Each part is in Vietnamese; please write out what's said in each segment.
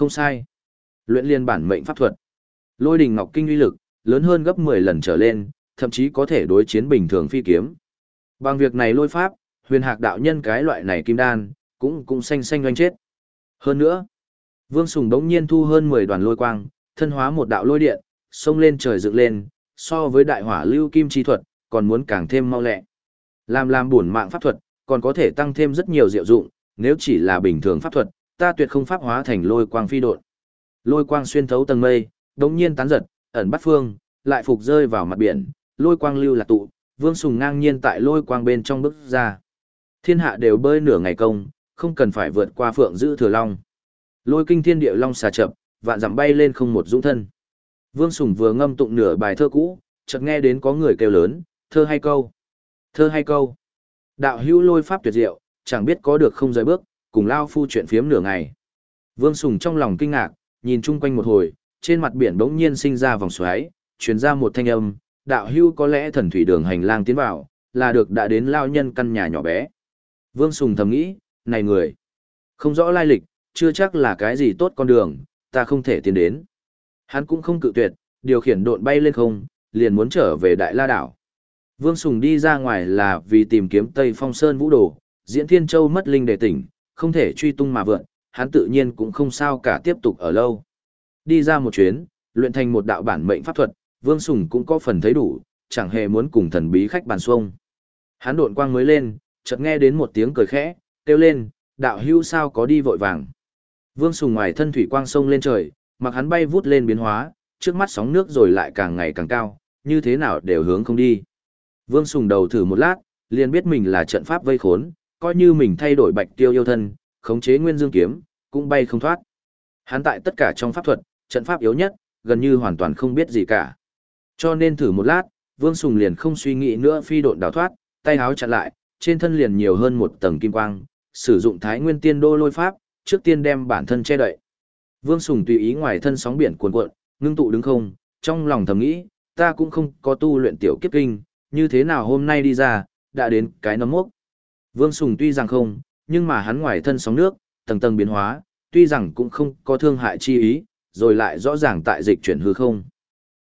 Không sai. Luyện liên bản mệnh pháp thuật. Lôi đình ngọc kinh uy lực, lớn hơn gấp 10 lần trở lên, thậm chí có thể đối chiến bình thường phi kiếm. Bằng việc này lôi pháp, huyền hạc đạo nhân cái loại này kim đan, cũng cũng xanh xanh doanh chết. Hơn nữa, Vương Sùng đống nhiên thu hơn 10 đoàn lôi quang, thân hóa một đạo lôi điện, xông lên trời dựng lên, so với đại hỏa lưu kim chi thuật, còn muốn càng thêm mau lẹ. Làm làm buồn mạng pháp thuật, còn có thể tăng thêm rất nhiều diệu dụng, nếu chỉ là bình thường pháp thuật, ta tuyệt không pháp hóa thành lôi quang phi độn. Lôi quang xuyên thấu tầng mây, đống nhiên tán giật, ẩn bắt phương, lại phục rơi vào mặt biển, lôi quang lưu là tụ, Vương Sùng ngang nhiên tại lôi quang bên trong bước ra. Thiên hạ đều bơi nửa ngày công, không cần phải vượt qua phượng giữ thừa long. Lôi kinh thiên địa long xà chậm, vạn dặm bay lên không một dũng thân. Vương Sùng vừa ngâm tụng nửa bài thơ cũ, chợt nghe đến có người kêu lớn, thơ hay câu. Thơ hay câu. Đạo hữu lôi pháp tuyệt diệu, chẳng biết có được không rời bước, cùng lao phu chuyện phiếm nửa ngày. Vương Sùng trong lòng kinh ngạc, nhìn chung quanh một hồi, trên mặt biển bỗng nhiên sinh ra vòng xoáy, truyền ra một thanh âm, đạo hưu có lẽ thần thủy đường hành lang tiến vào, là được đã đến lao nhân căn nhà nhỏ bé. Vương Sùng thầm nghĩ, này người, không rõ lai lịch, chưa chắc là cái gì tốt con đường, ta không thể tiến đến. Hắn cũng không cự tuyệt, điều khiển độn bay lên không, liền muốn trở về Đại La Đảo. Vương Sùng đi ra ngoài là vì tìm kiếm Tây Phong Sơn Vũ Đồ, diễn Thiên Châu mất linh đề tỉnh, không thể truy tung mà vượn, hắn tự nhiên cũng không sao cả tiếp tục ở lâu. Đi ra một chuyến, luyện thành một đạo bản mệnh pháp thuật, Vương Sùng cũng có phần thấy đủ, chẳng hề muốn cùng thần bí khách bàn xuông. Hắn độn quang mới lên, chợt nghe đến một tiếng cười khẽ, kêu lên, đạo hưu sao có đi vội vàng. Vương Sùng ngoài thân thủy quang sông lên trời, mặc hắn bay vút lên biến hóa, trước mắt sóng nước rồi lại càng ngày càng cao, như thế nào đều hướng không đi. Vương Sùng đầu thử một lát, liền biết mình là trận pháp vây khốn, coi như mình thay đổi bạch tiêu yêu thân, khống chế nguyên dương kiếm, cũng bay không thoát. Hắn tại tất cả trong pháp thuật, trận pháp yếu nhất, gần như hoàn toàn không biết gì cả. Cho nên thử một lát, Vương Sùng liền không suy nghĩ nữa phi độn đào thoát, tay háo chặn lại, trên thân liền nhiều hơn một tầng kim quang, sử dụng thái nguyên tiên đô lôi pháp, trước tiên đem bản thân che đậy. Vương Sùng tùy ý ngoài thân sóng biển cuồn cuộn, ngưng tụ đứng không, trong lòng thầm nghĩ, ta cũng không có tu luyện tiểu kiếp kinh, như thế nào hôm nay đi ra, đã đến cái nấm mốc. Vương Sùng tuy rằng không, nhưng mà hắn ngoài thân sóng nước, tầng tầng biến hóa, tuy rằng cũng không có thương hại chi ý, rồi lại rõ ràng tại dịch chuyển hư không.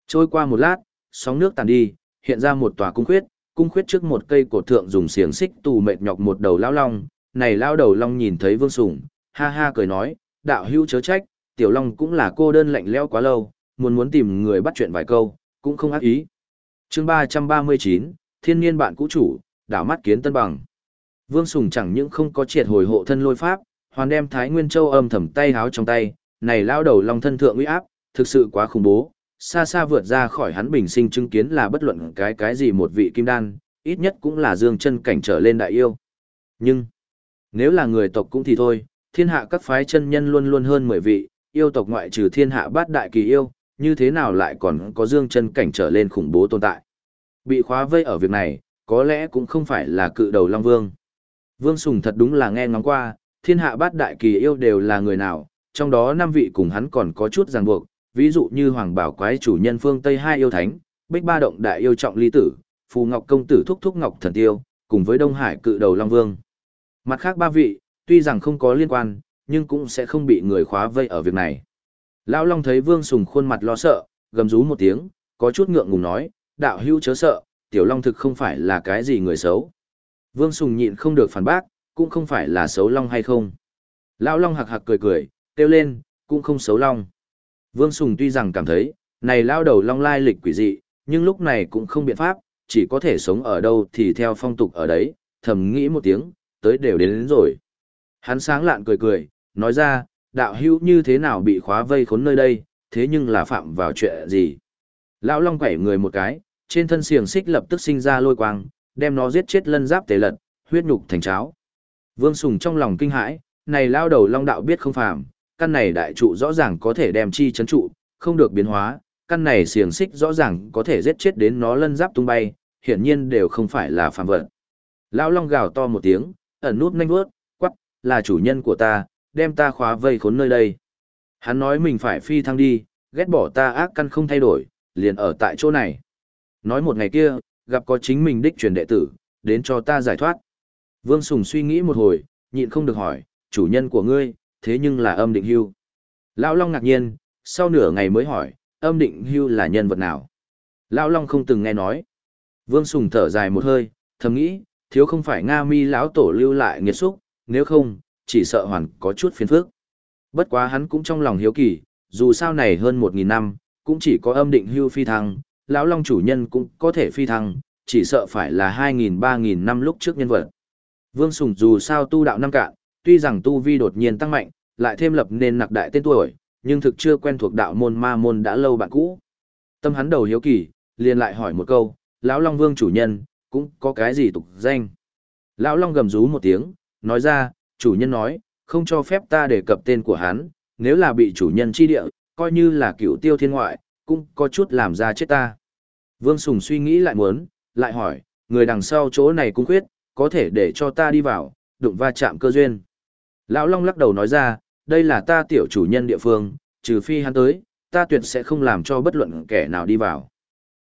Trôi qua một lát, sóng nước tàn đi, hiện ra một tòa cung khuyết, cung khuyết trước một cây cột thượng dùng xiềng xích tù mệt nhọc một đầu lão long, này lão đầu long nhìn thấy Vương Sùng, ha ha cười nói, đạo hữu chớ trách, tiểu long cũng là cô đơn lạnh lẽo quá lâu, muốn muốn tìm người bắt chuyện vài câu, cũng không ác ý. chương 339, thiên niên bạn cũ chủ, đảo mắt kiến tân bằng. Vương Sùng chẳng những không có triệt hồi hộ thân lôi pháp, hoàn đem Thái Nguyên Châu âm thầm tay háo trong tay, này lao đầu long thân thượng uy áp, thực sự quá khủng bố, xa xa vượt ra khỏi hắn bình sinh chứng kiến là bất luận cái cái gì một vị kim đan, ít nhất cũng là dương chân cảnh trở lên đại yêu. Nhưng, nếu là người tộc cũng thì thôi, thiên hạ các phái chân nhân luôn luôn hơn 10 vị, yêu tộc ngoại trừ thiên hạ bát đại kỳ yêu, như thế nào lại còn có dương chân cảnh trở lên khủng bố tồn tại. Bị khóa vây ở việc này, có lẽ cũng không phải là cự đầu Long Vương. Vương Sùng thật đúng là nghe ngóng qua, thiên hạ bát đại kỳ yêu đều là người nào, trong đó năm vị cùng hắn còn có chút ràng buộc, ví dụ như Hoàng Bảo Quái chủ nhân phương Tây hai yêu thánh, Bích Ba Động đại yêu trọng ly tử, Phù Ngọc công tử thúc thúc Ngọc thần tiêu, cùng với Đông Hải cự đầu Long Vương. Mặt khác ba vị, tuy rằng không có liên quan, nhưng cũng sẽ không bị người khóa vây ở việc này. Lão Long thấy Vương Sùng khuôn mặt lo sợ, gầm rú một tiếng, có chút ngượng ngùng nói, đạo hữu chớ sợ, tiểu Long thực không phải là cái gì người xấu. Vương Sùng nhịn không được phản bác, cũng không phải là xấu Long hay không. Lão Long hạc hạc cười cười, kêu lên, cũng không xấu Long. Vương Sùng tuy rằng cảm thấy, này lao đầu Long lai lịch quỷ dị, nhưng lúc này cũng không biện pháp, chỉ có thể sống ở đâu thì theo phong tục ở đấy, thầm nghĩ một tiếng, tới đều đến, đến rồi. Hắn sáng lạn cười cười, nói ra, đạo hữu như thế nào bị khóa vây khốn nơi đây, thế nhưng là phạm vào chuyện gì. Lão Long quẩy người một cái, trên thân xiềng xích lập tức sinh ra lôi quang, đem nó giết chết lân giáp tề lật, huyết nhục thành cháo. Vương Sùng trong lòng kinh hãi, này lao đầu Long đạo biết không phàm, căn này đại trụ rõ ràng có thể đem chi chấn trụ, không được biến hóa, căn này xiềng xích rõ ràng có thể giết chết đến nó lân giáp tung bay, hiển nhiên đều không phải là phàm vật. Lão Long gào to một tiếng, ẩn nút nhanh vớt, quắc, là chủ nhân của ta, đem ta khóa vây khốn nơi đây. Hắn nói mình phải phi thăng đi, ghét bỏ ta ác căn không thay đổi, liền ở tại chỗ này. Nói một ngày kia, gặp có chính mình đích truyền đệ tử, đến cho ta giải thoát. Vương Sùng suy nghĩ một hồi, nhịn không được hỏi, chủ nhân của ngươi, thế nhưng là âm định hưu. Lão Long ngạc nhiên, sau nửa ngày mới hỏi, âm định hưu là nhân vật nào? Lão Long không từng nghe nói. Vương Sùng thở dài một hơi, thầm nghĩ, thiếu không phải Nga mi lão tổ lưu lại nghiệt xúc, nếu không, chỉ sợ hoàn có chút phiền phức. Bất quá hắn cũng trong lòng hiếu kỳ, dù sao này hơn một nghìn năm, cũng chỉ có âm định hưu phi thăng, lão long chủ nhân cũng có thể phi thăng, chỉ sợ phải là hai nghìn ba nghìn năm lúc trước nhân vật. Vương Sùng dù sao tu đạo năm cạn, tuy rằng tu vi đột nhiên tăng mạnh, lại thêm lập nên nặc đại tên tuổi, nhưng thực chưa quen thuộc đạo môn ma môn đã lâu bạn cũ. Tâm hắn đầu hiếu kỳ, liền lại hỏi một câu, lão long vương chủ nhân, cũng có cái gì tục danh. Lão long gầm rú một tiếng, nói ra, chủ nhân nói, không cho phép ta đề cập tên của hắn, nếu là bị chủ nhân chi địa, coi như là cựu tiêu thiên ngoại, cũng có chút làm ra chết ta. Vương Sùng suy nghĩ lại muốn, lại hỏi, người đằng sau chỗ này cũng khuyết, có thể để cho ta đi vào, đụng va chạm cơ duyên. Lão Long lắc đầu nói ra, đây là ta tiểu chủ nhân địa phương, trừ phi hắn tới, ta tuyệt sẽ không làm cho bất luận kẻ nào đi vào.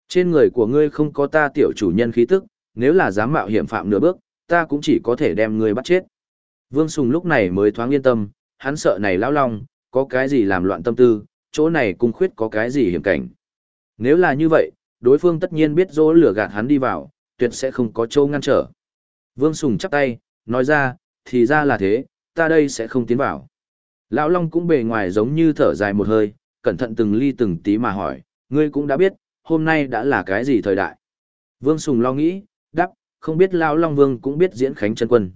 Trên người của ngươi không có ta tiểu chủ nhân khí tức, nếu là dám mạo hiểm phạm nửa bước, ta cũng chỉ có thể đem ngươi bắt chết. Vương Sùng lúc này mới thoáng yên tâm, hắn sợ này lão long, có cái gì làm loạn tâm tư, chỗ này cung khuyết có cái gì hiểm cảnh. Nếu là như vậy, đối phương tất nhiên biết dỗ lửa gạt hắn đi vào, tuyệt sẽ không có châu ngăn trở. Vương Sùng chắp tay, nói ra, thì ra là thế, ta đây sẽ không tiến vào. Lão Long cũng bề ngoài giống như thở dài một hơi, cẩn thận từng ly từng tí mà hỏi, ngươi cũng đã biết, hôm nay đã là cái gì thời đại. Vương Sùng lo nghĩ, đắp, không biết Lão Long Vương cũng biết diễn khánh chân quân.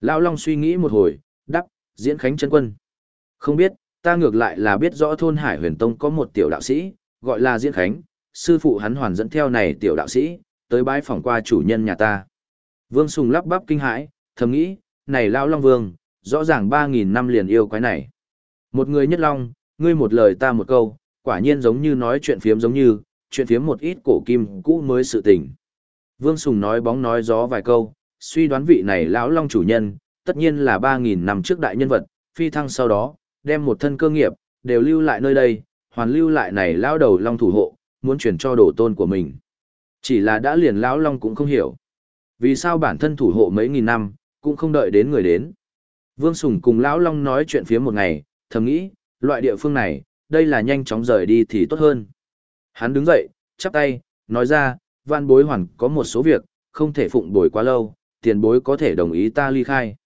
Lão Long suy nghĩ một hồi, đắp, diễn khánh chân quân. Không biết, ta ngược lại là biết rõ thôn Hải huyền tông có một tiểu đạo sĩ, gọi là diễn khánh, sư phụ hắn hoàn dẫn theo này tiểu đạo sĩ, tới bái phỏng qua chủ nhân nhà ta. Vương Sùng lắp bắp kinh hãi, thầm nghĩ, này Lão Long Vương, rõ ràng 3.000 năm liền yêu quái này. Một người nhất long, ngươi một lời ta một câu, quả nhiên giống như nói chuyện phiếm giống như, chuyện phiếm một ít cổ kim cũ mới sự tình. Vương Sùng nói bóng nói gió vài câu, suy đoán vị này lão long chủ nhân, tất nhiên là 3.000 năm trước đại nhân vật, phi thăng sau đó, đem một thân cơ nghiệp, đều lưu lại nơi đây, hoàn lưu lại này lão đầu long thủ hộ, muốn chuyển cho đổ tôn của mình. Chỉ là đã liền lão long cũng không hiểu. Vì sao bản thân thủ hộ mấy nghìn năm, cũng không đợi đến người đến. Vương Sùng cùng lão long nói chuyện phía một ngày, thầm nghĩ, loại địa phương này, đây là nhanh chóng rời đi thì tốt hơn. Hắn đứng dậy, chắp tay, nói ra, văn bối hoàn có một số việc, không thể phụng bồi quá lâu, tiền bối có thể đồng ý ta ly khai.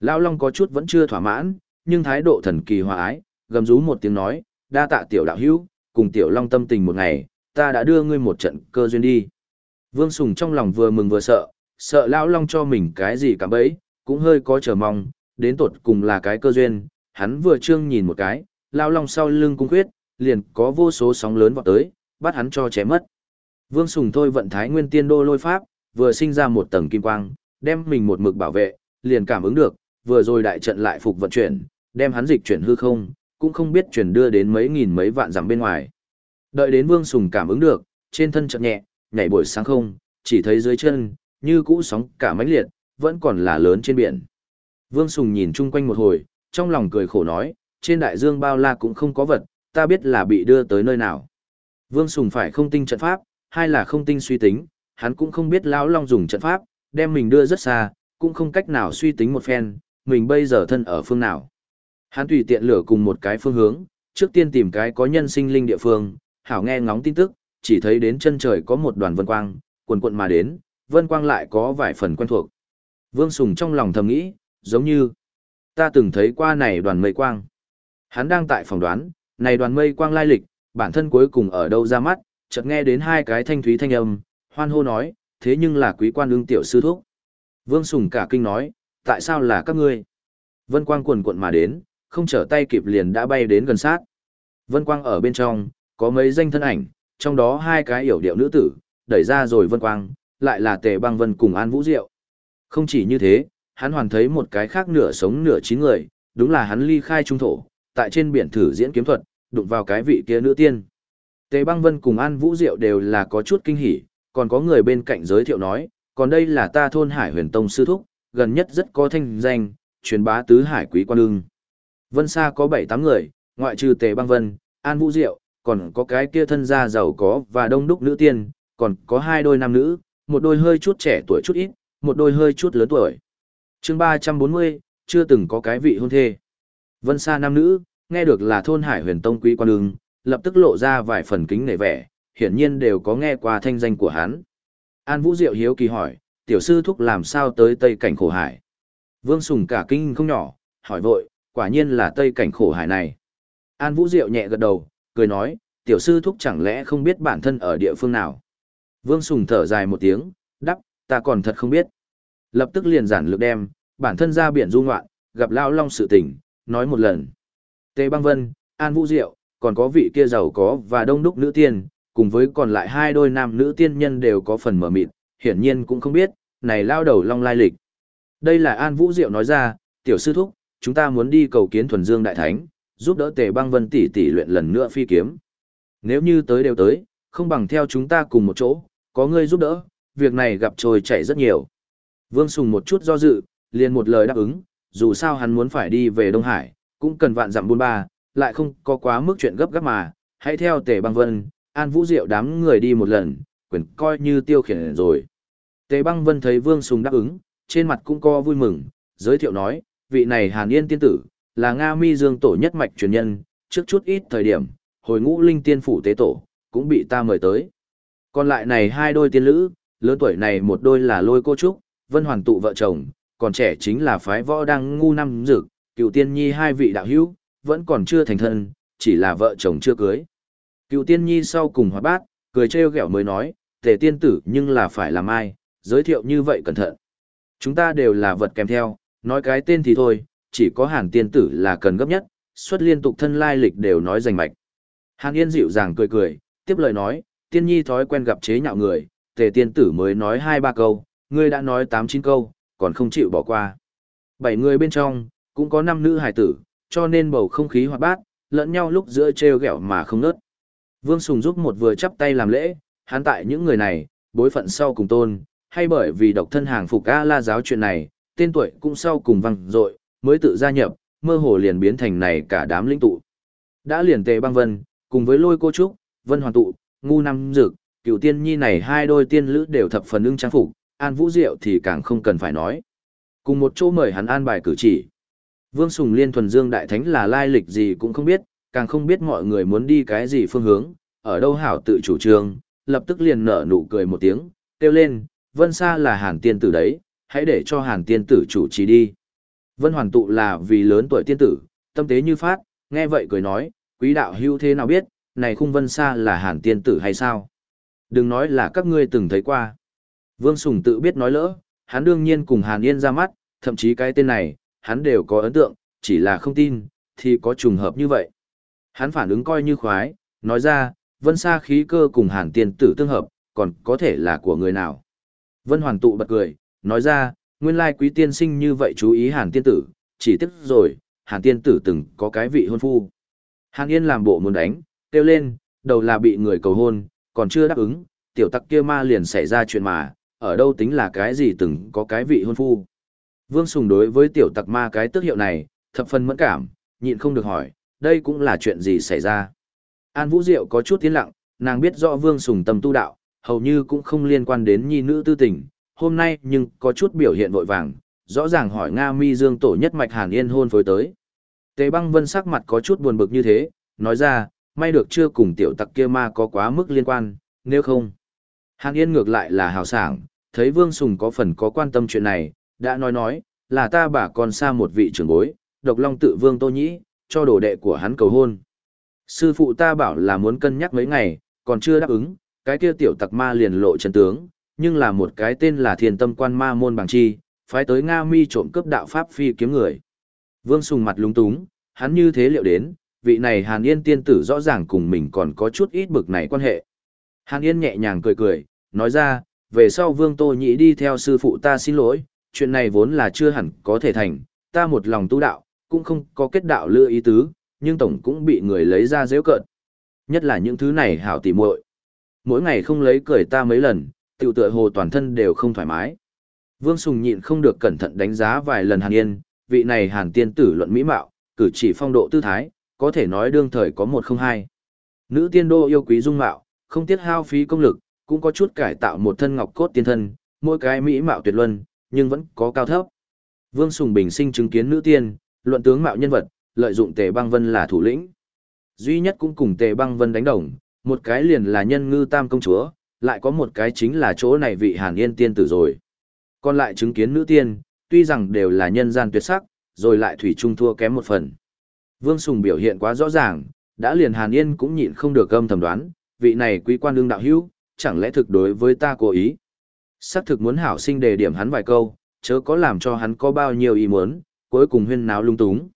Lão Long có chút vẫn chưa thỏa mãn, nhưng thái độ thần kỳ hòa ái, gầm rú một tiếng nói, đa tạ tiểu đạo hữu, cùng tiểu Long tâm tình một ngày, ta đã đưa ngươi một trận cơ duyên đi. Vương Sùng trong lòng vừa mừng vừa sợ, sợ Lão Long cho mình cái gì cả bấy, cũng hơi có chờ mong, đến tột cùng là cái cơ duyên, hắn vừa trương nhìn một cái, Lão Long sau lưng cung khuyết, liền có vô số sóng lớn vọt tới, bắt hắn cho chém mất. Vương Sùng thôi vận thái nguyên tiên đô lôi pháp, vừa sinh ra một tầng kim quang, đem mình một mực bảo vệ, liền cảm ứng được, vừa rồi đại trận lại phục vận chuyển, đem hắn dịch chuyển hư không, cũng không biết chuyển đưa đến mấy nghìn mấy vạn dặm bên ngoài. Đợi đến Vương Sùng cảm ứng được, trên thân chợt nhẹ, nhảy buổi sáng không, chỉ thấy dưới chân, như cũ sóng cả mãnh liệt, vẫn còn là lớn trên biển. Vương Sùng nhìn chung quanh một hồi, trong lòng cười khổ nói, trên đại dương bao la cũng không có vật, ta biết là bị đưa tới nơi nào. Vương Sùng phải không tinh trận pháp, hay là không tinh suy tính, hắn cũng không biết Lão Long dùng trận pháp, đem mình đưa rất xa, cũng không cách nào suy tính một phen, mình bây giờ thân ở phương nào. Hắn tùy tiện lửa cùng một cái phương hướng, trước tiên tìm cái có nhân sinh linh địa phương, hảo nghe ngóng tin tức, chỉ thấy đến chân trời có một đoàn vân quang, quần quận mà đến, vân quang lại có vài phần quen thuộc. Vương Sùng trong lòng thầm nghĩ, giống như, ta từng thấy qua này đoàn mây quang. Hắn đang tại phòng đoán, này đoàn mây quang lai lịch, bản thân cuối cùng ở đâu ra mắt, chợt nghe đến hai cái thanh thúy thanh âm, hoan hô nói, thế nhưng là quý quan ưng tiểu sư thúc. Vương Sùng cả kinh nói, tại sao là các ngươi? Vân Quang quần cuộn mà đến, không trở tay kịp liền đã bay đến gần sát. Vân Quang ở bên trong, có mấy danh thân ảnh, trong đó hai cái hiểu điệu nữ tử, đẩy ra rồi Vân Quang, lại là Tề Băng Vân cùng An Vũ Diệu. Không chỉ như thế, hắn hoàn thấy một cái khác nửa sống nửa chín người, đúng là hắn ly khai trung thổ, tại trên biển thử diễn kiếm thuật, đụng vào cái vị kia nữ tiên. Tề Băng Vân cùng An Vũ Diệu đều là có chút kinh hỉ, còn có người bên cạnh giới thiệu nói, còn đây là ta thôn Hải Huyền Tông sư thúc, gần nhất rất có thanh danh, truyền bá tứ hải quý quan lương. Vân Sa có 7-8 người, ngoại trừ Tề Băng Vân, An Vũ Diệu, còn có cái kia thân gia giàu có và đông đúc nữ tiên, còn có hai đôi nam nữ, một đôi hơi chút trẻ tuổi chút ít, một đôi hơi chút lớn tuổi. chương 340, chưa từng có cái vị hôn thê. Vân Sa nam nữ, nghe được là thôn Hải Huyền Tông quý quan ưng, lập tức lộ ra vài phần kính nể vẻ, hiển nhiên đều có nghe qua thanh danh của hắn. An Vũ Diệu hiếu kỳ hỏi, tiểu sư thúc làm sao tới Tây cảnh khổ hải? Vương Sùng cả kinh không nhỏ, hỏi vội, quả nhiên là Tây cảnh khổ hải này. An Vũ Diệu nhẹ gật đầu, cười nói, tiểu sư thúc chẳng lẽ không biết bản thân ở địa phương nào? Vương Sùng thở dài một tiếng, đắp, ta còn thật không biết. Lập tức liền giản lược đem, bản thân ra biển du ngoạn, gặp Lao Long sự tình, nói một lần. Tề Băng Vân, An Vũ Diệu, còn có vị kia giàu có và đông đúc nữ tiên, cùng với còn lại hai đôi nam nữ tiên nhân đều có phần mở mịt, hiển nhiên cũng không biết, này lao đầu long lai lịch. Đây là An Vũ Diệu nói ra, tiểu sư thúc, chúng ta muốn đi cầu kiến thuần dương đại thánh, giúp đỡ tề băng vân tỷ tỷ luyện lần nữa phi kiếm. Nếu như tới đều tới, không bằng theo chúng ta cùng một chỗ, có người giúp đỡ, việc này gặp trôi chảy rất nhiều. Vương Sùng một chút do dự, liền một lời đáp ứng, dù sao hắn muốn phải đi về Đông Hải, cũng cần vạn dặm buôn ba, lại không có quá mức chuyện gấp gáp mà, hãy theo tề băng vân, An Vũ Diệu đám người đi một lần, quyền coi như tiêu khiển rồi. Tề băng vân thấy Vương Sùng đáp ứng, trên mặt cũng có vui mừng, giới thiệu nói, vị này Hàn Yên tiên tử, là Nga Mi Dương tổ nhất mạch truyền nhân, trước chút ít thời điểm, hồi ngũ linh tiên phủ tế tổ, cũng bị ta mời tới. Còn lại này hai đôi tiên lữ, lớn tuổi này một đôi là lôi cô trúc, vân hoàn tụ vợ chồng, còn trẻ chính là phái võ đang ngu năm dực, cựu tiên nhi hai vị đạo hữu, vẫn còn chưa thành thân, chỉ là vợ chồng chưa cưới. Cựu tiên nhi sau cùng hóa bát, cười trêu ghẹo mới nói, tề tiên tử nhưng là phải làm ai, giới thiệu như vậy cẩn thận. Chúng ta đều là vật kèm theo, nói cái tên thì thôi, chỉ có hàn tiên tử là cần gấp nhất, xuất liên tục thân lai lịch đều nói rành mạch. Hàn yên dịu dàng cười cười, tiếp lời nói, tiên nhi thói quen gặp chế nhạo người, tề tiên tử mới nói hai ba câu, ngươi đã nói tám chín câu, còn không chịu bỏ qua. Bảy người bên trong, cũng có năm nữ hài tử, cho nên bầu không khí hoạt bát, lẫn nhau lúc giữa treo ghẹo mà không nớt. Vương Sùng giúp một vừa chắp tay làm lễ, hắn tại những người này, bối phận sau cùng tôn, hay bởi vì độc thân hàng phục A la giáo chuyện này, tên tuổi cũng sau cùng văng dội mới tự gia nhập, mơ hồ liền biến thành này cả đám linh tụ. Đã liền tề băng vân, cùng với lôi cô trúc, vân hoàn tụ, ngu năm dực, cựu tiên nhi này hai đôi tiên lữ đều thập phần ưng trang phục, an vũ diệu thì càng không cần phải nói. Cùng một chỗ mời hắn an bài cử chỉ. Vương Sùng Liên thuần dương đại thánh là lai lịch gì cũng không biết, càng không biết mọi người muốn đi cái gì phương hướng, ở đâu hảo tự chủ trương, lập tức liền nở nụ cười một tiếng, kêu lên, Vân xa là Hàn tiên tử đấy, hãy để cho Hàn tiên tử chủ trì đi. Vân Hoàn tụ là vì lớn tuổi tiên tử, tâm tế như phát, nghe vậy cười nói, quý đạo hưu thế nào biết, này khung Vân xa là Hàn tiên tử hay sao? Đừng nói là các ngươi từng thấy qua. Vương Sùng tự biết nói lỡ, hắn đương nhiên cùng Hàn Yên ra mắt, thậm chí cái tên này, hắn đều có ấn tượng, chỉ là không tin, thì có trùng hợp như vậy. Hắn phản ứng coi như khoái, nói ra, vân xa khí cơ cùng hàn tiên tử tương hợp, còn có thể là của người nào. Vân hoàn tụ bật cười, nói ra, nguyên lai quý tiên sinh như vậy chú ý hàn tiên tử, chỉ tiếc rồi, hàn tiên tử từng có cái vị hôn phu. Hàn yên làm bộ muốn đánh, kêu lên, đầu là bị người cầu hôn, còn chưa đáp ứng, tiểu tặc kia ma liền xảy ra chuyện mà, ở đâu tính là cái gì từng có cái vị hôn phu. Vương Sùng đối với tiểu tặc ma cái tước hiệu này, thập phần mẫn cảm, nhịn không được hỏi, đây cũng là chuyện gì xảy ra. An Vũ Diệu có chút tiến lặng, nàng biết rõ Vương Sùng tâm tu đạo, hầu như cũng không liên quan đến nhi nữ tư tình, hôm nay nhưng có chút biểu hiện vội vàng, rõ ràng hỏi Nga Mi Dương tổ nhất mạch Hàn Yên hôn phối tới. Tề băng vân sắc mặt có chút buồn bực như thế, nói ra, may được chưa cùng tiểu tặc kia ma có quá mức liên quan, nếu không. Hàn Yên ngược lại là hào sảng, thấy Vương Sùng có phần có quan tâm chuyện này, đã nói nói, là ta bà con xa một vị trưởng bối, độc long tự Vương Tô Nhĩ, cho đồ đệ của hắn cầu hôn. Sư phụ ta bảo là muốn cân nhắc mấy ngày, còn chưa đáp ứng, cái kia tiểu tặc ma liền lộ chân tướng, nhưng là một cái tên là thiền tâm quan ma môn bằng chi, phái tới Nga mi trộm cướp đạo Pháp phi kiếm người. Vương Sùng mặt lung túng, hắn như thế liệu đến, vị này Hàn Yên tiên tử rõ ràng cùng mình còn có chút ít bực này quan hệ. Hàn Yên nhẹ nhàng cười cười, nói ra, về sau Vương Tô Nhĩ đi theo sư phụ ta xin lỗi, chuyện này vốn là chưa hẳn có thể thành, ta một lòng tu đạo, cũng không có kết đạo lựa ý tứ, nhưng tổng cũng bị người lấy ra dễ cợt. Nhất là những thứ này hảo tỉ muội Mỗi ngày không lấy cười ta mấy lần, tiểu tựa hồ toàn thân đều không thoải mái. Vương Sùng nhịn không được cẩn thận đánh giá vài lần Hàn Yên, vị này Hàn tiên tử luận mỹ mạo, cử chỉ phong độ tư thái, có thể nói đương thời có một không hai. Nữ tiên đô yêu quý dung mạo, không tiếc hao phí công lực, cũng có chút cải tạo một thân ngọc cốt tiên thân, mỗi cái mỹ mạo tuyệt luân, nhưng vẫn có cao thấp. Vương Sùng bình sinh chứng kiến nữ tiên, luận tướng mạo nhân vật, lợi dụng Tề Băng Vân là thủ lĩnh. Duy nhất cũng cùng Tề Băng Vân đánh đồng, một cái liền là nhân ngư tam công chúa, lại có một cái chính là chỗ này vị Hàn Yên tiên tử rồi. Còn lại chứng kiến nữ tiên, tuy rằng đều là nhân gian tuyệt sắc, rồi lại thủy trung thua kém một phần. Vương Sùng biểu hiện quá rõ ràng, đã liền Hàn Yên cũng nhịn không được âm thầm đoán, vị này quý quan đương đạo hữu, chẳng lẽ thực đối với ta cố ý. Sắc thực muốn hảo sinh đề điểm hắn vài câu, chớ có làm cho hắn có bao nhiêu ý muốn, cuối cùng huyên náo lung túng.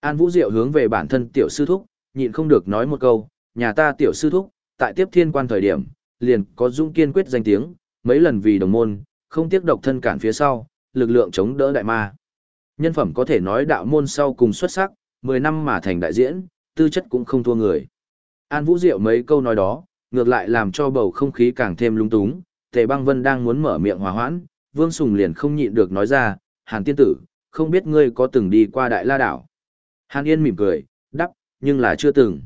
An Vũ Diệu hướng về bản thân tiểu sư thúc, nhịn không được nói một câu, nhà ta tiểu sư thúc, tại tiếp thiên quan thời điểm, liền có dung kiên quyết danh tiếng, mấy lần vì đồng môn, không tiếc độc thân cản phía sau, lực lượng chống đỡ đại ma. Nhân phẩm có thể nói đạo môn sau cùng xuất sắc, 10 năm mà thành đại diễn, tư chất cũng không thua người. An Vũ Diệu mấy câu nói đó, ngược lại làm cho bầu không khí càng thêm lung túng, Tề Băng Vân đang muốn mở miệng hòa hoãn, Vương Sùng liền không nhịn được nói ra, Hàn tiên tử, không biết ngươi có từng đi qua Đại La Đảo. Hàn Yên mỉm cười, đắp, nhưng là chưa từng.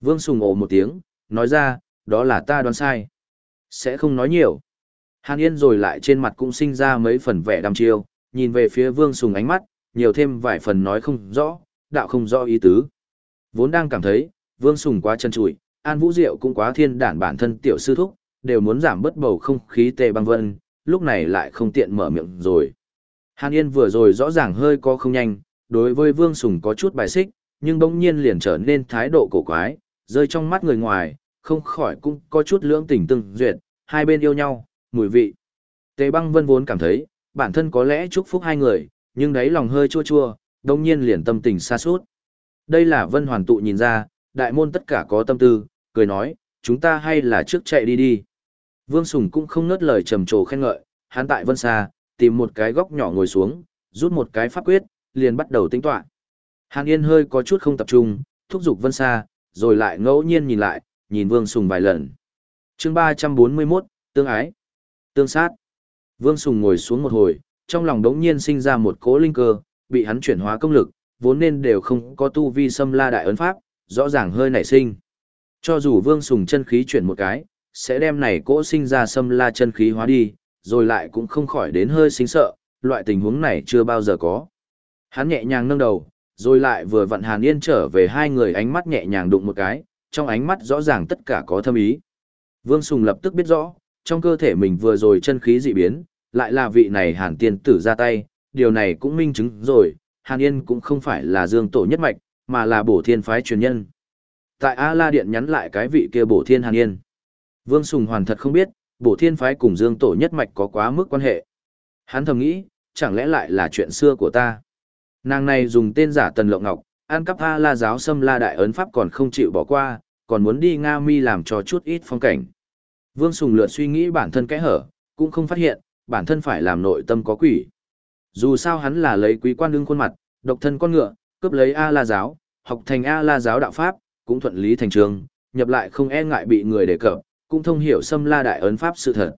Vương Sùng ồ một tiếng, nói ra, đó là ta đoán sai. Sẽ không nói nhiều. Hàn Yên rồi lại trên mặt cũng sinh ra mấy phần vẻ đăm chiêu, nhìn về phía Vương Sùng ánh mắt, nhiều thêm vài phần nói không rõ, đạo không rõ ý tứ. Vốn đang cảm thấy, Vương Sùng quá chân trụi, An Vũ Diệu cũng quá thiên đản bản thân tiểu sư thúc, đều muốn giảm bớt bầu không khí tề băng vân, lúc này lại không tiện mở miệng rồi. Hàn Yên vừa rồi rõ ràng hơi có không nhanh, đối với Vương Sùng có chút bài xích, nhưng bỗng nhiên liền trở nên thái độ cổ quái, rơi trong mắt người ngoài, không khỏi cũng có chút lưỡng tình tương duyệt, hai bên yêu nhau, mùi vị. Tề băng vân vốn cảm thấy, bản thân có lẽ chúc phúc hai người, nhưng đáy lòng hơi chua chua, đồng nhiên liền tâm tình xa suốt. Đây là vân hoàn tụ nhìn ra, đại môn tất cả có tâm tư, cười nói, chúng ta hay là trước chạy đi đi. Vương Sùng cũng không nớt lời trầm trồ khen ngợi, hắn tại vân xa, tìm một cái góc nhỏ ngồi xuống, rút một cái pháp quyết, liền bắt đầu tính toán. Hàn Yên hơi có chút không tập trung, thúc giục vân xa, rồi lại ngẫu nhiên nhìn lại, nhìn Vương Sùng vài lần. chương 341, Tương Ái. Tương sát. Vương Sùng ngồi xuống một hồi, trong lòng đống nhiên sinh ra một cố linh cơ, bị hắn chuyển hóa công lực, vốn nên đều không có tu vi xâm la đại ấn pháp, rõ ràng hơi nảy sinh. Cho dù Vương Sùng chân khí chuyển một cái, sẽ đem này cỗ sinh ra xâm la chân khí hóa đi, rồi lại cũng không khỏi đến hơi sinh sợ, loại tình huống này chưa bao giờ có. Hắn nhẹ nhàng nâng đầu, rồi lại vừa vặn Hàn Yên trở về hai người ánh mắt nhẹ nhàng đụng một cái, trong ánh mắt rõ ràng tất cả có thâm ý. Vương Sùng lập tức biết rõ, trong cơ thể mình vừa rồi chân khí dị biến, lại là vị này Hàn Tiên tử ra tay, điều này cũng minh chứng rồi, Hàn Yên cũng không phải là dương tổ nhất mạch, mà là bổ thiên phái truyền nhân. Tại A La Điện nhắn lại cái vị kia bổ thiên Hàn Yên. Vương Sùng hoàn thật không biết, bổ thiên phái cùng dương tổ nhất mạch có quá mức quan hệ. Hắn thầm nghĩ, chẳng lẽ lại là chuyện xưa của ta. Nàng này dùng tên giả Tần Lộng Ngọc, an cắp A La giáo xâm La Đại ấn pháp còn không chịu bỏ qua, còn muốn đi Nga Mi làm cho chút ít phong cảnh. Vương Sùng lượn suy nghĩ bản thân kẽ hở, cũng không phát hiện, bản thân phải làm nội tâm có quỷ. Dù sao hắn là lấy quý quan đương khuôn mặt, độc thân con ngựa, cướp lấy A La giáo, học thành A La giáo đạo pháp, cũng thuận lý thành trường, nhập lại không e ngại bị người đề cập, cũng thông hiểu xâm la đại ấn pháp sự thật.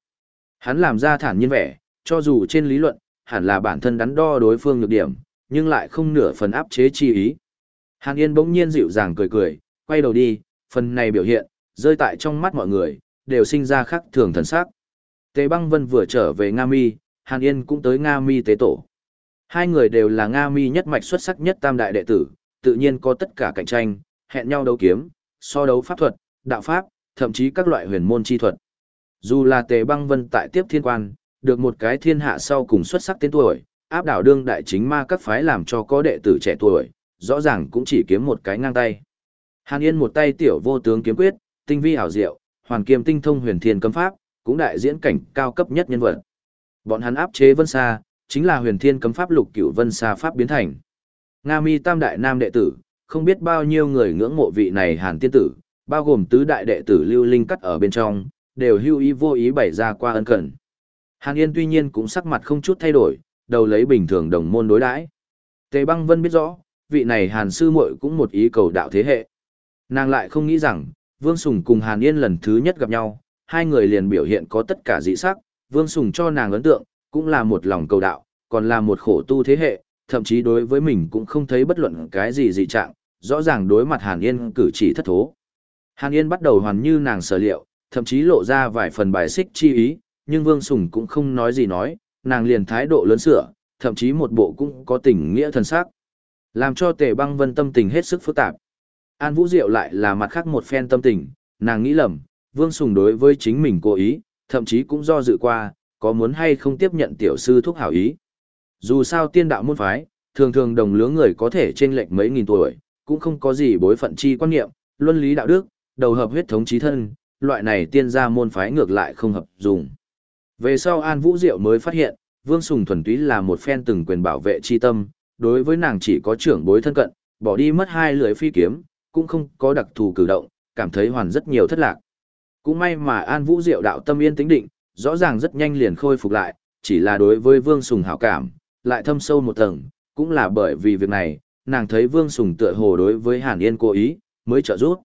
Hắn làm ra thản nhiên vẻ, cho dù trên lý luận, hẳn là bản thân đắn đo đối phương nhược điểm, nhưng lại không nửa phần áp chế chi ý. Hàn Yên bỗng nhiên dịu dàng cười cười, quay đầu đi, phần này biểu hiện, rơi tại trong mắt mọi người, đều sinh ra khắc thường thần sắc. Tề băng vân vừa trở về Nga Mi, Hàn Yên cũng tới Nga Mi tế tổ. Hai người đều là Nga Mi nhất mạch xuất sắc nhất tam đại đệ tử, tự nhiên có tất cả cạnh tranh, hẹn nhau đấu kiếm, so đấu pháp thuật, đạo pháp, thậm chí các loại huyền môn chi thuật. Dù là Tề Băng Vân tại tiếp thiên quan, được một cái thiên hạ sau cùng xuất sắc tên tuổi, áp đảo đương đại chính ma các phái làm cho có đệ tử trẻ tuổi, rõ ràng cũng chỉ kiếm một cái ngang tay. Hàn Yên một tay tiểu vô tướng kiếm quyết, tinh vi ảo diệu, hoàn kiếm tinh thông huyền thiên cấm pháp, cũng đại diễn cảnh cao cấp nhất nhân vật. Bọn hắn áp chế Vân Sa, chính là huyền thiên cấm pháp lục cửu Vân Sa pháp biến thành. Nga Mi Tam đại nam đệ tử, không biết bao nhiêu người ngưỡng mộ vị này Hàn tiên tử, bao gồm tứ đại đệ tử lưu linh cắt ở bên trong, đều hưu ý vô ý bày ra qua ân cần. Hàn Yên tuy nhiên cũng sắc mặt không chút thay đổi, đầu lấy bình thường đồng môn đối đãi. Tề Băng Vân biết rõ, vị này Hàn sư muội cũng một ý cầu đạo thế hệ. Nàng lại không nghĩ rằng, Vương Sùng cùng Hàn Yên lần thứ nhất gặp nhau, hai người liền biểu hiện có tất cả dị sắc, Vương Sùng cho nàng ấn tượng, cũng là một lòng cầu đạo, còn là một khổ tu thế hệ, thậm chí đối với mình cũng không thấy bất luận cái gì dị trạng, rõ ràng đối mặt Hàn Yên cử chỉ thất thố. Hàn Yên bắt đầu hoàn như nàng sở liệu, thậm chí lộ ra vài phần bài xích chi ý, nhưng Vương Sùng cũng không nói gì nói, nàng liền thái độ lớn sửa, thậm chí một bộ cũng có tình nghĩa thần sắc. Làm cho Tề Băng Vân tâm tình hết sức phức tạp. An Vũ Diệu lại là mặt khác một phen tâm tình, nàng nghĩ lầm, Vương Sùng đối với chính mình cố ý, thậm chí cũng do dự qua, có muốn hay không tiếp nhận tiểu sư thuốc hảo ý. Dù sao tiên đạo môn phái, thường thường đồng lứa người có thể trên lệch mấy nghìn tuổi, cũng không có gì bối phận chi quan niệm, luân lý đạo đức, đầu hợp huyết thống chí thân, loại này tiên gia môn phái ngược lại không hợp dùng. Về sau An Vũ Diệu mới phát hiện, Vương Sùng thuần túy là một phen từng quyền bảo vệ chi tâm, đối với nàng chỉ có trưởng bối thân cận, bỏ đi mất hai lưỡi phi kiếm, cũng không có đặc thù cử động, cảm thấy hoàn rất nhiều thất lạc. Cũng may mà An Vũ Diệu đạo tâm yên tĩnh định, rõ ràng rất nhanh liền khôi phục lại, chỉ là đối với Vương Sùng hảo cảm, lại thâm sâu một tầng, cũng là bởi vì việc này, nàng thấy Vương Sùng tựa hồ đối với Hàn Yên cố ý, mới trợ giúp.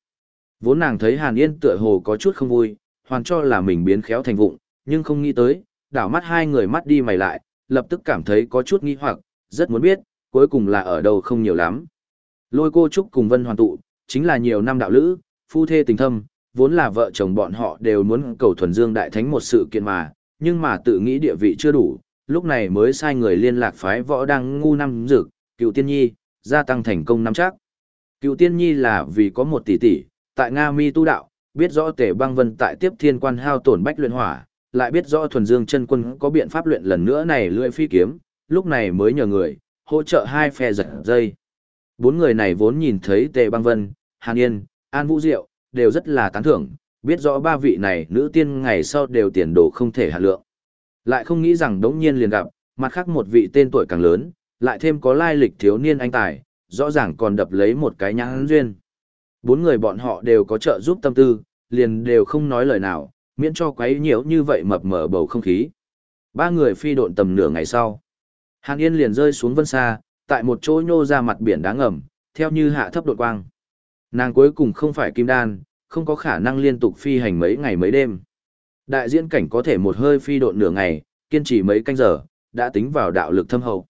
Vốn nàng thấy Hàn Yên tựa hồ có chút không vui, hoàn cho là mình biến khéo thành vụng, nhưng không nghĩ tới, đảo mắt hai người mắt đi mày lại, lập tức cảm thấy có chút nghi hoặc, rất muốn biết, cuối cùng là ở đâu không nhiều lắm. Lôi cô Trúc cùng Vân Hoàn tụ, chính là nhiều năm đạo lữ, phu thê tình thâm, vốn là vợ chồng bọn họ đều muốn cầu thuần dương đại thánh một sự kiện mà, nhưng mà tự nghĩ địa vị chưa đủ, lúc này mới sai người liên lạc phái võ đang ngu năm dực, cựu tiên nhi, gia tăng thành công năm chắc. Cựu tiên nhi là vì có một tỷ tỷ, tại Nga mi tu đạo, biết rõ tể băng vân tại tiếp thiên quan hao tổn bách luyện hỏa, lại biết rõ thuần dương chân quân có biện pháp luyện lần nữa này lưỡi phi kiếm, lúc này mới nhờ người, hỗ trợ hai phe giật dây. Bốn người này vốn nhìn thấy tề băng vân, hàn yên, an vũ diệu, đều rất là tán thưởng, biết rõ ba vị này nữ tiên ngày sau đều tiền đồ không thể hạ lượng. Lại không nghĩ rằng đống nhiên liền gặp, mặt khác một vị tên tuổi càng lớn, lại thêm có lai lịch thiếu niên anh tài, rõ ràng còn đập lấy một cái nhãn duyên. Bốn người bọn họ đều có trợ giúp tâm tư, liền đều không nói lời nào, miễn cho quấy nhiễu như vậy mập mờ bầu không khí. Ba người phi độn tầm nửa ngày sau. Hàn Yên liền rơi xuống vân xa, tại một chỗ nhô ra mặt biển đá ngầm, theo như hạ thấp đột quang. Nàng cuối cùng không phải kim đan, không có khả năng liên tục phi hành mấy ngày mấy đêm. Đại diễn cảnh có thể một hơi phi độn nửa ngày, kiên trì mấy canh giờ, đã tính vào đạo lực thâm hậu.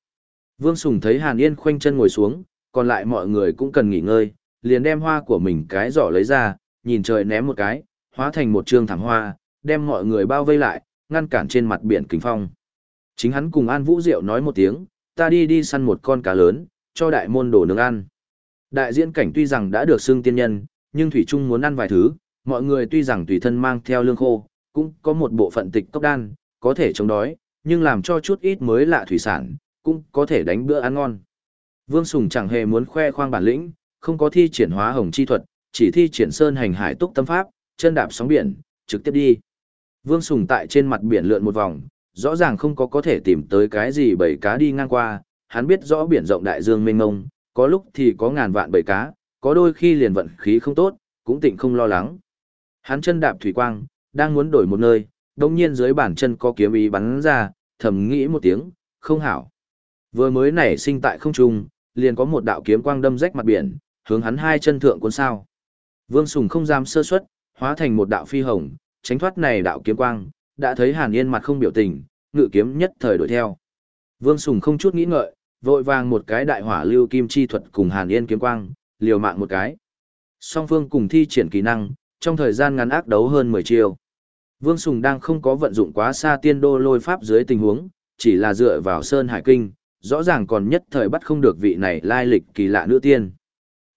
Vương Sùng thấy Hàn Yên khoanh chân ngồi xuống, còn lại mọi người cũng cần nghỉ ngơi, liền đem hoa của mình cái giỏ lấy ra, nhìn trời ném một cái, hóa thành một trương thẳng hoa, đem mọi người bao vây lại, ngăn cản trên mặt biển kính phong. Chính hắn cùng An Vũ Diệu nói một tiếng, ta đi đi săn một con cá lớn, cho đại môn đồ nướng ăn. Đại diễn cảnh tuy rằng đã được xưng tiên nhân, nhưng Thủy Trung muốn ăn vài thứ, mọi người tuy rằng tùy thân mang theo lương khô, cũng có một bộ phận tịch cốc đan, có thể chống đói, nhưng làm cho chút ít mới lạ thủy sản, cũng có thể đánh bữa ăn ngon. Vương Sùng chẳng hề muốn khoe khoang bản lĩnh, không có thi triển hóa hồng chi thuật, chỉ thi triển sơn hành hải túc tâm pháp, chân đạp sóng biển, trực tiếp đi. Vương Sùng tại trên mặt biển lượn một vòng, rõ ràng không có có thể tìm tới cái gì bầy cá đi ngang qua, hắn biết rõ biển rộng đại dương mênh mông, có lúc thì có ngàn vạn bầy cá, có đôi khi liền vận khí không tốt, cũng tịnh không lo lắng. Hắn chân đạp thủy quang, đang muốn đổi một nơi, đồng nhiên dưới bàn chân có kiếm ý bắn ra, thầm nghĩ một tiếng, không hảo. Vừa mới nảy sinh tại không trung, liền có một đạo kiếm quang đâm rách mặt biển, hướng hắn hai chân thượng cuốn sao. Vương Sùng không dám sơ suất, hóa thành một đạo phi hồng, tránh thoát này đạo kiếm quang, đã thấy Hàn Yên mặt không biểu tình, ngự kiếm nhất thời đuổi theo. Vương Sùng không chút nghĩ ngợi, vội vàng một cái đại hỏa lưu kim chi thuật cùng Hàn Yên kiếm quang, liều mạng một cái. Song phương cùng thi triển kỹ năng, trong thời gian ngắn ác đấu hơn 10 chiều. Vương Sùng đang không có vận dụng quá xa tiên đô lôi pháp dưới tình huống, chỉ là dựa vào Sơn Hải Kinh, rõ ràng còn nhất thời bắt không được vị này lai lịch kỳ lạ nữ tiên.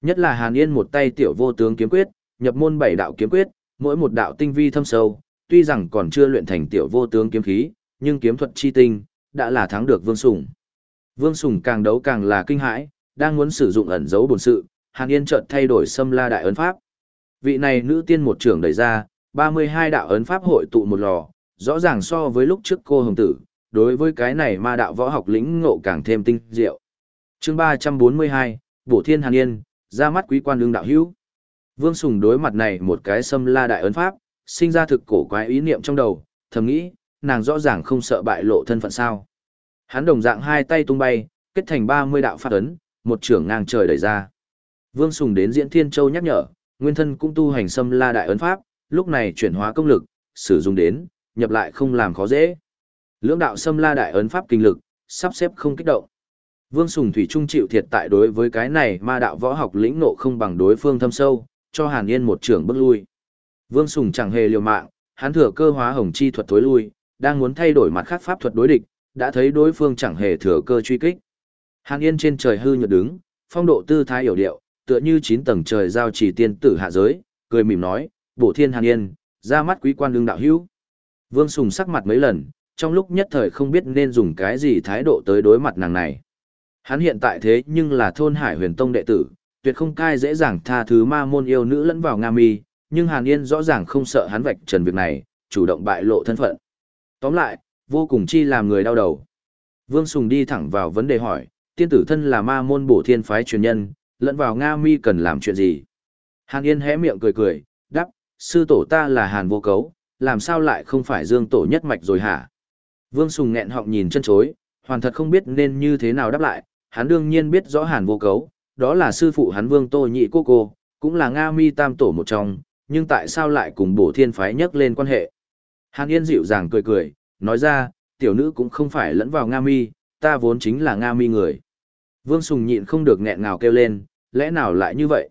Nhất là Hàn Yên một tay tiểu vô tướng kiếm quyết, nhập môn bảy đạo kiếm quyết, mỗi một đạo tinh vi thâm sâu, tuy rằng còn chưa luyện thành tiểu vô tướng kiếm khí, nhưng kiếm thuật chi tinh, đã là thắng được Vương Sùng. Vương Sùng càng đấu càng là kinh hãi, đang muốn sử dụng ẩn dấu bổn sự, Hàn Yên chợt thay đổi xâm la đại ấn pháp. Vị này nữ tiên một trưởng đẩy ra, 32 đạo ấn pháp hội tụ một lò, rõ ràng so với lúc trước cô hồng tử, đối với cái này ma đạo võ học lĩnh ngộ càng thêm tinh diệu. Chương 342, Bổ Thiên Hàn Yên, ra mắt quý quan đương đạo hữu. Vương Sùng đối mặt này một cái xâm la đại ấn pháp, sinh ra thực cổ quái ý niệm trong đầu, thầm nghĩ, nàng rõ ràng không sợ bại lộ thân phận sao. Hắn đồng dạng hai tay tung bay, kết thành 30 đạo pháp ấn, một trưởng ngang trời đẩy ra. Vương Sùng đến Diễn Thiên Châu nhắc nhở, nguyên thân cũng tu hành xâm la đại ấn pháp, lúc này chuyển hóa công lực, sử dụng đến, nhập lại không làm khó dễ. Lưỡng đạo xâm la đại ấn pháp kinh lực, sắp xếp không kích động. Vương Sùng Thủy Trung chịu thiệt tại đối với cái này ma đạo võ học lĩnh nộ không bằng đối phương thâm sâu, cho Hàn Yên một trưởng bước lui. Vương Sùng chẳng hề liều mạng, hắn thừa cơ hóa hồng chi thuật tối lui, đang muốn thay đổi mặt khác pháp thuật đối địch, đã thấy đối phương chẳng hề thừa cơ truy kích. Hàn Yên trên trời hư nhược đứng, phong độ tư thái hiểu điệu, tựa như chín tầng trời giao chỉ tiên tử hạ giới, cười mỉm nói, bổ thiên hàn yên, ra mắt quý quan đương đạo hữu. Vương Sùng sắc mặt mấy lần, trong lúc nhất thời không biết nên dùng cái gì thái độ tới đối mặt nàng này. Hắn hiện tại thế nhưng là thôn hải huyền tông đệ tử, tuyệt không cai dễ dàng tha thứ ma môn yêu nữ lẫn vào Nga mi, nhưng Hàn Yên rõ ràng không sợ hắn vạch trần việc này, chủ động bại lộ thân phận. Tóm lại, vô cùng chi làm người đau đầu. Vương Sùng đi thẳng vào vấn đề hỏi, tiên tử thân là ma môn bổ thiên phái truyền nhân, lẫn vào Nga mi cần làm chuyện gì? Hàn Yên hé miệng cười cười, đáp, sư tổ ta là Hàn vô cấu, làm sao lại không phải dương tổ nhất mạch rồi hả? Vương Sùng nghẹn họng nhìn chân chối, hoàn thật không biết nên như thế nào đáp lại, hắn đương nhiên biết rõ Hàn vô cấu, đó là sư phụ hắn Vương Tô Nhị Cô Cô, cũng là Nga mi tam tổ một trong, nhưng tại sao lại cùng bổ thiên phái nhắc lên quan hệ? Hàn Yên dịu dàng cười cười, nói ra, tiểu nữ cũng không phải lẫn vào Nga mi, ta vốn chính là Nga mi người. Vương Sùng nhịn không được nghẹn ngào kêu lên, lẽ nào lại như vậy?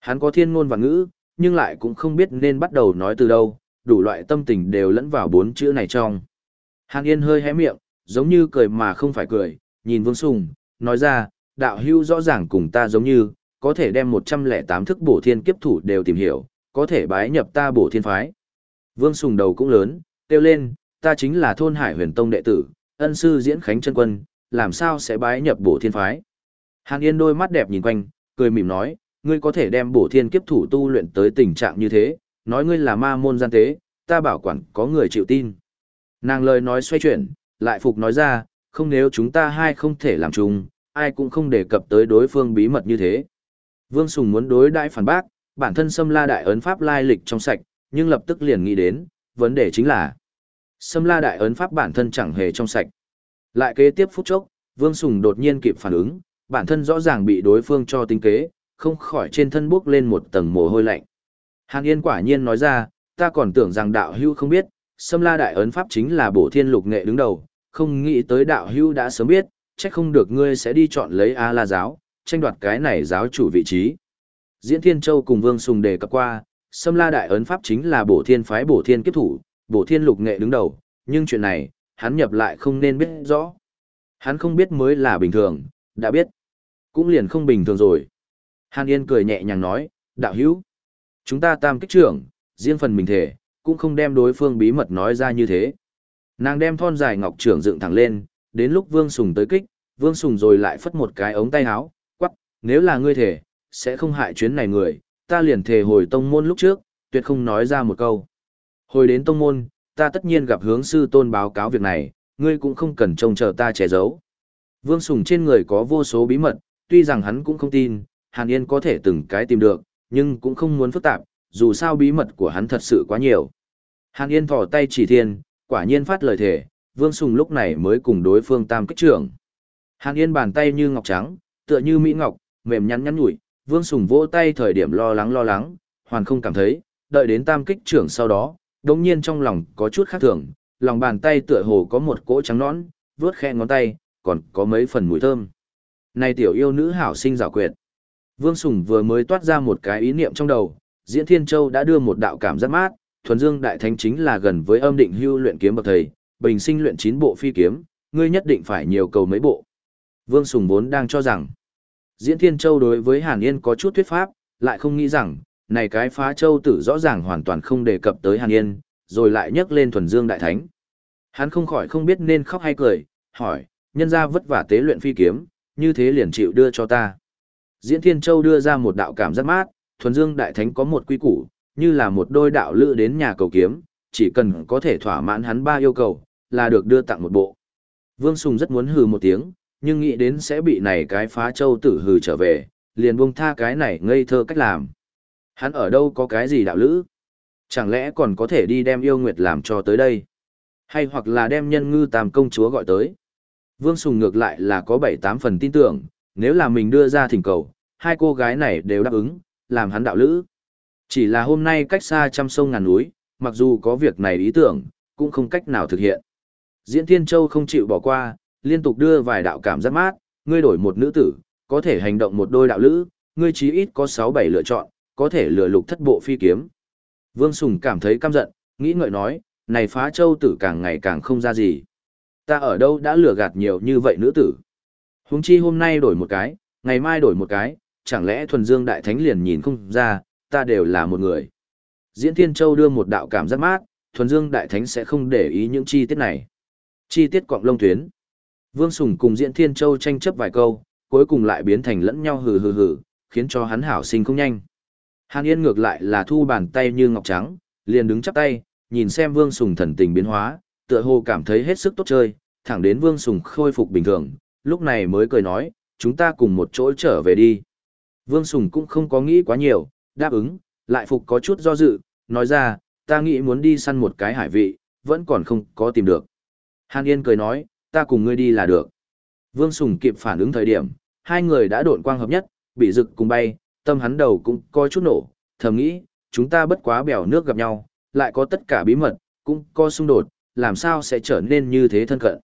Hắn có thiên ngôn và ngữ, nhưng lại cũng không biết nên bắt đầu nói từ đâu, đủ loại tâm tình đều lẫn vào bốn chữ này trong. Hàn Yên hơi hé miệng, giống như cười mà không phải cười, nhìn Vương Sùng, nói ra, đạo hưu rõ ràng cùng ta giống như, có thể đem 108 thức bổ thiên kiếp thủ đều tìm hiểu, có thể bái nhập ta bổ thiên phái. Vương Sùng đầu cũng lớn, kêu lên, ta chính là thôn hải huyền tông đệ tử, ân sư diễn khánh chân quân, làm sao sẽ bái nhập bổ thiên phái. Hàn Yên đôi mắt đẹp nhìn quanh, cười mỉm nói, ngươi có thể đem bổ thiên kiếp thủ tu luyện tới tình trạng như thế, nói ngươi là ma môn gian tế, ta bảo quản có người chịu tin. Nàng lời nói xoay chuyển, lại phục nói ra, không nếu chúng ta hai không thể làm chung, ai cũng không đề cập tới đối phương bí mật như thế. Vương Sùng muốn đối đại phản bác, bản thân xâm la đại ấn pháp lai lịch trong sạch, nhưng lập tức liền nghĩ đến, vấn đề chính là xâm la đại ấn pháp bản thân chẳng hề trong sạch. Lại kế tiếp phút chốc, Vương Sùng đột nhiên kịp phản ứng, bản thân rõ ràng bị đối phương cho tính kế, không khỏi trên thân bước lên một tầng mồ hôi lạnh. Hàn Yên quả nhiên nói ra, ta còn tưởng rằng đạo hưu không biết, xâm la đại ấn pháp chính là bổ thiên lục nghệ đứng đầu, không nghĩ tới đạo hưu đã sớm biết, chắc không được ngươi sẽ đi chọn lấy A la giáo, tranh đoạt cái này giáo chủ vị trí. Diễn Thiên Châu cùng Vương Sùng đề cập qua, sâm la đại ấn pháp chính là bổ thiên phái bổ thiên kiếp thủ, bổ thiên lục nghệ đứng đầu, nhưng chuyện này, hắn nhập lại không nên biết rõ. Hắn không biết mới là bình thường, đã biết. Cũng liền không bình thường rồi. Hàn Yên cười nhẹ nhàng nói, đạo hữu. Chúng ta tam kích trưởng, riêng phần mình thể, cũng không đem đối phương bí mật nói ra như thế. Nàng đem thon dài ngọc trưởng dựng thẳng lên, đến lúc Vương Sùng tới kích, Vương Sùng rồi lại phất một cái ống tay áo, quắc, nếu là ngươi thể, sẽ không hại chuyến này người, ta liền thể hồi tông môn lúc trước, tuyệt không nói ra một câu. Hồi đến tông môn, ta tất nhiên gặp hướng sư tôn báo cáo việc này, ngươi cũng không cần trông chờ ta che giấu. Vương Sùng trên người có vô số bí mật, tuy rằng hắn cũng không tin, Hàn Yên có thể từng cái tìm được, nhưng cũng không muốn phức tạp, dù sao bí mật của hắn thật sự quá nhiều. Hàn Yên thỏ tay chỉ thiên, quả nhiên phát lời thể, Vương Sùng lúc này mới cùng đối phương tam kích trưởng. Hàn Yên bàn tay như ngọc trắng, tựa như mỹ ngọc, mềm nhắn nhắn nhủi, Vương Sùng vỗ tay thời điểm lo lắng lo lắng, hoàn không cảm thấy, đợi đến tam kích trưởng sau đó, đồng nhiên trong lòng có chút khác thường, lòng bàn tay tựa hồ có một cỗ trắng nõn, vướt khe ngón tay, còn có mấy phần mùi thơm. Này tiểu yêu nữ hảo sinh rào quyệt. Vương Sùng vừa mới toát ra một cái ý niệm trong đầu, Diễn Thiên Châu đã đưa một đạo cảm giác mát, thuần dương đại thánh chính là gần với âm định hưu luyện kiếm bậc thầy, bình sinh luyện chín bộ phi kiếm, ngươi nhất định phải nhiều cầu mấy bộ. Vương Sùng vốn đang cho rằng, Diễn Thiên Châu đối với Hàn Yên có chút thuyết pháp, lại không nghĩ rằng, này cái phá châu tử rõ ràng hoàn toàn không đề cập tới Hàn Yên, rồi lại nhắc lên thuần dương đại thánh. Hắn không khỏi không biết nên khóc hay cười, hỏi, nhân ra vất vả tế luyện phi kiếm, như thế liền chịu đưa cho ta. Diễn Thiên Châu đưa ra một đạo cảm giác mát, thuần dương đại thánh có một quy củ, như là một đôi đạo lữ đến nhà cầu kiếm, chỉ cần có thể thỏa mãn hắn ba yêu cầu, là được đưa tặng một bộ. Vương Sùng rất muốn hừ một tiếng, nhưng nghĩ đến sẽ bị này cái phá châu tử hừ trở về, liền buông tha cái này ngây thơ cách làm. Hắn ở đâu có cái gì đạo lữ? Chẳng lẽ còn có thể đi đem yêu nguyệt làm cho tới đây? Hay hoặc là đem nhân ngư tam công chúa gọi tới? Vương Sùng ngược lại là có 7-8 phần tin tưởng, nếu là mình đưa ra thỉnh cầu, hai cô gái này đều đáp ứng, làm hắn đạo lữ. Chỉ là hôm nay cách xa trăm sông ngàn núi, mặc dù có việc này ý tưởng, cũng không cách nào thực hiện. Diễn Thiên Châu không chịu bỏ qua, liên tục đưa vài đạo cảm giác mát, ngươi đổi một nữ tử, có thể hành động một đôi đạo lữ, ngươi chí ít có 6-7 lựa chọn, có thể lừa lục thất bộ phi kiếm. Vương Sùng cảm thấy căm giận, nghĩ ngợi nói, này phá châu tử càng ngày càng không ra gì. Ta ở đâu đã lừa gạt nhiều như vậy nữ tử. Huống chi hôm nay đổi một cái, Ngày mai đổi một cái, chẳng lẽ thuần dương đại thánh liền nhìn không ra, ta đều là một người. Diễn Thiên Châu đưa một đạo cảm giác mát, thuần dương đại thánh sẽ không để ý những chi tiết này. Chi tiết quạng lông tuyến. Vương Sùng cùng Diễn Thiên Châu tranh chấp vài câu, cuối cùng lại biến thành lẫn nhau hừ hừ hừ, khiến cho hắn hảo sinh không nhanh. Hàn Yên ngược lại là thu bàn tay như ngọc trắng, liền đứng chắp tay, nhìn xem Vương Sùng thần tình biến hóa, tựa hồ cảm thấy hết sức tốt chơi, thẳng đến Vương Sùng khôi phục bình thường, lúc này mới cười nói, chúng ta cùng một chỗ trở về đi. Vương Sùng cũng không có nghĩ quá nhiều, đáp ứng, lại phục có chút do dự, nói ra, ta nghĩ muốn đi săn một cái hải vị, vẫn còn không có tìm được. Hàn Yên cười nói, ta cùng ngươi đi là được. Vương Sùng kịp phản ứng thời điểm, hai người đã độn quang hợp nhất, bị rực cùng bay, tâm hắn đầu cũng coi chút nổ, thầm nghĩ, chúng ta bất quá bèo nước gặp nhau, lại có tất cả bí mật, cũng có xung đột, làm sao sẽ trở nên như thế thân cận.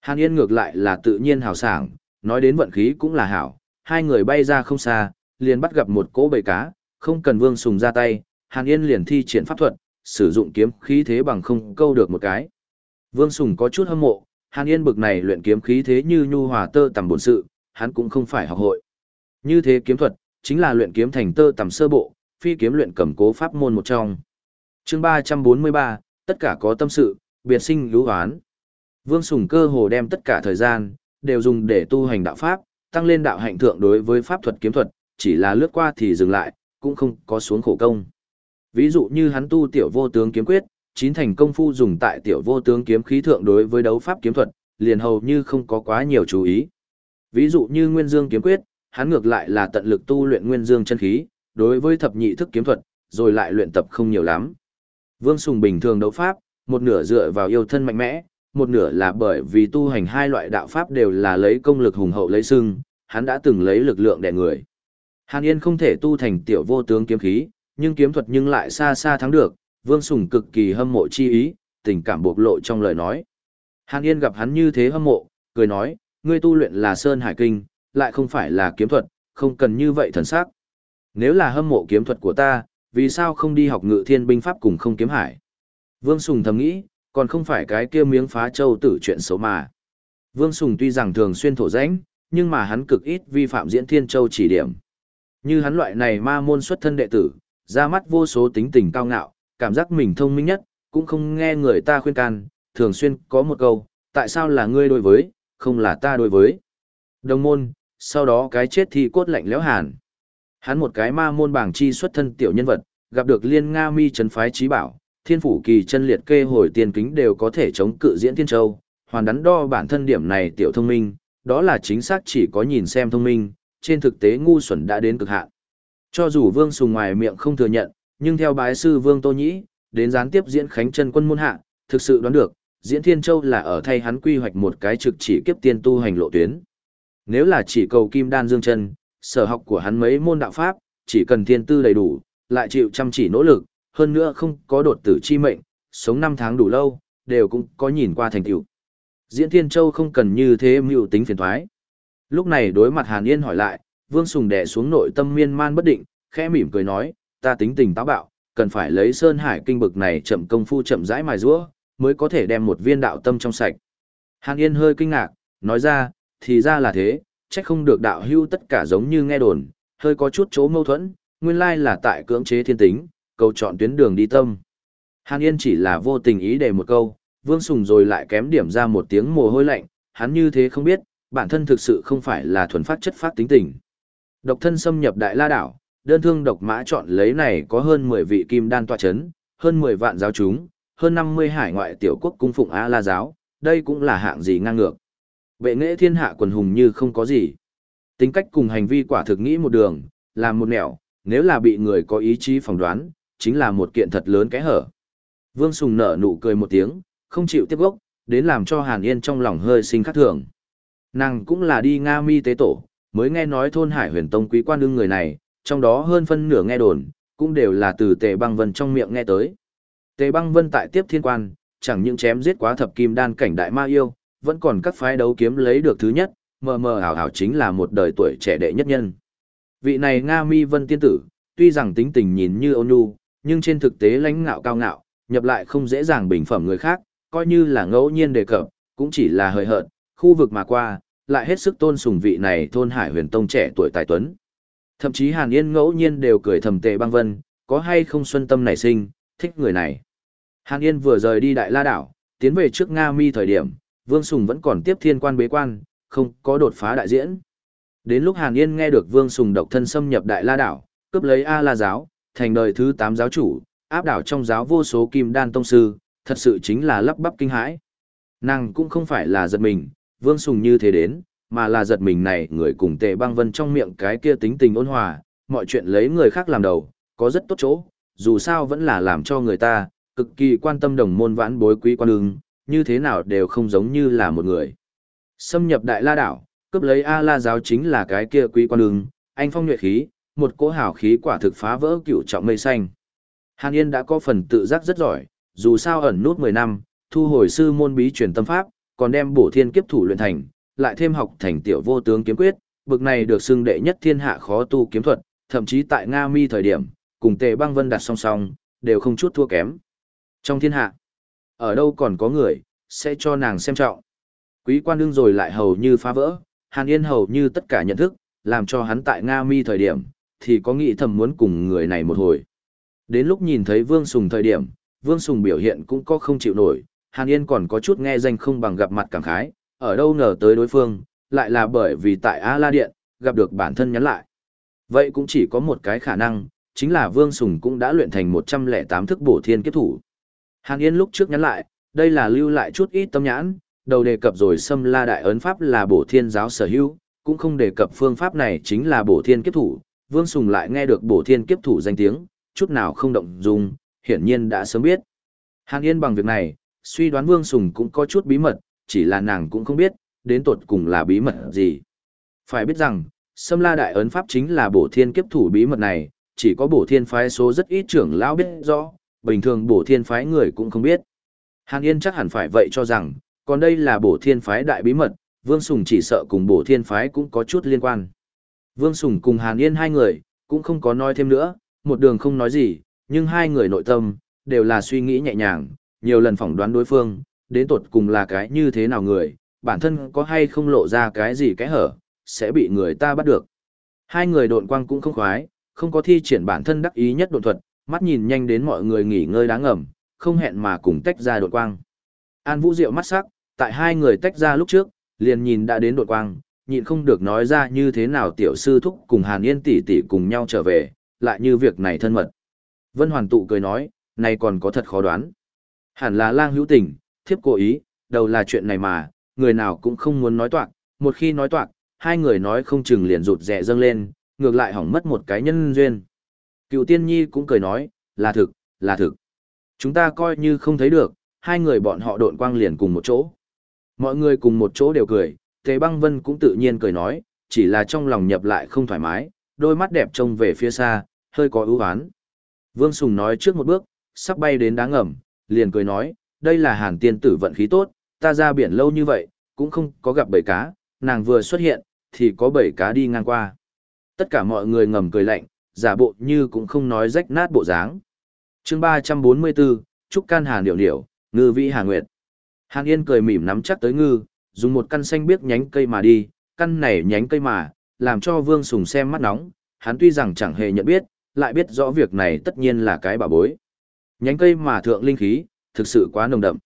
Hàn Yên ngược lại là tự nhiên hào sảng, nói đến vận khí cũng là hảo, hai người bay ra không xa, liền bắt gặp một cỗ bầy cá, không cần Vương Sùng ra tay, Hàn Yên liền thi triển pháp thuật, sử dụng kiếm khí thế bằng không câu được một cái. Vương Sùng có chút hâm mộ, Hàn Yên bực này luyện kiếm khí thế như nhu hòa tơ tầm bổn sự, hắn cũng không phải học hội. Như thế kiếm thuật, chính là luyện kiếm thành tơ tầm sơ bộ, phi kiếm luyện cầm cố pháp môn một trong. chương 343, tất cả có tâm sự, biệt sinh lũ hoán. Vương Sùng cơ hồ đem tất cả thời gian, đều dùng để tu hành đạo pháp, tăng lên đạo hạnh thượng đối với pháp thuật kiếm thuật, chỉ là lướt qua thì dừng lại, cũng không có xuống khổ công. Ví dụ như hắn tu tiểu vô tướng kiếm quyết, chín thành công phu dùng tại tiểu vô tướng kiếm khí thượng đối với đấu pháp kiếm thuật, liền hầu như không có quá nhiều chú ý. Ví dụ như Nguyên Dương kiếm quyết, hắn ngược lại là tận lực tu luyện Nguyên Dương chân khí, đối với thập nhị thức kiếm thuật, rồi lại luyện tập không nhiều lắm. Vương Sùng bình thường đấu pháp, một nửa dựa vào yêu thân mạnh mẽ, một nửa là bởi vì tu hành hai loại đạo pháp đều là lấy công lực hùng hậu lấy xưng, hắn đã từng lấy lực lượng đè người. Hàn Yên không thể tu thành tiểu vô tướng kiếm khí, nhưng kiếm thuật nhưng lại xa xa thắng được, Vương Sùng cực kỳ hâm mộ chi ý, tình cảm bộc lộ trong lời nói. Hàn Yên gặp hắn như thế hâm mộ, cười nói, ngươi tu luyện là Sơn Hải Kinh, lại không phải là kiếm thuật, không cần như vậy thần sắc. Nếu là hâm mộ kiếm thuật của ta, vì sao không đi học ngự thiên binh pháp cùng không kiếm hải? Vương Sùng thầm nghĩ, còn không phải cái kia miếng phá châu tử chuyện xấu mà. Vương Sùng tuy rằng thường xuyên thổ rãnh, nhưng mà hắn cực ít vi phạm diễn thiên châu chỉ điểm. Như hắn loại này ma môn xuất thân đệ tử, ra mắt vô số tính tình cao ngạo, cảm giác mình thông minh nhất, cũng không nghe người ta khuyên can, thường xuyên có một câu, tại sao là ngươi đối với, không là ta đối với. Đồng môn, sau đó cái chết thì cốt lạnh lẽo hàn. Hắn một cái ma môn bảng chi xuất thân tiểu nhân vật, gặp được liên Nga mi trấn phái trí bảo, thiên phủ kỳ chân liệt kê hồi tiền kính đều có thể chống cự diễn thiên châu, hoàn đắn đo bản thân điểm này tiểu thông minh, đó là chính xác chỉ có nhìn xem thông minh, trên thực tế ngu xuẩn đã đến cực hạn. Cho dù Vương Sùng ngoài miệng không thừa nhận, nhưng theo bái sư Vương Tô Nhĩ, đến gián tiếp diễn khánh chân quân môn hạ, thực sự đoán được, diễn Thiên Châu là ở thay hắn quy hoạch một cái trực chỉ kiếp tiên tu hành lộ tuyến. Nếu là chỉ cầu kim đan dương chân, sở học của hắn mấy môn đạo pháp, chỉ cần thiên tư đầy đủ, lại chịu chăm chỉ nỗ lực, hơn nữa không có đột tử chi mệnh, sống 5 tháng đủ lâu, đều cũng có nhìn qua thành tựu. Diễn Thiên Châu không cần như thế mưu tính phiền thoái. Lúc này đối mặt Hàn Yên hỏi lại, Vương Sùng đè xuống nội tâm miên man bất định, khẽ mỉm cười nói, ta tính tình táo bạo, cần phải lấy Sơn Hải kinh bực này chậm công phu chậm rãi mài rũa, mới có thể đem một viên đạo tâm trong sạch. Hàn Yên hơi kinh ngạc, nói ra, thì ra là thế, trách không được đạo hưu tất cả giống như nghe đồn, hơi có chút chỗ mâu thuẫn, nguyên lai là tại cưỡng chế thiên tính, cầu chọn tuyến đường đi tâm. Hàn Yên chỉ là vô tình ý để một câu, Vương Sùng rồi lại kém điểm ra một tiếng mồ hôi lạnh, hắn như thế không biết, bản thân thực sự không phải là thuần phát chất phát tính tình. Độc thân xâm nhập Đại La Đảo, đơn thương độc mã chọn lấy này có hơn 10 vị kim đan tọa chấn, hơn 10 vạn giáo chúng, hơn 50 hải ngoại tiểu quốc cung phụng A La giáo, đây cũng là hạng gì ngang ngược. Vệ nghệ thiên hạ quần hùng như không có gì. Tính cách cùng hành vi quả thực nghĩ một đường, làm một nẻo, nếu là bị người có ý chí phỏng đoán, chính là một kiện thật lớn cái hở. Vương Sùng nở nụ cười một tiếng, không chịu tiếp gốc, đến làm cho Hàn Yên trong lòng hơi sinh khắc thường. Nàng cũng là đi Nga mi tế tổ, mới nghe nói thôn Hải huyền tông quý quan đương người này, trong đó hơn phân nửa nghe đồn, cũng đều là từ Tề Băng Vân trong miệng nghe tới. Tề Băng Vân tại tiếp thiên quan, chẳng những chém giết quá thập kim đan cảnh đại ma yêu, vẫn còn các phái đấu kiếm lấy được thứ nhất, mờ mờ ảo ảo chính là một đời tuổi trẻ đệ nhất nhân. Vị này Nga Mi Vân tiên tử, tuy rằng tính tình nhìn như ôn nhu, nhưng trên thực tế lãnh ngạo cao ngạo, nhập lại không dễ dàng bình phẩm người khác, coi như là ngẫu nhiên đề cập, cũng chỉ là hời hợt, khu vực mà qua, lại hết sức tôn sùng vị này thôn hải huyền tông trẻ tuổi tài tuấn. Thậm chí Hàn Yên ngẫu nhiên đều cười thầm tệ băng vân, có hay không xuân tâm nảy sinh, thích người này. Hàn Yên vừa rời đi Đại La Đảo, tiến về trước Nga Mi thời điểm, Vương Sùng vẫn còn tiếp thiên quan bế quan, không có đột phá đại diễn. Đến lúc Hàn Yên nghe được Vương Sùng độc thân xâm nhập Đại La Đảo, cướp lấy A La Giáo, thành đời thứ 8 giáo chủ, áp đảo trong giáo vô số kim đan tông sư, thật sự chính là lắp bắp kinh hãi. Nàng cũng không phải là giật mình, Vương Sùng như thế đến, mà là giật mình này người cùng tề băng vân trong miệng cái kia tính tình ôn hòa, mọi chuyện lấy người khác làm đầu, có rất tốt chỗ, dù sao vẫn là làm cho người ta, cực kỳ quan tâm đồng môn vãn bối quý quan ưng, như thế nào đều không giống như là một người. Xâm nhập đại la đảo, cướp lấy A la giáo chính là cái kia quý quan ưng, anh phong nhuệ khí, một cỗ hào khí quả thực phá vỡ cựu trọng mây xanh. Hàn Yên đã có phần tự giác rất giỏi, dù sao ẩn nút 10 năm, thu hồi sư môn bí truyền tâm pháp, còn đem bổ thiên kiếp thủ luyện thành, lại thêm học thành tiểu vô tướng kiếm quyết, bực này được xưng đệ nhất thiên hạ khó tu kiếm thuật, thậm chí tại Nga Mi thời điểm, cùng Tề Băng Vân đặt song song, đều không chút thua kém. Trong thiên hạ, ở đâu còn có người sẽ cho nàng xem trọng. Quý quan đương rồi lại hầu như phá vỡ, Hàn Yên hầu như tất cả nhận thức, làm cho hắn tại Nga Mi thời điểm, thì có nghĩ thầm muốn cùng người này một hồi. Đến lúc nhìn thấy Vương Sùng thời điểm, Vương Sùng biểu hiện cũng có không chịu nổi, Hàn Yên còn có chút nghe danh không bằng gặp mặt cảm khái, ở đâu ngờ tới đối phương, lại là bởi vì tại A La Điện, gặp được bản thân nhắn lại. Vậy cũng chỉ có một cái khả năng, chính là Vương Sùng cũng đã luyện thành 108 thức bổ thiên kiếp thủ. Hàn Yên lúc trước nhắn lại, đây là lưu lại chút ít tâm nhãn, đầu đề cập rồi xâm la đại ấn pháp là bổ thiên giáo sở hữu, cũng không đề cập phương pháp này chính là bổ thiên kiếp thủ. Vương Sùng lại nghe được bổ thiên kiếp thủ danh tiếng, chút nào không động dung, hiển nhiên đã sớm biết. Hàn Yên bằng việc này, suy đoán Vương Sùng cũng có chút bí mật, chỉ là nàng cũng không biết, đến tột cùng là bí mật gì. Phải biết rằng, Sâm La Đại Ấn Pháp chính là bổ thiên kiếp thủ bí mật này, chỉ có bổ thiên phái số rất ít trưởng lão biết rõ, bình thường bổ thiên phái người cũng không biết. Hàn Yên chắc hẳn phải vậy cho rằng, còn đây là bổ thiên phái đại bí mật, Vương Sùng chỉ sợ cùng bổ thiên phái cũng có chút liên quan. Vương Sùng cùng Hàn Yên hai người, cũng không có nói thêm nữa, một đường không nói gì, nhưng hai người nội tâm, đều là suy nghĩ nhẹ nhàng, nhiều lần phỏng đoán đối phương, đến tột cùng là cái như thế nào người, bản thân có hay không lộ ra cái gì cái hở, sẽ bị người ta bắt được. Hai người độn quang cũng không khoái, không có thi triển bản thân đắc ý nhất độn thuật, mắt nhìn nhanh đến mọi người nghỉ ngơi đáng ngầm, không hẹn mà cùng tách ra độn quang. An Vũ Diệu mắt sắc, tại hai người tách ra lúc trước, liền nhìn đã đến độn quang, nhịn không được nói ra như thế nào tiểu sư thúc cùng Hàn Yên tỷ tỷ cùng nhau trở về, lại như việc này thân mật. Vân Hoàn tụ cười nói, này còn có thật khó đoán. Hẳn là lang hữu tình, thiếp cố ý, đầu là chuyện này mà, người nào cũng không muốn nói toạc, một khi nói toạc, hai người nói không chừng liền rụt rẻ dâng lên, ngược lại hỏng mất một cái nhân duyên. Cựu tiên nhi cũng cười nói, là thực, là thực. Chúng ta coi như không thấy được, hai người bọn họ độn quang liền cùng một chỗ. Mọi người cùng một chỗ đều cười, Tề băng vân cũng tự nhiên cười nói, chỉ là trong lòng nhập lại không thoải mái, đôi mắt đẹp trông về phía xa, hơi có ưu hoán. Vương Sùng nói trước một bước, sắp bay đến đá ngầm, liền cười nói, đây là hàn tiên tử vận khí tốt, ta ra biển lâu như vậy, cũng không có gặp bầy cá, nàng vừa xuất hiện, thì có bầy cá đi ngang qua. Tất cả mọi người ngầm cười lạnh, giả bộ như cũng không nói rách nát bộ dáng. chương 344, Trúc Can Hàn Điệu Điệu, Ngư Vĩ Hà Nguyệt. Hàn Yên cười mỉm nắm chắc tới ngư, dùng một căn xanh biếc nhánh cây mà đi, căn này nhánh cây mà, làm cho Vương Sùng xem mắt nóng, hắn tuy rằng chẳng hề nhận biết, lại biết rõ việc này tất nhiên là cái bà bối. Nhánh cây mà thượng linh khí, thực sự quá nồng đậm.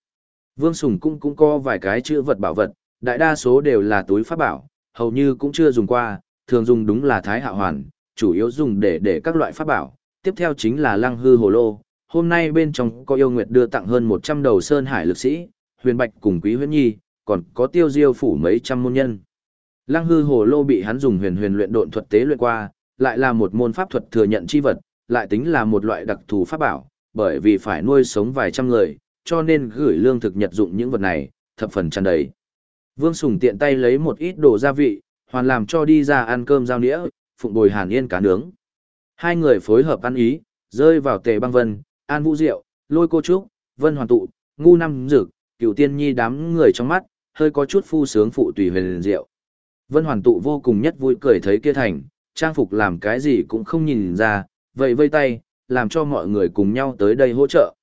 Vương Sùng cũng cũng có vài cái chữ vật bảo vật, đại đa số đều là túi pháp bảo, hầu như cũng chưa dùng qua, thường dùng đúng là thái hạ hoàn, chủ yếu dùng để để các loại pháp bảo. Tiếp theo chính là lăng hư hồ lô, hôm nay bên trong có yêu nguyệt đưa tặng hơn 100 đầu sơn hải lực sĩ, huyền bạch cùng quý huyễn nhi, còn có tiêu diêu phủ mấy trăm môn nhân. Lăng hư hồ lô bị hắn dùng huyền huyền luyện độn thuật tế luyện qua, lại là một môn pháp thuật thừa nhận chi vật, lại tính là một loại đặc thù pháp bảo, bởi vì phải nuôi sống vài trăm người, cho nên gửi lương thực nhật dụng những vật này, thập phần tràn đầy. Vương Sùng tiện tay lấy một ít đồ gia vị, hoàn làm cho đi ra ăn cơm giao nĩa, phụng bồi hàn yên cá nướng. Hai người phối hợp ăn ý, rơi vào tề băng vân, an vũ diệu, lôi cô trúc, vân hoàn tụ, ngu năm dực, cựu tiên nhi đám người trong mắt, hơi có chút phu sướng phụ tùy huyền diệu. Vân hoàn tụ vô cùng nhất vui cười thấy kia thành, trang phục làm cái gì cũng không nhìn ra, vậy vây tay, làm cho mọi người cùng nhau tới đây hỗ trợ.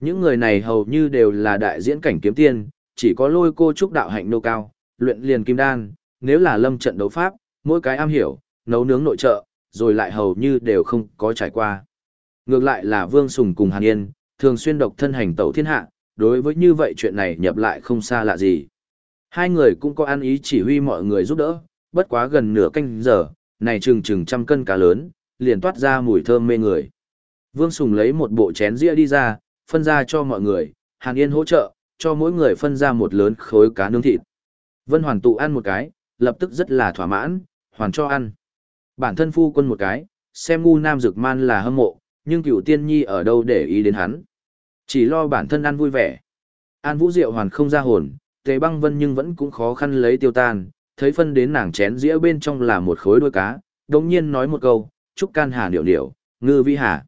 Những người này hầu như đều là đại diễn cảnh kiếm tiên, chỉ có lôi cô trúc đạo hạnh nô cao, luyện liền kim đan, nếu là lâm trận đấu pháp, mỗi cái am hiểu, nấu nướng nội trợ, rồi lại hầu như đều không có trải qua. Ngược lại là Vương Sùng cùng Hàn Yên, thường xuyên độc thân hành tẩu thiên hạ, đối với như vậy chuyện này nhập lại không xa lạ gì. Hai người cũng có ăn ý chỉ huy mọi người giúp đỡ, bất quá gần nửa canh giờ, này chừng chừng trăm cân cá lớn, liền toát ra mùi thơm mê người. Vương Sùng lấy một bộ chén rĩa đi ra, phân ra cho mọi người, Hàn Yên hỗ trợ, cho mỗi người phân ra một lớn khối cá nướng thịt. Vân Hoàn tụ ăn một cái, lập tức rất là thỏa mãn, hoàn cho ăn. Bản thân phu quân một cái, xem ngu nam dực man là hâm mộ, nhưng cựu tiên nhi ở đâu để ý đến hắn. Chỉ lo bản thân ăn vui vẻ. An vũ diệu hoàn không ra hồn, tề băng vân nhưng vẫn cũng khó khăn lấy tiêu tan, thấy phân đến nàng chén dĩa bên trong là một khối đuôi cá, đồng nhiên nói một câu, chúc can hà điệu điệu, ngư vi hà.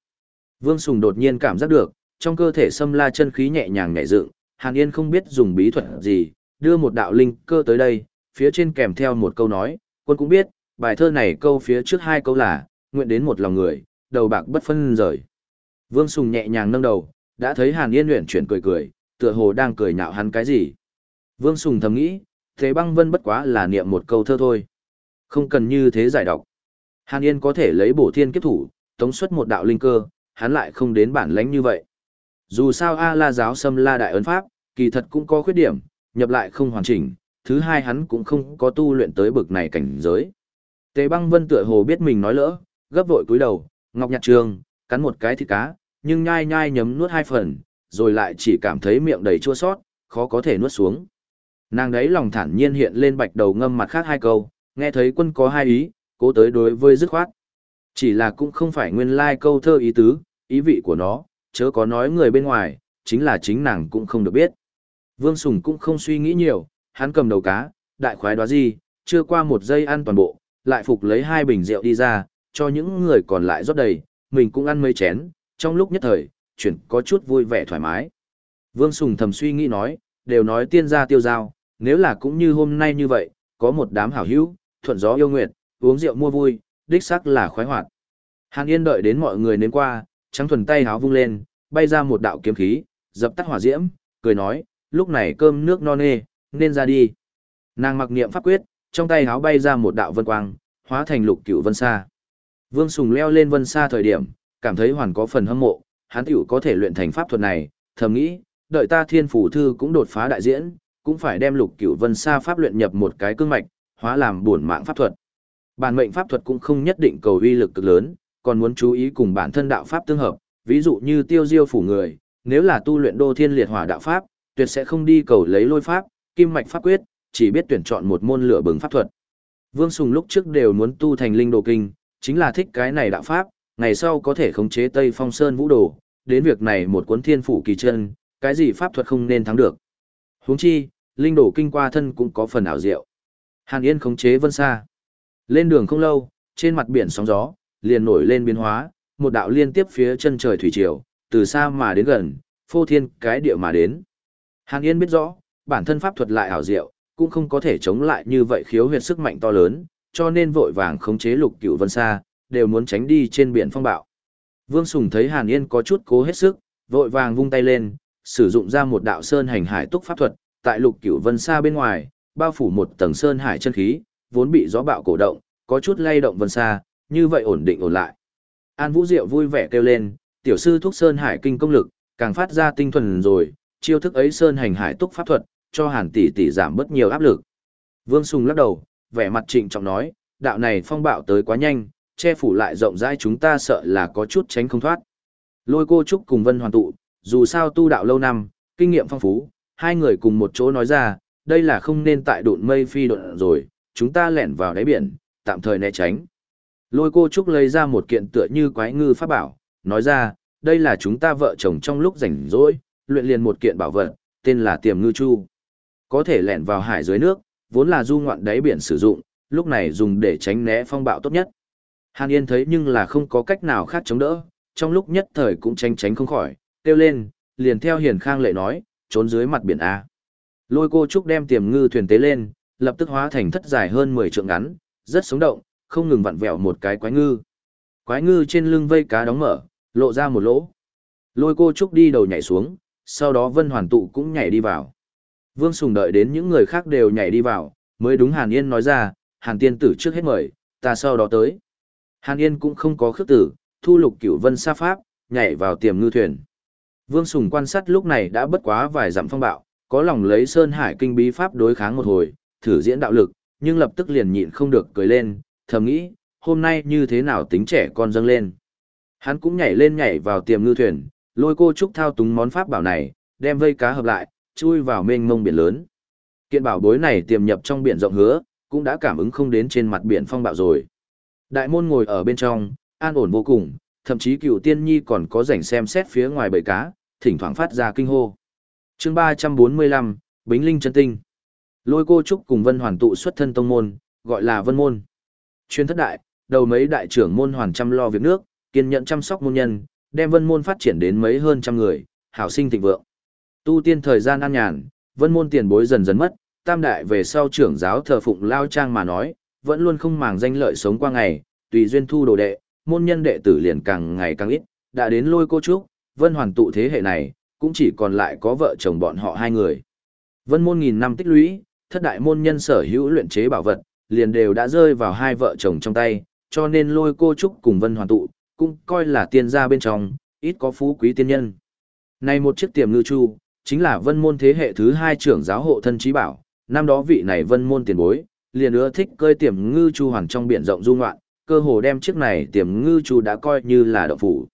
Vương Sùng đột nhiên cảm giác được, trong cơ thể xâm la chân khí nhẹ nhàng nhẹ dựng, Hàn Yên không biết dùng bí thuật gì, đưa một đạo linh cơ tới đây, phía trên kèm theo một câu nói, quân cũng biết, bài thơ này câu phía trước hai câu là, nguyện đến một lòng người, đầu bạc bất phân rời. Vương Sùng nhẹ nhàng nâng đầu, đã thấy Hàn Yên luyện chuyển cười cười, tựa hồ đang cười nhạo hắn cái gì. Vương Sùng thầm nghĩ, thế băng vân bất quá là niệm một câu thơ thôi. Không cần như thế giải đọc. Hàn Yên có thể lấy bổ thiên kiếp thủ, tống xuất một đạo linh cơ, hắn lại không đến bản lãnh như vậy. Dù sao A la giáo xâm la đại ấn pháp, kỳ thật cũng có khuyết điểm, nhập lại không hoàn chỉnh, thứ hai hắn cũng không có tu luyện tới bực này cảnh giới. Tề băng vân tựa hồ biết mình nói lỡ, gấp vội cúi đầu, ngọc nhạt trường, cắn một cái thịt cá, nhưng nhai nhai nhấm nuốt hai phần, rồi lại chỉ cảm thấy miệng đầy chua sót, khó có thể nuốt xuống. Nàng đấy lòng thản nhiên hiện lên bạch đầu ngâm mặt khác hai câu, nghe thấy quân có hai ý, cố tới đối với dứt khoát. Chỉ là cũng không phải nguyên lai like câu thơ ý tứ, ý vị của nó, chớ có nói người bên ngoài, chính là chính nàng cũng không được biết. Vương Sùng cũng không suy nghĩ nhiều, hắn cầm đầu cá, đại khoái đó gì, chưa qua một giây ăn toàn bộ, lại phục lấy hai bình rượu đi ra, cho những người còn lại rót đầy, mình cũng ăn mấy chén, trong lúc nhất thời, chuyển có chút vui vẻ thoải mái. Vương Sùng thầm suy nghĩ nói, đều nói tiên gia tiêu giao, nếu là cũng như hôm nay như vậy, có một đám hảo hữu, thuận gió yêu nguyện, uống rượu mua vui, đích sắc là khoái hoạt. Hàn Yên đợi đến mọi người nếm qua, trắng thuần tay háo vung lên, bay ra một đạo kiếm khí, dập tắt hỏa diễm, cười nói, lúc này cơm nước no nê, nên ra đi. Nàng mặc niệm pháp quyết, trong tay háo bay ra một đạo vân quang, hóa thành lục cửu vân xa, Vương Sùng leo lên vân xa thời điểm, cảm thấy hoàn có phần hâm mộ, hắn tiểu có thể luyện thành pháp thuật này, thầm nghĩ, đợi ta thiên phủ thư cũng đột phá đại diễn, cũng phải đem lục cửu vân xa pháp luyện nhập một cái cương mạch, hóa làm buồn mạng pháp thuật. Bản mệnh pháp thuật cũng không nhất định cầu uy lực cực lớn, còn muốn chú ý cùng bản thân đạo pháp tương hợp, ví dụ như tiêu diêu phủ người, nếu là tu luyện đô thiên liệt hỏa đạo pháp, tuyệt sẽ không đi cầu lấy lôi pháp, kim mạch pháp quyết, chỉ biết tuyển chọn một môn lửa bừng pháp thuật. Vương Sùng lúc trước đều muốn tu thành linh đồ kinh, chính là thích cái này đạo pháp, ngày sau có thể khống chế Tây Phong Sơn vũ đồ, đến việc này một cuốn thiên phủ kỳ chân, cái gì pháp thuật không nên thắng được. Huống chi, linh đồ kinh qua thân cũng có phần ảo diệu. Hàn Yên khống chế vân xa. Lên đường không lâu, trên mặt biển sóng gió, liền nổi lên biến hóa, một đạo liên tiếp phía chân trời thủy triều, từ xa mà đến gần, phô thiên cái địa mà đến. Hàn Yên biết rõ, bản thân pháp thuật lại ảo diệu, cũng không có thể chống lại như vậy khiếu huyệt sức mạnh to lớn, cho nên vội vàng khống chế lục cửu vân xa, đều muốn tránh đi trên biển phong bạo. Vương Sùng thấy Hàn Yên có chút cố hết sức, vội vàng vung tay lên, sử dụng ra một đạo sơn hành hải túc pháp thuật, tại lục cửu vân xa bên ngoài, bao phủ một tầng sơn hải chân khí, vốn bị gió bạo cổ động, có chút lay động vân xa, như vậy ổn định ổn lại. An Vũ Diệu vui vẻ kêu lên, tiểu sư thúc sơn hải kinh công lực, càng phát ra tinh thuần rồi, chiêu thức ấy sơn hành hải túc pháp thuật, cho Hàn tỷ tỷ giảm bớt nhiều áp lực. Vương Sùng lắc đầu, vẻ mặt trịnh trọng nói, đạo này phong bạo tới quá nhanh, che phủ lại rộng rãi chúng ta sợ là có chút tránh không thoát. Lôi cô Trúc cùng Vân Hoàn tụ, dù sao tu đạo lâu năm, kinh nghiệm phong phú, hai người cùng một chỗ nói ra, đây là không nên tại độn mây phi độn rồi, chúng ta lẻn vào đáy biển, tạm thời né tránh. Lôi cô Trúc lấy ra một kiện tựa như quái ngư pháp bảo, nói ra, đây là chúng ta vợ chồng trong lúc rảnh rỗi, luyện liền một kiện bảo vật, tên là tiềm ngư chu. Có thể lẻn vào hải dưới nước, vốn là du ngoạn đáy biển sử dụng, lúc này dùng để tránh né phong bạo tốt nhất. Hàn Yên thấy nhưng là không có cách nào khác chống đỡ, trong lúc nhất thời cũng tránh tránh không khỏi, kêu lên, liền theo hiền khang lệ nói, trốn dưới mặt biển A. Lôi cô Trúc đem tiềm ngư thuyền tế lên, lập tức hóa thành thất dài hơn 10 trượng ngắn, rất sống động, không ngừng vặn vẹo một cái quái ngư. Quái ngư trên lưng vây cá đóng mở, lộ ra một lỗ. Lôi cô Trúc đi đầu nhảy xuống, sau đó Vân Hoàn Tụ cũng nhảy đi vào. Vương Sùng đợi đến những người khác đều nhảy đi vào, Mới đúng Hàn Yên nói ra, Hàn tiên tử trước hết mời, ta sau đó tới. Hàn Yên cũng không có khước tử, thu lục cửu vân sa pháp, nhảy vào tiềm ngư thuyền. Vương Sùng quan sát lúc này đã bất quá vài dặm phong bạo, có lòng lấy Sơn Hải kinh bí pháp đối kháng một hồi, thử diễn đạo lực, nhưng lập tức liền nhịn không được cười lên, thầm nghĩ, hôm nay như thế nào tính trẻ con dâng lên. Hắn cũng nhảy lên nhảy vào tiềm ngư thuyền, lôi cô trúc thao túng món pháp bảo này, đem vây cá hợp lại, chui vào mênh mông biển lớn. Kiện bảo bối này tiềm nhập trong biển rộng hứa, cũng đã cảm ứng không đến trên mặt biển phong bạo rồi. Đại môn ngồi ở bên trong, an ổn vô cùng, thậm chí cựu tiên nhi còn có rảnh xem xét phía ngoài bầy cá, thỉnh thoảng phát ra kinh hô. chương 345, Bính Linh chân Tinh. Lôi cô trúc cùng Vân Hoàn tụ xuất thân tông môn, gọi là Vân Môn. Chuyên thất đại, đầu mấy đại trưởng môn hoàn chăm lo việc nước, kiên nhẫn chăm sóc môn nhân, đem Vân Môn phát triển đến mấy hơn trăm người, hảo sinh thịnh vượng. Tu tiên thời gian an nhàn, Vân Môn tiền bối dần dần mất, tam đại về sau trưởng giáo thờ phụng lao trang mà nói, vẫn luôn không màng danh lợi sống qua ngày, tùy duyên thu đồ đệ, môn nhân đệ tử liền càng ngày càng ít, đã đến lôi cô trúc, Vân Hoàn tụ thế hệ này, cũng chỉ còn lại có vợ chồng bọn họ hai người. Vân môn nghìn năm tích lũy, thất đại môn nhân sở hữu luyện chế bảo vật, liền đều đã rơi vào hai vợ chồng trong tay, cho nên lôi cô trúc cùng Vân Hoàn tụ, cũng coi là tiên gia bên trong, ít có phú quý tiên nhân. Này một chiếc tiềm ngư chu, chính là vân môn thế hệ thứ hai trưởng giáo hộ thân trí bảo, năm đó vị này vân môn tiền bối, liền ưa thích cơi tiềm ngư chu hoàn trong biển rộng du ngoạn, cơ hồ đem chiếc này tiềm ngư chu đã coi như là động phủ.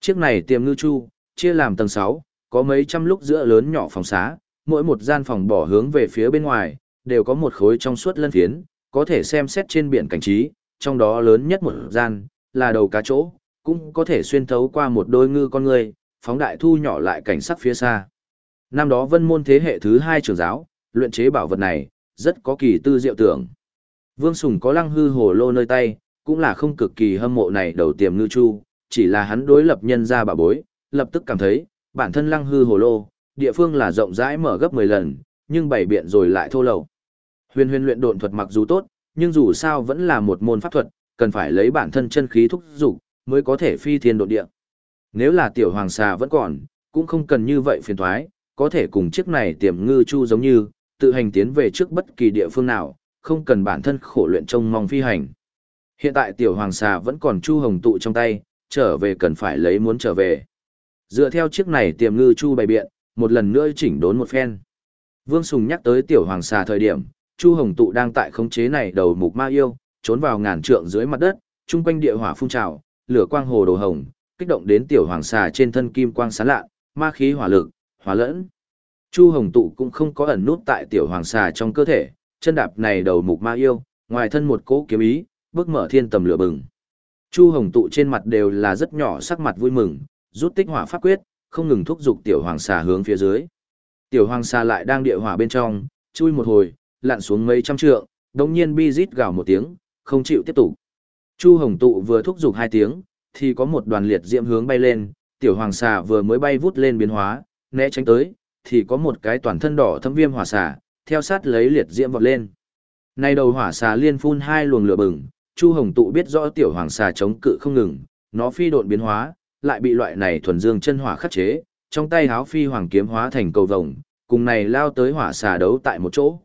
Chiếc này tiềm ngư chu, chia làm tầng 6, có mấy trăm lúc giữa lớn nhỏ phòng xá, mỗi một gian phòng bỏ hướng về phía bên ngoài, đều có một khối trong suốt lân phiến, có thể xem xét trên biển cảnh trí, trong đó lớn nhất một gian, là đầu cá chỗ, cũng có thể xuyên thấu qua một đôi ngư con người, phóng đại thu nhỏ lại cảnh sắc phía xa. Năm đó vân môn thế hệ thứ hai trưởng giáo, luyện chế bảo vật này, rất có kỳ tư diệu tưởng. Vương Sùng có lăng hư hồ lô nơi tay, cũng là không cực kỳ hâm mộ này đầu tiềm ngư chu, chỉ là hắn đối lập nhân ra bà bối, lập tức cảm thấy, bản thân lăng hư hồ lô, địa phương là rộng rãi mở gấp 10 lần, nhưng bảy biện rồi lại thô lầu. Huyền huyền luyện độn thuật mặc dù tốt, nhưng dù sao vẫn là một môn pháp thuật, cần phải lấy bản thân chân khí thúc dục mới có thể phi thiên độ địa. Nếu là tiểu hoàng xà vẫn còn, cũng không cần như vậy phiền thoái, có thể cùng chiếc này tiềm ngư chu giống như, tự hành tiến về trước bất kỳ địa phương nào, không cần bản thân khổ luyện trông mong phi hành. Hiện tại tiểu hoàng xà vẫn còn chu hồng tụ trong tay, trở về cần phải lấy muốn trở về. Dựa theo chiếc này tiềm ngư chu bày biện, một lần nữa chỉnh đốn một phen. Vương Sùng nhắc tới tiểu hoàng xà thời điểm, chu hồng tụ đang tại khống chế này đầu mục ma yêu, trốn vào ngàn trượng dưới mặt đất, chung quanh địa hỏa phun trào, lửa quang hồ đồ hồng, kích động đến tiểu hoàng xà trên thân kim quang sáng lạ, ma khí hỏa lực, hỏa lẫn. Chu Hồng Tụ cũng không có ẩn nút tại tiểu hoàng xà trong cơ thể, chân đạp này đầu mục ma yêu, ngoài thân một cỗ kiếm ý, bước mở thiên tầm lửa bừng. Chu Hồng Tụ trên mặt đều là rất nhỏ sắc mặt vui mừng, rút tích hỏa pháp quyết, không ngừng thúc giục tiểu hoàng xà hướng phía dưới. Tiểu hoàng xà lại đang địa hỏa bên trong, chui một hồi, lặn xuống mấy trăm trượng, đống nhiên bi rít gào một tiếng, không chịu tiếp tục. Chu Hồng Tụ vừa thúc giục hai tiếng, thì có một đoàn liệt diễm hướng bay lên, tiểu hoàng xà vừa mới bay vút lên biến hóa, né tránh tới, thì có một cái toàn thân đỏ thâm viêm hỏa xà, theo sát lấy liệt diễm vọt lên. Nay đầu hỏa xà liên phun hai luồng lửa bừng, Chu Hồng Tụ biết rõ tiểu hoàng xà chống cự không ngừng, nó phi độn biến hóa, lại bị loại này thuần dương chân hỏa khắc chế, trong tay háo phi hoàng kiếm hóa thành cầu vồng, cùng này lao tới hỏa xà đấu tại một chỗ.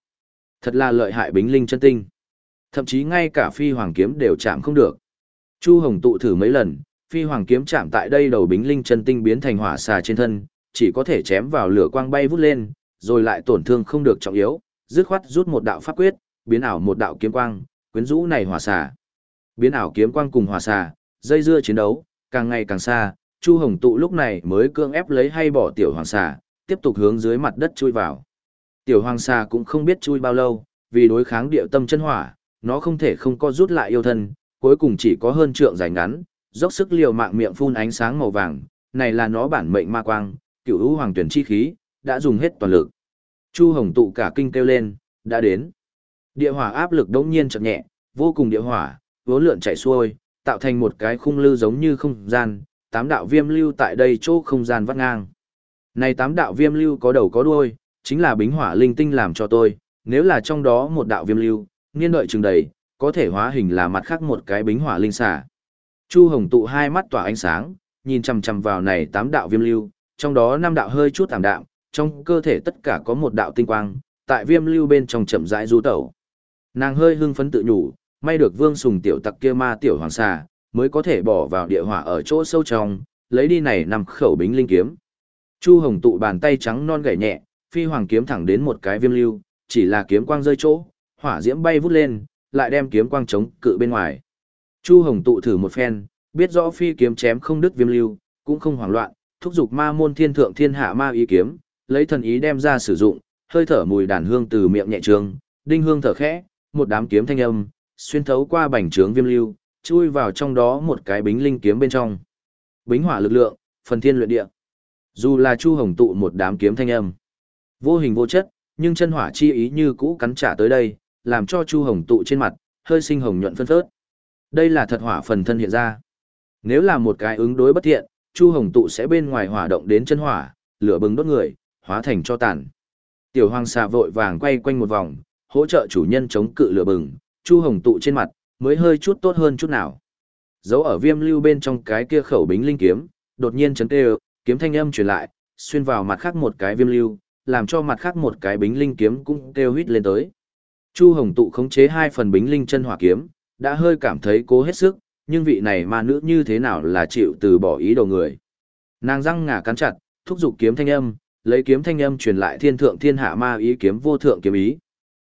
Thật là lợi hại bính linh chân tinh. Thậm chí ngay cả phi hoàng kiếm đều chạm không được. Chu Hồng tụ thử mấy lần, phi hoàng kiếm chạm tại đây đầu bính linh chân tinh biến thành hỏa xà trên thân, chỉ có thể chém vào lửa quang bay vút lên, rồi lại tổn thương không được trọng yếu, dứt khoát rút một đạo pháp quyết, biến ảo một đạo kiếm quang, quyến rũ này hỏa xà. Biến ảo kiếm quang cùng hỏa xà, dây dưa chiến đấu, càng ngày càng xa, Chu Hồng tụ lúc này mới cương ép lấy hay bỏ tiểu hoàng xà, tiếp tục hướng dưới mặt đất chui vào. Tiểu hoàng xà cũng không biết chui bao lâu, vì đối kháng địa tâm chân hỏa, nó không thể không co rút lại yêu thân, cuối cùng chỉ có hơn trượng dài ngắn, dốc sức liều mạng miệng phun ánh sáng màu vàng, này là nó bản mệnh ma quang, cựu hữu hoàng tuyển chi khí, đã dùng hết toàn lực. Chu Hồng tụ cả kinh kêu lên, đã đến. Địa hỏa áp lực đống nhiên chậm nhẹ, vô cùng địa hỏa, vốn lượn chạy xuôi, tạo thành một cái khung lư giống như không gian, tám đạo viêm lưu tại đây chỗ không gian vắt ngang. Này tám đạo viêm lưu có đầu có đuôi, chính là bính hỏa linh tinh làm cho tôi, nếu là trong đó một đạo viêm lưu, niên đợi chừng đầy, có thể hóa hình là mặt khác một cái bính hỏa linh xả. Chu Hồng tụ hai mắt tỏa ánh sáng, nhìn chằm chằm vào này tám đạo viêm lưu, trong đó năm đạo hơi chút tạm đạm, trong cơ thể tất cả có một đạo tinh quang, tại viêm lưu bên trong chậm rãi du tẩu. Nàng hơi hưng phấn tự nhủ, may được Vương Sùng tiểu tặc kia ma tiểu hoàng xà, mới có thể bỏ vào địa hỏa ở chỗ sâu trong, lấy đi này nằm khẩu bính linh kiếm. Chu Hồng tụ bàn tay trắng non gảy nhẹ, phi hoàng kiếm thẳng đến một cái viêm lưu, chỉ là kiếm quang rơi chỗ, hỏa diễm bay vút lên, lại đem kiếm quang chống cự bên ngoài. Chu Hồng tụ thử một phen, biết rõ phi kiếm chém không đứt viêm lưu, cũng không hoảng loạn, thúc giục ma môn thiên thượng thiên hạ ma ý kiếm, lấy thần ý đem ra sử dụng, hơi thở mùi đàn hương từ miệng nhẹ trường, đinh hương thở khẽ, một đám kiếm thanh âm, xuyên thấu qua bành trướng viêm lưu, chui vào trong đó một cái bính linh kiếm bên trong. Bính hỏa lực lượng, phần thiên luyện địa. Dù là Chu Hồng tụ một đám kiếm thanh âm, vô hình vô chất, nhưng chân hỏa chi ý như cũ cắn trả tới đây, làm cho Chu Hồng tụ trên mặt hơi sinh hồng nhuận phân phớt. Đây là thật hỏa phần thân hiện ra. Nếu là một cái ứng đối bất thiện, Chu Hồng tụ sẽ bên ngoài hỏa động đến chân hỏa, lửa bừng đốt người, hóa thành cho tàn. Tiểu Hoàng xà vội vàng quay quanh một vòng, hỗ trợ chủ nhân chống cự lửa bừng, Chu Hồng tụ trên mặt mới hơi chút tốt hơn chút nào. Dấu ở viêm lưu bên trong cái kia khẩu bính linh kiếm, đột nhiên chấn tê kiếm thanh âm truyền lại, xuyên vào mặt khác một cái viêm lưu, làm cho mặt khác một cái bính linh kiếm cũng kêu huýt lên tới. Chu Hồng tụ khống chế hai phần bính linh chân hỏa kiếm, đã hơi cảm thấy cố hết sức, nhưng vị này ma nữ như thế nào là chịu từ bỏ ý đồ người. Nàng răng ngả cắn chặt, thúc giục kiếm thanh âm, lấy kiếm thanh âm truyền lại thiên thượng thiên hạ ma ý kiếm vô thượng kiếm ý.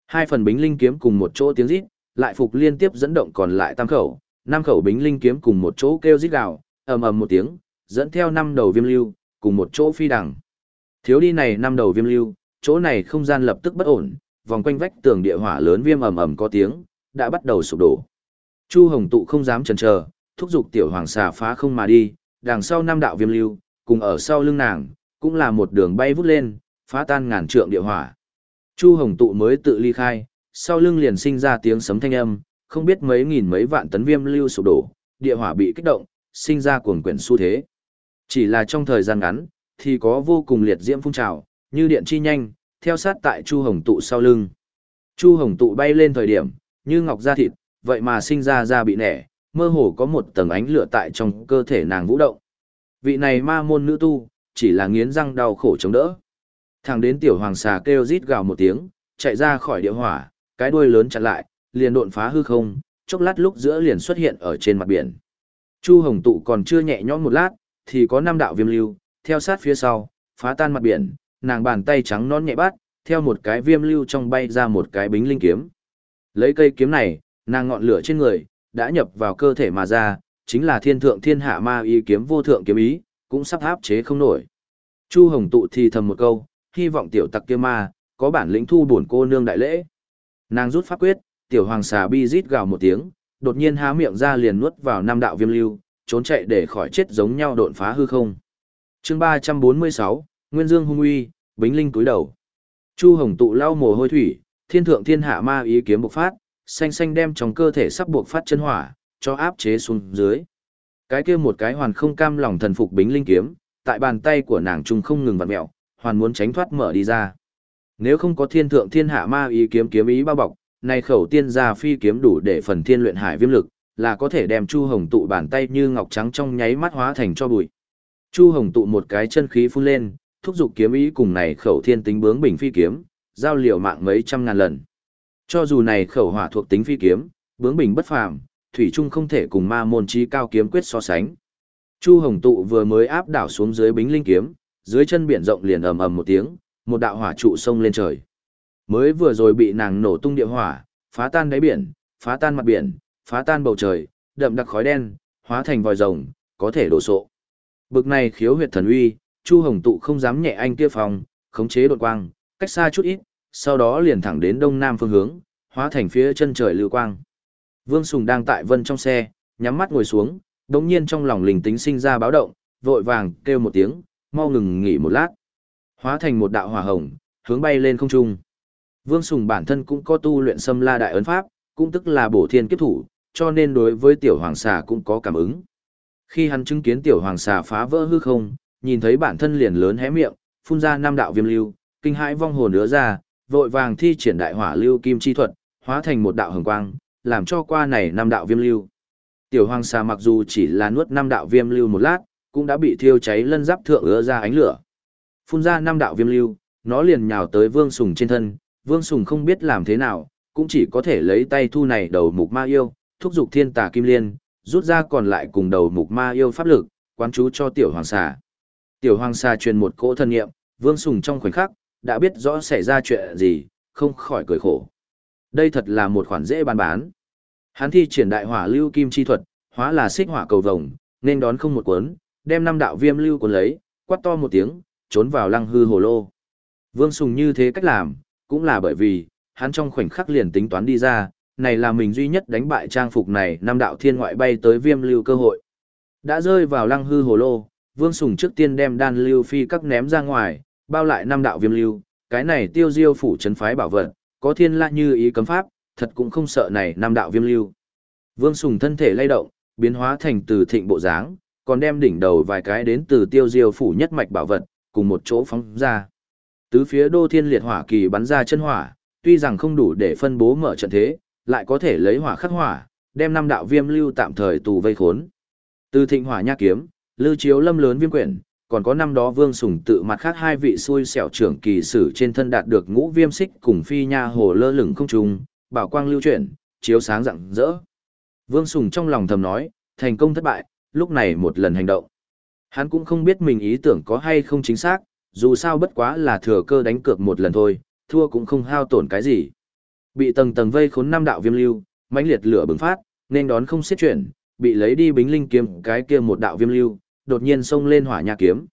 Hai phần bính linh kiếm cùng một chỗ tiếng rít, lại phục liên tiếp dẫn động còn lại tam khẩu, năm khẩu bính linh kiếm cùng một chỗ kêu rít gào, ầm ầm một tiếng, dẫn theo năm đầu viêm lưu, cùng một chỗ phi đằng. Thiếu đi này năm đầu viêm lưu, chỗ này không gian lập tức bất ổn, vòng quanh vách tường địa hỏa lớn viêm ầm ầm có tiếng, đã bắt đầu sụp đổ. Chu Hồng tụ không dám chần chờ, thúc giục tiểu hoàng xà phá không mà đi, đằng sau năm đạo viêm lưu, cùng ở sau lưng nàng, cũng là một đường bay vút lên, phá tan ngàn trượng địa hỏa. Chu Hồng tụ mới tự ly khai, sau lưng liền sinh ra tiếng sấm thanh âm, không biết mấy nghìn mấy vạn tấn viêm lưu sụp đổ, địa hỏa bị kích động, sinh ra cuồng quyển xu thế. Chỉ là trong thời gian ngắn, thì có vô cùng liệt diễm phun trào, như điện chi nhanh, theo sát tại Chu Hồng tụ sau lưng. Chu Hồng tụ bay lên thời điểm, như ngọc da thịt, vậy mà sinh ra ra bị nẻ, mơ hồ có một tầng ánh lửa tại trong cơ thể nàng vũ động. Vị này ma môn nữ tu, chỉ là nghiến răng đau khổ chống đỡ. Thẳng đến tiểu hoàng xà kêu rít gào một tiếng, chạy ra khỏi địa hỏa, cái đuôi lớn chặn lại, liền độn phá hư không, chốc lát lúc giữa liền xuất hiện ở trên mặt biển. Chu Hồng tụ còn chưa nhẹ nhõm một lát, thì có năm đạo viêm lưu, theo sát phía sau, phá tan mặt biển, nàng bàn tay trắng non nhẹ bát, theo một cái viêm lưu trong bay ra một cái bính linh kiếm. Lấy cây kiếm này, nàng ngọn lửa trên người, đã nhập vào cơ thể mà ra, chính là thiên thượng thiên hạ ma ý kiếm vô thượng kiếm ý, cũng sắp áp chế không nổi. Chu Hồng tụ thì thầm một câu, hy vọng tiểu tặc kia ma, có bản lĩnh thu bổn cô nương đại lễ. Nàng rút pháp quyết, tiểu hoàng xà bi rít gào một tiếng, đột nhiên há miệng ra liền nuốt vào năm đạo viêm lưu, trốn chạy để khỏi chết giống nhau độn phá hư không. Chương 346, Nguyên Dương hung uy, Bính Linh túi đầu. Chu Hồng tụ lau mồ hôi thủy, thiên thượng thiên hạ ma ý kiếm bộc phát, xanh xanh đem trong cơ thể sắp buộc phát chân hỏa, cho áp chế xuống dưới. Cái kia một cái hoàn không cam lòng thần phục Bính Linh kiếm, tại bàn tay của nàng trung không ngừng vặn mèo, hoàn muốn tránh thoát mở đi ra. Nếu không có thiên thượng thiên hạ ma ý kiếm kiếm ý bao bọc, này khẩu tiên gia phi kiếm đủ để phần thiên luyện hải viêm lực, là có thể đem Chu Hồng tụ bàn tay như ngọc trắng trong nháy mắt hóa thành cho bụi. Chu Hồng tụ một cái chân khí phun lên, thúc giục kiếm ý cùng này khẩu thiên tính bướng bình phi kiếm, giao liều mạng mấy trăm ngàn lần. Cho dù này khẩu hỏa thuộc tính phi kiếm, bướng bình bất phàm, thủy trung không thể cùng ma môn chí cao kiếm quyết so sánh. Chu Hồng tụ vừa mới áp đảo xuống dưới bính linh kiếm, dưới chân biển rộng liền ầm ầm một tiếng, một đạo hỏa trụ sông lên trời. Mới vừa rồi bị nàng nổ tung địa hỏa, phá tan đáy biển, phá tan mặt biển, phá tan bầu trời, đậm đặc khói đen, hóa thành vòi rồng, có thể đổ sộ. Bực này khiếu huyệt thần uy, Chu Hồng tụ không dám nhẹ anh kia phòng, khống chế đột quang, cách xa chút ít, sau đó liền thẳng đến đông nam phương hướng, hóa thành phía chân trời lưu quang. Vương Sùng đang tại vân trong xe, nhắm mắt ngồi xuống, đống nhiên trong lòng linh tính sinh ra báo động, vội vàng kêu một tiếng, mau ngừng nghỉ một lát. Hóa thành một đạo hỏa hồng, hướng bay lên không trung. Vương Sùng bản thân cũng có tu luyện xâm la đại ấn pháp, cũng tức là bổ thiên kiếp thủ, cho nên đối với tiểu hoàng xà cũng có cảm ứng. Khi hắn chứng kiến tiểu hoàng xà phá vỡ hư không, nhìn thấy bản thân liền lớn hé miệng, phun ra năm đạo viêm lưu, kinh hãi vong hồn nữa ra, vội vàng thi triển đại hỏa lưu kim chi thuật, hóa thành một đạo hồng quang, làm cho qua này năm đạo viêm lưu. Tiểu hoàng xà mặc dù chỉ là nuốt năm đạo viêm lưu một lát, cũng đã bị thiêu cháy lân giáp thượng ứa ra ánh lửa. Phun ra năm đạo viêm lưu, nó liền nhào tới Vương Sùng trên thân, Vương Sùng không biết làm thế nào, cũng chỉ có thể lấy tay thu này đầu mục ma yêu, thúc giục thiên tà kim liên, rút ra còn lại cùng đầu mục ma yêu pháp lực, quán chú cho tiểu hoàng xà. Tiểu hoàng xà truyền một cỗ thân nghiệm, vương sùng trong khoảnh khắc, đã biết rõ xảy ra chuyện gì, không khỏi cười khổ. Đây thật là một khoản dễ bán bán. Hắn thi triển đại hỏa lưu kim chi thuật, hóa là xích hỏa cầu vồng, nên đón không một cuốn, đem năm đạo viêm lưu cuốn lấy, quát to một tiếng, trốn vào lăng hư hồ lô. Vương Sùng như thế cách làm, cũng là bởi vì, hắn trong khoảnh khắc liền tính toán đi ra, này là mình duy nhất đánh bại trang phục này năm đạo thiên ngoại bay tới viêm lưu cơ hội. Đã rơi vào lăng hư hồ lô, Vương Sùng trước tiên đem đan lưu phi các ném ra ngoài, bao lại năm đạo viêm lưu, cái này tiêu diêu phủ trấn phái bảo vật, có thiên la như ý cấm pháp, thật cũng không sợ này năm đạo viêm lưu. Vương Sùng thân thể lay động, biến hóa thành từ thịnh bộ dáng, còn đem đỉnh đầu vài cái đến từ tiêu diêu phủ nhất mạch bảo vật, cùng một chỗ phóng ra. Tứ phía đô thiên liệt hỏa kỳ bắn ra chân hỏa, tuy rằng không đủ để phân bố mở trận thế, lại có thể lấy hỏa khắc hỏa, đem năm đạo viêm lưu tạm thời tù vây khốn. Từ thịnh hỏa nha kiếm, lưu chiếu lâm lớn viêm quyển, còn có năm đó vương sủng tự mặt khác hai vị xui xẻo trưởng kỳ sử trên thân đạt được ngũ viêm xích cùng phi nha hồ lơ lửng không trùng, bảo quang lưu chuyển, chiếu sáng rạng rỡ. Vương Sùng trong lòng thầm nói, thành công thất bại, lúc này một lần hành động. Hắn cũng không biết mình ý tưởng có hay không chính xác, dù sao bất quá là thừa cơ đánh cược một lần thôi, thua cũng không hao tổn cái gì. Bị tầng tầng vây khốn năm đạo viêm lưu, mãnh liệt lửa bừng phát, nên đón không xiết chuyển, bị lấy đi bính linh kiếm cái kia một đạo viêm lưu, đột nhiên xông lên hỏa nha kiếm.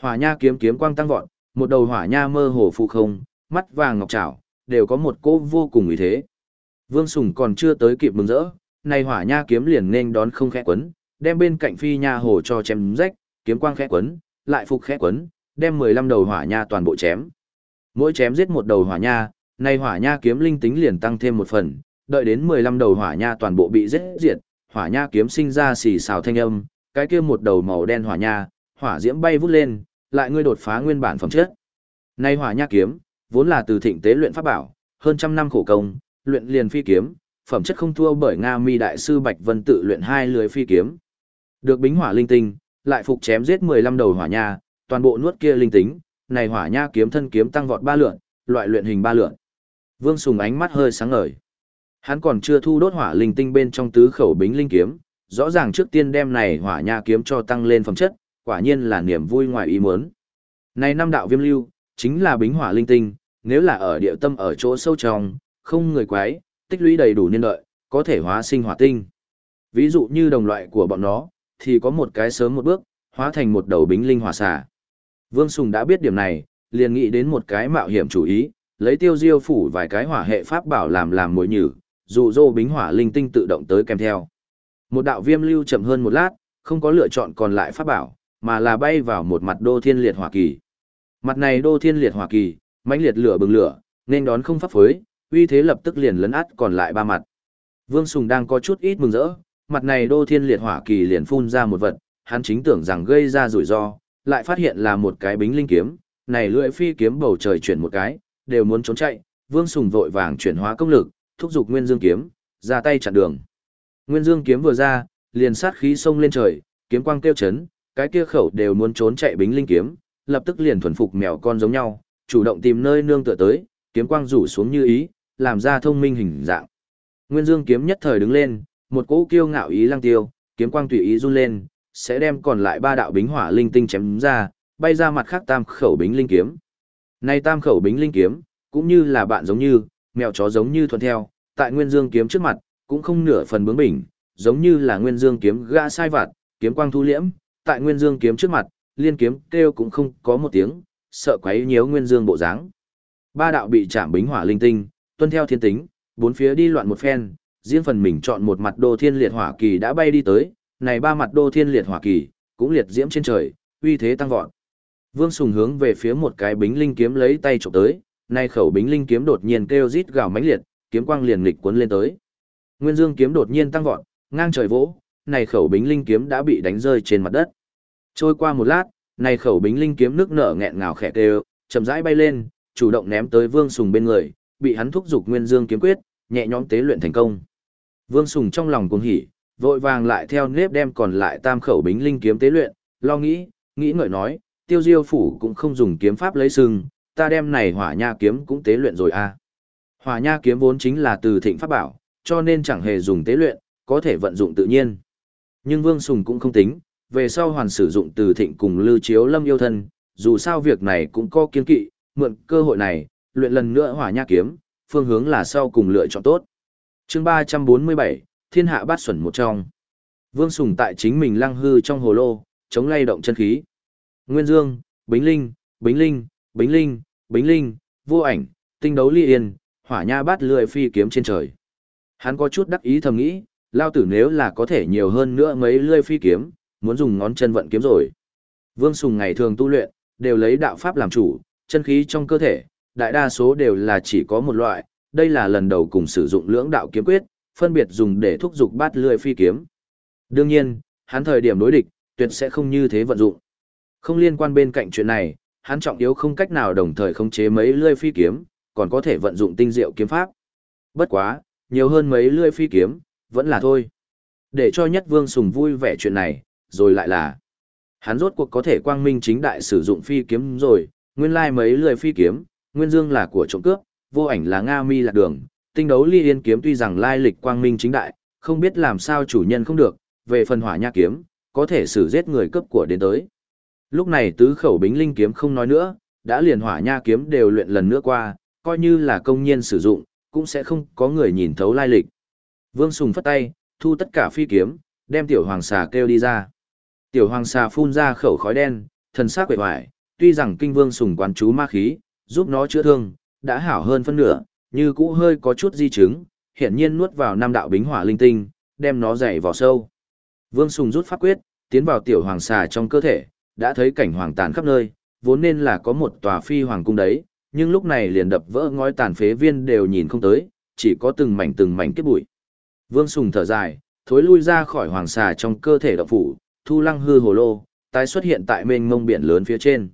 Hỏa nha kiếm kiếm quang tăng vọt, một đầu hỏa nha mơ hồ phụ không, mắt vàng ngọc trảo, đều có một cô vô cùng ý thế. Vương Sùng còn chưa tới kịp mừng rỡ, nay hỏa nha kiếm liền nên đón không khẽ quấn, đem bên cạnh phi nha hồ cho chém rách, kiếm quang khẽ quấn, lại phục khẽ quấn, đem 15 đầu hỏa nha toàn bộ chém. Mỗi chém giết một đầu hỏa nha, nay hỏa nha kiếm linh tính liền tăng thêm một phần, đợi đến 15 đầu hỏa nha toàn bộ bị giết diệt, hỏa nha kiếm sinh ra xì xào thanh âm, cái kia một đầu màu đen hỏa nha, hỏa diễm bay vút lên, lại ngươi đột phá nguyên bản phẩm chất. Này hỏa nha kiếm, vốn là từ thịnh tế luyện pháp bảo, hơn trăm năm khổ công, luyện liền phi kiếm, phẩm chất không thua bởi Nga Mi đại sư Bạch Vân tự luyện hai lưới phi kiếm. Được bính hỏa linh tinh, lại phục chém giết 15 đầu hỏa nha, toàn bộ nuốt kia linh tính, này hỏa nha kiếm thân kiếm tăng vọt ba lượn, loại luyện hình ba lượn. Vương Sùng ánh mắt hơi sáng ngời. Hắn còn chưa thu đốt hỏa linh tinh bên trong tứ khẩu bính linh kiếm, rõ ràng trước tiên đem này hỏa nha kiếm cho tăng lên phẩm chất, quả nhiên là niềm vui ngoài ý muốn. Này năm đạo viêm lưu, chính là bính hỏa linh tinh, nếu là ở địa tâm ở chỗ sâu trong, không người quái, tích lũy đầy đủ niên đợi, có thể hóa sinh hỏa tinh. Ví dụ như đồng loại của bọn nó, thì có một cái sớm một bước, hóa thành một đầu bính linh hỏa xà. Vương Sùng đã biết điểm này, liền nghĩ đến một cái mạo hiểm chủ ý, lấy tiêu diêu phủ vài cái hỏa hệ pháp bảo làm làm mồi nhử, dụ dỗ bính hỏa linh tinh tự động tới kèm theo. Một đạo viêm lưu chậm hơn một lát, không có lựa chọn còn lại pháp bảo, mà là bay vào một mặt đô thiên liệt hỏa kỳ. Mặt này đô thiên liệt hỏa kỳ, mãnh liệt lửa bừng lửa, nên đón không pháp phối, uy thế lập tức liền lấn át còn lại ba mặt. Vương Sùng đang có chút ít mừng rỡ, mặt này đô thiên liệt hỏa kỳ liền phun ra một vật, hắn chính tưởng rằng gây ra rủi ro, lại phát hiện là một cái bính linh kiếm, này lưỡi phi kiếm bầu trời chuyển một cái, đều muốn trốn chạy, Vương Sùng vội vàng chuyển hóa công lực, thúc giục Nguyên Dương kiếm, ra tay chặn đường. Nguyên Dương kiếm vừa ra, liền sát khí xông lên trời, kiếm quang kêu chấn, cái kia khẩu đều muốn trốn chạy bính linh kiếm, lập tức liền thuần phục mèo con giống nhau, chủ động tìm nơi nương tựa tới, kiếm quang rủ xuống như ý, làm ra thông minh hình dạng. Nguyên Dương kiếm nhất thời đứng lên, một cỗ kiêu ngạo ý lăng tiêu, kiếm quang tùy ý run lên, sẽ đem còn lại ba đạo bính hỏa linh tinh chém ra, bay ra mặt khác tam khẩu bính linh kiếm. Này tam khẩu bính linh kiếm, cũng như là bạn giống như, mèo chó giống như thuần theo, tại Nguyên Dương kiếm trước mặt, cũng không nửa phần bướng bỉnh, giống như là Nguyên Dương kiếm gã sai vặt, kiếm quang thu liễm, tại Nguyên Dương kiếm trước mặt, liên kiếm kêu cũng không có một tiếng, sợ quấy nhiễu Nguyên Dương bộ dáng. Ba đạo bị chạm bính hỏa linh tinh, tuân theo thiên tính, bốn phía đi loạn một phen, riêng phần mình chọn một mặt đô thiên liệt hỏa kỳ đã bay đi tới, này ba mặt đô thiên liệt hỏa kỳ, cũng liệt diễm trên trời, uy thế tăng vọt. Vương Sùng hướng về phía một cái bính linh kiếm lấy tay chụp tới, nay khẩu bính linh kiếm đột nhiên kêu rít gào mãnh liệt, kiếm quang liền nghịch cuốn lên tới. Nguyên Dương kiếm đột nhiên tăng vọt, ngang trời vỗ, này khẩu bính linh kiếm đã bị đánh rơi trên mặt đất. Trôi qua một lát, này khẩu bính linh kiếm nước nở nghẹn ngào khẽ kêu, chậm rãi bay lên, chủ động ném tới Vương Sùng bên người, bị hắn thúc giục Nguyên Dương kiếm quyết, nhẹ nhõm tế luyện thành công. Vương Sùng trong lòng cuồng hỉ, vội vàng lại theo nếp đem còn lại tam khẩu bính linh kiếm tế luyện, lo nghĩ, nghĩ ngợi nói, tiêu diêu phủ cũng không dùng kiếm pháp lấy sừng, ta đem này hỏa nha kiếm cũng tế luyện rồi à. Hỏa nha kiếm vốn chính là từ thịnh pháp bảo, cho nên chẳng hề dùng tế luyện, có thể vận dụng tự nhiên. Nhưng Vương Sùng cũng không tính, về sau hoàn sử dụng từ thịnh cùng lưu chiếu lâm yêu thân, dù sao việc này cũng có kiên kỵ, mượn cơ hội này, luyện lần nữa hỏa nha kiếm, phương hướng là sau cùng lựa chọn tốt. chương 347, Thiên hạ bát xuẩn một trong. Vương Sùng tại chính mình lăng hư trong hồ lô, chống lay động chân khí. Nguyên Dương, Bính Linh, Bính Linh, Bính Linh, Bính Linh, vô ảnh, tinh đấu ly yên, hỏa nha bát lười phi kiếm trên trời. Hắn có chút đắc ý thầm nghĩ, lao tử nếu là có thể nhiều hơn nữa mấy lươi phi kiếm, muốn dùng ngón chân vận kiếm rồi. Vương Sùng ngày thường tu luyện, đều lấy đạo pháp làm chủ, chân khí trong cơ thể, đại đa số đều là chỉ có một loại, đây là lần đầu cùng sử dụng lưỡng đạo kiếm quyết, phân biệt dùng để thúc dục bát lươi phi kiếm. Đương nhiên, hắn thời điểm đối địch, tuyệt sẽ không như thế vận dụng. Không liên quan bên cạnh chuyện này, hắn trọng yếu không cách nào đồng thời khống chế mấy lươi phi kiếm, còn có thể vận dụng tinh diệu kiếm pháp. Bất quá, nhiều hơn mấy lươi phi kiếm, vẫn là thôi. Để cho nhất vương sùng vui vẻ chuyện này, rồi lại là hắn rốt cuộc có thể quang minh chính đại sử dụng phi kiếm rồi, nguyên lai mấy lười phi kiếm, nguyên dương là của trộm cướp, vô ảnh là Nga mi lạc đường, tinh đấu ly yên kiếm tuy rằng lai lịch quang minh chính đại, không biết làm sao chủ nhân không được, về phần hỏa nha kiếm, có thể xử giết người cướp của đến tới. Lúc này tứ khẩu bính linh kiếm không nói nữa, đã liền hỏa nha kiếm đều luyện lần nữa qua, coi như là công nhiên sử dụng, cũng sẽ không có người nhìn thấu lai lịch. Vương Sùng phất tay, thu tất cả phi kiếm, đem tiểu hoàng xà kêu đi ra. Tiểu hoàng xà phun ra khẩu khói đen, thần sắc quệ hoại, tuy rằng kinh vương sùng quán chú ma khí, giúp nó chữa thương, đã hảo hơn phân nửa, như cũ hơi có chút di chứng, hiển nhiên nuốt vào năm đạo bính hỏa linh tinh, đem nó dày vào sâu. Vương Sùng rút pháp quyết, tiến vào tiểu hoàng xà trong cơ thể, đã thấy cảnh hoàng tàn khắp nơi, vốn nên là có một tòa phi hoàng cung đấy, nhưng lúc này liền đập vỡ ngói tàn phế viên đều nhìn không tới, chỉ có từng mảnh từng mảnh kết bụi. Vương Sùng thở dài, thối lui ra khỏi hoàng xà trong cơ thể động phủ, thu lăng hư hồ lô, tái xuất hiện tại mênh mông biển lớn phía trên.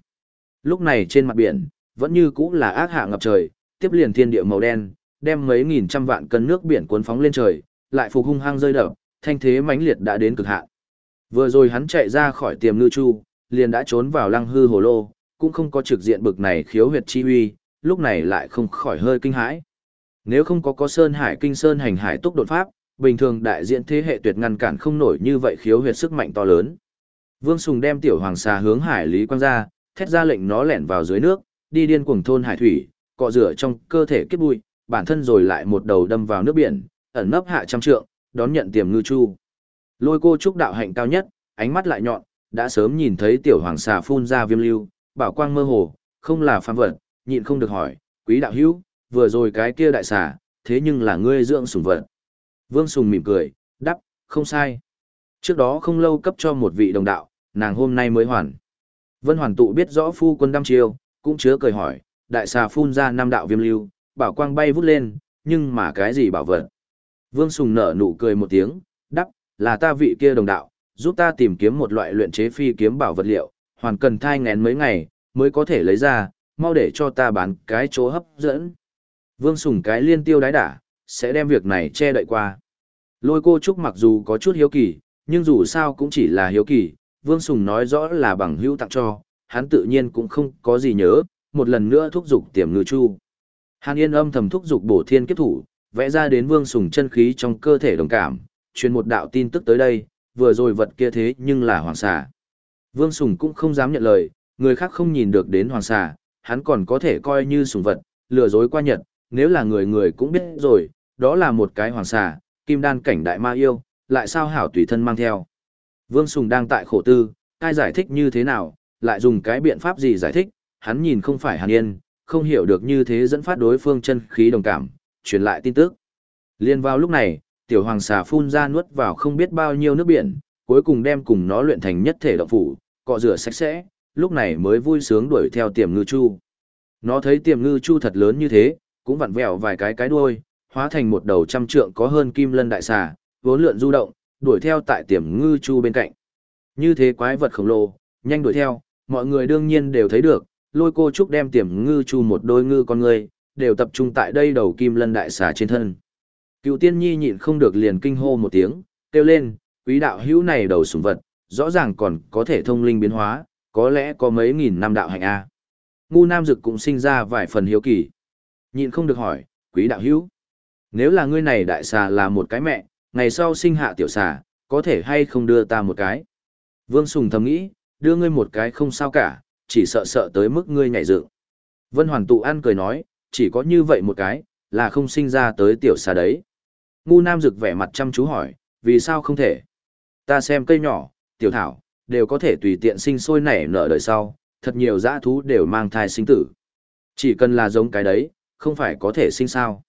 Lúc này trên mặt biển, vẫn như cũ là ác hạ ngập trời, tiếp liền thiên địa màu đen, đem mấy nghìn trăm vạn cân nước biển cuốn phóng lên trời, lại phục hung hăng rơi đập, thanh thế mãnh liệt đã đến cực hạn. Vừa rồi hắn chạy ra khỏi tiềm ngư chu, liền đã trốn vào lăng hư hồ lô, cũng không có trực diện bực này khiếu huyệt chi uy, lúc này lại không khỏi hơi kinh hãi. Nếu không có có Sơn Hải Kinh Sơn hành hải túc đột pháp, bình thường đại diện thế hệ tuyệt ngăn cản không nổi như vậy khiếu huyệt sức mạnh to lớn. Vương Sùng đem tiểu hoàng xà hướng hải lý quang ra, thét ra lệnh nó lẻn vào dưới nước, đi điên cuồng thôn hải thủy, cọ rửa trong cơ thể kết bụi, bản thân rồi lại một đầu đâm vào nước biển, ẩn nấp hạ trăm trượng, đón nhận tiềm ngư chu. Lôi cô trúc đạo hạnh cao nhất, ánh mắt lại nhọn, đã sớm nhìn thấy tiểu hoàng xà phun ra viêm lưu, bảo quang mơ hồ, không là phàm vật, nhịn không được hỏi, quý đạo hữu, vừa rồi cái kia đại xà, thế nhưng là ngươi dưỡng sủng vật. Vương Sùng mỉm cười, đắp, không sai. Trước đó không lâu cấp cho một vị đồng đạo, nàng hôm nay mới hoàn. Vân Hoàn tụ biết rõ phu quân đăm chiêu, cũng chứa cười hỏi, đại xà phun ra năm đạo viêm lưu, bảo quang bay vút lên, nhưng mà cái gì bảo vật? Vương Sùng nở nụ cười một tiếng, đắp, là ta vị kia đồng đạo, giúp ta tìm kiếm một loại luyện chế phi kiếm bảo vật liệu, hoàn cần thai ngén mấy ngày, mới có thể lấy ra, mau để cho ta bán cái chỗ hấp dẫn. Vương Sùng cái liên tiêu đái đả, sẽ đem việc này che đậy qua. Lôi cô Trúc mặc dù có chút hiếu kỳ, nhưng dù sao cũng chỉ là hiếu kỳ, Vương Sùng nói rõ là bằng hữu tặng cho, hắn tự nhiên cũng không có gì nhớ, một lần nữa thúc giục tiềm ngư chu. Hàn Yên âm thầm thúc giục bổ thiên kiếp thủ, vẽ ra đến Vương Sùng chân khí trong cơ thể đồng cảm, truyền một đạo tin tức tới đây, vừa rồi vật kia thế nhưng là hoàng xà. Vương Sùng cũng không dám nhận lời, người khác không nhìn được đến hoàng xà, hắn còn có thể coi như sùng vật, lừa dối qua nhật, nếu là người người cũng biết rồi, đó là một cái hoàng xà, kim đan cảnh đại ma yêu, lại sao hảo tùy thân mang theo. Vương Sùng đang tại khổ tư, ai giải thích như thế nào, lại dùng cái biện pháp gì giải thích, hắn nhìn không phải hàn yên, không hiểu được như thế dẫn phát đối phương chân khí đồng cảm, truyền lại tin tức. Liên vào lúc này, tiểu hoàng xà phun ra nuốt vào không biết bao nhiêu nước biển, cuối cùng đem cùng nó luyện thành nhất thể động phủ, cọ rửa sạch sẽ, lúc này mới vui sướng đuổi theo tiềm ngư chu. Nó thấy tiềm ngư chu thật lớn như thế, cũng vặn vẹo vài cái cái đuôi, hóa thành một đầu trăm trượng có hơn kim lân đại xà, vốn lượn du động, đuổi theo tại tiềm ngư chu bên cạnh. Như thế quái vật khổng lồ, nhanh đuổi theo, mọi người đương nhiên đều thấy được, lôi cô trúc đem tiềm ngư chu một đôi ngư con người, đều tập trung tại đây đầu kim lân đại xà trên thân. Cựu tiên nhi nhịn không được liền kinh hô một tiếng, kêu lên, quý đạo hữu này đầu sủng vật, rõ ràng còn có thể thông linh biến hóa, có lẽ có mấy nghìn năm đạo hạnh A. Ngu Nam Dực cũng sinh ra vài phần hiếu kỳ. Nhịn không được hỏi, quý đạo hữu. Nếu là ngươi này đại xà là một cái mẹ, ngày sau sinh hạ tiểu xà, có thể hay không đưa ta một cái. Vương Sùng thầm nghĩ, đưa ngươi một cái không sao cả, chỉ sợ sợ tới mức ngươi nhảy dựng. Vân Hoàn tụ ăn cười nói, chỉ có như vậy một cái, là không sinh ra tới tiểu xà đấy. Ngu Nam Dực vẻ mặt chăm chú hỏi, vì sao không thể? Ta xem cây nhỏ, tiểu thảo, đều có thể tùy tiện sinh sôi nảy nở đời sau, thật nhiều dã thú đều mang thai sinh tử. Chỉ cần là giống cái đấy, không phải có thể sinh sao.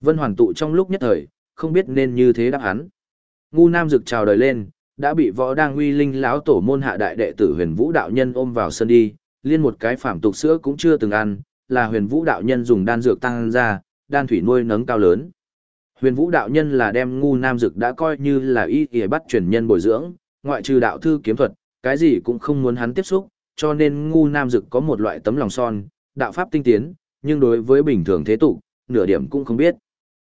Vân Hoàn tụ trong lúc nhất thời, không biết nên như thế đáp hắn. Ngu Nam Dực chào đời lên, đã bị võ đang uy linh lão tổ môn hạ đại đệ tử huyền vũ đạo nhân ôm vào sân đi, liên một cái phạm tục sữa cũng chưa từng ăn, là huyền vũ đạo nhân dùng đan dược tăng ra, đan thủy nuôi nấng cao lớn. Huyền vũ đạo nhân là đem ngu nam dực đã coi như là y ỉa bắt truyền nhân bồi dưỡng, ngoại trừ đạo thư kiếm thuật, cái gì cũng không muốn hắn tiếp xúc, cho nên ngu nam dực có một loại tấm lòng son, đạo pháp tinh tiến, nhưng đối với bình thường thế tục, nửa điểm cũng không biết.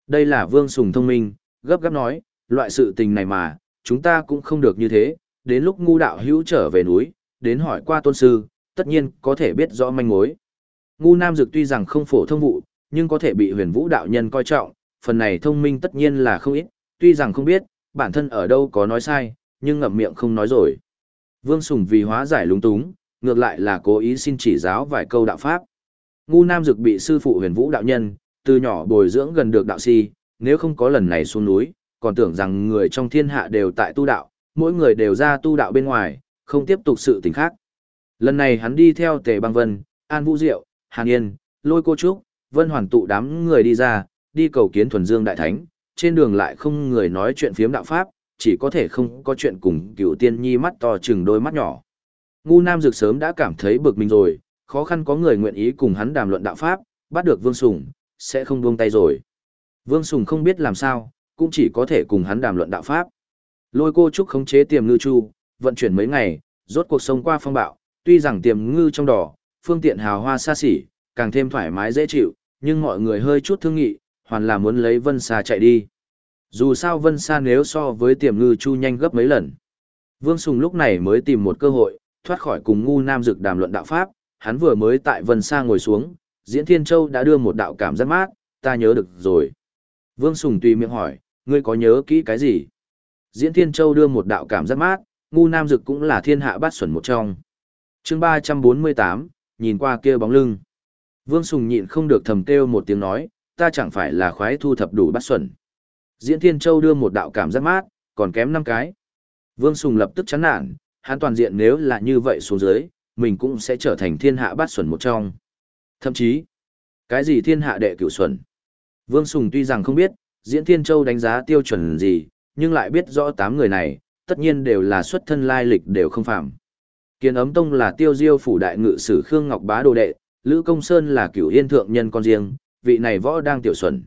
Đây là vương sùng thông minh, gấp gáp nói, loại sự tình này mà, chúng ta cũng không được như thế, đến lúc ngu đạo hữu trở về núi, đến hỏi qua tôn sư, tất nhiên có thể biết rõ manh mối. Ngu nam dực tuy rằng không phổ thông vụ, nhưng có thể bị huyền vũ đạo nhân coi trọng, phần này thông minh tất nhiên là không ít, tuy rằng không biết, bản thân ở đâu có nói sai, nhưng ngậm miệng không nói rồi. Vương Sùng vì hóa giải lúng túng, ngược lại là cố ý xin chỉ giáo vài câu đạo pháp. Ngu Nam Dực bị sư phụ huyền vũ đạo nhân, từ nhỏ bồi dưỡng gần được đạo si, nếu không có lần này xuống núi, còn tưởng rằng người trong thiên hạ đều tại tu đạo, mỗi người đều ra tu đạo bên ngoài, không tiếp tục sự tình khác. Lần này hắn đi theo Tề Băng Vân, An Vũ Diệu, Hàn Yên, Lôi Cô Trúc, Vân Hoàn tụ đám người đi ra, đi cầu kiến thuần dương đại thánh, trên đường lại không người nói chuyện phiếm đạo pháp, chỉ có thể không có chuyện cùng cựu tiên nhi mắt to chừng đôi mắt nhỏ. Ngu Nam Dược sớm đã cảm thấy bực mình rồi, khó khăn có người nguyện ý cùng hắn đàm luận đạo pháp, bắt được Vương Sùng, sẽ không buông tay rồi. Vương Sùng không biết làm sao, cũng chỉ có thể cùng hắn đàm luận đạo pháp. Lôi cô trúc khống chế tiềm ngư chu, vận chuyển mấy ngày, rốt cuộc sông qua phong bạo, tuy rằng tiềm ngư trong đỏ, phương tiện hào hoa xa xỉ, càng thêm thoải mái dễ chịu, nhưng mọi người hơi chút thương nghị, hoàn là muốn lấy Vân Sa chạy đi. Dù sao Vân Sa nếu so với tiềm ngư chu nhanh gấp mấy lần. Vương Sùng lúc này mới tìm một cơ hội, thoát khỏi cùng ngu nam dực đàm luận đạo pháp, hắn vừa mới tại Vân Sa ngồi xuống, Diễn Thiên Châu đã đưa một đạo cảm giác mát, ta nhớ được rồi. Vương Sùng tùy miệng hỏi, ngươi có nhớ kỹ cái gì? Diễn Thiên Châu đưa một đạo cảm giác mát, ngu nam dực cũng là thiên hạ bát xuẩn một trong. chương 348, nhìn qua kia bóng lưng. Vương Sùng nhịn không được thầm kêu một tiếng nói, ta chẳng phải là khoái thu thập đủ bát xuẩn. Diễn Thiên Châu đưa một đạo cảm giác mát, còn kém năm cái. Vương Sùng lập tức chán nản, hắn toàn diện nếu là như vậy xuống dưới, mình cũng sẽ trở thành thiên hạ bát xuẩn một trong. Thậm chí, cái gì thiên hạ đệ cửu xuẩn? Vương Sùng tuy rằng không biết, Diễn Thiên Châu đánh giá tiêu chuẩn gì, nhưng lại biết rõ tám người này, tất nhiên đều là xuất thân lai lịch đều không phạm. Kiến ấm tông là tiêu diêu phủ đại ngự sử Khương Ngọc Bá đồ đệ, Lữ Công Sơn là cửu yên thượng nhân con riêng, vị này võ đang tiểu xuẩn.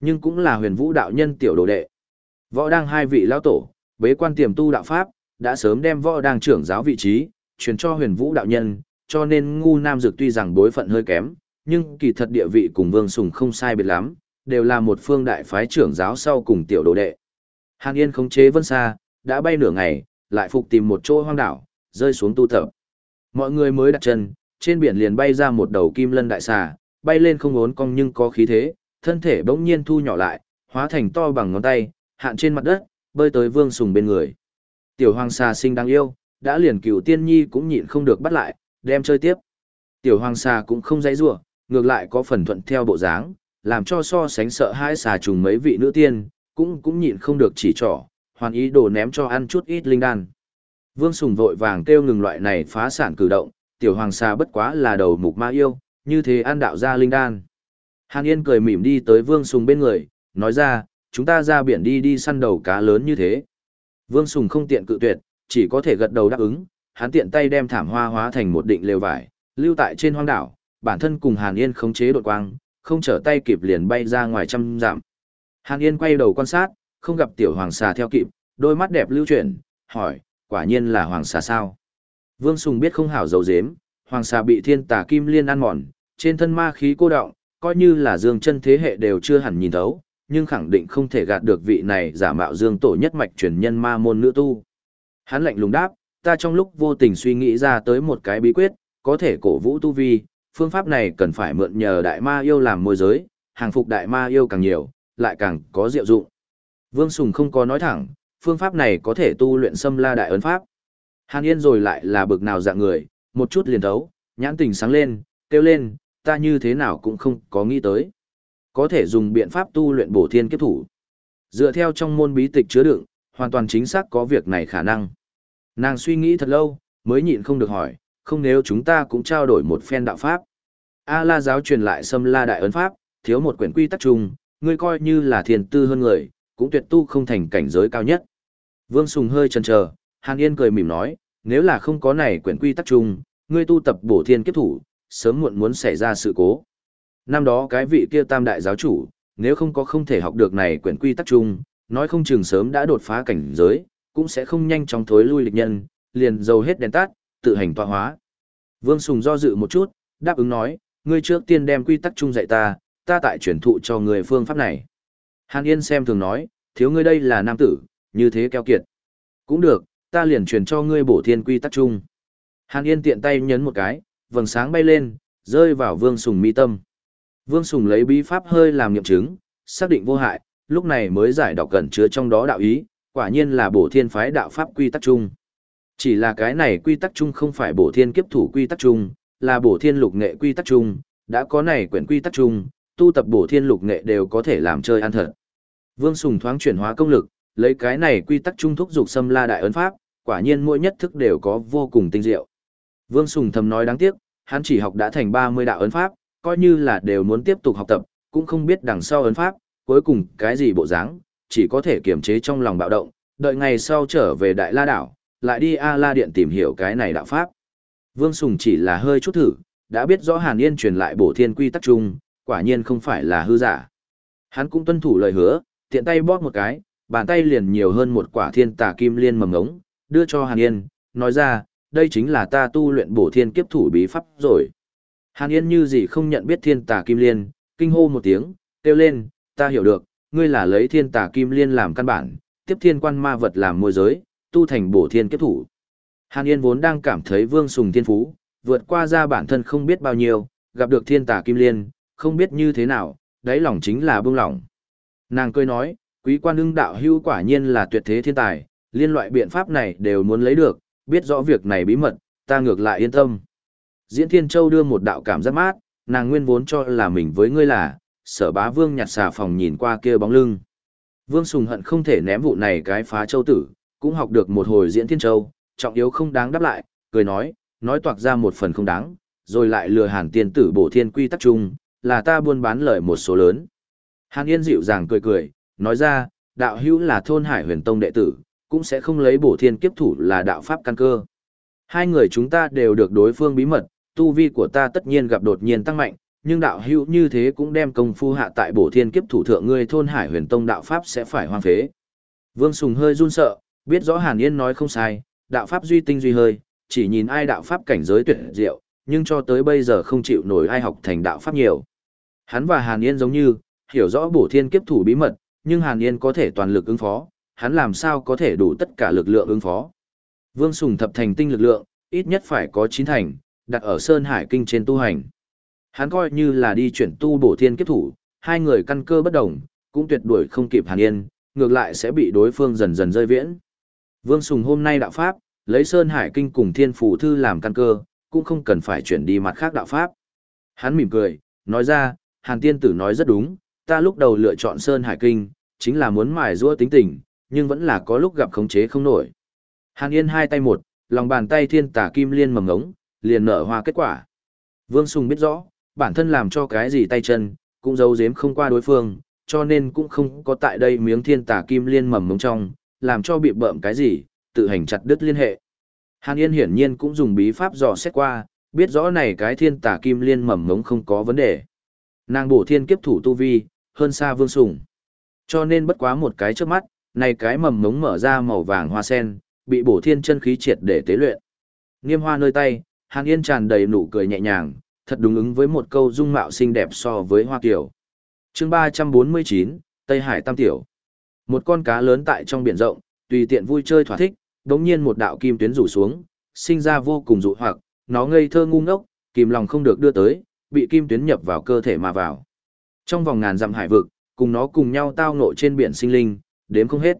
Nhưng cũng là huyền vũ đạo nhân tiểu đồ đệ. Võ đang hai vị lão tổ, bế quan tiềm tu đạo pháp, đã sớm đem võ đang trưởng giáo vị trí, truyền cho huyền vũ đạo nhân, cho nên ngu nam dược tuy rằng bối phận hơi kém, nhưng kỳ thật địa vị cùng vương sùng không sai biệt lắm, đều là một phương đại phái trưởng giáo sau cùng tiểu đồ đệ. Hàn Yên khống chế vân xa, đã bay nửa ngày, lại phục tìm một chỗ hoang đảo, rơi xuống tu tập. Mọi người mới đặt chân, trên biển liền bay ra một đầu kim lân đại xà, bay lên không ốn cong nhưng có khí thế, thân thể bỗng nhiên thu nhỏ lại, hóa thành to bằng ngón tay, hạn trên mặt đất, bơi tới Vương Sùng bên người. Tiểu Hoàng xà sinh đáng yêu, đã liền cửu tiên nhi cũng nhịn không được bắt lại, đem chơi tiếp. Tiểu Hoàng xà cũng không dãy rủa, ngược lại có phần thuận theo bộ dáng, làm cho so sánh sợ hai xà trùng mấy vị nữ tiên, cũng cũng nhịn không được chỉ trỏ, hoàn ý đồ ném cho ăn chút ít linh đan. Vương Sùng vội vàng kêu ngừng loại này phá sản cử động, tiểu hoàng xà bất quá là đầu mục ma yêu, như thế ăn đạo ra linh đan. Hàn Yên cười mỉm đi tới Vương Sùng bên người, nói ra, chúng ta ra biển đi đi săn đầu cá lớn như thế. Vương Sùng không tiện cự tuyệt, chỉ có thể gật đầu đáp ứng, hắn tiện tay đem thảm hoa hóa thành một định lều vải, lưu tại trên hoang đảo, bản thân cùng Hàn Yên khống chế đột quang, không trở tay kịp liền bay ra ngoài trăm dặm. Hàn Yên quay đầu quan sát, không gặp tiểu hoàng xà theo kịp, đôi mắt đẹp lưu chuyển, hỏi, quả nhiên là hoàng xà sao? Vương Sùng biết không hảo dấu dếm, hoàng xà bị thiên tà kim liên ăn mòn, trên thân ma khí cô động, coi như là dương chân thế hệ đều chưa hẳn nhìn thấu, nhưng khẳng định không thể gạt được vị này giả mạo dương tổ nhất mạch truyền nhân ma môn nữ tu. Hắn lạnh lùng đáp, ta trong lúc vô tình suy nghĩ ra tới một cái bí quyết, có thể cổ vũ tu vi, phương pháp này cần phải mượn nhờ đại ma yêu làm môi giới, hàng phục đại ma yêu càng nhiều, lại càng có diệu dụng. Vương Sùng không có nói thẳng, phương pháp này có thể tu luyện xâm la đại ấn pháp. Hàn Yên rồi lại là bực nào dạng người, một chút liền thấu, nhãn tình sáng lên, kêu lên, ta như thế nào cũng không có nghĩ tới. Có thể dùng biện pháp tu luyện bổ thiên kiếp thủ. Dựa theo trong môn bí tịch chứa đựng, hoàn toàn chính xác có việc này khả năng. Nàng suy nghĩ thật lâu, mới nhịn không được hỏi, không nếu chúng ta cũng trao đổi một phen đạo pháp. A la giáo truyền lại xâm la đại ấn pháp, thiếu một quyển quy tắc chung, ngươi coi như là thiền tư hơn người, cũng tuyệt tu không thành cảnh giới cao nhất. Vương Sùng hơi chần chờ, Hàn Yên cười mỉm nói, nếu là không có này quyển quy tắc chung, ngươi tu tập bổ thiên kiếp thủ, sớm muộn muốn xảy ra sự cố. Năm đó cái vị kia tam đại giáo chủ, nếu không có không thể học được này quyển quy tắc chung, nói không chừng sớm đã đột phá cảnh giới, cũng sẽ không nhanh chóng thối lui lịch nhân, liền dầu hết đèn tắt, tự hành tọa hóa. Vương Sùng do dự một chút, đáp ứng nói, ngươi trước tiên đem quy tắc chung dạy ta, ta tại truyền thụ cho người phương pháp này. Hàn Yên xem thường nói, thiếu ngươi đây là nam tử, như thế keo kiệt. Cũng được, ta liền truyền cho ngươi bổ thiên quy tắc chung. Hàn Yên tiện tay nhấn một cái, vầng sáng bay lên, rơi vào Vương Sùng mi tâm. Vương Sùng lấy bí pháp hơi làm nghiệm chứng, xác định vô hại, lúc này mới giải đọc cẩn chứa trong đó đạo ý, quả nhiên là bổ thiên phái đạo pháp quy tắc chung. Chỉ là cái này quy tắc chung không phải bổ thiên kiếp thủ quy tắc chung, là bổ thiên lục nghệ quy tắc chung, đã có này quyển quy tắc chung, tu tập bổ thiên lục nghệ đều có thể làm chơi ăn thật. Vương Sùng thoáng chuyển hóa công lực, lấy cái này quy tắc chung thúc dục xâm la đại ấn pháp, quả nhiên mỗi nhất thức đều có vô cùng tinh diệu. Vương Sùng thầm nói đáng tiếc, hắn chỉ học đã thành 30 đạo ấn pháp, coi như là đều muốn tiếp tục học tập, cũng không biết đằng sau ấn pháp, cuối cùng cái gì bộ dáng, chỉ có thể kiềm chế trong lòng bạo động, đợi ngày sau trở về Đại La Đảo, lại đi A La Điện tìm hiểu cái này đạo pháp. Vương Sùng chỉ là hơi chút thử, đã biết rõ Hàn Yên truyền lại bổ thiên quy tắc chung, quả nhiên không phải là hư giả. Hắn cũng tuân thủ lời hứa, tiện tay bóp một cái, bàn tay liền nhiều hơn một quả thiên tà kim liên mầm ngống, đưa cho Hàn Yên, nói ra, đây chính là ta tu luyện bổ thiên kiếp thủ bí pháp rồi. Hàn Yên như gì không nhận biết thiên tà kim liên, kinh hô một tiếng, kêu lên, ta hiểu được, ngươi là lấy thiên tà kim liên làm căn bản, tiếp thiên quan ma vật làm môi giới, tu thành bổ thiên kiếp thủ. Hàn Yên vốn đang cảm thấy vương sùng thiên phú, vượt qua ra bản thân không biết bao nhiêu, gặp được thiên tà kim liên, không biết như thế nào, đáy lòng chính là bông lòng. Nàng cười nói, quý quan ưng đạo hưu quả nhiên là tuyệt thế thiên tài, liên loại biện pháp này đều muốn lấy được, biết rõ việc này bí mật, ta ngược lại yên tâm. Diễn Thiên Châu đưa một đạo cảm giác mát, nàng nguyên vốn cho là mình với ngươi là, sở bá vương nhặt xà phòng nhìn qua kia bóng lưng. Vương Sùng hận không thể ném vụ này cái phá châu tử, cũng học được một hồi diễn Thiên Châu, trọng yếu không đáng đáp lại, cười nói, nói toạc ra một phần không đáng, rồi lại lừa hàn tiên tử bổ thiên quy tắc chung, là ta buôn bán lợi một số lớn. Hàn Yên dịu dàng cười cười, nói ra, đạo hữu là thôn hải huyền tông đệ tử, cũng sẽ không lấy bổ thiên kiếp thủ là đạo pháp căn cơ. Hai người chúng ta đều được đối phương bí mật, tu vi của ta tất nhiên gặp đột nhiên tăng mạnh, nhưng đạo hữu như thế cũng đem công phu hạ tại bổ thiên kiếp thủ thượng ngươi thôn hải huyền tông đạo pháp sẽ phải hoang phế. Vương Sùng hơi run sợ, biết rõ Hàn Yên nói không sai, đạo pháp duy tinh duy hơi, chỉ nhìn ai đạo pháp cảnh giới tuyệt diệu, nhưng cho tới bây giờ không chịu nổi ai học thành đạo pháp nhiều. Hắn và Hàn Yên giống như, hiểu rõ bổ thiên kiếp thủ bí mật, nhưng Hàn Yên có thể toàn lực ứng phó, hắn làm sao có thể đủ tất cả lực lượng ứng phó. Vương Sùng thập thành tinh lực lượng, ít nhất phải có chín thành, đặt ở Sơn Hải Kinh trên tu hành. Hắn coi như là đi chuyển tu bổ thiên kiếp thủ, hai người căn cơ bất đồng, cũng tuyệt đuổi không kịp Hàn Yên, ngược lại sẽ bị đối phương dần dần rơi viễn. Vương Sùng hôm nay đạo pháp, lấy Sơn Hải Kinh cùng Thiên Phủ Thư làm căn cơ, cũng không cần phải chuyển đi mặt khác đạo pháp. Hắn mỉm cười, nói ra, Hàn Tiên Tử nói rất đúng, ta lúc đầu lựa chọn Sơn Hải Kinh, chính là muốn mài rua tính tình, nhưng vẫn là có lúc gặp khống chế không nổi. Hàn Yên hai tay một, lòng bàn tay thiên tà kim liên mầm ngống, liền nở hoa kết quả. Vương Sùng biết rõ, bản thân làm cho cái gì tay chân, cũng giấu giếm không qua đối phương, cho nên cũng không có tại đây miếng thiên tà kim liên mầm ngống trong, làm cho bị bợm cái gì, tự hành chặt đứt liên hệ. Hàn Yên hiển nhiên cũng dùng bí pháp dò xét qua, biết rõ này cái thiên tà kim liên mầm ngống không có vấn đề. Nàng bổ thiên kiếp thủ tu vi, hơn xa Vương Sùng. Cho nên bất quá một cái trước mắt, này cái mầm ngống mở ra màu vàng hoa sen, bị bổ thiên chân khí triệt để tế luyện. Niêm hoa nơi tay, Hàn Yên tràn đầy nụ cười nhẹ nhàng, thật đúng ứng với một câu dung mạo xinh đẹp so với hoa kiểu. chương 349, Tây Hải Tam Tiểu. Một con cá lớn tại trong biển rộng, tùy tiện vui chơi thỏa thích, đống nhiên một đạo kim tuyến rủ xuống, sinh ra vô cùng dụ hoặc, nó ngây thơ ngu ngốc, kìm lòng không được đưa tới, bị kim tuyến nhập vào cơ thể mà vào. Trong vòng ngàn dặm hải vực, cùng nó cùng nhau tao ngộ trên biển sinh linh, đếm không hết.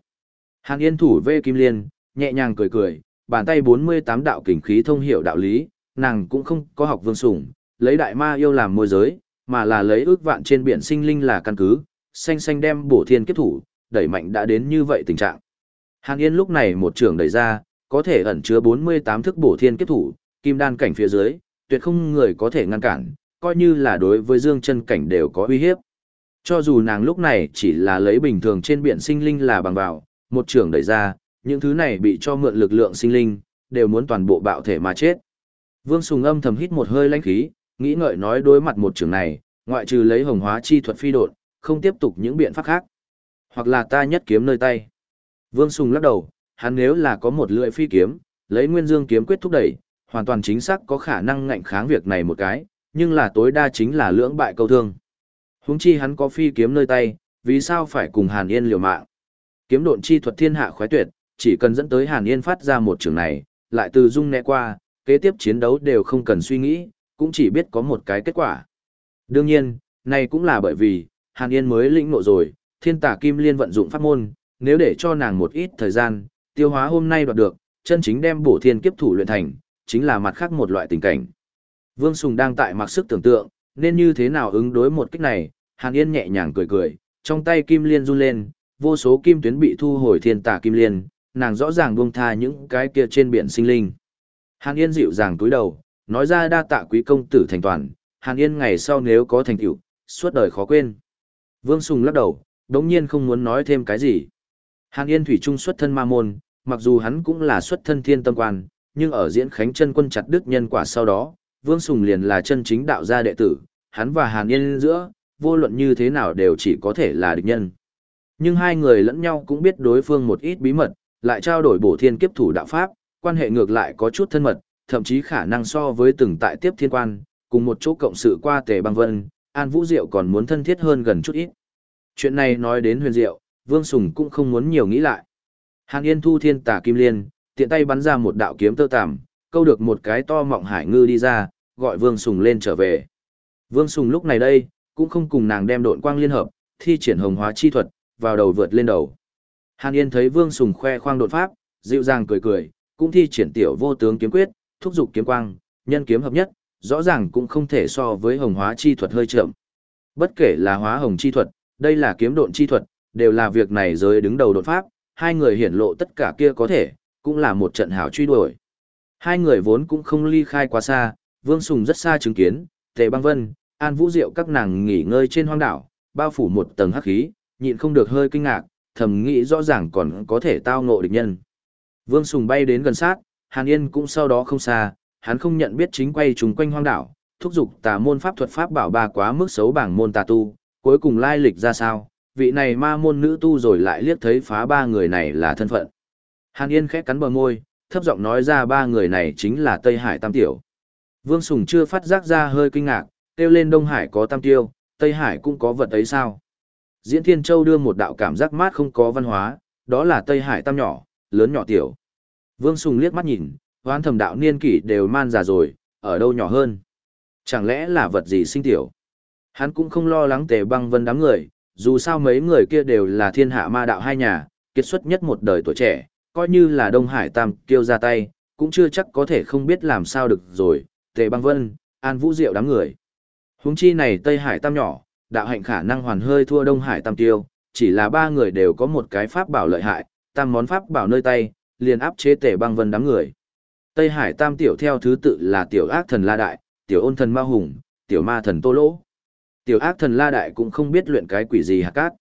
Hàn Yên thủ vê kim liên, nhẹ nhàng cười cười, bàn tay 48 đạo kình khí thông hiểu đạo lý, nàng cũng không có học vương sủng, lấy đại ma yêu làm môi giới, mà là lấy ước vạn trên biển sinh linh là căn cứ, xanh xanh đem bổ thiên kiếp thủ, đẩy mạnh đã đến như vậy tình trạng. Hàn Yên lúc này một trường đẩy ra, có thể ẩn chứa 48 thức bổ thiên kiếp thủ, kim đan cảnh phía dưới, tuyệt không người có thể ngăn cản, coi như là đối với dương chân cảnh đều có uy hiếp. Cho dù nàng lúc này chỉ là lấy bình thường trên biển sinh linh là bằng vào, một trường đẩy ra, những thứ này bị cho mượn lực lượng sinh linh, đều muốn toàn bộ bạo thể mà chết. Vương Sùng âm thầm hít một hơi lãnh khí, nghĩ ngợi nói đối mặt một trường này, ngoại trừ lấy hồng hóa chi thuật phi độn, không tiếp tục những biện pháp khác. Hoặc là ta nhất kiếm nơi tay. Vương Sùng lắc đầu, hắn nếu là có một lưỡi phi kiếm, lấy nguyên dương kiếm quyết thúc đẩy, hoàn toàn chính xác có khả năng ngạnh kháng việc này một cái, nhưng là tối đa chính là lưỡng bại câu thương. Huống chi hắn có phi kiếm nơi tay, vì sao phải cùng Hàn Yên liều mạng? Kiếm độn chi thuật thiên hạ khoái tuyệt, chỉ cần dẫn tới Hàn Yên phát ra một trường này, lại từ dung né qua, kế tiếp chiến đấu đều không cần suy nghĩ, cũng chỉ biết có một cái kết quả. Đương nhiên, này cũng là bởi vì, Hàn Yên mới lĩnh ngộ rồi, thiên tả kim liên vận dụng pháp môn, nếu để cho nàng một ít thời gian, tiêu hóa hôm nay đoạt được, chân chính đem bổ thiên kiếp thủ luyện thành, chính là mặt khác một loại tình cảnh. Vương Sùng đang tại mặc sức tưởng tượng, nên như thế nào ứng đối một kích này, Hàn Yên nhẹ nhàng cười cười, trong tay kim liên run lên, vô số kim tuyến bị thu hồi thiên tả kim liên, nàng rõ ràng buông tha những cái kia trên biển sinh linh. Hàn Yên dịu dàng túi đầu, nói ra đa tạ quý công tử thành toàn, Hàn Yên ngày sau nếu có thành tựu, suốt đời khó quên. Vương Sùng lắc đầu, đống nhiên không muốn nói thêm cái gì. Hàn Yên thủy trung xuất thân ma môn, mặc dù hắn cũng là xuất thân thiên tâm quan, nhưng ở diễn khánh chân quân chặt đức nhân quả sau đó, Vương Sùng liền là chân chính đạo gia đệ tử, hắn và Hàn Yên giữa, vô luận như thế nào đều chỉ có thể là địch nhân. Nhưng hai người lẫn nhau cũng biết đối phương một ít bí mật, lại trao đổi bổ thiên kiếp thủ đạo pháp, quan hệ ngược lại có chút thân mật, thậm chí khả năng so với từng tại tiếp thiên quan, cùng một chỗ cộng sự qua tề băng vân, An Vũ Diệu còn muốn thân thiết hơn gần chút ít. Chuyện này nói đến huyền diệu, Vương Sùng cũng không muốn nhiều nghĩ lại. Hàn Yên thu thiên tà kim liên, tiện tay bắn ra một đạo kiếm tơ tằm, câu được một cái to mọng hải ngư đi ra, gọi Vương Sùng lên trở về. Vương Sùng lúc này đây, cũng không cùng nàng đem độn quang liên hợp, thi triển hồng hóa chi thuật, vào đầu vượt lên đầu. Hàn Yên thấy Vương Sùng khoe khoang đột pháp, dịu dàng cười cười, cũng thi triển tiểu vô tướng kiếm quyết, thúc dục kiếm quang, nhân kiếm hợp nhất, rõ ràng cũng không thể so với hồng hóa chi thuật hơi chậm. Bất kể là hóa hồng chi thuật, đây là kiếm độn chi thuật, đều là việc này giới đứng đầu đột pháp, hai người hiển lộ tất cả kia có thể, cũng là một trận hảo truy đuổi. Hai người vốn cũng không ly khai quá xa, Vương Sùng rất xa chứng kiến, Tề Băng Vân, An Vũ Diệu các nàng nghỉ ngơi trên hoang đảo, bao phủ một tầng hắc khí, nhịn không được hơi kinh ngạc, thầm nghĩ rõ ràng còn có thể tao ngộ địch nhân. Vương Sùng bay đến gần sát, Hàn Yên cũng sau đó không xa, hắn không nhận biết chính quay trùng quanh hoang đảo, thúc giục tà môn pháp thuật pháp bảo ba quá mức xấu bảng môn tà tu, cuối cùng lai lịch ra sao, vị này ma môn nữ tu rồi lại liếc thấy phá ba người này là thân phận. Hàn Yên khẽ cắn bờ môi, thấp giọng nói ra ba người này chính là Tây Hải Tam Tiểu. Vương Sùng chưa phát giác ra hơi kinh ngạc, kêu lên Đông Hải có Tam Tiêu, Tây Hải cũng có vật ấy sao. Diễn Thiên Châu đưa một đạo cảm giác mát không có văn hóa, đó là Tây Hải Tam nhỏ, lớn nhỏ tiểu. Vương Sùng liếc mắt nhìn, hoán thầm đạo niên kỷ đều man già rồi, ở đâu nhỏ hơn. Chẳng lẽ là vật gì sinh tiểu? Hắn cũng không lo lắng tề băng vân đám người, dù sao mấy người kia đều là thiên hạ ma đạo hai nhà, kết xuất nhất một đời tuổi trẻ, coi như là Đông Hải Tam kêu ra tay, cũng chưa chắc có thể không biết làm sao được rồi, tề băng vân, an vũ diệu đám người. Huống chi này Tây Hải Tam nhỏ, đạo hạnh khả năng hoàn hơi thua Đông Hải Tam tiêu, chỉ là ba người đều có một cái pháp bảo lợi hại, tam món pháp bảo nơi tay, liền áp chế tề băng vân đám người. Tây Hải Tam tiểu theo thứ tự là tiểu ác thần La Đại, tiểu ôn thần Ma Hùng, tiểu ma thần Tô Lỗ. Tiểu ác thần La Đại cũng không biết luyện cái quỷ gì hạt cát.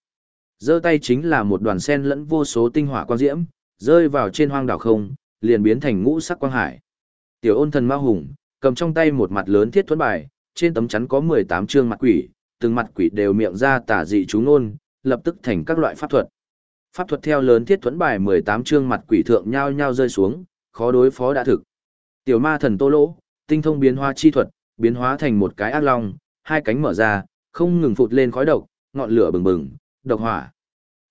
giơ tay chính là một đoàn sen lẫn vô số tinh hỏa quang diễm, rơi vào trên hoang đảo không, liền biến thành ngũ sắc quang hải. Tiểu ôn thần Ma Hùng, cầm trong tay một mặt lớn thiết thuẫn bài, trên tấm chắn có 18 chương mặt quỷ, từng mặt quỷ đều miệng ra tả dị chú ngôn, lập tức thành các loại pháp thuật. Pháp thuật theo lớn thiết thuẫn bài 18 chương mặt quỷ thượng nhau nhau rơi xuống, khó đối phó đã thực. Tiểu ma thần tô lỗ, tinh thông biến hóa chi thuật, biến hóa thành một cái ác long, hai cánh mở ra, không ngừng phụt lên khói độc, ngọn lửa bừng bừng, độc hỏa.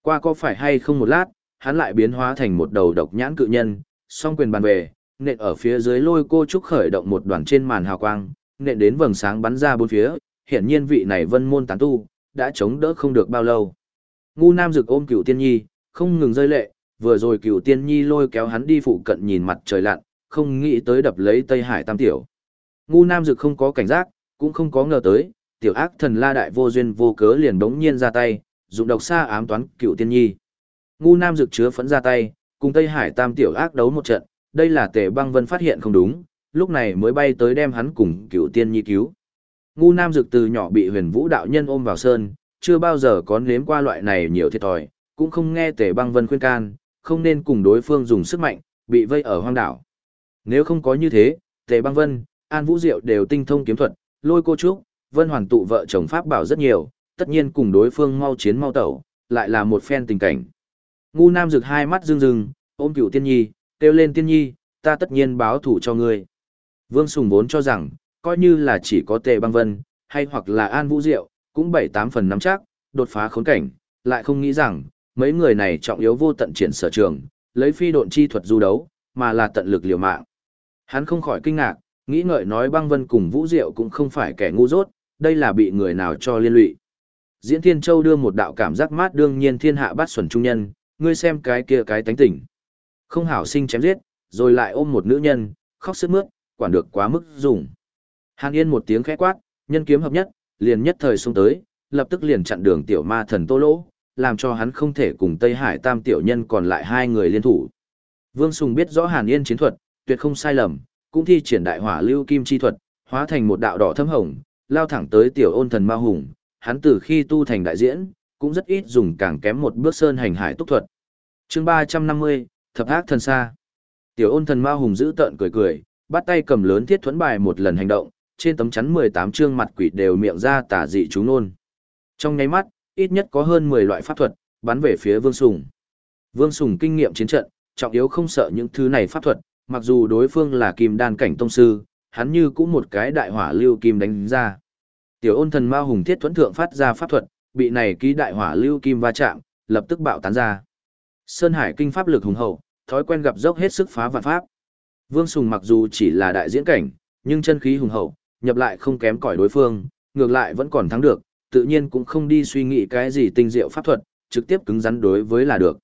Qua có phải hay không một lát, hắn lại biến hóa thành một đầu độc nhãn cự nhân, song quyền bàn về, nện ở phía dưới lôi cô trúc khởi động một đoàn trên màn hào quang, nện đến vầng sáng bắn ra bốn phía, hiển nhiên vị này vân môn tán tu, đã chống đỡ không được bao lâu. Ngu Nam Dực ôm Cửu Tiên Nhi, không ngừng rơi lệ, vừa rồi Cửu Tiên Nhi lôi kéo hắn đi phụ cận nhìn mặt trời lặn, không nghĩ tới đập lấy Tây Hải Tam tiểu. Ngu Nam Dực không có cảnh giác, cũng không có ngờ tới, tiểu ác thần La đại vô duyên vô cớ liền bỗng nhiên ra tay, dụng độc xa ám toán Cựu Tiên Nhi. Ngu Nam Dực chứa phẫn ra tay, cùng Tây Hải Tam tiểu ác đấu một trận, đây là Tề Băng Vân phát hiện không đúng, lúc này mới bay tới đem hắn cùng Cựu Tiên Nhi cứu. Ngu Nam Dực từ nhỏ bị huyền vũ đạo nhân ôm vào sơn, chưa bao giờ có nếm qua loại này nhiều thiệt thòi, cũng không nghe Tề Băng Vân khuyên can, không nên cùng đối phương dùng sức mạnh, bị vây ở hoang đảo. Nếu không có như thế, Tề Băng Vân, An Vũ Diệu đều tinh thông kiếm thuật, lôi cô trúc, Vân Hoàn tụ vợ chồng pháp bảo rất nhiều, tất nhiên cùng đối phương mau chiến mau tẩu, lại là một phen tình cảnh. Ngu Nam rực hai mắt rưng rưng, ôm cựu tiên nhi, kêu lên tiên nhi, ta tất nhiên báo thủ cho ngươi. Vương Sùng vốn cho rằng, coi như là chỉ có tề băng vân, hay hoặc là An Vũ Diệu, cũng bảy tám phần nắm chắc, đột phá khốn cảnh, lại không nghĩ rằng, mấy người này trọng yếu vô tận triển sở trường, lấy phi độn chi thuật du đấu, mà là tận lực liều mạng. Hắn không khỏi kinh ngạc, nghĩ ngợi nói băng vân cùng Vũ Diệu cũng không phải kẻ ngu dốt, đây là bị người nào cho liên lụy. Diễn Thiên Châu đưa một đạo cảm giác mát đương nhiên thiên hạ bát xuẩn trung nhân, ngươi xem cái kia cái tánh tỉnh. Không hảo sinh chém giết, rồi lại ôm một nữ nhân, khóc sướt mướt, quản được quá mức dùng. Hàn Yên một tiếng khẽ quát, nhân kiếm hợp nhất, liền nhất thời xuống tới, lập tức liền chặn đường tiểu ma thần Tô Lỗ, làm cho hắn không thể cùng Tây Hải Tam tiểu nhân còn lại hai người liên thủ. Vương Sùng biết rõ Hàn Yên chiến thuật, tuyệt không sai lầm, cũng thi triển đại hỏa lưu kim chi thuật, hóa thành một đạo đỏ thâm hồng, lao thẳng tới tiểu ôn thần ma hùng, hắn từ khi tu thành đại diễn, cũng rất ít dùng càng kém một bước sơn hành hải túc thuật. Chương 350, Thập ác thần xa. Tiểu ôn thần ma hùng giữ tợn cười cười, bắt tay cầm lớn thiết thuẫn bài một lần hành động, trên tấm chắn 18 chương mặt quỷ đều miệng ra tả dị chú nôn. Trong nháy mắt, ít nhất có hơn 10 loại pháp thuật, bắn về phía Vương Sùng. Vương Sùng kinh nghiệm chiến trận, trọng yếu không sợ những thứ này pháp thuật, mặc dù đối phương là kim đan cảnh tông sư, hắn như cũng một cái đại hỏa lưu kim đánh ra. Tiểu ôn thần ma hùng thiết thuẫn thượng phát ra pháp thuật, bị này ký đại hỏa lưu kim va chạm, lập tức bạo tán ra. Sơn Hải kinh pháp lực hùng hậu, thói quen gặp dốc hết sức phá vạn pháp. Vương Sùng mặc dù chỉ là đại diễn cảnh, nhưng chân khí hùng hậu, nhập lại không kém cỏi đối phương, ngược lại vẫn còn thắng được, tự nhiên cũng không đi suy nghĩ cái gì tinh diệu pháp thuật, trực tiếp cứng rắn đối với là được.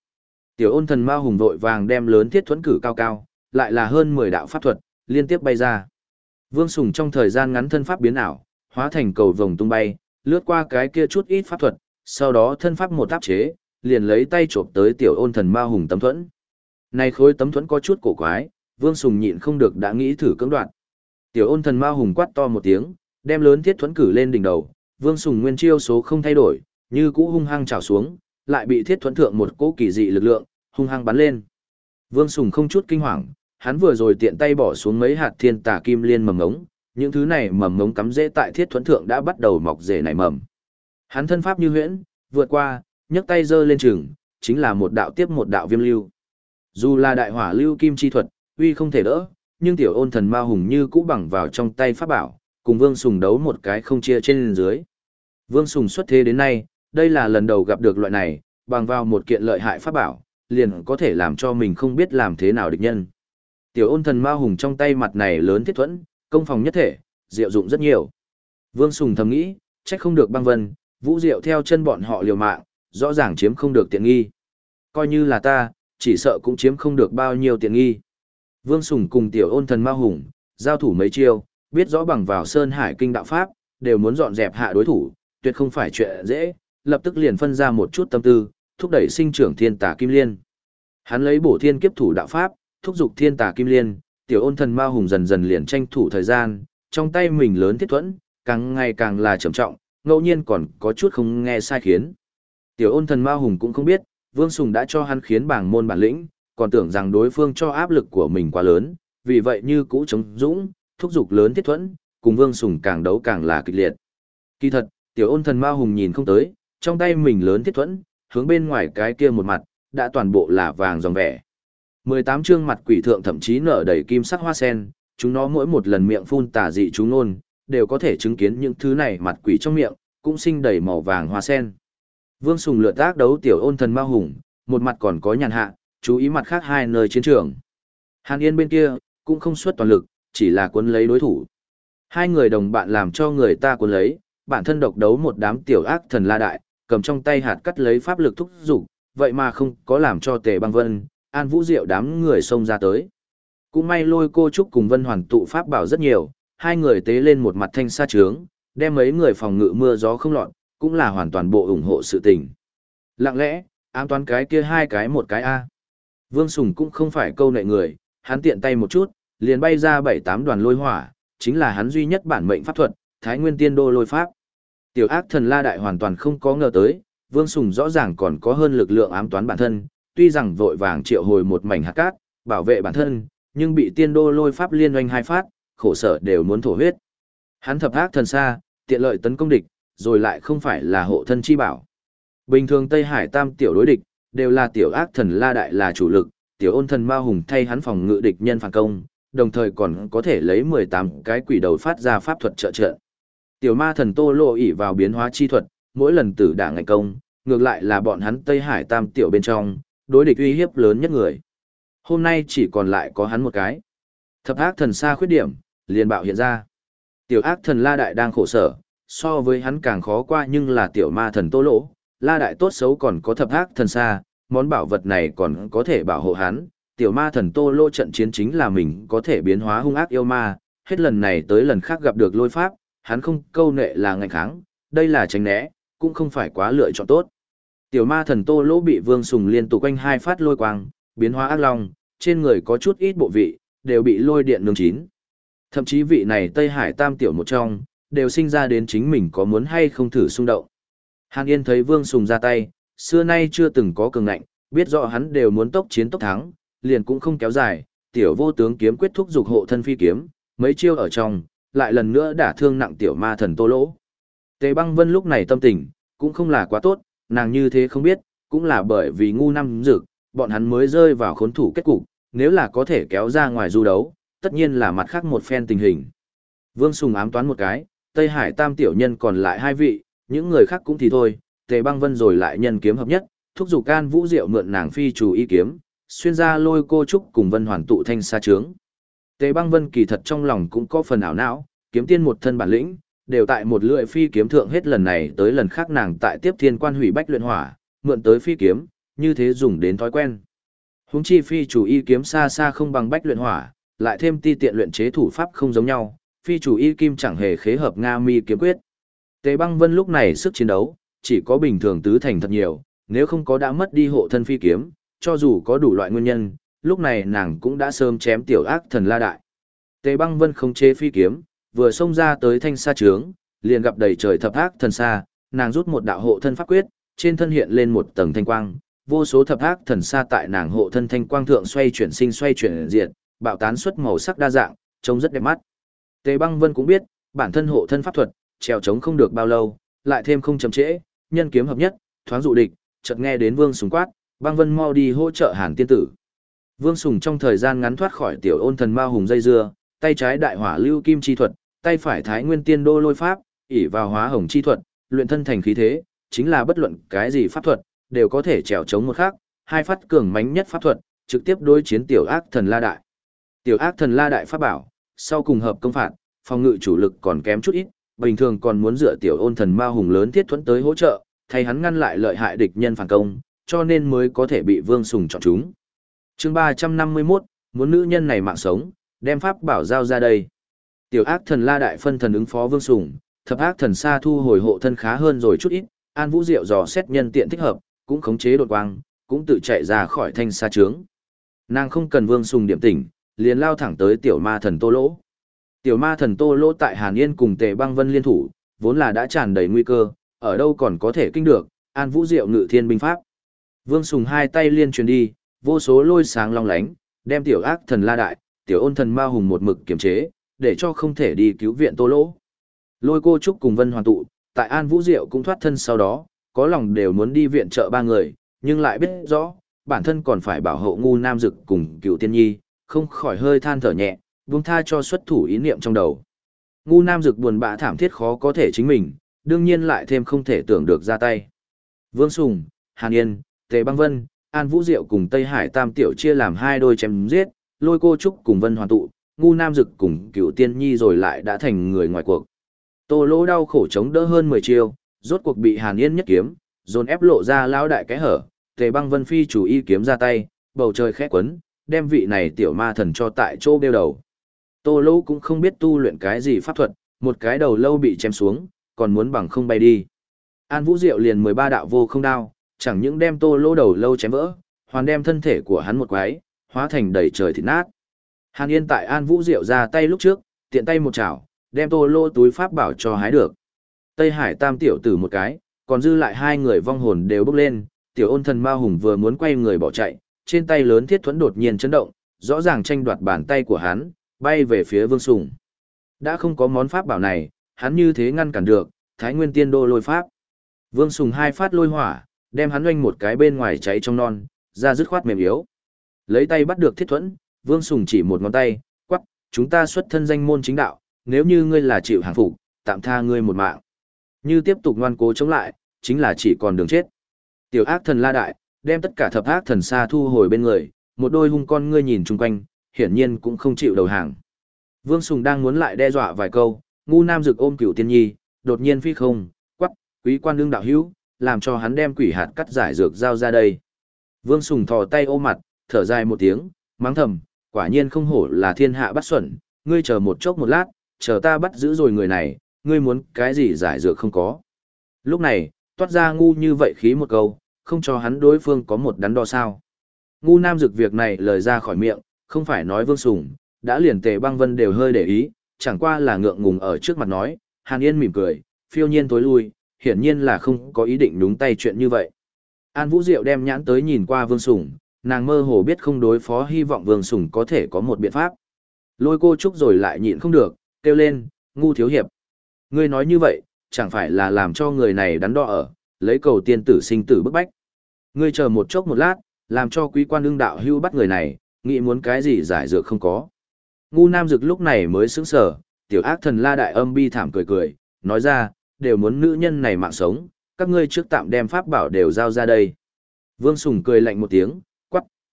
Tiểu ôn thần ma hùng vội vàng đem lớn thiết thuẫn cử cao cao, lại là hơn 10 đạo pháp thuật, liên tiếp bay ra. Vương Sùng trong thời gian ngắn thân pháp biến ảo, hóa thành cầu vồng tung bay, lướt qua cái kia chút ít pháp thuật, sau đó thân pháp một áp chế, liền lấy tay chộp tới tiểu ôn thần ma hùng tấm thuẫn. Này khối tấm thuẫn có chút cổ quái, Vương Sùng nhịn không được đã nghĩ thử cưỡng đoạt. Tiểu ôn thần ma hùng quát to một tiếng, đem lớn thiết thuẫn cử lên đỉnh đầu, Vương Sùng nguyên chiêu số không thay đổi, như cũ hung hăng trào xuống, lại bị thiết thuẫn thượng một cỗ kỳ dị lực lượng, hung hăng bắn lên. Vương Sùng không chút kinh hoàng, hắn vừa rồi tiện tay bỏ xuống mấy hạt thiên tà kim liên mầm ngống, những thứ này mầm ngống cắm rễ tại thiết thuẫn thượng đã bắt đầu mọc rễ nảy mầm. Hắn thân pháp như huyễn, vượt qua, nhấc tay giơ lên trường, chính là một đạo tiếp một đạo viêm lưu. Dù là đại hỏa lưu kim chi thuật, uy không thể đỡ, nhưng tiểu ôn thần ma hùng như cũ bằng vào trong tay pháp bảo, cùng Vương Sùng đấu một cái không chia trên dưới. Vương Sùng xuất thế đến nay, đây là lần đầu gặp được loại này, bằng vào một kiện lợi hại pháp bảo, liền có thể làm cho mình không biết làm thế nào địch nhân. Tiểu ôn thần ma hùng trong tay mặt này lớn thiết thuẫn, công phòng nhất thể, diệu dụng rất nhiều. Vương Sùng thầm nghĩ, trách không được băng vân, vũ diệu theo chân bọn họ liều mạng, rõ ràng chiếm không được tiện nghi. Coi như là ta, chỉ sợ cũng chiếm không được bao nhiêu tiện nghi. Vương Sùng cùng tiểu ôn thần ma hùng, giao thủ mấy chiêu, biết rõ bằng vào Sơn Hải kinh đạo Pháp, đều muốn dọn dẹp hạ đối thủ, tuyệt không phải chuyện dễ, lập tức liền phân ra một chút tâm tư, thúc đẩy sinh trưởng thiên tà kim liên. Hắn lấy bổ thiên kiếp thủ đạo Pháp, thúc dục thiên tà kim liên, tiểu ôn thần ma hùng dần dần liền tranh thủ thời gian, trong tay mình lớn thiết thuẫn, càng ngày càng là trầm trọng, ngẫu nhiên còn có chút không nghe sai khiến. Tiểu ôn thần ma hùng cũng không biết, Vương Sùng đã cho hắn khiến bảng môn bản lĩnh, còn tưởng rằng đối phương cho áp lực của mình quá lớn, vì vậy như cũ chống dũng, thúc giục lớn thiết thuẫn, cùng Vương Sùng càng đấu càng là kịch liệt. Kỳ thật, tiểu ôn thần ma hùng nhìn không tới, trong tay mình lớn thiết thuẫn, hướng bên ngoài cái kia một mặt, đã toàn bộ là vàng dòng vẻ. 18 chương mặt quỷ thượng thậm chí nở đầy kim sắc hoa sen, chúng nó mỗi một lần miệng phun tà dị chúng nôn, đều có thể chứng kiến những thứ này mặt quỷ trong miệng, cũng sinh đầy màu vàng hoa sen. Vương Sùng lựa tác đấu tiểu ôn thần ma hùng, một mặt còn có nhàn hạ, chú ý mặt khác hai nơi chiến trường. Hàn Yên bên kia, cũng không xuất toàn lực, chỉ là cuốn lấy đối thủ. Hai người đồng bạn làm cho người ta cuốn lấy, bản thân độc đấu một đám tiểu ác thần la đại, cầm trong tay hạt cắt lấy pháp lực thúc dục, vậy mà không có làm cho Tề Băng Vân, An Vũ Diệu đám người xông ra tới. Cũng may lôi cô trúc cùng Vân Hoàn tụ pháp bảo rất nhiều, hai người tế lên một mặt thanh sa trướng, đem mấy người phòng ngự mưa gió không lọt, cũng là hoàn toàn bộ ủng hộ sự tình. Lặng lẽ, ám toán cái kia hai cái một cái A. Vương Sùng cũng không phải câu nệ người, hắn tiện tay một chút, liền bay ra bảy tám đoàn lôi hỏa, chính là hắn duy nhất bản mệnh pháp thuật, Thái Nguyên Tiên Đô lôi pháp. Tiểu ác thần La Đại hoàn toàn không có ngờ tới, Vương Sùng rõ ràng còn có hơn lực lượng ám toán bản thân, tuy rằng vội vàng triệu hồi một mảnh hạt cát, bảo vệ bản thân, nhưng bị tiên đô lôi pháp liên doanh hai phát, khổ sở đều muốn thổ huyết. Hắn thập ác thần xa, tiện lợi tấn công địch, rồi lại không phải là hộ thân chi bảo. Bình thường Tây Hải Tam tiểu đối địch, đều là tiểu ác thần La Đại là chủ lực, tiểu ôn thần Ma Hùng thay hắn phòng ngự địch nhân phản công, đồng thời còn có thể lấy 18 cái quỷ đầu phát ra pháp thuật trợ trợ. Tiểu ma thần Tô Lộ ỷ vào biến hóa chi thuật, mỗi lần tử đả ngạch công, ngược lại là bọn hắn Tây Hải Tam tiểu bên trong, đối địch uy hiếp lớn nhất người. Hôm nay chỉ còn lại có hắn một cái. Thập ác thần xa khuyết điểm, liền bạo hiện ra. Tiểu ác thần La Đại đang khổ sở, so với hắn càng khó qua nhưng là tiểu ma thần Tô Lỗ, La Đại tốt xấu còn có thập ác thần xa, món bảo vật này còn có thể bảo hộ hắn. Tiểu ma thần Tô Lỗ trận chiến chính là mình có thể biến hóa hung ác yêu ma, hết lần này tới lần khác gặp được lôi pháp, hắn không câu nệ là ngạnh kháng, đây là tránh né, cũng không phải quá lựa chọn tốt. Tiểu ma thần Tô Lỗ bị Vương Sùng liên tục quanh hai phát lôi quang, biến hóa ác long, trên người có chút ít bộ vị, đều bị lôi điện nướng chín. Thậm chí vị này Tây Hải Tam tiểu một trong, đều sinh ra đến chính mình có muốn hay không thử xung động. Hàn Yên thấy Vương Sùng ra tay, xưa nay chưa từng có cường ngạnh, biết rõ hắn đều muốn tốc chiến tốc thắng, liền cũng không kéo dài, tiểu vô tướng kiếm quyết thúc dục hộ thân phi kiếm, mấy chiêu ở trong, lại lần nữa đả thương nặng tiểu ma thần Tô Lỗ. Tề Băng Vân lúc này tâm tình cũng không là quá tốt, nàng như thế không biết, cũng là bởi vì ngu năm dực, bọn hắn mới rơi vào khốn thủ kết cục, nếu là có thể kéo ra ngoài du đấu, tất nhiên là mặt khác một phen tình hình. Vương Sùng ám toán một cái, Tây Hải tam tiểu nhân còn lại hai vị, những người khác cũng thì thôi, Tề Băng Vân rồi lại nhân kiếm hợp nhất, thúc giục can vũ diệu mượn nàng phi chủ y kiếm, xuyên ra lôi cô trúc cùng Vân Hoàn tụ thanh xa trướng. Tề Băng Vân kỳ thật trong lòng cũng có phần ảo não, kiếm tiên một thân bản lĩnh, đều tại một lưỡi phi kiếm thượng hết lần này tới lần khác nàng tại tiếp thiên quan hủy bách luyện hỏa, mượn tới phi kiếm, như thế dùng đến thói quen. Huống chi phi chủ y kiếm xa xa không bằng bách luyện hỏa, lại thêm ti tiện luyện chế thủ pháp không giống nhau, phi chủ y kim chẳng hề khế hợp Nga mi kiếm quyết. Tề băng vân lúc này sức chiến đấu, chỉ có bình thường tứ thành thật nhiều, nếu không có đã mất đi hộ thân phi kiếm, cho dù có đủ loại nguyên nhân, lúc này nàng cũng đã sớm chém tiểu ác thần la đại. Tề băng vân không chế phi kiếm, vừa xông ra tới thanh sa trướng, liền gặp đầy trời thập ác thần sa, nàng rút một đạo hộ thân pháp quyết, trên thân hiện lên một tầng thanh quang, vô số thập ác thần sa tại nàng hộ thân thanh quang thượng xoay chuyển sinh xoay chuyển diệt, bạo tán xuất màu sắc đa dạng, trông rất đẹp mắt. Tề Băng Vân cũng biết, bản thân hộ thân pháp thuật, trèo trống không được bao lâu, lại thêm không chậm trễ, nhân kiếm hợp nhất, thoáng dụ địch, chợt nghe đến Vương Sùng quát, Băng Vân mau đi hỗ trợ Hàn tiên tử. Vương Sùng trong thời gian ngắn thoát khỏi tiểu ôn thần ma hùng dây dưa, tay trái đại hỏa lưu kim chi thuật, tay phải thái nguyên tiên đô lôi pháp, ỷ vào hóa hồng chi thuật, luyện thân thành khí thế, chính là bất luận cái gì pháp thuật, đều có thể trèo chống một khác, hai phát cường mãnh nhất pháp thuật, trực tiếp đối chiến tiểu ác thần La Đại. Tiểu ác thần La Đại pháp bảo, sau cùng hợp công phạt, phòng ngự chủ lực còn kém chút ít, bình thường còn muốn dựa tiểu ôn thần ma hùng lớn thiết thuẫn tới hỗ trợ, thay hắn ngăn lại lợi hại địch nhân phản công, cho nên mới có thể bị Vương Sùng chọn chúng. Chương 351, muốn nữ nhân này mạng sống, đem pháp bảo giao ra đây. Tiểu ác thần La Đại phân thần ứng phó Vương Sùng, thập ác thần sa thu hồi hộ thân khá hơn rồi chút ít, An Vũ Diệu dò xét nhân tiện thích hợp, cũng khống chế đột quang, cũng tự chạy ra khỏi thanh sa trướng. Nàng không cần Vương Sùng điểm tỉnh, liền lao thẳng tới tiểu ma thần Tô Lỗ. Tiểu ma thần Tô Lỗ tại Hàn Yên cùng Tề Băng Vân liên thủ, vốn là đã tràn đầy nguy cơ, ở đâu còn có thể kinh được, An Vũ Diệu ngự thiên binh pháp. Vương Sùng hai tay liên truyền đi, vô số lôi sáng long lánh, đem tiểu ác thần La Đại, tiểu ôn thần Ma Hùng một mực kiềm chế, để cho không thể đi cứu viện Tô Lỗ. Lôi cô trúc cùng Vân Hoàn tụ, tại An Vũ Diệu cũng thoát thân sau đó, có lòng đều muốn đi viện trợ ba người, nhưng lại biết rõ, bản thân còn phải bảo hộ ngu nam dực cùng cựu tiên nhi, không khỏi hơi than thở nhẹ, buông tha cho xuất thủ ý niệm trong đầu. Ngu nam dực buồn bã thảm thiết khó có thể chính mình, đương nhiên lại thêm không thể tưởng được ra tay. Vương Sùng, Hàn Yên, Tề Băng Vân, An Vũ Diệu cùng Tây Hải Tam Tiểu chia làm hai đôi chém giết, lôi cô trúc cùng Vân Hoàn tụ, ngu nam dực cùng cựu tiên nhi rồi lại đã thành người ngoài cuộc. Tô lỗ đau khổ chống đỡ hơn 10 chiêu, rốt cuộc bị Hàn Yên nhất kiếm, dồn ép lộ ra lão đại cái hở, tề băng vân phi chủ y kiếm ra tay, bầu trời khẽ quấn, đem vị này tiểu ma thần cho tại chỗ đeo đầu. Tô lỗ cũng không biết tu luyện cái gì pháp thuật, một cái đầu lâu bị chém xuống, còn muốn bằng không bay đi. An Vũ Diệu liền 13 đạo vô không đao, chẳng những đem tô lỗ đầu lâu chém vỡ, hoàn đem thân thể của hắn một quái, hóa thành đầy trời thịt nát. Hàn Yên tại An Vũ Diệu ra tay lúc trước, tiện tay một chảo, đem tô lô túi pháp bảo cho hái được. Tây Hải tam tiểu tử một cái, còn dư lại hai người vong hồn đều bốc lên, tiểu ôn thần ma hùng vừa muốn quay người bỏ chạy, trên tay lớn thiết thuẫn đột nhiên chấn động, rõ ràng tranh đoạt bàn tay của hắn, bay về phía Vương Sùng. Đã không có món pháp bảo này, hắn như thế ngăn cản được, Thái Nguyên Tiên Đô lôi pháp. Vương Sùng hai phát lôi hỏa, đem hắn oanh một cái bên ngoài cháy trong non, ra dứt khoát mềm yếu. Lấy tay bắt được thiết thuẫn, Vương Sùng chỉ một ngón tay, quắc, chúng ta xuất thân danh môn chính đạo, nếu như ngươi là chịu hàng phục, tạm tha ngươi một mạng. Như tiếp tục ngoan cố chống lại, chính là chỉ còn đường chết. Tiểu ác thần la đại, đem tất cả thập ác thần xa thu hồi bên người, một đôi hung con ngươi nhìn chung quanh, hiển nhiên cũng không chịu đầu hàng. Vương Sùng đang muốn lại đe dọa vài câu, ngu nam rực ôm cửu tiên nhi, đột nhiên phi không, quắc, quý quan đương đạo hữu, làm cho hắn đem quỷ hạt cắt giải dược giao ra đây. Vương Sùng thò tay ôm mặt, thở dài một tiếng, mắng thầm, quả nhiên không hổ là thiên hạ bắt xuẩn, ngươi chờ một chốc một lát, chờ ta bắt giữ rồi người này, ngươi muốn cái gì giải dược không có. Lúc này, toát ra ngu như vậy khí một câu, không cho hắn đối phương có một đắn đo sao. Ngu nam dực việc này lời ra khỏi miệng, không phải nói vương sùng, đã liền tề băng vân đều hơi để ý, chẳng qua là ngượng ngùng ở trước mặt nói, Hàn Yên mỉm cười, phiêu nhiên tối lui, hiển nhiên là không có ý định đúng tay chuyện như vậy. An Vũ Diệu đem nhãn tới nhìn qua Vương Sùng, nàng mơ hồ biết không đối phó hy vọng Vương Sùng có thể có một biện pháp. Lôi cô Trúc rồi lại nhịn không được, kêu lên, ngu thiếu hiệp. Ngươi nói như vậy, chẳng phải là làm cho người này đắn đo ở, lấy cầu tiên tử sinh tử bức bách. Ngươi chờ một chốc một lát, làm cho quý quan ưng đạo hưu bắt người này, nghĩ muốn cái gì giải dược không có. Ngu nam dực lúc này mới sững sờ, tiểu ác thần la đại âm bi thảm cười cười, nói ra, đều muốn nữ nhân này mạng sống, các ngươi trước tạm đem pháp bảo đều giao ra đây. Vương Sùng cười lạnh một tiếng,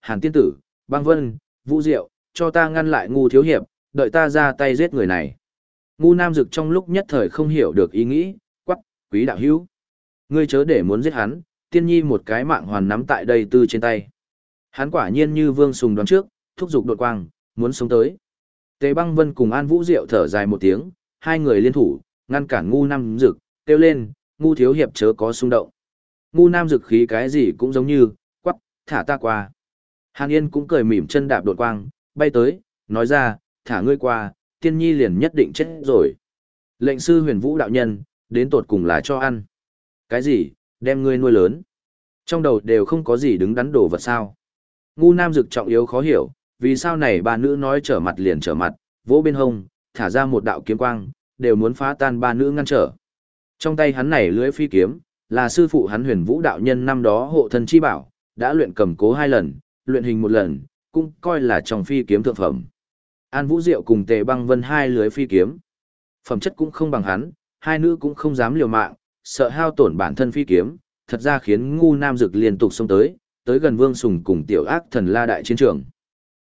hàn tiên tử, băng vân, vũ diệu, cho ta ngăn lại ngu thiếu hiệp, đợi ta ra tay giết người này. Ngu nam dực trong lúc nhất thời không hiểu được ý nghĩ, quắc, quý đạo hữu. Ngươi chớ để muốn giết hắn, tiên nhi một cái mạng hoàn nắm tại đây tư trên tay. Hắn quả nhiên như vương sùng đoán trước, thúc giục đột quang, muốn sống tới. Tề băng vân cùng an vũ diệu thở dài một tiếng, hai người liên thủ, ngăn cản ngu nam dực, kêu lên, ngu thiếu hiệp chớ có xung động. Ngu nam dực khí cái gì cũng giống như, quắc, thả ta qua. Hàn Yên cũng cười mỉm chân đạp đột quang, bay tới, nói ra, thả ngươi qua, tiên nhi liền nhất định chết rồi. Lệnh sư huyền vũ đạo nhân, đến tột cùng là cho ăn. Cái gì, đem ngươi nuôi lớn. Trong đầu đều không có gì đứng đắn đổ vật sao. Ngu nam dực trọng yếu khó hiểu, vì sao này ba nữ nói trở mặt liền trở mặt, vỗ bên hông, thả ra một đạo kiếm quang, đều muốn phá tan ba nữ ngăn trở. Trong tay hắn này lưỡi phi kiếm, là sư phụ hắn huyền vũ đạo nhân năm đó hộ thân chi bảo, đã luyện cầm cố hai lần, luyện hình một lần, cũng coi là trong phi kiếm thượng phẩm. An Vũ Diệu cùng Tề Băng Vân hai lưới phi kiếm. Phẩm chất cũng không bằng hắn, hai nữ cũng không dám liều mạng, sợ hao tổn bản thân phi kiếm, thật ra khiến ngu nam dực liên tục xông tới, tới gần Vương Sùng cùng tiểu ác thần la đại chiến trường.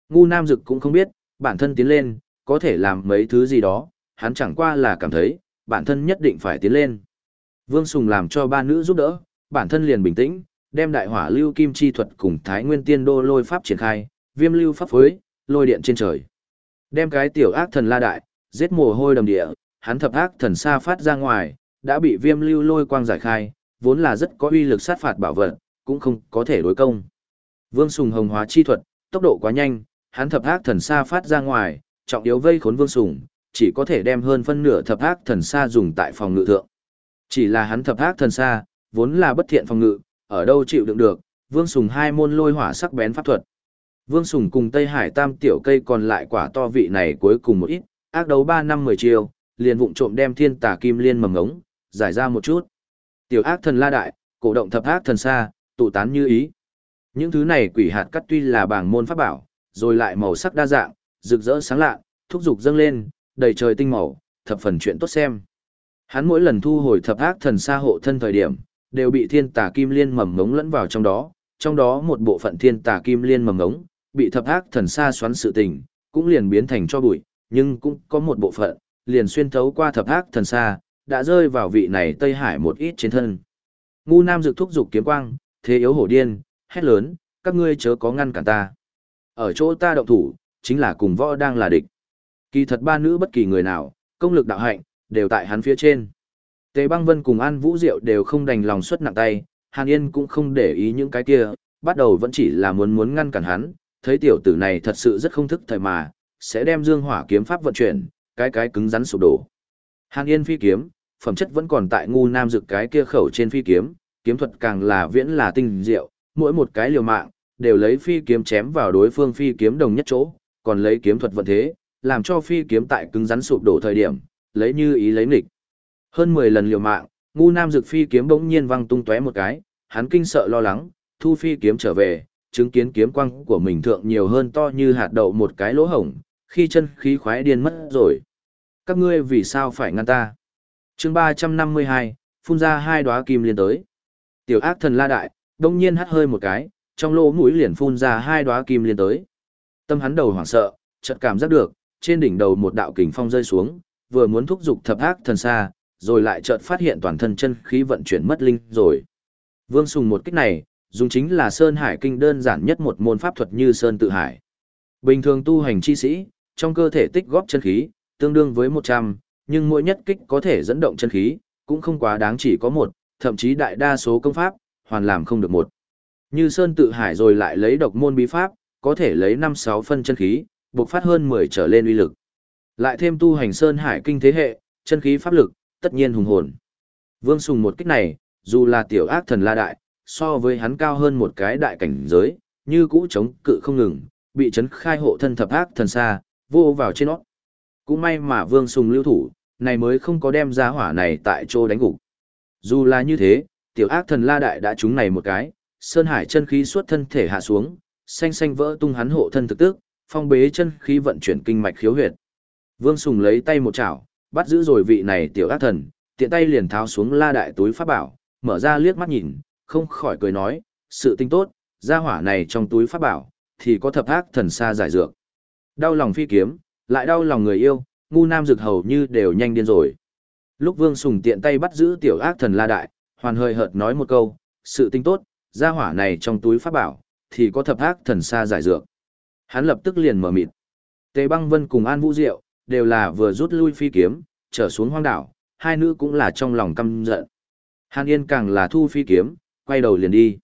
Ngu nam dực cũng không biết, bản thân tiến lên, có thể làm mấy thứ gì đó, hắn chẳng qua là cảm thấy, bản thân nhất định phải tiến lên. Vương Sùng làm cho ba nữ giúp đỡ, bản thân liền bình tĩnh, đem đại hỏa lưu kim chi thuật cùng Thái Nguyên Tiên Đô lôi pháp triển khai, viêm lưu pháp phối, lôi điện trên trời. Đem cái tiểu ác thần la đại, giết mồ hôi đầm địa, hắn thập ác thần xa phát ra ngoài, đã bị viêm lưu lôi quang giải khai, vốn là rất có uy lực sát phạt bảo vật, cũng không có thể đối công. Vương Sùng hồng hóa chi thuật, tốc độ quá nhanh, hắn thập ác thần xa phát ra ngoài, trọng yếu vây khốn Vương Sùng, chỉ có thể đem hơn phân nửa thập ác thần xa dùng tại phòng ngự thượng. Chỉ là hắn thập ác thần xa, vốn là bất thiện phòng ngự, ở đâu chịu đựng được, Vương Sùng hai môn lôi hỏa sắc bén pháp thuật. Vương Sùng cùng Tây Hải Tam tiểu cây còn lại quả to vị này cuối cùng một ít, ác đấu 3 năm 10 chiều, liền vụng trộm đem thiên tà kim liên mầm ngống, giải ra một chút. Tiểu ác thần la đại, cổ động thập ác thần xa, tụ tán như ý. Những thứ này quỷ hạt cắt tuy là bảng môn pháp bảo, rồi lại màu sắc đa dạng, rực rỡ sáng lạ, thúc dục dâng lên, đầy trời tinh màu, thập phần chuyện tốt xem. Hắn mỗi lần thu hồi thập ác thần xa hộ thân thời điểm, đều bị thiên tà kim liên mầm ngống lẫn vào trong đó, trong đó một bộ phận thiên tà kim liên mầm ngống, bị thập ác thần xa xoắn sự tình, cũng liền biến thành cho bụi, nhưng cũng có một bộ phận, liền xuyên thấu qua thập ác thần xa, đã rơi vào vị này Tây Hải một ít trên thân. Ngu Nam dược thúc dục kiếm quang, thế yếu hổ điên, hét lớn, các ngươi chớ có ngăn cản ta. Ở chỗ ta động thủ, chính là cùng võ đang là địch. Kỳ thật ba nữ bất kỳ người nào, công lực đạo hạnh, đều tại hắn phía trên. Tề băng vân cùng An Vũ Diệu đều không đành lòng xuất nặng tay, Hàn Yên cũng không để ý những cái kia, bắt đầu vẫn chỉ là muốn muốn ngăn cản hắn, thấy tiểu tử này thật sự rất không thức thời mà, sẽ đem dương hỏa kiếm pháp vận chuyển, cái cái cứng rắn sụp đổ. Hàn Yên phi kiếm, phẩm chất vẫn còn tại ngu nam dực cái kia khẩu trên phi kiếm, kiếm thuật càng là viễn là tinh diệu, mỗi một cái liều mạng, đều lấy phi kiếm chém vào đối phương phi kiếm đồng nhất chỗ, còn lấy kiếm thuật vận thế, làm cho phi kiếm tại cứng rắn sụp đổ thời điểm, lấy như ý lấy nghịch. Hơn 10 lần liều mạng, ngu nam dược phi kiếm bỗng nhiên văng tung tóe một cái, hắn kinh sợ lo lắng, thu phi kiếm trở về, chứng kiến kiếm quang của mình thượng nhiều hơn to như hạt đậu một cái lỗ hổng, khi chân khí khoái điên mất rồi. Các ngươi vì sao phải ngăn ta? chương 352, phun ra hai đóa kim liên tới. Tiểu ác thần la đại, đông nhiên hắt hơi một cái, trong lỗ mũi liền phun ra hai đóa kim liên tới. Tâm hắn đầu hoảng sợ, chợt cảm giác được, trên đỉnh đầu một đạo kình phong rơi xuống, vừa muốn thúc giục thập ác thần xa, rồi lại chợt phát hiện toàn thân chân khí vận chuyển mất linh rồi. Vương Sùng một kích này, dùng chính là Sơn Hải Kinh đơn giản nhất một môn pháp thuật như Sơn Tự Hải. Bình thường tu hành chi sĩ, trong cơ thể tích góp chân khí, tương đương với 100, nhưng mỗi nhất kích có thể dẫn động chân khí, cũng không quá đáng chỉ có một, thậm chí đại đa số công pháp, hoàn làm không được một. Như Sơn Tự Hải rồi lại lấy độc môn bí pháp, có thể lấy 5-6 phân chân khí, buộc phát hơn 10 trở lên uy lực. Lại thêm tu hành Sơn Hải Kinh thế hệ, chân khí pháp lực, tất nhiên hùng hồn. Vương Sùng một kích này, dù là tiểu ác thần la đại, so với hắn cao hơn một cái đại cảnh giới, như cũ chống cự không ngừng, bị chấn khai hộ thân thập ác thần xa, vô vào trên nó. Cũng may mà Vương Sùng lưu thủ, này mới không có đem ra hỏa này tại chỗ đánh gục. Dù là như thế, tiểu ác thần la đại đã trúng này một cái, sơn hải chân khí suốt thân thể hạ xuống, xanh xanh vỡ tung hắn hộ thân thực tức, phong bế chân khí vận chuyển kinh mạch khiếu huyệt. Vương Sùng lấy tay một chảo, bắt giữ rồi vị này tiểu ác thần, tiện tay liền tháo xuống la đại túi pháp bảo, mở ra liếc mắt nhìn, không khỏi cười nói, sự tinh tốt, gia hỏa này trong túi pháp bảo, thì có thập ác thần xa giải dược. Đau lòng phi kiếm, lại đau lòng người yêu, ngu nam dược hầu như đều nhanh điên rồi. Lúc Vương Sùng tiện tay bắt giữ tiểu ác thần la đại, hoàn hơi hợt nói một câu, sự tinh tốt, gia hỏa này trong túi pháp bảo, thì có thập ác thần xa giải dược. Hắn lập tức liền mở mịt. Tề băng vân cùng An Vũ Diệu, đều là vừa rút lui phi kiếm, trở xuống hoang đảo, hai nữ cũng là trong lòng căm giận. Hàn Yên càng là thu phi kiếm, quay đầu liền đi.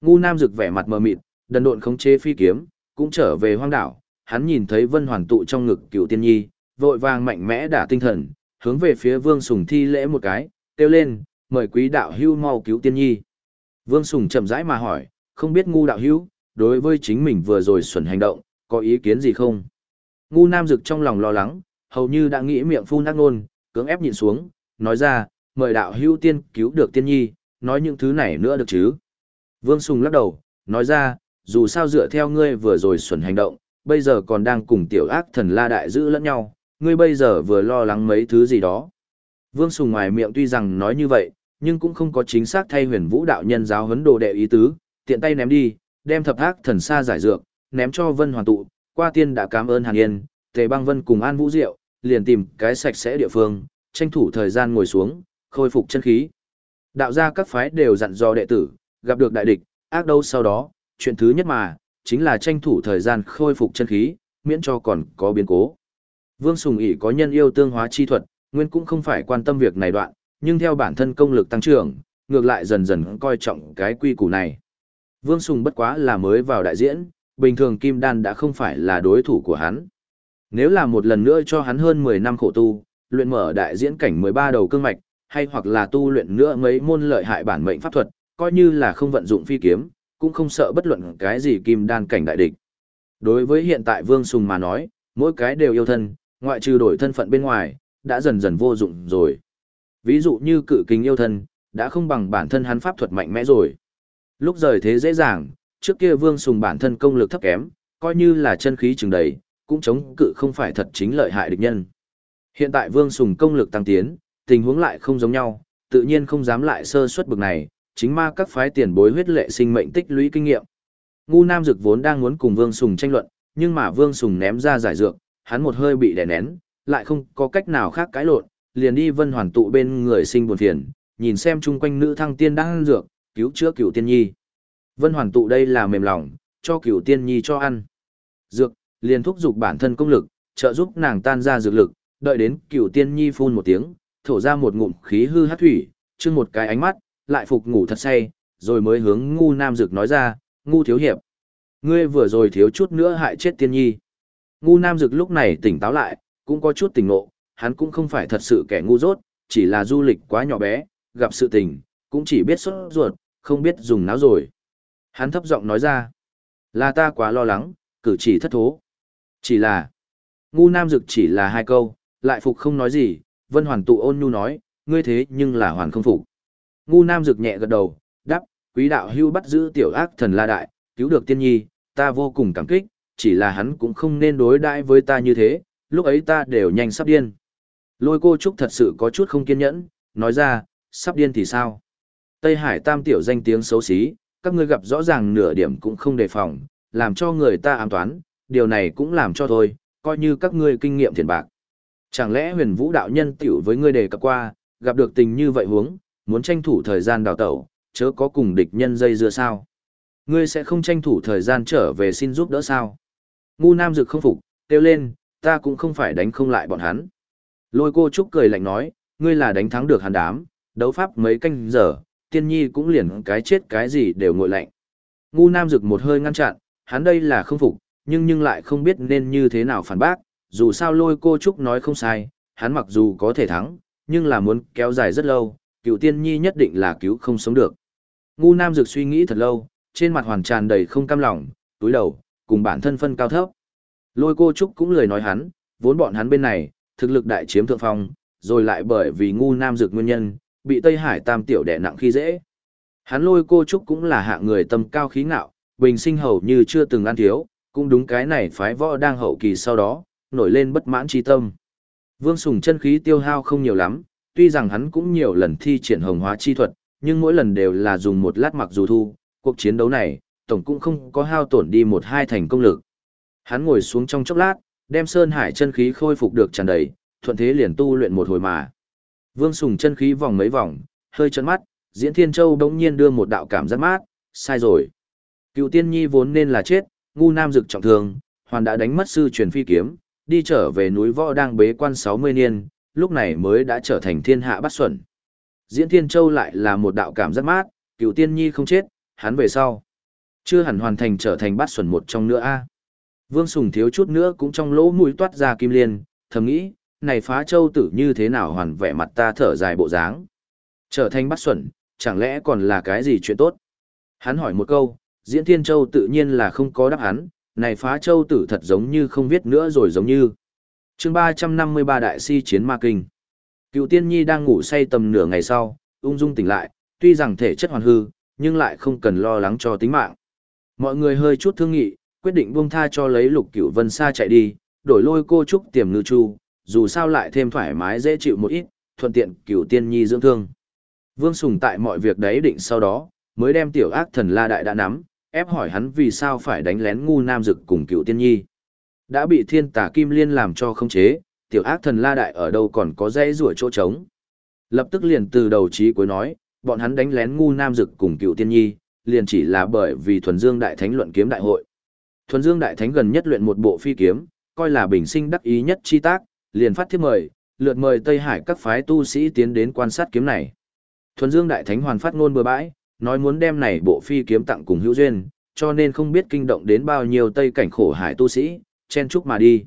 Ngu Nam Dực vẻ mặt mờ mịt, đần độn khống chế phi kiếm, cũng trở về hoang đảo, hắn nhìn thấy Vân Hoàn tụ trong ngực Cửu Tiên Nhi, vội vàng mạnh mẽ đả tinh thần, hướng về phía Vương Sùng thi lễ một cái, kêu lên, mời quý đạo hưu mau cứu Tiên Nhi. Vương Sùng chậm rãi mà hỏi, không biết ngu đạo hưu, đối với chính mình vừa rồi xuẩn hành động, có ý kiến gì không? Ngu Nam Dực trong lòng lo lắng, hầu như đã nghĩ miệng phun ác nôn, cưỡng ép nhìn xuống, nói ra, mời đạo hưu tiên cứu được tiên nhi, nói những thứ này nữa được chứ. Vương Sùng lắc đầu, nói ra, dù sao dựa theo ngươi vừa rồi xuẩn hành động, bây giờ còn đang cùng tiểu ác thần la đại giữ lẫn nhau, ngươi bây giờ vừa lo lắng mấy thứ gì đó. Vương Sùng ngoài miệng tuy rằng nói như vậy, nhưng cũng không có chính xác thay huyền vũ đạo nhân giáo huấn đồ đệ ý tứ, tiện tay ném đi, đem thập ác thần xa giải dược, ném cho Vân Hoàn tụ, qua tiên đã cảm ơn Hàn Yên, Tề Băng Vân cùng An Vũ Diệu, liền tìm cái sạch sẽ địa phương, tranh thủ thời gian ngồi xuống, khôi phục chân khí. Đạo gia các phái đều dặn dò đệ tử, gặp được đại địch, ác đâu sau đó, chuyện thứ nhất mà, chính là tranh thủ thời gian khôi phục chân khí, miễn cho còn có biến cố. Vương Sùng ỷ có nhân yêu tương hóa chi thuật, nguyên cũng không phải quan tâm việc này đoạn, nhưng theo bản thân công lực tăng trưởng, ngược lại dần dần coi trọng cái quy củ này. Vương Sùng bất quá là mới vào đại diễn, bình thường Kim Đan đã không phải là đối thủ của hắn. Nếu là một lần nữa cho hắn hơn 10 năm khổ tu, luyện mở đại diễn cảnh 13 đầu cương mạch, hay hoặc là tu luyện nữa mấy môn lợi hại bản mệnh pháp thuật, coi như là không vận dụng phi kiếm, cũng không sợ bất luận cái gì kim đan cảnh đại địch. Đối với hiện tại Vương Sùng mà nói, mỗi cái đều yêu thân, ngoại trừ đổi thân phận bên ngoài, đã dần dần vô dụng rồi. Ví dụ như cự kính yêu thân, đã không bằng bản thân hắn pháp thuật mạnh mẽ rồi. Lúc rời thế dễ dàng, trước kia Vương Sùng bản thân công lực thấp kém, coi như là chân khí chừng đầy, cũng chống cự không phải thật chính lợi hại địch nhân. Hiện tại Vương Sùng công lực tăng tiến, tình huống lại không giống nhau, tự nhiên không dám lại sơ suất bực này, chính ma các phái tiền bối huyết lệ sinh mệnh tích lũy kinh nghiệm. Ngu Nam Dực vốn đang muốn cùng Vương Sùng tranh luận, nhưng mà Vương Sùng ném ra giải dược, hắn một hơi bị đè nén, lại không có cách nào khác cãi lộn, liền đi vân hoàn tụ bên người sinh buồn phiền, nhìn xem chung quanh nữ thăng tiên đang ăn dược, cứu chữa cửu tiên nhi. Vân hoàn tụ đây là mềm lòng, cho cửu tiên nhi cho ăn. Dược, liền thúc giục bản thân công lực, trợ giúp nàng tan ra dược lực, đợi đến cửu tiên nhi phun một tiếng, thổ ra một ngụm khí hư hát thủy, chưng một cái ánh mắt, lại phục ngủ thật say, rồi mới hướng ngu nam dược nói ra, ngu thiếu hiệp. Ngươi vừa rồi thiếu chút nữa hại chết tiên nhi. Ngu nam dược lúc này tỉnh táo lại, cũng có chút tỉnh ngộ, hắn cũng không phải thật sự kẻ ngu dốt, chỉ là du lịch quá nhỏ bé, gặp sự tình, cũng chỉ biết xuất ruột, không biết dùng náo rồi. Hắn thấp giọng nói ra, là ta quá lo lắng, cử chỉ thất thố. Chỉ là, ngu nam dực chỉ là hai câu, lại phục không nói gì, vân hoàn tụ ôn nhu nói, ngươi thế nhưng là hoàn không phục. Ngu nam dực nhẹ gật đầu, đáp, quý đạo hưu bắt giữ tiểu ác thần la đại, cứu được tiên nhi, ta vô cùng cảm kích, chỉ là hắn cũng không nên đối đãi với ta như thế, lúc ấy ta đều nhanh sắp điên. Lôi cô Trúc thật sự có chút không kiên nhẫn, nói ra, sắp điên thì sao? Tây Hải tam tiểu danh tiếng xấu xí, các ngươi gặp rõ ràng nửa điểm cũng không đề phòng, làm cho người ta ám toán, điều này cũng làm cho thôi, coi như các ngươi kinh nghiệm thiền bạc. Chẳng lẽ huyền vũ đạo nhân tiểu với ngươi đề cập qua, gặp được tình như vậy huống, muốn tranh thủ thời gian đào tẩu, chớ có cùng địch nhân dây dưa sao? Ngươi sẽ không tranh thủ thời gian trở về xin giúp đỡ sao? Ngu nam dực không phục, kêu lên, ta cũng không phải đánh không lại bọn hắn. Lôi cô Trúc cười lạnh nói, ngươi là đánh thắng được hắn đám, đấu pháp mấy canh giờ, tiên nhi cũng liền cái chết cái gì đều ngội lạnh. Ngu nam dực một hơi ngăn chặn, hắn đây là không phục, nhưng nhưng lại không biết nên như thế nào phản bác, dù sao lôi cô Trúc nói không sai, hắn mặc dù có thể thắng, nhưng là muốn kéo dài rất lâu, cựu tiên nhi nhất định là cứu không sống được. Ngu nam dực suy nghĩ thật lâu, trên mặt hoàn tràn đầy không cam lòng, túi đầu, cùng bản thân phân cao thấp. Lôi cô Trúc cũng lời nói hắn, vốn bọn hắn bên này, thực lực đại chiếm thượng phong, rồi lại bởi vì ngu nam dược nguyên nhân, bị Tây Hải tam tiểu đẻ nặng khi dễ. Hắn lôi cô Trúc cũng là hạ người tâm cao khí ngạo, bình sinh hầu như chưa từng ăn thiếu, cũng đúng cái này phái võ đang hậu kỳ sau đó, nổi lên bất mãn chi tâm. Vương Sùng chân khí tiêu hao không nhiều lắm, tuy rằng hắn cũng nhiều lần thi triển hồng hóa chi thuật, nhưng mỗi lần đều là dùng một lát mặc dù thu, cuộc chiến đấu này, tổng cũng không có hao tổn đi một hai thành công lực. Hắn ngồi xuống trong chốc lát, đem Sơn Hải chân khí khôi phục được tràn đầy, thuận thế liền tu luyện một hồi mà. Vương Sùng chân khí vòng mấy vòng, hơi chấn mắt, Diễn Thiên Châu đống nhiên đưa một đạo cảm giác mát, sai rồi. Cựu tiên nhi vốn nên là chết, ngu nam dực trọng thương, hoàn đã đánh mất sư truyền phi kiếm, đi trở về núi võ đang bế quan 60 niên, lúc này mới đã trở thành thiên hạ bát xuẩn. Diễn Thiên Châu lại là một đạo cảm giác mát, cựu tiên nhi không chết, hắn về sau. Chưa hẳn hoàn thành trở thành bát xuẩn một trong nữa a Vương Sùng thiếu chút nữa cũng trong lỗ mũi toát ra kim liên, thầm nghĩ, này phá châu tử như thế nào hoàn vẻ mặt ta thở dài bộ dáng. Trở thành bắt xuẩn, chẳng lẽ còn là cái gì chuyện tốt? Hắn hỏi một câu, diễn thiên châu tự nhiên là không có đáp án, này phá châu tử thật giống như không viết nữa rồi giống như. chương 353 Đại si Chiến Ma Kinh Cựu tiên nhi đang ngủ say tầm nửa ngày sau, ung dung tỉnh lại, tuy rằng thể chất hoàn hư, nhưng lại không cần lo lắng cho tính mạng. Mọi người hơi chút thương nghị, quyết định buông tha cho lấy lục cửu vân xa chạy đi, đổi lôi cô trúc tiềm ngư chu, dù sao lại thêm thoải mái dễ chịu một ít, thuận tiện cửu tiên nhi dưỡng thương. Vương Sùng tại mọi việc đấy định sau đó, mới đem tiểu ác thần la đại đã nắm, ép hỏi hắn vì sao phải đánh lén ngu nam dực cùng cửu tiên nhi. Đã bị thiên tà kim liên làm cho không chế, tiểu ác thần la đại ở đâu còn có dễ rủa chỗ trống. Lập tức liền từ đầu chí cuối nói, bọn hắn đánh lén ngu nam dực cùng cựu tiên nhi, liền chỉ là bởi vì thuần dương đại thánh luận kiếm đại hội. Thuần Dương Đại Thánh gần nhất luyện một bộ phi kiếm, coi là bình sinh đắc ý nhất chi tác, liền phát thiếp mời, lượt mời Tây Hải các phái tu sĩ tiến đến quan sát kiếm này. Thuần Dương Đại Thánh hoàn phát ngôn bừa bãi, nói muốn đem này bộ phi kiếm tặng cùng hữu duyên, cho nên không biết kinh động đến bao nhiêu Tây cảnh khổ hải tu sĩ, chen chúc mà đi.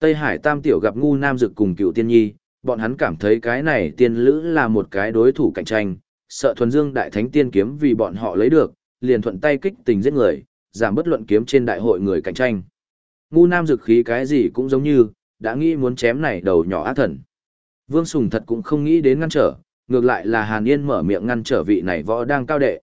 Tây Hải Tam tiểu gặp ngu nam dực cùng cựu tiên nhi, bọn hắn cảm thấy cái này tiên lữ là một cái đối thủ cạnh tranh, sợ thuần dương đại thánh tiên kiếm vì bọn họ lấy được, liền thuận tay kích tình giết người, giảm bất luận kiếm trên đại hội người cạnh tranh. Ngu nam dực khí cái gì cũng giống như, đã nghĩ muốn chém này đầu nhỏ ác thần. Vương Sùng thật cũng không nghĩ đến ngăn trở, ngược lại là Hàn Yên mở miệng ngăn trở vị này võ đang cao đệ.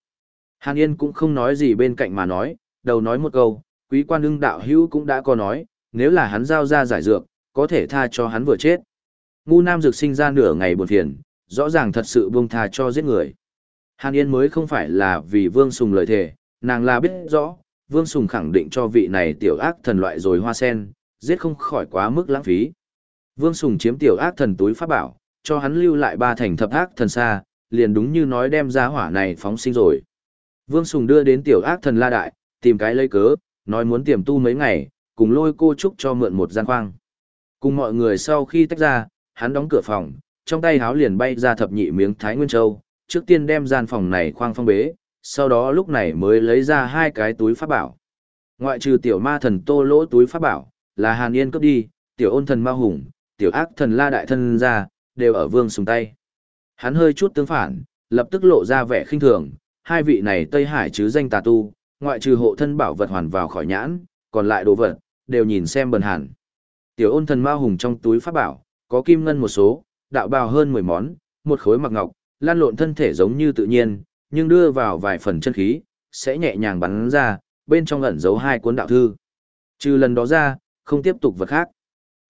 Hàn Yên cũng không nói gì bên cạnh mà nói, đầu nói một câu, quý quan ưng đạo hữu cũng đã có nói, nếu là hắn giao ra giải dược, có thể tha cho hắn vừa chết. Ngu nam dược sinh ra nửa ngày buồn phiền, rõ ràng thật sự buông tha cho giết người. Hàn Yên mới không phải là vì Vương Sùng lời thề, nàng là biết rõ, Vương Sùng khẳng định cho vị này tiểu ác thần loại rồi hoa sen, giết không khỏi quá mức lãng phí. Vương Sùng chiếm tiểu ác thần túi pháp bảo, cho hắn lưu lại ba thành thập ác thần xa, liền đúng như nói đem ra hỏa này phóng sinh rồi. Vương Sùng đưa đến tiểu ác thần la đại, tìm cái lấy cớ, nói muốn tiềm tu mấy ngày, cùng lôi cô Trúc cho mượn một gian khoang. Cùng mọi người sau khi tách ra, hắn đóng cửa phòng, trong tay háo liền bay ra thập nhị miếng Thái Nguyên Châu, trước tiên đem gian phòng này khoang phong bế, sau đó lúc này mới lấy ra hai cái túi pháp bảo. Ngoại trừ tiểu ma thần tô lỗ túi pháp bảo, là Hàn Yên cướp đi, tiểu ôn thần ma hùng, tiểu ác thần la đại thân ra, đều ở vương sùng tay. Hắn hơi chút tương phản, lập tức lộ ra vẻ khinh thường, hai vị này Tây Hải chứ danh tà tu, ngoại trừ hộ thân bảo vật hoàn vào khỏi nhãn, còn lại đồ vật, đều nhìn xem bần hẳn. Tiểu ôn thần ma hùng trong túi pháp bảo, có kim ngân một số, đạo bào hơn 10 món, một khối mặc ngọc, lan lộn thân thể giống như tự nhiên, nhưng đưa vào vài phần chân khí, sẽ nhẹ nhàng bắn ra, bên trong ẩn giấu hai cuốn đạo thư. Trừ lần đó ra, không tiếp tục vật khác.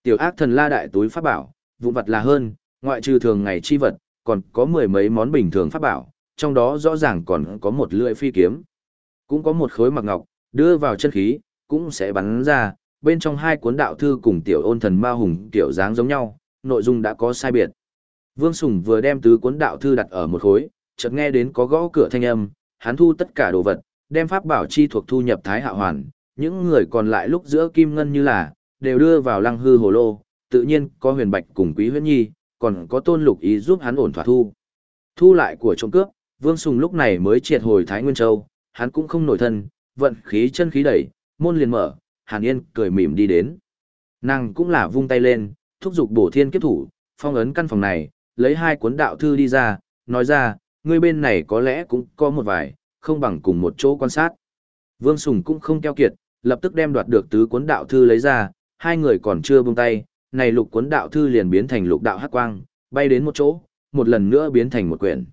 Tiểu ác thần la đại túi pháp bảo, vụn vật là hơn, ngoại trừ thường ngày chi vật, còn có mười mấy món bình thường pháp bảo, trong đó rõ ràng còn có một lưỡi phi kiếm. Cũng có một khối mặc ngọc, đưa vào chân khí, cũng sẽ bắn ra, bên trong hai cuốn đạo thư cùng tiểu ôn thần ma hùng tiểu dáng giống nhau, nội dung đã có sai biệt. Vương Sùng vừa đem tứ cuốn đạo thư đặt ở một khối, chợt nghe đến có gõ cửa thanh âm, hắn thu tất cả đồ vật, đem pháp bảo chi thuộc thu nhập Thái Hạ Hoàn, những người còn lại lúc giữa kim ngân như là, đều đưa vào lăng hư hồ lô, tự nhiên có huyền bạch cùng quý huyết nhi, còn có tôn lục ý giúp hắn ổn thỏa thu. Thu lại của trộm cướp, Vương Sùng lúc này mới triệt hồi Thái Nguyên Châu, hắn cũng không nổi thân, vận khí chân khí đẩy, môn liền mở, Hàn Yên cười mỉm đi đến. Nàng cũng là vung tay lên, thúc giục bổ thiên kiếp thủ, phong ấn căn phòng này, lấy hai cuốn đạo thư đi ra, nói ra, ngươi bên này có lẽ cũng có một vài, không bằng cùng một chỗ quan sát. Vương Sùng cũng không keo kiệt, lập tức đem đoạt được tứ cuốn đạo thư lấy ra, hai người còn chưa buông tay, này lục cuốn đạo thư liền biến thành lục đạo hắc quang, bay đến một chỗ, một lần nữa biến thành một quyển.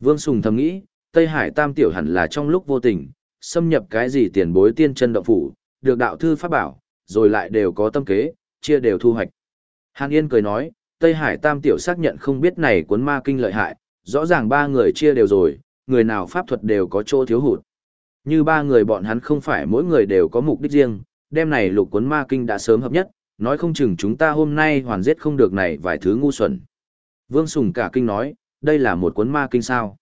Vương Sùng thầm nghĩ, Tây Hải Tam Tiểu hẳn là trong lúc vô tình, xâm nhập cái gì tiền bối tiên chân động phủ, được đạo thư pháp bảo, rồi lại đều có tâm kế, chia đều thu hoạch. Hàn Yên cười nói, Tây Hải Tam Tiểu xác nhận không biết này cuốn ma kinh lợi hại, rõ ràng ba người chia đều rồi, người nào pháp thuật đều có chỗ thiếu hụt. Như ba người bọn hắn không phải mỗi người đều có mục đích riêng, đêm này lục cuốn ma kinh đã sớm hợp nhất, nói không chừng chúng ta hôm nay hoàn giết không được này vài thứ ngu xuẩn. Vương Sùng cả kinh nói, đây là một cuốn ma kinh sao.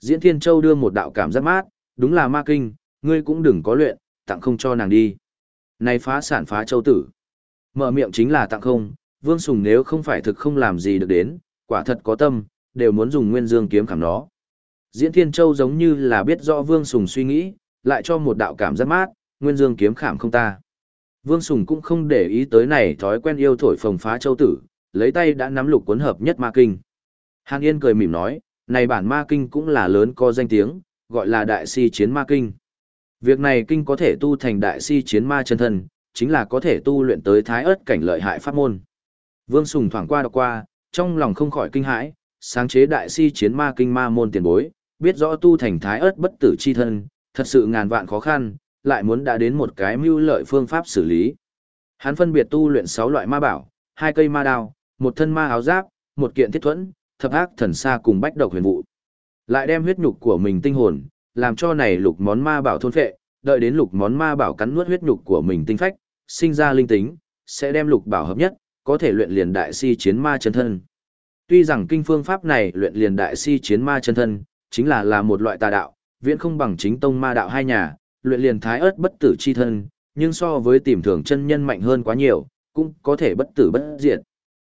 Diễn Thiên Châu đưa một đạo cảm giác mát, đúng là ma kinh, ngươi cũng đừng có luyện, tặng không cho nàng đi. Này phá sản phá châu tử. Mở miệng chính là tặng không, Vương Sùng nếu không phải thực không làm gì được đến, quả thật có tâm, đều muốn dùng nguyên dương kiếm khảm nó. Diễn Thiên Châu giống như là biết rõ Vương Sùng suy nghĩ, lại cho một đạo cảm giác mát, nguyên dương kiếm khảm không ta. Vương Sùng cũng không để ý tới này thói quen yêu thổi phồng phá châu tử, lấy tay đã nắm lục cuốn hợp nhất ma kinh. Hàn Yên cười mỉm nói, này bản ma kinh cũng là lớn có danh tiếng, gọi là đại si chiến ma kinh. Việc này kinh có thể tu thành đại si chiến ma chân thân, chính là có thể tu luyện tới thái ớt cảnh lợi hại pháp môn. Vương Sùng thoảng qua đọc qua, trong lòng không khỏi kinh hãi, sáng chế đại si chiến ma kinh ma môn tiền bối, biết rõ tu thành thái ớt bất tử chi thân, thật sự ngàn vạn khó khăn, lại muốn đã đến một cái mưu lợi phương pháp xử lý. Hắn phân biệt tu luyện 6 loại ma bảo, hai cây ma đao, một thân ma áo giáp, một kiện thiết thuẫn, thập ác thần sa cùng bách độc huyền vụ. Lại đem huyết nhục của mình tinh hồn, làm cho này lục món ma bảo thôn phệ, đợi đến lục món ma bảo cắn nuốt huyết nhục của mình tinh phách, sinh ra linh tính, sẽ đem lục bảo hợp nhất, có thể luyện liền đại si chiến ma chân thân. Tuy rằng kinh phương pháp này luyện liền đại si chiến ma chân thân, chính là là một loại tà đạo, viễn không bằng chính tông ma đạo hai nhà, luyện liền thái ớt bất tử chi thân, nhưng so với tìm thường chân nhân mạnh hơn quá nhiều, cũng có thể bất tử bất diệt.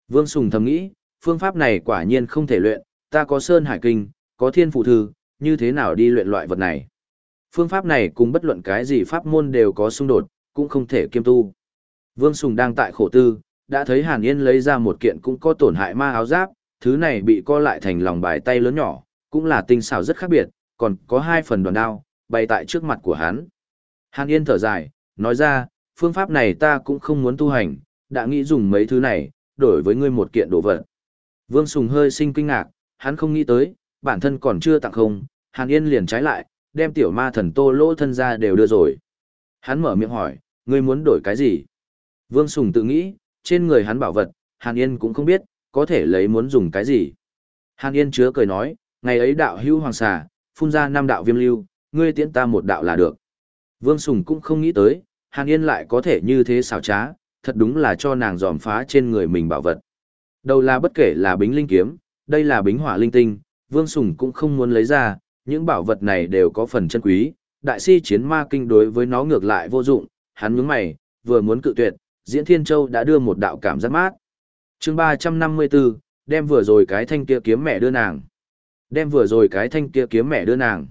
Vương Sùng thầm nghĩ, phương pháp này quả nhiên không thể luyện, ta có Sơn Hải Kinh, có Thiên Phụ Thư, như thế nào đi luyện loại vật này. Phương pháp này cùng bất luận cái gì pháp môn đều có xung đột, cũng không thể kiêm tu. Vương Sùng đang tại khổ tư, đã thấy Hàn Yên lấy ra một kiện cũng có tổn hại ma áo giáp, thứ này bị co lại thành lòng bài tay lớn nhỏ, cũng là tinh xảo rất khác biệt, còn có hai phần đoàn đao, bày tại trước mặt của hắn. Hàn Yên thở dài, nói ra, phương pháp này ta cũng không muốn tu hành, đã nghĩ dùng mấy thứ này, đổi với ngươi một kiện đồ vật. Vương Sùng hơi sinh kinh ngạc, hắn không nghĩ tới, bản thân còn chưa tặng không, Hàn Yên liền trái lại, đem tiểu ma thần tô lỗ thân ra đều đưa rồi. Hắn mở miệng hỏi, ngươi muốn đổi cái gì? Vương Sùng tự nghĩ, trên người hắn bảo vật, Hàn Yên cũng không biết, có thể lấy muốn dùng cái gì. Hàn Yên chứa cười nói, ngày ấy đạo hữu hoàng xà, phun ra năm đạo viêm lưu, ngươi tiễn ta một đạo là được. Vương Sùng cũng không nghĩ tới, Hàn Yên lại có thể như thế xảo trá, thật đúng là cho nàng dòm phá trên người mình bảo vật. Đầu là bất kể là bính linh kiếm, đây là bính hỏa linh tinh, Vương Sùng cũng không muốn lấy ra, những bảo vật này đều có phần chân quý, đại si chiến ma kinh đối với nó ngược lại vô dụng, hắn nhướng mày, vừa muốn cự tuyệt, Diễn Thiên Châu đã đưa một đạo cảm giác mát. Chương 354, đem vừa rồi cái thanh kia kiếm mẹ đưa nàng. Đem vừa rồi cái thanh kia kiếm mẹ đưa nàng.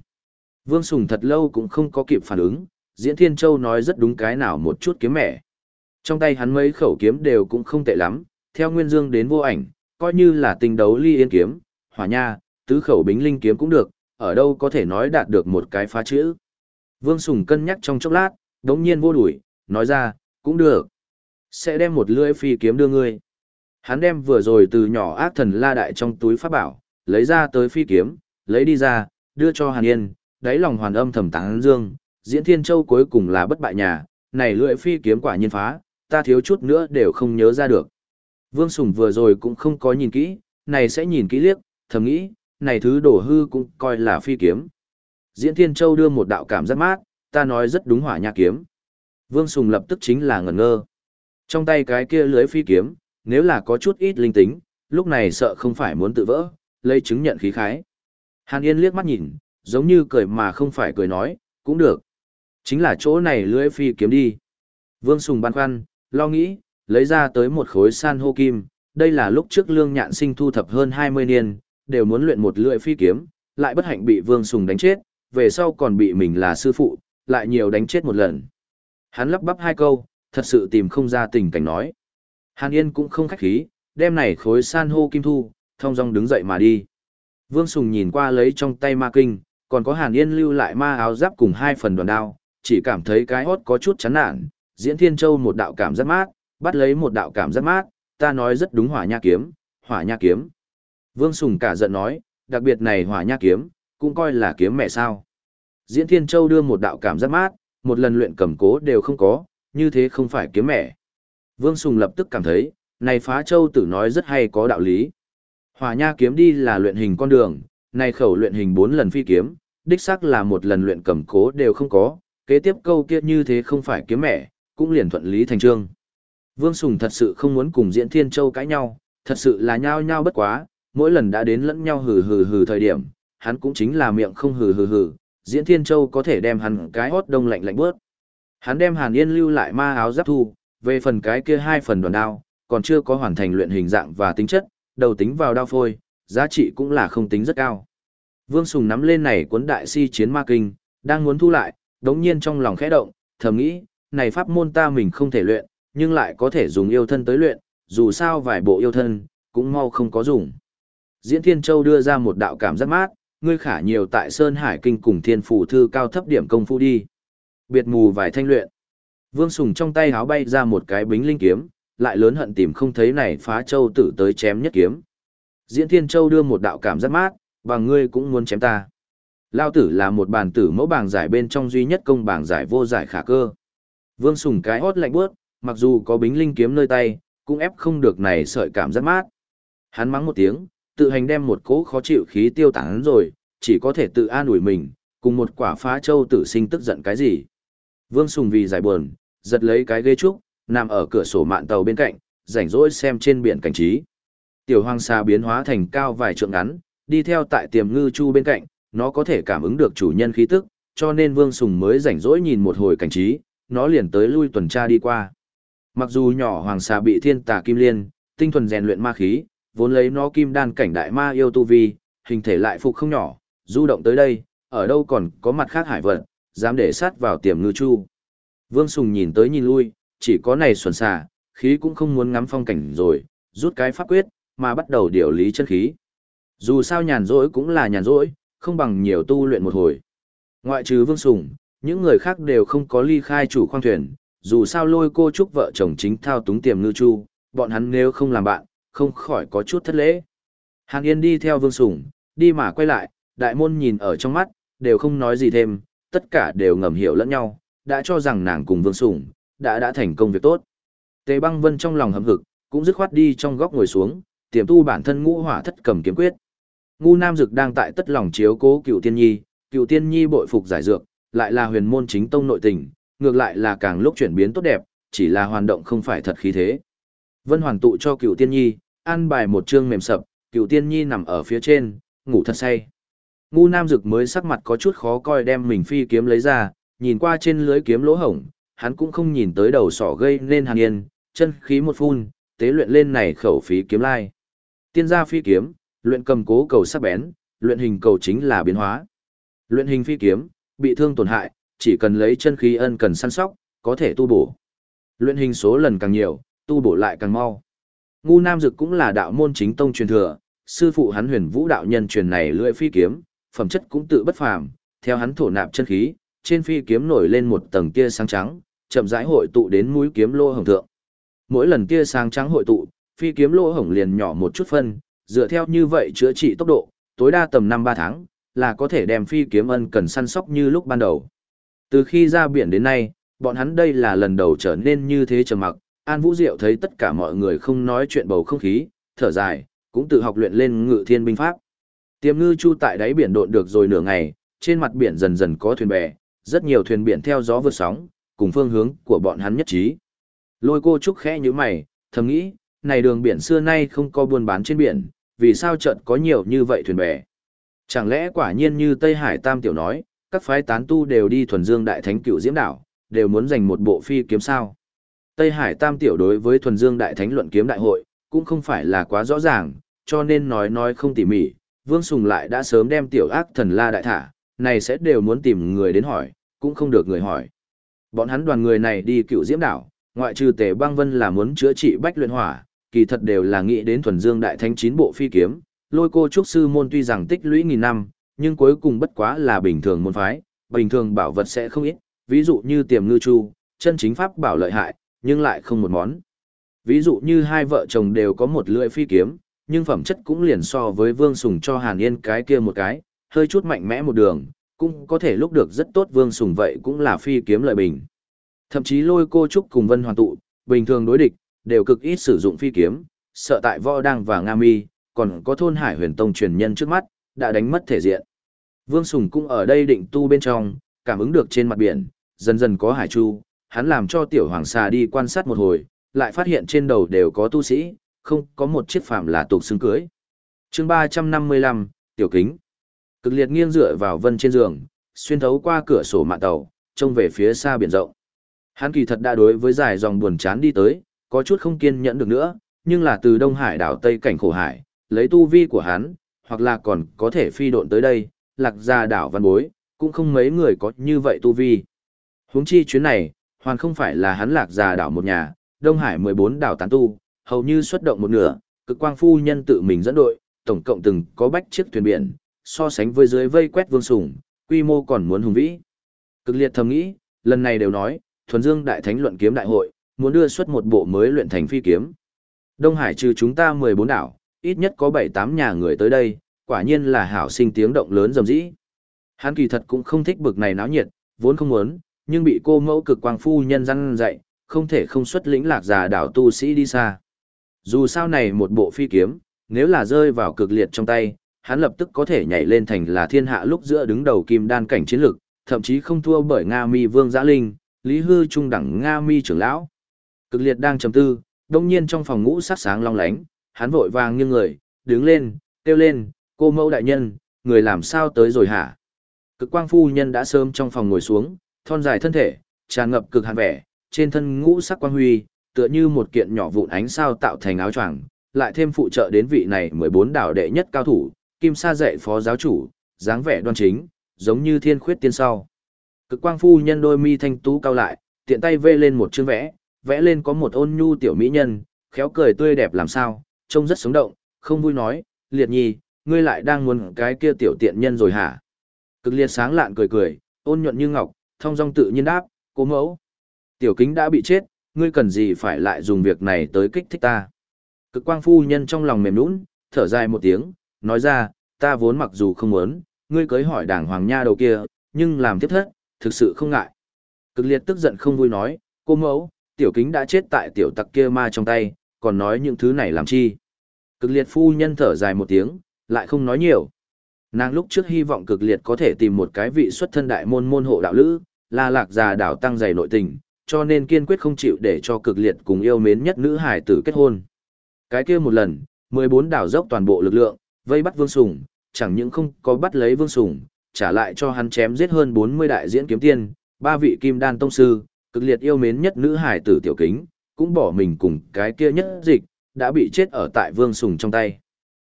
Vương Sùng thật lâu cũng không có kịp phản ứng, Diễn Thiên Châu nói rất đúng cái nào một chút kiếm mẹ. Trong tay hắn mấy khẩu kiếm đều cũng không tệ lắm, theo Nguyên Dương đến vô ảnh, coi như là tình đấu ly yên kiếm, hỏa nha, tứ khẩu bính linh kiếm cũng được, ở đâu có thể nói đạt được một cái phá chữ. Vương Sùng cân nhắc trong chốc lát, đống nhiên vô đuổi, nói ra, cũng được. Sẽ đem một lưỡi phi kiếm đưa ngươi. Hắn đem vừa rồi từ nhỏ ác thần la đại trong túi pháp bảo, lấy ra tới phi kiếm, lấy đi ra, đưa cho Hàn Yên, đáy lòng hoàn âm thầm tán dương, diễn thiên châu cuối cùng là bất bại nhà, này lưỡi phi kiếm quả nhiên phá, ta thiếu chút nữa đều không nhớ ra được. Vương Sùng vừa rồi cũng không có nhìn kỹ, này sẽ nhìn kỹ liếc, thầm nghĩ, này thứ đổ hư cũng coi là phi kiếm. Diễn Thiên Châu đưa một đạo cảm giác mát, ta nói rất đúng hỏa nhà kiếm. Vương Sùng lập tức chính là ngẩn ngơ. Trong tay cái kia lưới phi kiếm, nếu là có chút ít linh tính, lúc này sợ không phải muốn tự vỡ, lấy chứng nhận khí khái. Hàn Yên liếc mắt nhìn, giống như cười mà không phải cười nói, cũng được. Chính là chỗ này lưỡi phi kiếm đi. Vương Sùng băn khoăn, lo nghĩ, lấy ra tới một khối san hô kim, đây là lúc trước lương nhạn sinh thu thập hơn 20 niên, đều muốn luyện một lưỡi phi kiếm, lại bất hạnh bị Vương Sùng đánh chết, về sau còn bị mình là sư phụ, lại nhiều đánh chết một lần. Hắn lắp bắp hai câu, thật sự tìm không ra tình cảnh nói. Hàn Yên cũng không khách khí, đem này khối san hô kim thu, thông dong đứng dậy mà đi. Vương Sùng nhìn qua lấy trong tay ma kinh, còn có Hàn Yên lưu lại ma áo giáp cùng hai phần đoàn đao, chỉ cảm thấy cái hốt có chút chán nản, diễn thiên châu một đạo cảm giác mát, bắt lấy một đạo cảm giác mát, ta nói rất đúng hỏa nha kiếm, hỏa nha kiếm. Vương Sùng cả giận nói, đặc biệt này hỏa nha kiếm, cũng coi là kiếm mẹ sao. Diễn Thiên Châu đưa một đạo cảm giác mát, một lần luyện cầm cố đều không có, như thế không phải kiếm mẹ. Vương Sùng lập tức cảm thấy, này phá châu tử nói rất hay có đạo lý. Hỏa nha kiếm đi là luyện hình con đường, này khẩu luyện hình 4 lần phi kiếm, đích xác là một lần luyện cầm cố đều không có, kế tiếp câu kia như thế không phải kiếm mẹ, cũng liền thuận lý thành trương. Vương Sùng thật sự không muốn cùng Diễn Thiên Châu cãi nhau, thật sự là nhao nhao bất quá, mỗi lần đã đến lẫn nhau hừ hừ hừ thời điểm, hắn cũng chính là miệng không hừ hừ hừ, Diễn Thiên Châu có thể đem hắn cái hốt đông lạnh lạnh bớt. Hắn đem Hàn Yên lưu lại ma áo giáp thu, về phần cái kia hai phần đoàn đao, còn chưa có hoàn thành luyện hình dạng và tính chất, đầu tính vào đao phôi, giá trị cũng là không tính rất cao. Vương Sùng nắm lên này cuốn đại si chiến ma kinh, đang muốn thu lại, đống nhiên trong lòng khẽ động, thầm nghĩ, này pháp môn ta mình không thể luyện, nhưng lại có thể dùng yêu thân tới luyện, dù sao vài bộ yêu thân, cũng mau không có dùng. Diễn Thiên Châu đưa ra một đạo cảm giác mát, ngươi khả nhiều tại Sơn Hải Kinh cùng Thiên Phủ Thư cao thấp điểm công phu đi. Biệt mù vài thanh luyện. Vương Sùng trong tay háo bay ra một cái bính linh kiếm, lại lớn hận tìm không thấy này phá châu tử tới chém nhất kiếm. Diễn Thiên Châu đưa một đạo cảm giác mát, và ngươi cũng muốn chém ta. Lao tử là một bàn tử mẫu bảng giải bên trong duy nhất công bảng giải vô giải khả cơ. Vương Sùng cái hót lạnh bước, mặc dù có bính linh kiếm nơi tay, cũng ép không được này sợi cảm giác mát. Hắn mắng một tiếng, tự hành đem một cỗ khó chịu khí tiêu tán rồi, chỉ có thể tự an ủi mình, cùng một quả phá châu tử sinh tức giận cái gì. Vương Sùng vì giải buồn, giật lấy cái ghế trúc, nằm ở cửa sổ mạn tàu bên cạnh, rảnh rỗi xem trên biển cảnh trí. Tiểu hoang xa biến hóa thành cao vài trượng ngắn, đi theo tại tiềm ngư chu bên cạnh, nó có thể cảm ứng được chủ nhân khí tức, cho nên Vương Sùng mới rảnh rỗi nhìn một hồi cảnh trí, nó liền tới lui tuần tra đi qua. Mặc dù nhỏ hoàng xà bị thiên tà kim liên, tinh thuần rèn luyện ma khí, vốn lấy nó kim đan cảnh đại ma yêu tu vi, hình thể lại phục không nhỏ, du động tới đây, ở đâu còn có mặt khác hải vật, dám để sát vào tiềm ngư chu. Vương Sùng nhìn tới nhìn lui, chỉ có này xuẩn xà, khí cũng không muốn ngắm phong cảnh rồi, rút cái pháp quyết, mà bắt đầu điều lý chân khí. Dù sao nhàn rỗi cũng là nhàn rỗi, không bằng nhiều tu luyện một hồi. Ngoại trừ Vương Sùng, những người khác đều không có ly khai chủ khoang thuyền, dù sao lôi cô chúc vợ chồng chính thao túng tiềm ngư chu, bọn hắn nếu không làm bạn, không khỏi có chút thất lễ. Hàn Yên đi theo Vương Sủng, đi mà quay lại, đại môn nhìn ở trong mắt, đều không nói gì thêm, tất cả đều ngầm hiểu lẫn nhau, đã cho rằng nàng cùng Vương Sủng, đã đã thành công việc tốt. Tề băng vân trong lòng hầm hực, cũng dứt khoát đi trong góc ngồi xuống, tiềm tu bản thân ngũ hỏa thất cầm kiếm quyết. Ngu Nam Dực đang tại tất lòng chiếu cố cựu tiên nhi, cựu tiên nhi bội phục giải dược, lại là huyền môn chính tông nội tình, ngược lại là càng lúc chuyển biến tốt đẹp, chỉ là hoàn động không phải thật khí thế. Vân hoàn tụ cho cựu tiên nhi, An bài một chương mềm sập, cựu tiên nhi nằm ở phía trên, ngủ thật say. Ngu nam dực mới sắc mặt có chút khó coi đem mình phi kiếm lấy ra, nhìn qua trên lưới kiếm lỗ hổng, hắn cũng không nhìn tới đầu sỏ gây nên hàn yên, chân khí một phun, tế luyện lên này khẩu phí kiếm lai. Tiên gia phi kiếm, luyện cầm cố cầu sắc bén, luyện hình cầu chính là biến hóa. Luyện hình phi kiếm, bị thương tổn hại, chỉ cần lấy chân khí ân cần săn sóc, có thể tu bổ. Luyện hình số lần càng nhiều, tu bổ lại càng mau. Ngu Nam Dực cũng là đạo môn chính tông truyền thừa, sư phụ hắn huyền vũ đạo nhân truyền này lưỡi phi kiếm, phẩm chất cũng tự bất phàm, theo hắn thổ nạp chân khí, trên phi kiếm nổi lên một tầng tia sáng trắng, chậm rãi hội tụ đến mũi kiếm lô hồng thượng. Mỗi lần tia sáng trắng hội tụ, phi kiếm lô hồng liền nhỏ một chút phân, dựa theo như vậy chữa trị tốc độ, tối đa tầm 5-3 tháng, là có thể đem phi kiếm ân cần săn sóc như lúc ban đầu. Từ khi ra biển đến nay, bọn hắn đây là lần đầu trở nên như thế trầm mặc, An Vũ Diệu thấy tất cả mọi người không nói chuyện bầu không khí, thở dài, cũng tự học luyện lên ngự thiên binh pháp. Tiềm ngư chu tại đáy biển độn được rồi nửa ngày, trên mặt biển dần dần có thuyền bè, rất nhiều thuyền biển theo gió vượt sóng, cùng phương hướng của bọn hắn nhất trí. Lôi cô trúc khẽ như mày, thầm nghĩ, này đường biển xưa nay không có buôn bán trên biển, vì sao chợt có nhiều như vậy thuyền bè. Chẳng lẽ quả nhiên như Tây Hải Tam Tiểu nói, các phái tán tu đều đi thuần dương đại thánh cựu diễm đảo, đều muốn giành một bộ phi kiếm sao. Tây Hải Tam Tiểu đối với thuần dương đại thánh luận kiếm đại hội, cũng không phải là quá rõ ràng, cho nên nói nói không tỉ mỉ, Vương Sùng lại đã sớm đem tiểu ác thần la đại thả, này sẽ đều muốn tìm người đến hỏi, cũng không được người hỏi. Bọn hắn đoàn người này đi cựu diễm đảo, ngoại trừ tề băng vân là muốn chữa trị bách luyện hỏa, kỳ thật đều là nghĩ đến thuần dương đại thánh chín bộ phi kiếm, lôi cô trúc sư môn tuy rằng tích lũy nghìn năm, nhưng cuối cùng bất quá là bình thường môn phái, bình thường bảo vật sẽ không ít, ví dụ như tiềm ngư chu, chân chính pháp bảo lợi hại, nhưng lại không một món. Ví dụ như hai vợ chồng đều có một lưỡi phi kiếm, nhưng phẩm chất cũng liền so với Vương Sùng cho Hàn Yên cái kia một cái, hơi chút mạnh mẽ một đường, cũng có thể lúc được rất tốt Vương Sùng vậy cũng là phi kiếm lợi bình. Thậm chí lôi cô trúc cùng Vân Hoàn tụ, bình thường đối địch, đều cực ít sử dụng phi kiếm, sợ tại võ đăng và Nga Mi, còn có thôn Hải Huyền Tông truyền nhân trước mắt, đã đánh mất thể diện. Vương Sùng cũng ở đây định tu bên trong, cảm ứng được trên mặt biển, dần dần có hải chu, hắn làm cho tiểu hoàng xà đi quan sát một hồi, lại phát hiện trên đầu đều có tu sĩ, không có một chiếc phàm là tục xứng cưới. chương 355, tiểu kính. Cực liệt nghiêng dựa vào vân trên giường, xuyên thấu qua cửa sổ mạng tàu, trông về phía xa biển rộng. Hắn kỳ thật đã đối với dài dòng buồn chán đi tới, có chút không kiên nhẫn được nữa, nhưng là từ Đông Hải đảo Tây cảnh khổ hải, lấy tu vi của hắn, hoặc là còn có thể phi độn tới đây, lạc ra đảo văn bối, cũng không mấy người có như vậy tu vi. Huống chi chuyến này, hoàn không phải là hắn lạc ra đảo một nhà, Đông Hải 14 đảo tán tu, hầu như xuất động một nửa, cực quang phu nhân tự mình dẫn đội, tổng cộng từng có bách chiếc thuyền biển, so sánh với dưới vây quét vương sủng, quy mô còn muốn hùng vĩ. Cực liệt thầm nghĩ, lần này đều nói, thuần dương đại thánh luận kiếm đại hội, muốn đưa xuất một bộ mới luyện thành phi kiếm. Đông Hải trừ chúng ta 14 đảo, ít nhất có 7-8 nhà người tới đây, quả nhiên là hảo sinh tiếng động lớn rầm rĩ. Hắn kỳ thật cũng không thích bực này náo nhiệt, vốn không muốn, nhưng bị cô mẫu cực quang phu nhân răn dạy, không thể không xuất lĩnh lạc già đảo tu sĩ đi xa. Dù sao này một bộ phi kiếm, nếu là rơi vào cực liệt trong tay, hắn lập tức có thể nhảy lên thành là thiên hạ lúc giữa đứng đầu kim đan cảnh chiến lực, thậm chí không thua bởi Nga Mi Vương Giã Linh, Lý Hư trung đẳng Nga Mi trưởng lão. Cực liệt đang trầm tư, đông nhiên trong phòng ngũ sắc sáng long lánh, hắn vội vàng nghiêng người, đứng lên, kêu lên, cô mẫu đại nhân, người làm sao tới rồi hả? Cực quang phu nhân đã sớm trong phòng ngồi xuống, thon dài thân thể, tràn ngập cực hàn vẻ, trên thân ngũ sắc quang huy, tựa như một kiện nhỏ vụn ánh sao tạo thành áo choàng, lại thêm phụ trợ đến vị này 14 đảo đệ nhất cao thủ, Kim Sa dạy phó giáo chủ, dáng vẻ đoan chính, giống như thiên khuyết tiên sau. Cực quang phu nhân đôi mi thanh tú cao lại, tiện tay vê lên một chương vẽ, vẽ lên có một ôn nhu tiểu mỹ nhân, khéo cười tươi đẹp làm sao, trông rất sống động, không vui nói, liệt nhi, ngươi lại đang muốn cái kia tiểu tiện nhân rồi hả? Cực liệt sáng lạn cười cười, ôn nhuận như ngọc, thông dong tự nhiên đáp, cố mẫu. Tiểu kính đã bị chết, ngươi cần gì phải lại dùng việc này tới kích thích ta. Cực quang phu nhân trong lòng mềm nũng, thở dài một tiếng, nói ra, ta vốn mặc dù không muốn, ngươi cưới hỏi đảng hoàng nha đầu kia, nhưng làm tiếp thất, thực sự không ngại. Cực liệt tức giận không vui nói, cô mẫu, tiểu kính đã chết tại tiểu tặc kia ma trong tay, còn nói những thứ này làm chi. Cực liệt phu nhân thở dài một tiếng, lại không nói nhiều. Nàng lúc trước hy vọng cực liệt có thể tìm một cái vị xuất thân đại môn môn hộ đạo lữ, là lạc già đảo tăng dày nội tình, cho nên kiên quyết không chịu để cho cực liệt cùng yêu mến nhất nữ hải tử kết hôn. Cái kia một lần, 14 đảo dốc toàn bộ lực lượng, vây bắt Vương Sùng, chẳng những không có bắt lấy Vương Sùng, trả lại cho hắn chém giết hơn 40 đại diễn kiếm tiên, ba vị kim đan tông sư, cực liệt yêu mến nhất nữ hải tử tiểu kính, cũng bỏ mình cùng cái kia nhất dịch, đã bị chết ở tại Vương Sùng trong tay.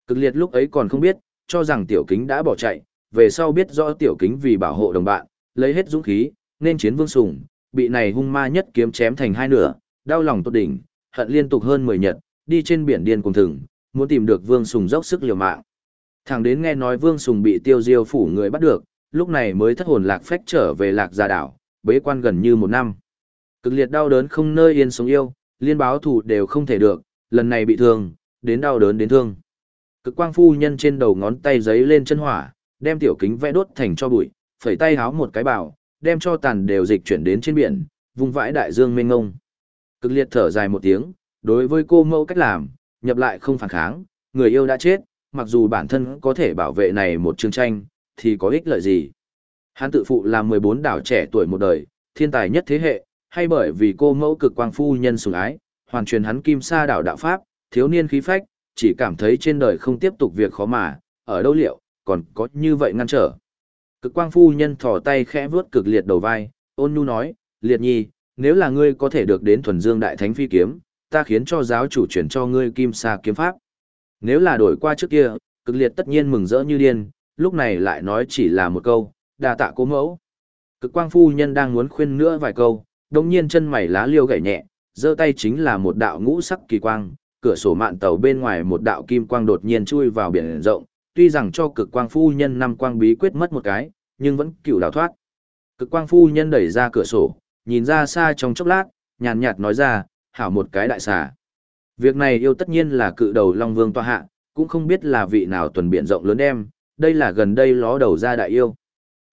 Cực liệt lúc ấy còn không biết, cho rằng tiểu kính đã bỏ chạy, về sau biết rõ tiểu kính vì bảo hộ đồng bạn, lấy hết dũng khí, nên chiến Vương Sùng, bị này hung ma nhất kiếm chém thành hai nửa, đau lòng tốt đỉnh, hận liên tục hơn 10 nhật, đi trên biển điên cùng thừng, muốn tìm được Vương Sùng dốc sức liều mạng. thằng đến nghe nói Vương Sùng bị tiêu diêu phủ người bắt được, lúc này mới thất hồn lạc phách trở về lạc gia đảo, bế quan gần như một năm. Cực liệt đau đớn không nơi yên sống yêu, liên báo thủ đều không thể được, lần này bị thương, đến đau đớn đến thương. Cực quang phu nhân trên đầu ngón tay giấy lên chân hỏa, đem tiểu kính vẽ đốt thành cho bụi, phẩy tay háo một cái bảo, đem cho tàn đều dịch chuyển đến trên biển, vùng vãi đại dương mênh ngông. Cực liệt thở dài một tiếng, đối với cô mẫu cách làm, nhập lại không phản kháng, người yêu đã chết, mặc dù bản thân có thể bảo vệ này một chương tranh, thì có ích lợi gì. Hắn tự phụ là 14 đảo trẻ tuổi một đời, thiên tài nhất thế hệ, hay bởi vì cô mẫu cực quang phu nhân sủng ái, hoàn truyền hắn kim sa đảo đạo pháp, thiếu niên khí phách, chỉ cảm thấy trên đời không tiếp tục việc khó mà, ở đâu liệu, còn có như vậy ngăn trở. Cực quang phu nhân thò tay khẽ vuốt cực liệt đầu vai, ôn nhu nói, liệt nhi, nếu là ngươi có thể được đến thuần dương đại thánh phi kiếm, ta khiến cho giáo chủ chuyển cho ngươi kim sa kiếm pháp. Nếu là đổi qua trước kia, cực liệt tất nhiên mừng rỡ như điên, lúc này lại nói chỉ là một câu, đà tạ cố mẫu. Cực quang phu nhân đang muốn khuyên nữa vài câu, đồng nhiên chân mày lá liêu gảy nhẹ, giơ tay chính là một đạo ngũ sắc kỳ quang, cửa sổ mạn tàu bên ngoài một đạo kim quang đột nhiên chui vào biển rộng, tuy rằng cho cực quang phu nhân năm quang bí quyết mất một cái, nhưng vẫn cựu đào thoát. Cực quang phu nhân đẩy ra cửa sổ, nhìn ra xa trong chốc lát, nhàn nhạt nói ra, hảo một cái đại xà. Việc này yêu tất nhiên là cự đầu Long Vương tòa hạ, cũng không biết là vị nào tuần biện rộng lớn đem, đây là gần đây ló đầu ra đại yêu.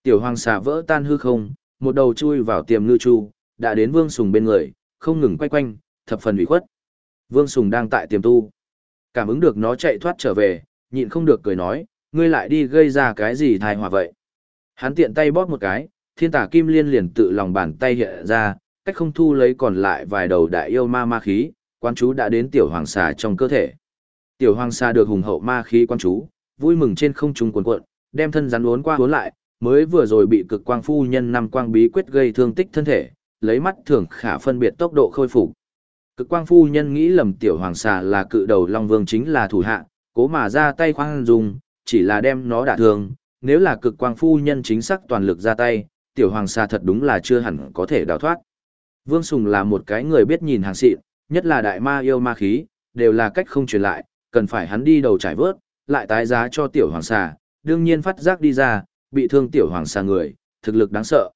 Tiểu hoàng xà vỡ tan hư không, một đầu chui vào tiềm ngư chu, đã đến Vương Sùng bên người, không ngừng quay quanh, thập phần ủy khuất. Vương Sùng đang tại tiềm tu. Cảm ứng được nó chạy thoát trở về, nhịn không được cười nói, ngươi lại đi gây ra cái gì thai hòa vậy. Hắn tiện tay bóp một cái, thiên tả kim liên liền tự lòng bàn tay hiện ra, cách không thu lấy còn lại vài đầu đại yêu ma ma khí, quan chú đã đến tiểu hoàng xà trong cơ thể. Tiểu hoàng xà được hùng hậu ma khí quan chú, vui mừng trên không trung cuộn cuộn, đem thân rắn uốn qua uốn lại, mới vừa rồi bị cực quang phu nhân năm quang bí quyết gây thương tích thân thể, lấy mắt thường khả phân biệt tốc độ khôi phục. Cực quang phu nhân nghĩ lầm tiểu hoàng xà là cự đầu long vương chính là thủ hạ, cố mà ra tay khoan dùng, chỉ là đem nó đả thương, nếu là cực quang phu nhân chính xác toàn lực ra tay, tiểu hoàng xà thật đúng là chưa hẳn có thể đào thoát. Vương Sùng là một cái người biết nhìn hàng xịn, nhất là đại ma yêu ma khí, đều là cách không truyền lại, cần phải hắn đi đầu trải vớt, lại tái giá cho tiểu hoàng xà, đương nhiên phát giác đi ra, bị thương tiểu hoàng xà người, thực lực đáng sợ.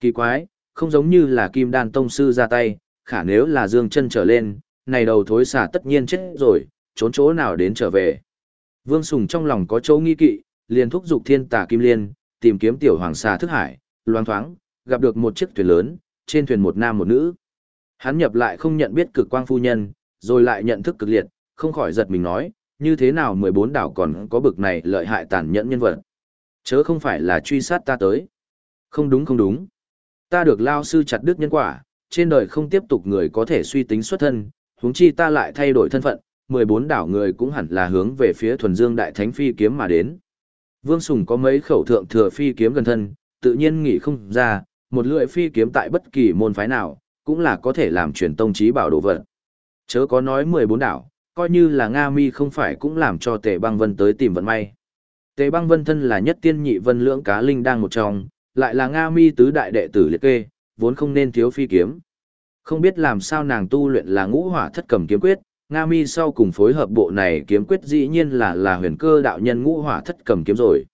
Kỳ quái, không giống như là kim đan tông sư ra tay, khả nếu là dương chân trở lên, này đầu thối xà tất nhiên chết rồi, trốn chỗ nào đến trở về. Vương Sùng trong lòng có chỗ nghi kỵ, liền thúc giục thiên tà kim liên, tìm kiếm tiểu hoàng xà thức hải, loang thoáng, gặp được một chiếc thuyền lớn, trên thuyền một nam một nữ. Hắn nhập lại không nhận biết cực quang phu nhân, rồi lại nhận thức cực liệt, không khỏi giật mình nói, như thế nào 14 đảo còn có bực này lợi hại tàn nhẫn nhân vật. Chớ không phải là truy sát ta tới. Không đúng không đúng. Ta được lao sư chặt đứt nhân quả, trên đời không tiếp tục người có thể suy tính xuất thân, huống chi ta lại thay đổi thân phận, 14 đảo người cũng hẳn là hướng về phía thuần dương đại thánh phi kiếm mà đến. Vương Sùng có mấy khẩu thượng thừa phi kiếm gần thân, tự nhiên nghĩ không ra, một lưỡi phi kiếm tại bất kỳ môn phái nào, cũng là có thể làm truyền tông trí bảo đồ vật. Chớ có nói 14 đảo, coi như là Nga Mi không phải cũng làm cho Tề Băng Vân tới tìm vận may. Tề Băng Vân thân là nhất tiên nhị vân lưỡng cá linh đang một trong, lại là Nga Mi tứ đại đệ tử liệt kê, vốn không nên thiếu phi kiếm. Không biết làm sao nàng tu luyện là ngũ hỏa thất cầm kiếm quyết, Nga Mi sau cùng phối hợp bộ này kiếm quyết dĩ nhiên là là huyền cơ đạo nhân ngũ hỏa thất cầm kiếm rồi.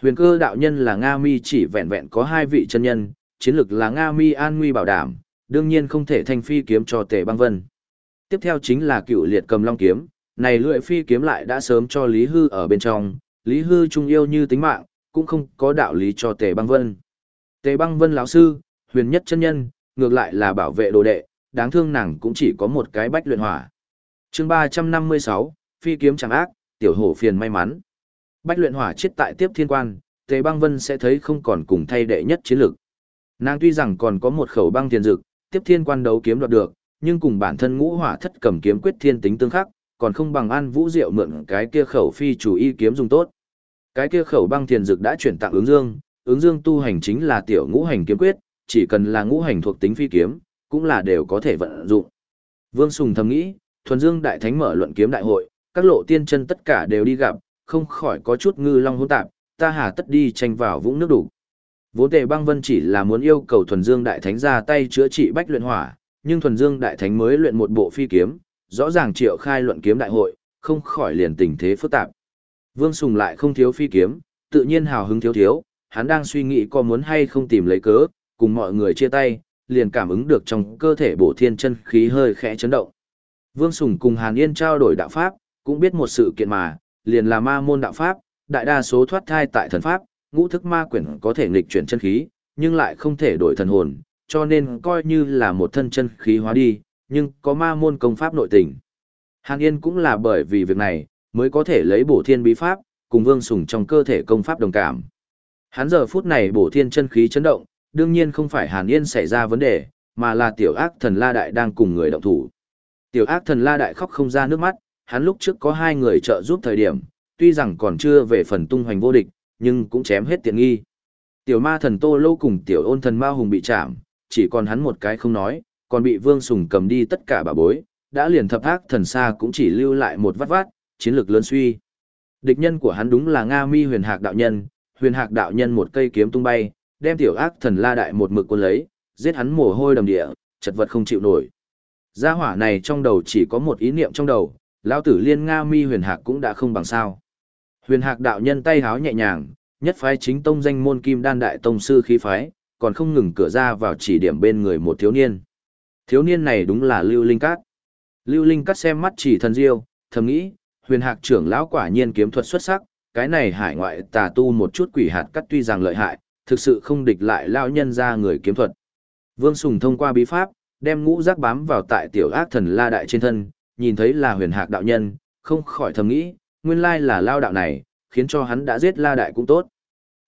Huyền cơ đạo nhân là Nga Mi chỉ vẹn vẹn có hai vị chân nhân, chiến lực là Nga Mi an nguy bảo đảm, đương nhiên không thể thanh phi kiếm cho Tề Băng Vân. Tiếp theo chính là cựu liệt cầm long kiếm, này lưỡi phi kiếm lại đã sớm cho Lý Hư ở bên trong, Lý Hư trung yêu như tính mạng, cũng không có đạo lý cho Tề Băng Vân. Tề Băng Vân lão sư, huyền nhất chân nhân, ngược lại là bảo vệ đồ đệ, đáng thương nàng cũng chỉ có một cái bách luyện hỏa. Chương 356, phi kiếm chẳng ác, tiểu hổ phiền may mắn. Bách luyện hỏa chết tại tiếp thiên quan, Tề Băng Vân sẽ thấy không còn cùng thay đệ nhất chiến lực. Nàng tuy rằng còn có một khẩu băng tiền dực, tiếp thiên quan đấu kiếm đoạt được, nhưng cùng bản thân ngũ hỏa thất cầm kiếm quyết thiên tính tương khắc, còn không bằng An Vũ Diệu mượn cái kia khẩu phi chủ y kiếm dùng tốt. Cái kia khẩu băng thiên dực đã chuyển tặng ứng dương, ứng dương tu hành chính là tiểu ngũ hành kiếm quyết, chỉ cần là ngũ hành thuộc tính phi kiếm, cũng là đều có thể vận dụng. Vương Sùng thầm nghĩ, thuần dương đại thánh mở luận kiếm đại hội, các lộ tiên chân tất cả đều đi gặp, không khỏi có chút ngư long hỗn tạp, ta hà tất đi tranh vào vũng nước đủ. Vốn tề băng vân chỉ là muốn yêu cầu thuần dương đại thánh ra tay chữa trị bách luyện hỏa, nhưng thuần dương đại thánh mới luyện một bộ phi kiếm, rõ ràng triệu khai luận kiếm đại hội, không khỏi liền tình thế phức tạp. Vương Sùng lại không thiếu phi kiếm, tự nhiên hào hứng thiếu thiếu, hắn đang suy nghĩ có muốn hay không tìm lấy cớ, cùng mọi người chia tay, liền cảm ứng được trong cơ thể bổ thiên chân khí hơi khẽ chấn động. Vương Sùng cùng Hàn Yên trao đổi đạo pháp, cũng biết một sự kiện mà, liền là ma môn đạo pháp, đại đa số thoát thai tại thần pháp, ngũ thức ma quyển có thể nghịch chuyển chân khí, nhưng lại không thể đổi thần hồn, cho nên coi như là một thân chân khí hóa đi, nhưng có ma môn công pháp nội tình. Hàn Yên cũng là bởi vì việc này, mới có thể lấy bổ thiên bí pháp, cùng Vương Sùng trong cơ thể công pháp đồng cảm. Hắn giờ phút này bổ thiên chân khí chấn động, đương nhiên không phải Hàn Yên xảy ra vấn đề, mà là tiểu ác thần La Đại đang cùng người động thủ. Tiểu ác thần La Đại khóc không ra nước mắt, hắn lúc trước có hai người trợ giúp thời điểm, tuy rằng còn chưa về phần tung hoành vô địch, nhưng cũng chém hết tiện nghi. Tiểu ma thần Tô Lâu cùng tiểu ôn thần Ma Hùng bị chạm, chỉ còn hắn một cái không nói, còn bị Vương Sùng cầm đi tất cả bà bối, đã liền thập ác thần xa cũng chỉ lưu lại một vắt vát, chiến lược lớn suy. Địch nhân của hắn đúng là Nga Mi huyền hạc đạo nhân, huyền hạc đạo nhân một cây kiếm tung bay, đem tiểu ác thần la đại một mực quân lấy, giết hắn mồ hôi đầm địa, chật vật không chịu nổi. Gia hỏa này trong đầu chỉ có một ý niệm trong đầu, lão tử liên Nga Mi huyền hạc cũng đã không bằng sao. Huyền hạc đạo nhân tay háo nhẹ nhàng, nhất phái chính tông danh môn kim đan đại tông sư khí phái, còn không ngừng cửa ra vào chỉ điểm bên người một thiếu niên. Thiếu niên này đúng là Lưu Linh Cát. Lưu Linh Cát xem mắt chỉ thần diêu, thầm nghĩ, huyền hạc trưởng lão quả nhiên kiếm thuật xuất sắc, cái này hải ngoại tà tu một chút quỷ hạt cắt tuy rằng lợi hại, thực sự không địch lại lão nhân ra người kiếm thuật. Vương Sùng thông qua bí pháp, đem ngũ giác bám vào tại tiểu ác thần la đại trên thân, nhìn thấy là huyền hạc đạo nhân, không khỏi thầm nghĩ, nguyên lai là lao đạo này, khiến cho hắn đã giết la đại cũng tốt.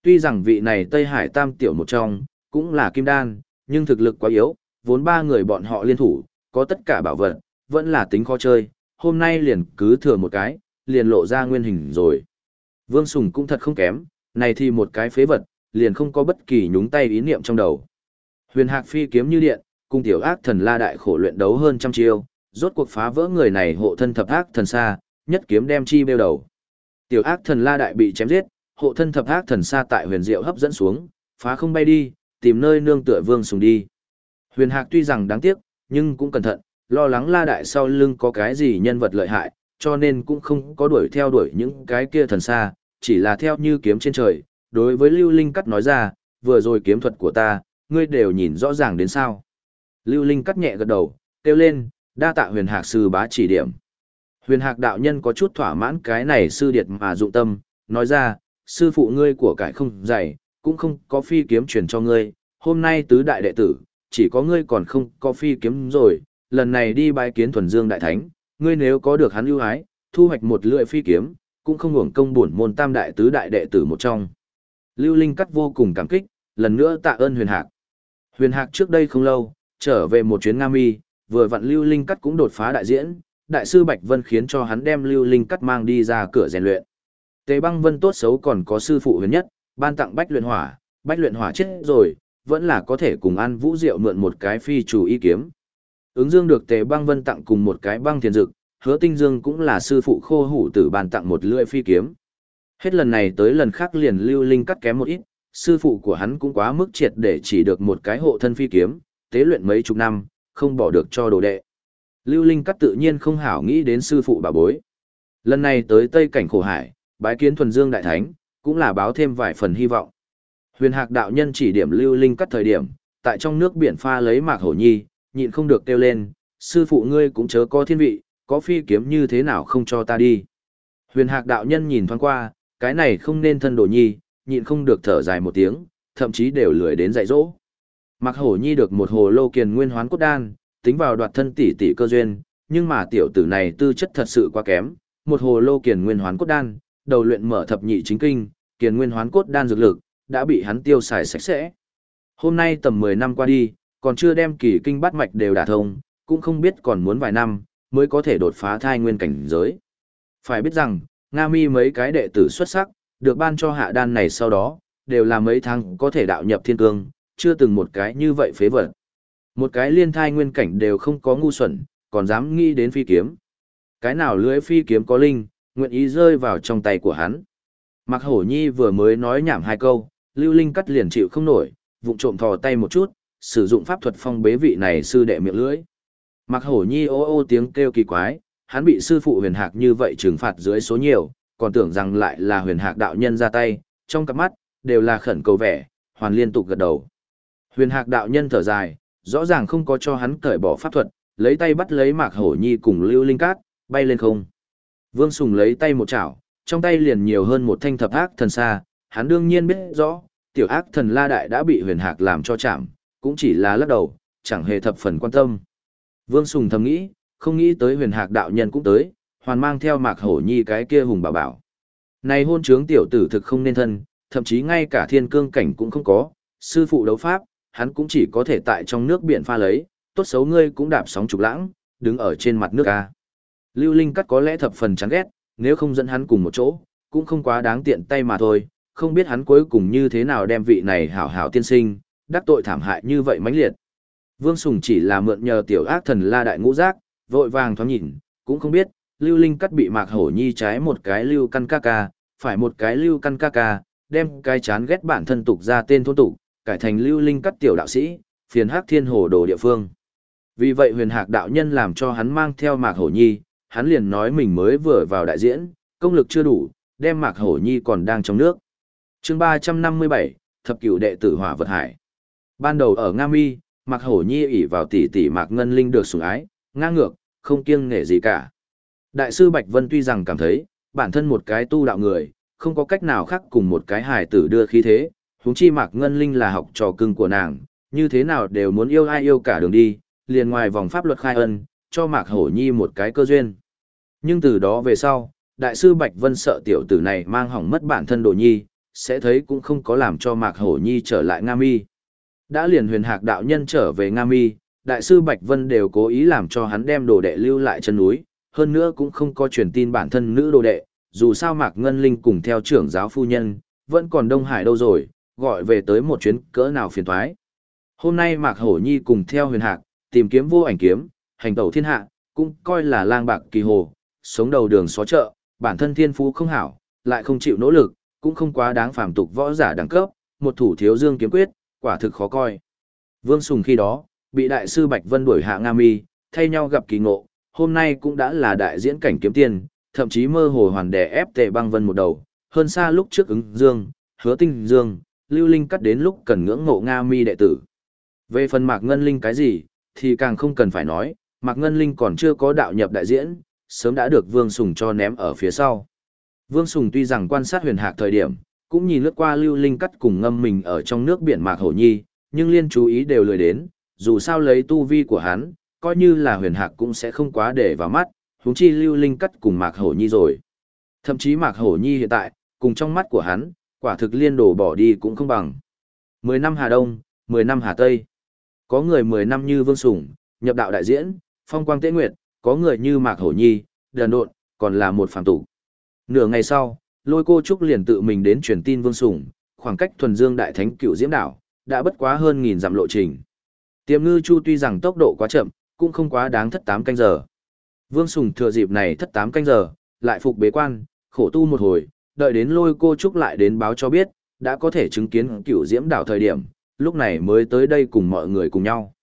Tuy rằng vị này Tây Hải tam tiểu một trong, cũng là kim đan, nhưng thực lực quá yếu, vốn ba người bọn họ liên thủ, có tất cả bảo vật, vẫn là tính khó chơi, hôm nay liền cứ thừa một cái, liền lộ ra nguyên hình rồi. Vương Sùng cũng thật không kém, này thì một cái phế vật, liền không có bất kỳ nhúng tay ý niệm trong đầu. Huyền Hạc phi kiếm như điện, cùng tiểu ác thần la đại khổ luyện đấu hơn trăm chiêu, rốt cuộc phá vỡ người này hộ thân thập ác thần xa, nhất kiếm đem chi bêu đầu. Tiểu ác thần la đại bị chém giết, hộ thân thập ác thần xa tại huyền diệu hấp dẫn xuống, phá không bay đi, tìm nơi nương tựa vương sùng đi. Huyền Hạc tuy rằng đáng tiếc, nhưng cũng cẩn thận, lo lắng la đại sau lưng có cái gì nhân vật lợi hại, cho nên cũng không có đuổi theo đuổi những cái kia thần xa, chỉ là theo như kiếm trên trời. Đối với Lưu Linh Cắt nói ra, vừa rồi kiếm thuật của ta, ngươi đều nhìn rõ ràng đến sao. Lưu Linh cắt nhẹ gật đầu, kêu lên, đa tạ huyền hạc sư bá chỉ điểm. Huyền hạc đạo nhân có chút thỏa mãn cái này sư điệt mà dụng tâm, nói ra, sư phụ ngươi của cải không dày, cũng không có phi kiếm truyền cho ngươi, hôm nay tứ đại đệ tử, chỉ có ngươi còn không có phi kiếm rồi, lần này đi bái kiến thuần dương đại thánh, ngươi nếu có được hắn ưu ái, thu hoạch một lưỡi phi kiếm, cũng không hưởng công bổn môn tam đại tứ đại đệ tử một trong. Lưu Linh cắt vô cùng cảm kích, lần nữa tạ ơn huyền hạc. Huyền hạc trước đây không lâu, trở về một chuyến Nga Mi, vừa vặn Lưu Linh cắt cũng đột phá đại diễn, đại sư Bạch Vân khiến cho hắn đem Lưu Linh cắt mang đi ra cửa rèn luyện. Tề băng vân tốt xấu còn có sư phụ huyền nhất, ban tặng bách luyện hỏa, bách luyện hỏa chết rồi, vẫn là có thể cùng ăn vũ diệu mượn một cái phi chủ y kiếm. Ứng dương được tề băng vân tặng cùng một cái băng thiền dực, hứa tinh dương cũng là sư phụ khô hủ tử ban tặng một lưỡi phi kiếm. Hết lần này tới lần khác liền lưu linh cắt kém một ít, sư phụ của hắn cũng quá mức triệt để chỉ được một cái hộ thân phi kiếm, tế luyện mấy chục năm, không bỏ được cho đồ đệ. Lưu Linh Cắt tự nhiên không hảo nghĩ đến sư phụ bà bối. Lần này tới Tây Cảnh Khổ Hải, bái kiến thuần dương đại thánh, cũng là báo thêm vài phần hy vọng. Huyền Hạc đạo nhân chỉ điểm Lưu Linh Cắt thời điểm, tại trong nước biển pha lấy mạc hổ nhi, nhịn không được kêu lên, sư phụ ngươi cũng chớ có thiên vị, có phi kiếm như thế nào không cho ta đi. Huyền Hạc đạo nhân nhìn thoáng qua, cái này không nên thân đồ nhi, nhịn không được thở dài một tiếng, thậm chí đều lười đến dạy dỗ. Mạc Hổ Nhi được một hồ lô kiền nguyên hoán cốt đan, tính vào đoạt thân tỷ tỷ cơ duyên, nhưng mà tiểu tử này tư chất thật sự quá kém, một hồ lô kiền nguyên hoán cốt đan, đầu luyện mở thập nhị chính kinh, kiền nguyên hoán cốt đan dược lực, đã bị hắn tiêu xài sạch sẽ. Hôm nay tầm 10 năm qua đi, còn chưa đem kỳ kinh bát mạch đều đả thông, cũng không biết còn muốn vài năm, mới có thể đột phá thai nguyên cảnh giới. Phải biết rằng, Nga Mi mấy cái đệ tử xuất sắc, được ban cho hạ đan này sau đó, đều là mấy tháng có thể đạo nhập thiên cương, chưa từng một cái như vậy phế vật. Một cái liên thai nguyên cảnh đều không có ngu xuẩn, còn dám nghĩ đến phi kiếm. Cái nào lưỡi phi kiếm có linh, nguyện ý rơi vào trong tay của hắn. Mạc Hổ Nhi vừa mới nói nhảm hai câu, Lưu Linh cắt liền chịu không nổi, vụng trộm thò tay một chút, sử dụng pháp thuật phong bế vị này sư đệ miệng lưỡi. Mạc Hổ Nhi ô ô tiếng kêu kỳ quái, hắn bị sư phụ huyền hạc như vậy trừng phạt dưới số nhiều, còn tưởng rằng lại là huyền hạc đạo nhân ra tay, trong cặp mắt, đều là khẩn cầu vẻ, hoàn liên tục gật đầu. Huyền hạc đạo nhân thở dài, rõ ràng không có cho hắn cởi bỏ pháp thuật, lấy tay bắt lấy Mạc Hổ Nhi cùng Lưu Linh Cát, bay lên không. Vương Sùng lấy tay một chảo, trong tay liền nhiều hơn một thanh thập ác thần xa, hắn đương nhiên biết rõ, tiểu ác thần La Đại đã bị huyền hạc làm cho chạm, cũng chỉ là lắc đầu, chẳng hề thập phần quan tâm. Vương Sùng thầm nghĩ, không nghĩ tới huyền hạc đạo nhân cũng tới, hoàn mang theo Mạc Hổ Nhi cái kia hùng bảo bảo. Này hôn trướng tiểu tử thực không nên thân, thậm chí ngay cả thiên cương cảnh cũng không có, sư phụ đấu pháp, hắn cũng chỉ có thể tại trong nước biển pha lấy, tốt xấu ngươi cũng đạp sóng trục lãng, đứng ở trên mặt nước ca. Lưu Linh cắt có lẽ thập phần chán ghét, nếu không dẫn hắn cùng một chỗ, cũng không quá đáng tiện tay mà thôi, không biết hắn cuối cùng như thế nào đem vị này hảo hảo tiên sinh, đắc tội thảm hại như vậy mãnh liệt. Vương Sùng chỉ là mượn nhờ tiểu ác thần la đại ngũ giác, vội vàng thoáng nhìn, cũng không biết, Lưu Linh cắt bị Mạc Hổ Nhi trái một cái Lưu Căn ca ca, phải một cái Lưu Căn ca ca, đem cái chán ghét bản thân tục ra tên thôn tục, cải thành Lưu Linh cắt tiểu đạo sĩ, phiền hắc thiên hồ đồ địa phương. Vì vậy huyền hạc đạo nhân làm cho hắn mang theo Mạc Hổ Nhi, hắn liền nói mình mới vừa vào đại diễn, công lực chưa đủ, đem Mạc Hổ Nhi còn đang trong nước. chương 357, thập cửu đệ tử hỏa vật hải. Ban đầu ở Nga Mi, Mạc Hổ Nhi ỉ vào tỷ tỷ Mạc Ngân Linh được sủng ái, ngang ngược, không kiêng nể gì cả. Đại sư Bạch Vân tuy rằng cảm thấy, bản thân một cái tu đạo người, không có cách nào khác cùng một cái hài tử đưa khí thế, huống chi Mạc Ngân Linh là học trò cưng của nàng, như thế nào đều muốn yêu ai yêu cả đường đi, liền ngoài vòng pháp luật khai ân, cho Mạc Hổ Nhi một cái cơ duyên. Nhưng từ đó về sau, đại sư Bạch Vân sợ tiểu tử này mang hỏng mất bản thân đồ nhi, sẽ thấy cũng không có làm cho Mạc Hổ Nhi trở lại Nga Mi. Đã liền huyền hạc đạo nhân trở về Nga Mi, đại sư Bạch Vân đều cố ý làm cho hắn đem đồ đệ lưu lại chân núi, hơn nữa cũng không có truyền tin bản thân nữ đồ đệ, dù sao Mạc Ngân Linh cùng theo trưởng giáo phu nhân, vẫn còn Đông Hải đâu rồi, gọi về tới một chuyến cỡ nào phiền thoái. Hôm nay Mạc Hổ Nhi cùng theo huyền hạc, tìm kiếm vô ảnh kiếm, hành tẩu thiên hạ, cũng coi là lang bạc kỳ hồ, sống đầu đường xó chợ, bản thân thiên phú không hảo, lại không chịu nỗ lực, cũng không quá đáng phàm tục võ giả đẳng cấp, một thủ thiếu dương kiếm quyết, quả thực khó coi. Vương Sùng khi đó, bị đại sư Bạch Vân đuổi hạ Nga Mi, thay nhau gặp kỳ ngộ, hôm nay cũng đã là đại diễn cảnh kiếm tiền, thậm chí mơ hồ hoàn đè ép tệ băng vân một đầu, hơn xa lúc trước ứng dương, hứa tinh dương, lưu linh cắt đến lúc cần ngưỡng ngộ Nga Mi đệ tử. Về phần mạc ngân linh cái gì, thì càng không cần phải nói, mạc ngân linh còn chưa có đạo nhập đại diễn, sớm đã được Vương Sùng cho ném ở phía sau. Vương Sùng tuy rằng quan sát huyền hạc thời điểm, cũng nhìn lướt qua lưu linh cắt cùng ngâm mình ở trong nước biển mạc hổ nhi, nhưng liên chú ý đều lười đến, dù sao lấy tu vi của hắn, coi như là huyền hạc cũng sẽ không quá để vào mắt, húng chi lưu linh cắt cùng mạc hổ nhi rồi. Thậm chí mạc hổ nhi hiện tại, cùng trong mắt của hắn, quả thực liên đổ bỏ đi cũng không bằng. Mười năm Hà Đông, mười năm Hà Tây. Có người mười năm như Vương Sùng, nhập đạo đại diễn, phong quang tế nguyệt, có người như Mạc Hổ Nhi, đần độn, còn là một phàm tục. Nửa ngày sau, lôi cô Trúc liền tự mình đến truyền tin Vương Sùng, khoảng cách thuần dương đại thánh cựu diễm đảo, đã bất quá hơn nghìn dặm lộ trình. Tiềm ngư chu tuy rằng tốc độ quá chậm, cũng không quá đáng thất tám canh giờ. Vương Sùng thừa dịp này thất tám canh giờ, lại phục bế quan, khổ tu một hồi, đợi đến lôi cô Trúc lại đến báo cho biết, đã có thể chứng kiến cựu diễm đảo thời điểm, lúc này mới tới đây cùng mọi người cùng nhau.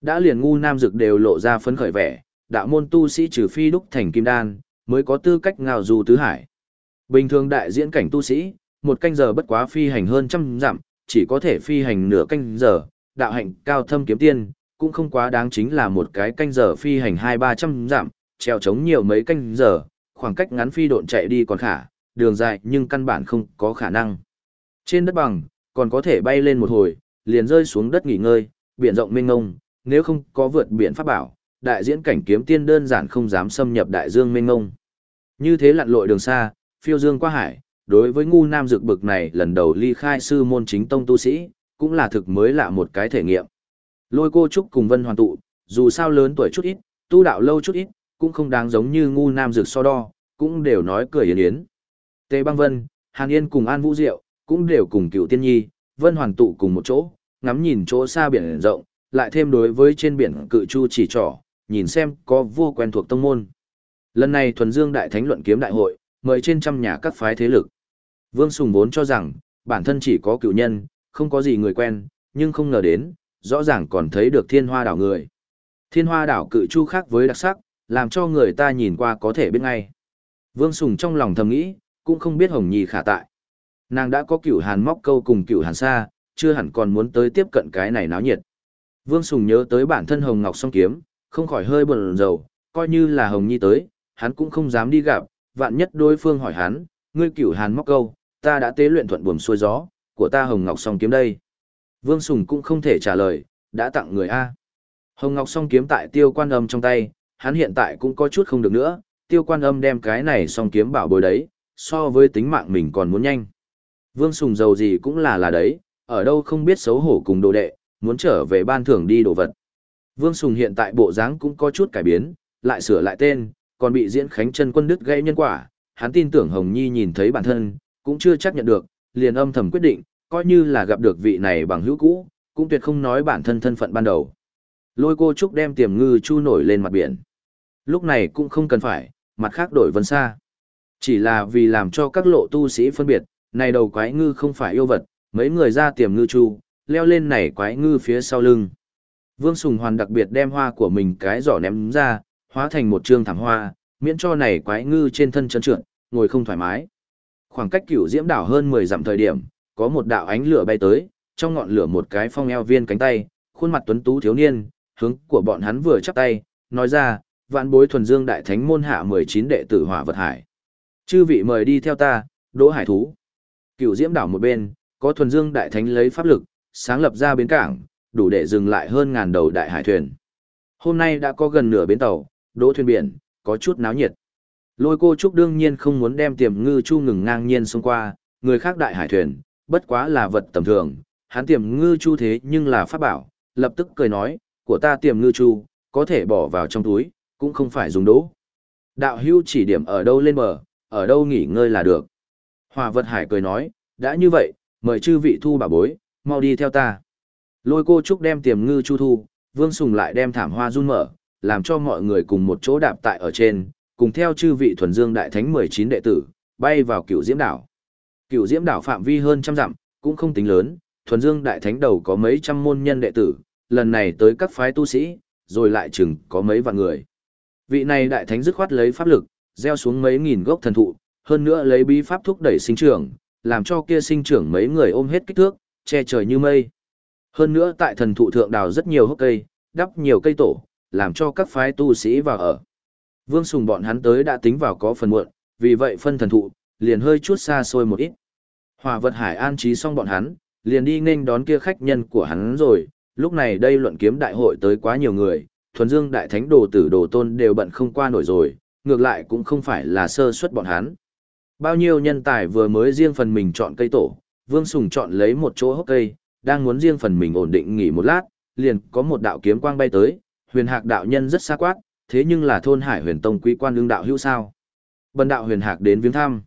Đã liền ngu nam dực đều lộ ra phấn khởi vẻ, đạo môn tu sĩ trừ phi đúc thành kim đan, mới có tư cách ngào du tứ hải. Bình thường đại diễn cảnh tu sĩ, một canh giờ bất quá phi hành hơn trăm dặm, chỉ có thể phi hành nửa canh giờ, đạo hạnh cao thâm kiếm tiên, cũng không quá đáng chính là một cái canh giờ phi hành hai ba trăm dặm, treo chống nhiều mấy canh giờ, khoảng cách ngắn phi độn chạy đi còn khả, đường dài nhưng căn bản không có khả năng. Trên đất bằng, còn có thể bay lên một hồi, liền rơi xuống đất nghỉ ngơi, biển rộng mênh ngông, nếu không có vượt biển pháp bảo, đại diễn cảnh kiếm tiên đơn giản không dám xâm nhập đại dương mênh ngông. Như thế lặn lội đường xa, phiêu dương qua hải, đối với ngu nam dược bực này lần đầu ly khai sư môn chính tông tu sĩ, cũng là thực mới lạ một cái thể nghiệm. Lôi cô trúc cùng vân hoàn tụ, dù sao lớn tuổi chút ít, tu đạo lâu chút ít, cũng không đáng giống như ngu nam dược so đo, cũng đều nói cười yến yến. Tề băng vân, Hàn Yên cùng An Vũ Diệu, cũng đều cùng cựu tiên nhi, vân hoàn tụ cùng một chỗ, ngắm nhìn chỗ xa biển rộng, lại thêm đối với trên biển cự chu chỉ trỏ, nhìn xem có vô quen thuộc tông môn. Lần này thuần dương đại thánh luận kiếm đại hội, mời trên trăm nhà các phái thế lực. Vương Sùng vốn cho rằng, bản thân chỉ có cựu nhân, không có gì người quen, nhưng không ngờ đến, rõ ràng còn thấy được thiên hoa đảo người. Thiên hoa đảo cự chu khác với đặc sắc, làm cho người ta nhìn qua có thể biết ngay. Vương Sùng trong lòng thầm nghĩ, cũng không biết Hồng Nhi khả tại. Nàng đã có cửu hàn móc câu cùng cửu hàn xa, chưa hẳn còn muốn tới tiếp cận cái này náo nhiệt. Vương Sùng nhớ tới bản thân Hồng Ngọc song kiếm, không khỏi hơi buồn rầu, coi như là Hồng Nhi tới, hắn cũng không dám đi gặp, vạn nhất đối phương hỏi hắn, ngươi cửu hàn móc câu, ta đã tế luyện thuận buồm xuôi gió, của ta Hồng Ngọc song kiếm đây. Vương Sùng cũng không thể trả lời, đã tặng người A. Hồng Ngọc song kiếm tại tiêu quan âm trong tay, hắn hiện tại cũng có chút không được nữa, tiêu quan âm đem cái này song kiếm bảo bối đấy, so với tính mạng mình còn muốn nhanh. Vương Sùng giàu gì cũng là là đấy, ở đâu không biết xấu hổ cùng đồ đệ, muốn trở về ban thưởng đi đồ vật. Vương Sùng hiện tại bộ dáng cũng có chút cải biến, lại sửa lại tên, còn bị diễn khánh chân quân đức gây nhân quả, hắn tin tưởng Hồng Nhi nhìn thấy bản thân, cũng chưa chắc nhận được, liền âm thầm quyết định, coi như là gặp được vị này bằng hữu cũ, cũng tuyệt không nói bản thân thân phận ban đầu. Lôi cô Trúc đem tiềm ngư chu nổi lên mặt biển. Lúc này cũng không cần phải, mặt khác đổi vân xa. Chỉ là vì làm cho các lộ tu sĩ phân biệt, này đầu quái ngư không phải yêu vật, mấy người ra tiềm ngư chu, leo lên này quái ngư phía sau lưng. Vương Sùng Hoàn đặc biệt đem hoa của mình cái giỏ ném ra, hóa thành một trương thảm hoa, miễn cho này quái ngư trên thân chân trượt, ngồi không thoải mái. Khoảng cách cửu diễm đảo hơn 10 dặm thời điểm, có một đạo ánh lửa bay tới, trong ngọn lửa một cái phong eo viên cánh tay, khuôn mặt tuấn tú thiếu niên, hướng của bọn hắn vừa chắp tay, nói ra, vạn bối thuần dương đại thánh môn hạ 19 đệ tử hỏa vật hải. Chư vị mời đi theo ta, đỗ hải thú. Cửu diễm đảo một bên, có thuần dương đại thánh lấy pháp lực, sáng lập ra bến cảng, đủ để dừng lại hơn ngàn đầu đại hải thuyền. Hôm nay đã có gần nửa bến tàu, đỗ thuyền biển, có chút náo nhiệt. Lôi cô Trúc đương nhiên không muốn đem tiềm ngư chu ngừng ngang nhiên xông qua, người khác đại hải thuyền, bất quá là vật tầm thường, hắn tiềm ngư chu thế nhưng là pháp bảo, lập tức cười nói, của ta tiềm ngư chu, có thể bỏ vào trong túi, cũng không phải dùng đỗ. Đạo hưu chỉ điểm ở đâu lên bờ, ở đâu nghỉ ngơi là được. Hòa vật hải cười nói, đã như vậy, mời chư vị thu bảo bối, mau đi theo ta. Lôi cô Trúc đem tiềm ngư chu thu, Vương Sùng lại đem thảm hoa run mở, làm cho mọi người cùng một chỗ đạp tại ở trên, cùng theo chư vị thuần dương đại thánh 19 đệ tử, bay vào cựu diễm đảo. Cựu diễm đảo phạm vi hơn trăm dặm, cũng không tính lớn, thuần dương đại thánh đầu có mấy trăm môn nhân đệ tử, lần này tới các phái tu sĩ, rồi lại chừng có mấy vạn người. Vị này đại thánh dứt khoát lấy pháp lực, gieo xuống mấy nghìn gốc thần thụ, hơn nữa lấy bí pháp thúc đẩy sinh trưởng, làm cho kia sinh trưởng mấy người ôm hết kích thước, che trời như mây. Hơn nữa tại thần thụ thượng đào rất nhiều hốc cây, đắp nhiều cây tổ, làm cho các phái tu sĩ vào ở. Vương Sùng bọn hắn tới đã tính vào có phần muộn, vì vậy phân thần thụ, liền hơi chút xa xôi một ít. Hòa vật hải an trí xong bọn hắn, liền đi nghênh đón kia khách nhân của hắn rồi, lúc này đây luận kiếm đại hội tới quá nhiều người, thuần dương đại thánh đồ tử đồ tôn đều bận không qua nổi rồi, ngược lại cũng không phải là sơ suất bọn hắn. Bao nhiêu nhân tài vừa mới riêng phần mình chọn cây tổ, Vương Sùng chọn lấy một chỗ hốc cây, đang muốn riêng phần mình ổn định nghỉ một lát, liền có một đạo kiếm quang bay tới, huyền hạc đạo nhân rất xa quát, thế nhưng là thôn hải huyền tông quý quan đương đạo hữu sao. Bần đạo huyền hạc đến viếng thăm.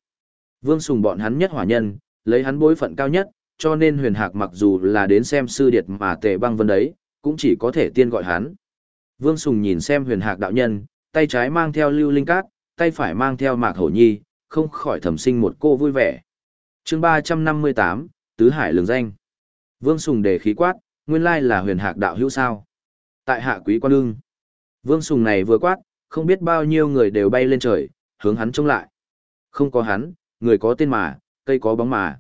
Vương Sùng bọn hắn nhất hỏa nhân, lấy hắn bối phận cao nhất, cho nên huyền hạc mặc dù là đến xem sư điệt mà tề băng vân đấy, cũng chỉ có thể tiên gọi hắn. Vương Sùng nhìn xem huyền hạc đạo nhân, tay trái mang theo lưu linh cát, tay phải mang theo mạc hổ nhi, không khỏi thầm sinh một cô vui vẻ. chương ba trăm năm mươi tám Tứ Hải Lường Danh. Vương Sùng đề khí quát, nguyên lai là huyền hạc đạo hữu sao. Tại hạ quý quan ưng. Vương Sùng này vừa quát, không biết bao nhiêu người đều bay lên trời, hướng hắn trông lại. Không có hắn, người có tên mà, cây có bóng mà.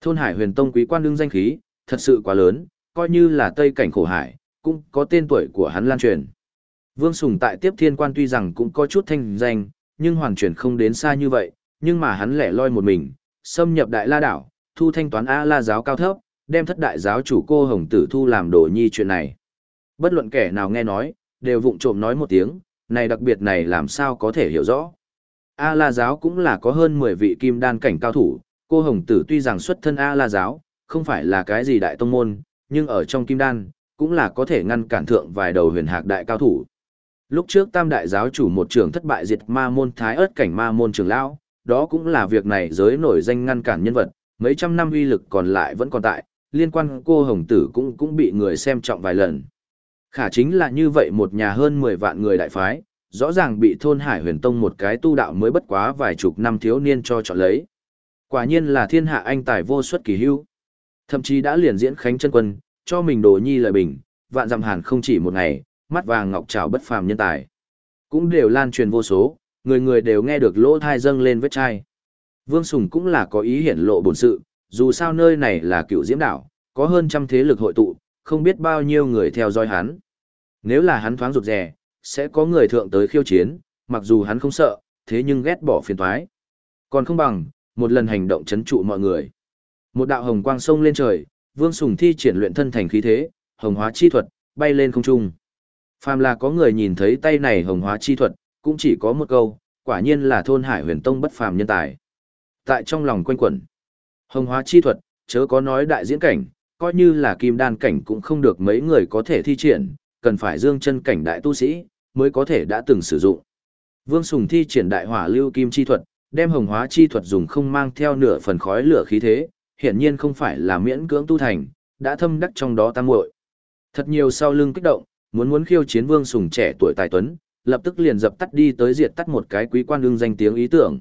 Thôn Hải huyền tông quý quan đương danh khí, thật sự quá lớn, coi như là Tây cảnh khổ hải, cũng có tên tuổi của hắn lan truyền. Vương Sùng tại tiếp thiên quan tuy rằng cũng có chút thanh danh, nhưng hoàn chuyển không đến xa như vậy, nhưng mà hắn lẻ loi một mình, xâm nhập đại la đảo, thu thanh toán A la giáo cao thấp, đem thất đại giáo chủ cô Hồng Tử Thu làm đồ nhi chuyện này. Bất luận kẻ nào nghe nói, đều vụng trộm nói một tiếng, này đặc biệt này làm sao có thể hiểu rõ. A la giáo cũng là có hơn 10 vị kim đan cảnh cao thủ, cô Hồng Tử tuy rằng xuất thân A la giáo, không phải là cái gì đại tông môn, nhưng ở trong kim đan, cũng là có thể ngăn cản thượng vài đầu huyền hạc đại cao thủ. Lúc trước tam đại giáo chủ một trưởng thất bại diệt ma môn thái ớt cảnh ma môn trưởng lão, đó cũng là việc này giới nổi danh ngăn cản nhân vật, mấy trăm năm uy lực còn lại vẫn còn tại, liên quan cô hồng tử cũng cũng bị người xem trọng vài lần. Khả chính là như vậy một nhà hơn 10 vạn người đại phái, rõ ràng bị thôn Hải Huyền Tông một cái tu đạo mới bất quá vài chục năm thiếu niên cho chọn lấy. Quả nhiên là thiên hạ anh tài vô xuất kỳ hưu. Thậm chí đã liền diễn khánh chân quân, cho mình đồ nhi lời bình, vạn dặm hàn không chỉ một ngày, mắt vàng ngọc trảo bất phàm nhân tài. Cũng đều lan truyền vô số, người người đều nghe được lỗ thai dâng lên vết chai. Vương Sùng cũng là có ý hiển lộ bổn sự, dù sao nơi này là cựu diễm đảo, có hơn trăm thế lực hội tụ, không biết bao nhiêu người theo dõi hắn. Nếu là hắn thoáng rụt rè, sẽ có người thượng tới khiêu chiến, mặc dù hắn không sợ, thế nhưng ghét bỏ phiền toái. Còn không bằng, một lần hành động chấn trụ mọi người. Một đạo hồng quang sông lên trời, Vương Sùng thi triển luyện thân thành khí thế, hồng hóa chi thuật, bay lên không trung. Phàm là có người nhìn thấy tay này hồng hóa chi thuật, cũng chỉ có một câu, quả nhiên là thôn Hải Huyền Tông bất phàm nhân tài. Tại trong lòng quanh quẩn, hồng hóa chi thuật, chớ có nói đại diễn cảnh, coi như là kim đan cảnh cũng không được mấy người có thể thi triển, cần phải dương chân cảnh đại tu sĩ, mới có thể đã từng sử dụng. Vương Sùng thi triển đại hỏa lưu kim chi thuật, đem hồng hóa chi thuật dùng không mang theo nửa phần khói lửa khí thế, hiển nhiên không phải là miễn cưỡng tu thành, đã thâm đắc trong đó tam muội. Thật nhiều sau lưng kích động, muốn muốn khiêu chiến Vương Sùng trẻ tuổi tài tuấn, lập tức liền dập tắt đi tới diệt tắt một cái quý quan đương danh tiếng ý tưởng.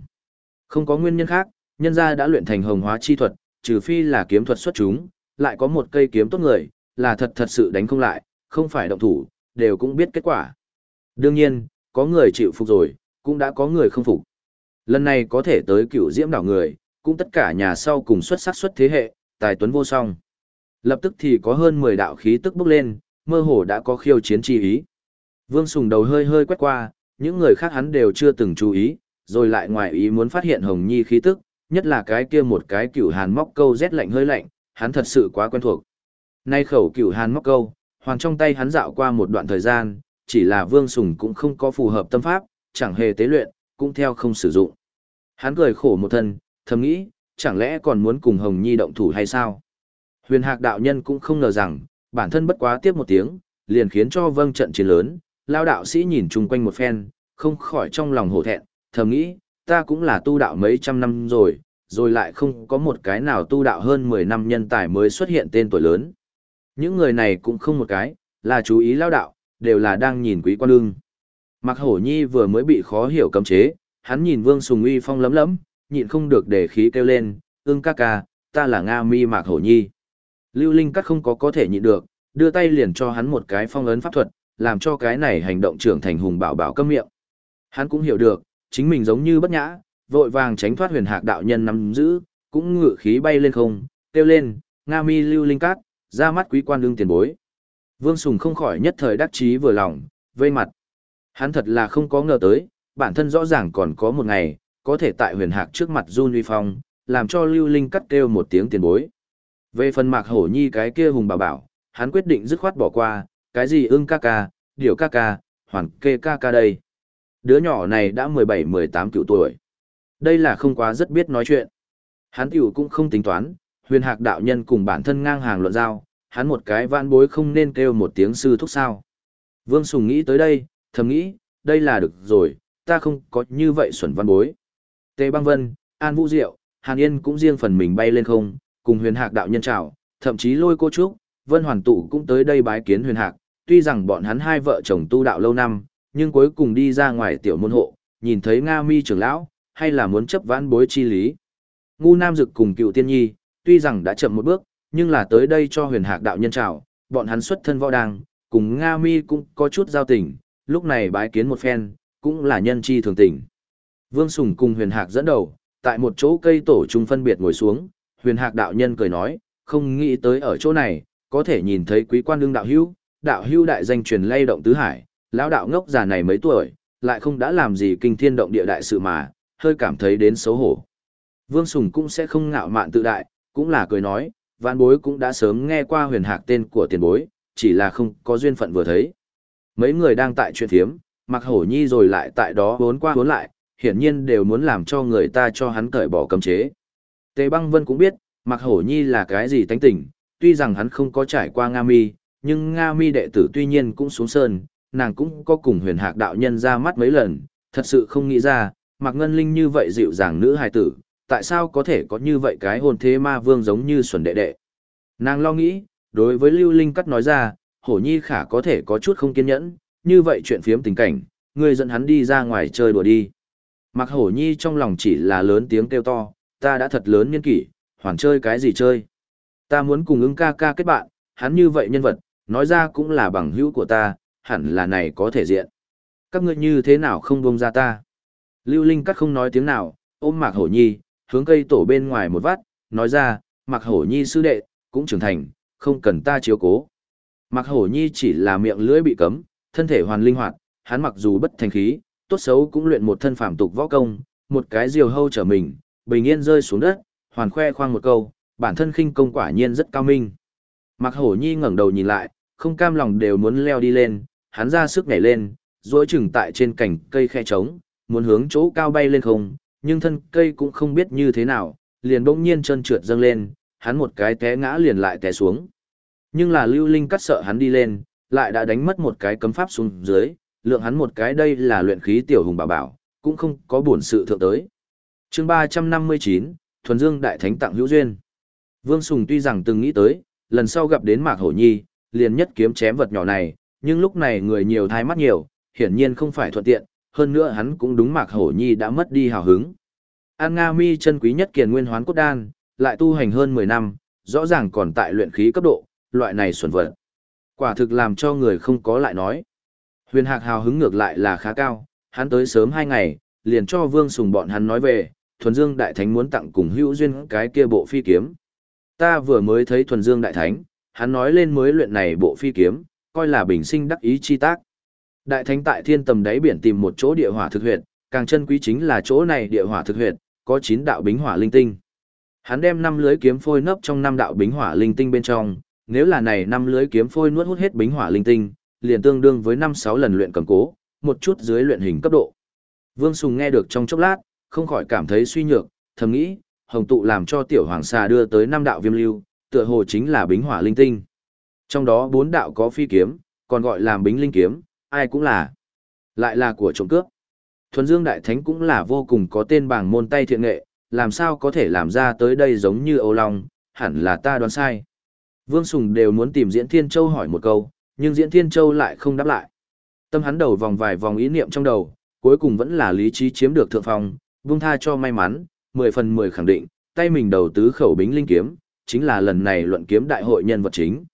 Không có nguyên nhân khác, nhân gia đã luyện thành hồng hóa chi thuật, trừ phi là kiếm thuật xuất chúng, lại có một cây kiếm tốt người, là thật thật sự đánh không lại, không phải động thủ, đều cũng biết kết quả. Đương nhiên, có người chịu phục rồi, cũng đã có người không phục. Lần này có thể tới cựu diễm đảo người, cũng tất cả nhà sau cùng xuất sắc xuất thế hệ, tài tuấn vô song. Lập tức thì có hơn 10 đạo khí tức bốc lên, mơ hồ đã có khiêu chiến chi ý. Vương Sùng đầu hơi hơi quét qua, những người khác hắn đều chưa từng chú ý, rồi lại ngoài ý muốn phát hiện Hồng Nhi khí tức, nhất là cái kia một cái cửu hàn móc câu rét lạnh hơi lạnh, hắn thật sự quá quen thuộc. Nay khẩu cửu hàn móc câu, hoàng trong tay hắn dạo qua một đoạn thời gian, chỉ là Vương Sùng cũng không có phù hợp tâm pháp, chẳng hề tế luyện, cũng theo không sử dụng. Hắn cười khổ một thân, thầm nghĩ, chẳng lẽ còn muốn cùng Hồng Nhi động thủ hay sao? Huyền Hạc đạo nhân cũng không ngờ rằng, bản thân bất quá tiếp một tiếng, liền khiến cho vâng trận chiến lớn, lao đạo sĩ nhìn chung quanh một phen, không khỏi trong lòng hổ thẹn, thầm nghĩ, ta cũng là tu đạo mấy trăm năm rồi, rồi lại không có một cái nào tu đạo hơn 10 năm nhân tài mới xuất hiện tên tuổi lớn. Những người này cũng không một cái, là chú ý lao đạo, đều là đang nhìn quý quan ương. Mặc hổ nhi vừa mới bị khó hiểu cấm chế, hắn nhìn vương sùng uy phong lấm lấm, nhịn không được để khí kêu lên, ương ca ca, ta là Nga mi mạc hổ nhi. Lưu Linh Cắt không có có thể nhịn được, đưa tay liền cho hắn một cái phong ấn pháp thuật, làm cho cái này hành động trưởng thành hùng bảo bảo câm miệng. Hắn cũng hiểu được, chính mình giống như bất nhã, vội vàng tránh thoát huyền hạc đạo nhân nắm giữ, cũng ngự khí bay lên không, kêu lên, Nga mi lưu linh cát, ra mắt quý quan đương tiền bối. Vương Sùng không khỏi nhất thời đắc chí vừa lòng, vây mặt. Hắn thật là không có ngờ tới, bản thân rõ ràng còn có một ngày, có thể tại huyền hạc trước mặt run uy phong, làm cho lưu linh cắt kêu một tiếng tiền bối. Về phần mạc hổ nhi cái kia hùng bảo bảo, hắn quyết định dứt khoát bỏ qua, cái gì ưng ca ca, điều ca ca, hoàn kê ca ca đây. Đứa nhỏ này đã 17-18 cựu tuổi. Đây là không quá rất biết nói chuyện. Hắn tiểu cũng không tính toán, huyền hạc đạo nhân cùng bản thân ngang hàng luận giao, hắn một cái vãn bối không nên kêu một tiếng sư thúc sao. Vương Sùng nghĩ tới đây, thầm nghĩ, đây là được rồi, ta không có như vậy xuẩn văn bối. Tề băng vân, An Vũ Diệu, Hàn Yên cũng riêng phần mình bay lên không, cùng huyền hạc đạo nhân chào, thậm chí lôi cô trúc, Vân Hoàn Tụ cũng tới đây bái kiến huyền hạc, tuy rằng bọn hắn hai vợ chồng tu đạo lâu năm, nhưng cuối cùng đi ra ngoài tiểu môn hộ, nhìn thấy Nga mi trưởng lão, hay là muốn chấp vãn bối chi lý. Ngu Nam Dực cùng cựu tiên nhi, tuy rằng đã chậm một bước, nhưng là tới đây cho huyền hạc đạo nhân chào, bọn hắn xuất thân võ đàng, cùng Nga mi cũng có chút giao tình, lúc này bái kiến một phen, cũng là nhân chi thường tình. Vương Sùng cùng huyền hạc dẫn đầu, tại một chỗ cây tổ trung phân biệt ngồi xuống, huyền hạc đạo nhân cười nói, không nghĩ tới ở chỗ này, có thể nhìn thấy quý quan đương đạo hữu, đạo hữu đại danh truyền lay động tứ hải, lão đạo ngốc già này mấy tuổi, lại không đã làm gì kinh thiên động địa đại sự mà, hơi cảm thấy đến xấu hổ. Vương Sùng cũng sẽ không ngạo mạn tự đại, cũng là cười nói, vạn bối cũng đã sớm nghe qua huyền hạc tên của tiền bối, chỉ là không có duyên phận vừa thấy. Mấy người đang tại chuyện thiếm, mặc hổ nhi rồi lại tại đó vốn qua vốn lại, hiển nhiên đều muốn làm cho người ta cho hắn cởi bỏ cấm chế. Tề băng vân cũng biết, mặc hổ nhi là cái gì tánh tình, tuy rằng hắn không có trải qua Nga Mi, nhưng Nga Mi đệ tử tuy nhiên cũng xuống sơn, nàng cũng có cùng huyền hạc đạo nhân ra mắt mấy lần, thật sự không nghĩ ra, mặc Ngân Linh như vậy dịu dàng nữ hài tử, tại sao có thể có như vậy cái hồn thế ma vương giống như xuẩn đệ đệ. Nàng lo nghĩ, đối với Lưu Linh Cắt nói ra, hổ nhi khả có thể có chút không kiên nhẫn, như vậy chuyện phiếm tình cảnh, ngươi dẫn hắn đi ra ngoài chơi đùa đi. Mặc hổ nhi trong lòng chỉ là lớn tiếng kêu to, ta đã thật lớn niên kỷ, hoàn chơi cái gì chơi. Ta muốn cùng ứng ca ca kết bạn, hắn như vậy nhân vật, nói ra cũng là bằng hữu của ta, hẳn là này có thể diện. Các ngươi như thế nào không buông ra ta? Lưu Linh cắt không nói tiếng nào, ôm Mạc Hổ Nhi, hướng cây tổ bên ngoài một vắt, nói ra, Mạc Hổ Nhi sư đệ, cũng trưởng thành, không cần ta chiếu cố. Mạc Hổ Nhi chỉ là miệng lưỡi bị cấm, thân thể hoàn linh hoạt, hắn mặc dù bất thành khí, tốt xấu cũng luyện một thân phàm tục võ công, một cái diều hâu trở mình, bình yên rơi xuống đất, hoàn khoe khoang một câu, bản thân khinh công quả nhiên rất cao minh. Mạc Hổ Nhi ngẩng đầu nhìn lại, không cam lòng đều muốn leo đi lên, hắn ra sức nhảy lên, duỗi chừng tại trên cành cây khe trống, muốn hướng chỗ cao bay lên không, nhưng thân cây cũng không biết như thế nào, liền bỗng nhiên chân trượt dâng lên, hắn một cái té ngã liền lại té xuống. Nhưng là lưu linh cắt sợ hắn đi lên, lại đã đánh mất một cái cấm pháp xuống dưới, lượng hắn một cái đây là luyện khí tiểu hùng bảo bảo, cũng không có buồn sự thượng tới chương 359, Thuần Dương Đại Thánh tặng hữu duyên. Vương Sùng tuy rằng từng nghĩ tới, lần sau gặp đến Mạc Hổ Nhi, liền nhất kiếm chém vật nhỏ này, nhưng lúc này người nhiều thai mắt nhiều, hiển nhiên không phải thuận tiện, hơn nữa hắn cũng đúng Mạc Hổ Nhi đã mất đi hào hứng. An Nga Mi chân quý nhất kiền nguyên hoán cốt đan, lại tu hành hơn 10 năm, rõ ràng còn tại luyện khí cấp độ, loại này xuẩn vật. Quả thực làm cho người không có lại nói. Huyền Hạc hào hứng ngược lại là khá cao, hắn tới sớm hai ngày, liền cho Vương Sùng bọn hắn nói về, Thuần Dương Đại Thánh muốn tặng cùng hữu duyên cái kia bộ phi kiếm. Ta vừa mới thấy Thuần Dương Đại Thánh, hắn nói lên mới luyện này bộ phi kiếm, coi là bình sinh đắc ý chi tác. Đại Thánh tại thiên tầm đáy biển tìm một chỗ địa hỏa thực huyệt, càng chân quý chính là chỗ này địa hỏa thực huyệt, có chín đạo bính hỏa linh tinh. Hắn đem năm lưới kiếm phôi nấp trong năm đạo bính hỏa linh tinh bên trong, nếu là này năm lưới kiếm phôi nuốt hút hết bính hỏa linh tinh, liền tương đương với 5-6 lần luyện cầm cố, một chút dưới luyện hình cấp độ. Vương Sùng nghe được trong chốc lát, không khỏi cảm thấy suy nhược, thầm nghĩ, hồng tụ làm cho tiểu hoàng xà đưa tới năm đạo viêm lưu, tựa hồ chính là bính hỏa linh tinh. Trong đó bốn đạo có phi kiếm, còn gọi là bính linh kiếm, ai cũng là. Lại là của trộm cướp. Thuần Dương Đại Thánh cũng là vô cùng có tên bảng môn tay thiện nghệ, làm sao có thể làm ra tới đây giống như Âu Long, hẳn là ta đoán sai. Vương Sùng đều muốn tìm Diễn Thiên Châu hỏi một câu, nhưng Diễn Thiên Châu lại không đáp lại. Tâm hắn đầu vòng vài vòng ý niệm trong đầu, cuối cùng vẫn là lý trí chiếm được thượng phong, vung tha cho may mắn, 10 phần 10 khẳng định, tay mình đầu tứ khẩu bính linh kiếm, chính là lần này luận kiếm đại hội nhân vật chính.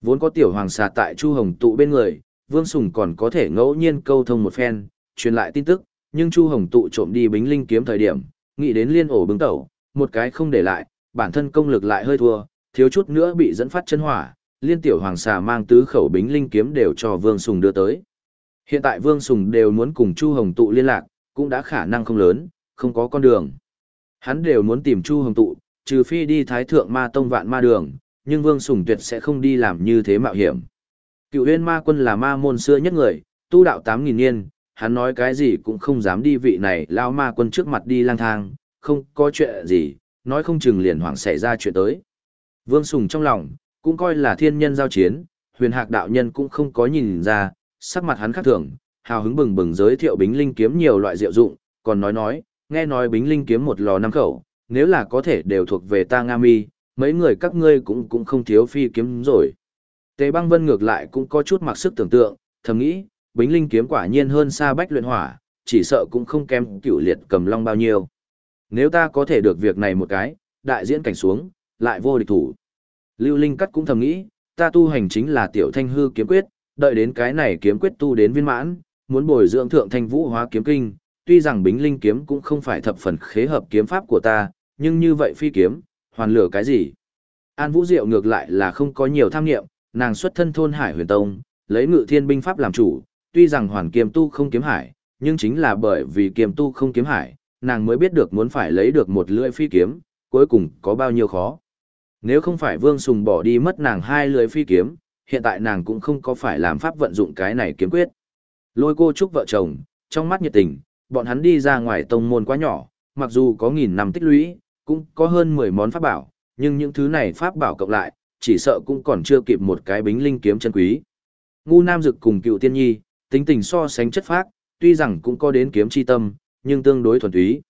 Vốn có tiểu hoàng xà tại Chu Hồng tụ bên người, Vương Sùng còn có thể ngẫu nhiên câu thông một phen, truyền lại tin tức, nhưng Chu Hồng tụ trộm đi bính linh kiếm thời điểm, nghĩ đến liên ổ bứng tẩu, một cái không để lại, bản thân công lực lại hơi thua, thiếu chút nữa bị dẫn phát chân hỏa, liên tiểu hoàng xà mang tứ khẩu bính linh kiếm đều cho Vương Sùng đưa tới. Hiện tại Vương Sùng đều muốn cùng Chu Hồng tụ liên lạc, cũng đã khả năng không lớn, không có con đường. Hắn đều muốn tìm Chu Hồng tụ, trừ phi đi Thái Thượng Ma Tông vạn ma đường, nhưng Vương Sùng tuyệt sẽ không đi làm như thế mạo hiểm. Cựu huyên ma quân là ma môn xưa nhất người, tu đạo 8.000 niên, hắn nói cái gì cũng không dám đi vị này lao ma quân trước mặt đi lang thang, không có chuyện gì, nói không chừng liền hoảng xảy ra chuyện tới. Vương Sùng trong lòng, cũng coi là thiên nhân giao chiến, huyền hạc đạo nhân cũng không có nhìn ra, sắc mặt hắn khác thường, hào hứng bừng bừng giới thiệu bính linh kiếm nhiều loại diệu dụng, còn nói nói, nghe nói bính linh kiếm một lò năm khẩu, nếu là có thể đều thuộc về ta Nga mi, mấy người các ngươi cũng cũng không thiếu phi kiếm rồi. Tề băng vân ngược lại cũng có chút mặc sức tưởng tượng, thầm nghĩ, bính linh kiếm quả nhiên hơn xa bách luyện hỏa, chỉ sợ cũng không kém cựu liệt cầm long bao nhiêu. Nếu ta có thể được việc này một cái, đại diễn cảnh xuống, lại vô địch thủ. Lưu Linh Cắt cũng thầm nghĩ, ta tu hành chính là tiểu thanh hư kiếm quyết, đợi đến cái này kiếm quyết tu đến viên mãn, muốn bồi dưỡng thượng thanh vũ hóa kiếm kinh, tuy rằng bính linh kiếm cũng không phải thập phần khế hợp kiếm pháp của ta, nhưng như vậy phi kiếm, hoàn lửa cái gì? An Vũ Diệu ngược lại là không có nhiều tham nghiệm, nàng xuất thân thôn Hải Huyền Tông, lấy ngự thiên binh pháp làm chủ, tuy rằng hoàn kiếm tu không kiếm hải, nhưng chính là bởi vì kiếm tu không kiếm hải, nàng mới biết được muốn phải lấy được một lưỡi phi kiếm, cuối cùng có bao nhiêu khó. Nếu không phải Vương Sùng bỏ đi mất nàng hai lưỡi phi kiếm, hiện tại nàng cũng không có phải làm pháp vận dụng cái này kiếm quyết. Lôi cô chúc vợ chồng, trong mắt nhiệt tình, bọn hắn đi ra ngoài tông môn quá nhỏ, mặc dù có nghìn năm tích lũy, cũng có hơn 10 món pháp bảo, nhưng những thứ này pháp bảo cộng lại, chỉ sợ cũng còn chưa kịp một cái bính linh kiếm chân quý. Ngu Nam Dực cùng cựu tiên nhi, tính tình so sánh chất phác, tuy rằng cũng có đến kiếm chi tâm, nhưng tương đối thuần túy.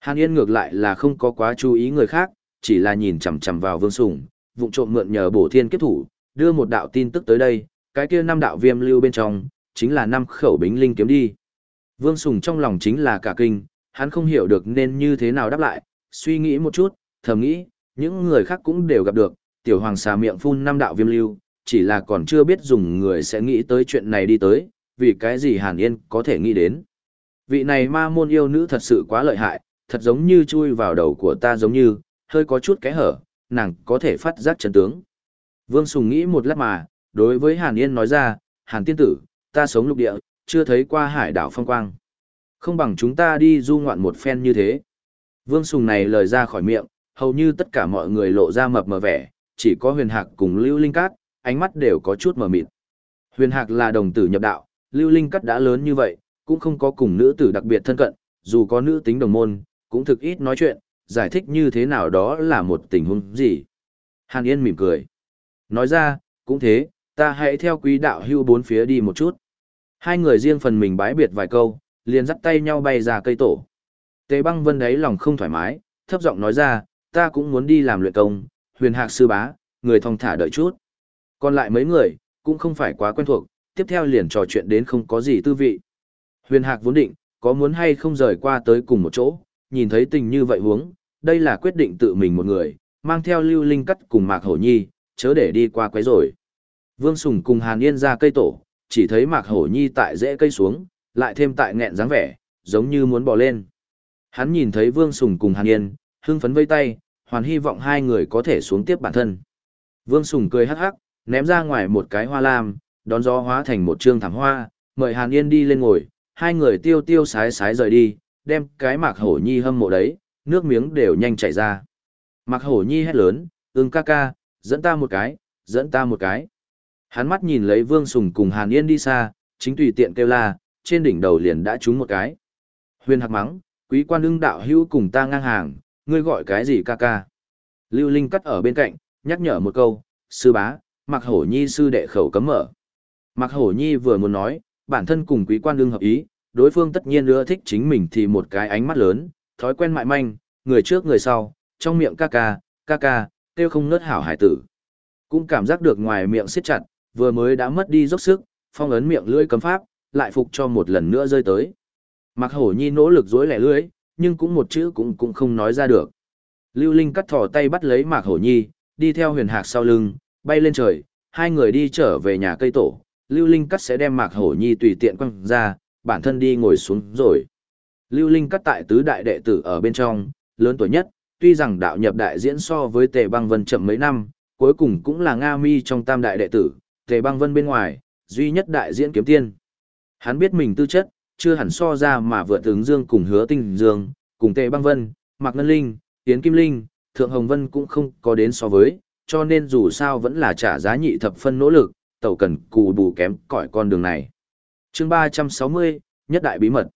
Hàn Yên ngược lại là không có quá chú ý người khác, chỉ là nhìn chằm chằm vào Vương Sùng, vụng trộm mượn nhờ bổ thiên kiếp thủ, đưa một đạo tin tức tới đây, cái kia năm đạo viêm lưu bên trong, chính là năm khẩu bính linh kiếm đi. Vương Sùng trong lòng chính là cả kinh, hắn không hiểu được nên như thế nào đáp lại, suy nghĩ một chút, thầm nghĩ, những người khác cũng đều gặp được, tiểu hoàng xà miệng phun năm đạo viêm lưu, chỉ là còn chưa biết dùng người sẽ nghĩ tới chuyện này đi tới, vì cái gì Hàn Yên có thể nghĩ đến. Vị này ma môn yêu nữ thật sự quá lợi hại, thật giống như chui vào đầu của ta giống như, hơi có chút cái hở, nàng có thể phát giác chân tướng. Vương Sùng nghĩ một lát mà, đối với Hàn Yên nói ra, Hàn tiên tử, ta sống lục địa, chưa thấy qua hải đảo phong quang. Không bằng chúng ta đi du ngoạn một phen như thế. Vương Sùng này lời ra khỏi miệng, hầu như tất cả mọi người lộ ra mập mờ vẻ, chỉ có huyền hạc cùng Lưu Linh Cát, ánh mắt đều có chút mờ mịt. Huyền hạc là đồng tử nhập đạo, Lưu Linh Cát đã lớn như vậy, cũng không có cùng nữ tử đặc biệt thân cận, dù có nữ tính đồng môn, cũng thực ít nói chuyện, giải thích như thế nào đó là một tình huống gì. Hàn Yên mỉm cười. Nói ra, cũng thế, ta hãy theo quý đạo hưu bốn phía đi một chút. Hai người riêng phần mình bái biệt vài câu, liền dắt tay nhau bay ra cây tổ. Tề băng vân đấy lòng không thoải mái, thấp giọng nói ra, ta cũng muốn đi làm luyện công, huyền hạc sư bá, người thong thả đợi chút. Còn lại mấy người, cũng không phải quá quen thuộc, tiếp theo liền trò chuyện đến không có gì tư vị. Huyền hạc vốn định, có muốn hay không rời qua tới cùng một chỗ, nhìn thấy tình như vậy huống, đây là quyết định tự mình một người, mang theo lưu linh cắt cùng mạc hổ nhi, chớ để đi qua quấy rồi. Vương Sùng cùng Hàn Yên ra cây tổ, chỉ thấy mạc hổ nhi tại rễ cây xuống, lại thêm tại nghẹn dáng vẻ, giống như muốn bỏ lên. Hắn nhìn thấy Vương Sùng cùng Hàn Yên, hưng phấn vây tay, hoàn hy vọng hai người có thể xuống tiếp bản thân. Vương Sùng cười hắc hắc, ném ra ngoài một cái hoa lam, đón gió hóa thành một trương thảm hoa, mời Hàn Yên đi lên ngồi, hai người tiêu tiêu sái sái rời đi, đem cái mạc hổ nhi hâm mộ đấy, nước miếng đều nhanh chảy ra. Mạc hổ nhi hét lớn, ưng ca ca, dẫn ta một cái, dẫn ta một cái. Hắn mắt nhìn lấy Vương Sùng cùng Hàn Yên đi xa, chính tùy tiện kêu la, trên đỉnh đầu liền đã trúng một cái. Huyền hạc mắng, quý quan ưng đạo hữu cùng ta ngang hàng, ngươi gọi cái gì ca ca. Lưu Linh cắt ở bên cạnh, nhắc nhở một câu, sư bá, mặc Hổ Nhi sư đệ khẩu cấm mở. Mặc Hổ Nhi vừa muốn nói, bản thân cùng quý quan ưng hợp ý, đối phương tất nhiên ưa thích chính mình thì một cái ánh mắt lớn, thói quen mại manh, người trước người sau, trong miệng ca ca, ca ca, kêu không nớt hảo hải tử. Cũng cảm giác được ngoài miệng siết chặt, vừa mới đã mất đi dốc sức, phong ấn miệng lưỡi cấm pháp, lại phục cho một lần nữa rơi tới. Mặc hổ nhi nỗ lực dối lẻ lưỡi, nhưng cũng một chữ cũng cũng không nói ra được. Lưu Linh cắt thỏ tay bắt lấy Mạc Hổ Nhi, đi theo huyền hạc sau lưng, bay lên trời, hai người đi trở về nhà cây tổ. Lưu Linh cắt sẽ đem Mạc Hổ Nhi tùy tiện quăng ra, bản thân đi ngồi xuống rồi. Lưu Linh cắt tại tứ đại đệ tử ở bên trong, lớn tuổi nhất, tuy rằng đạo nhập đại diễn so với Tề Băng Vân chậm mấy năm, cuối cùng cũng là Nga Mi trong tam đại đệ tử, Tề Băng Vân bên ngoài, duy nhất đại diễn kiếm tiên. Hắn biết mình tư chất, chưa hẳn so ra mà vượt ứng dương cùng hứa tinh dương, cùng Tề Băng Vân, Mạc Ngân Linh, Tiến Kim Linh, Thượng Hồng Vân cũng không có đến so với, cho nên dù sao vẫn là trả giá nhị thập phân nỗ lực, tàu cần cù bù kém cỏi con đường này. chương 360, nhất đại bí mật.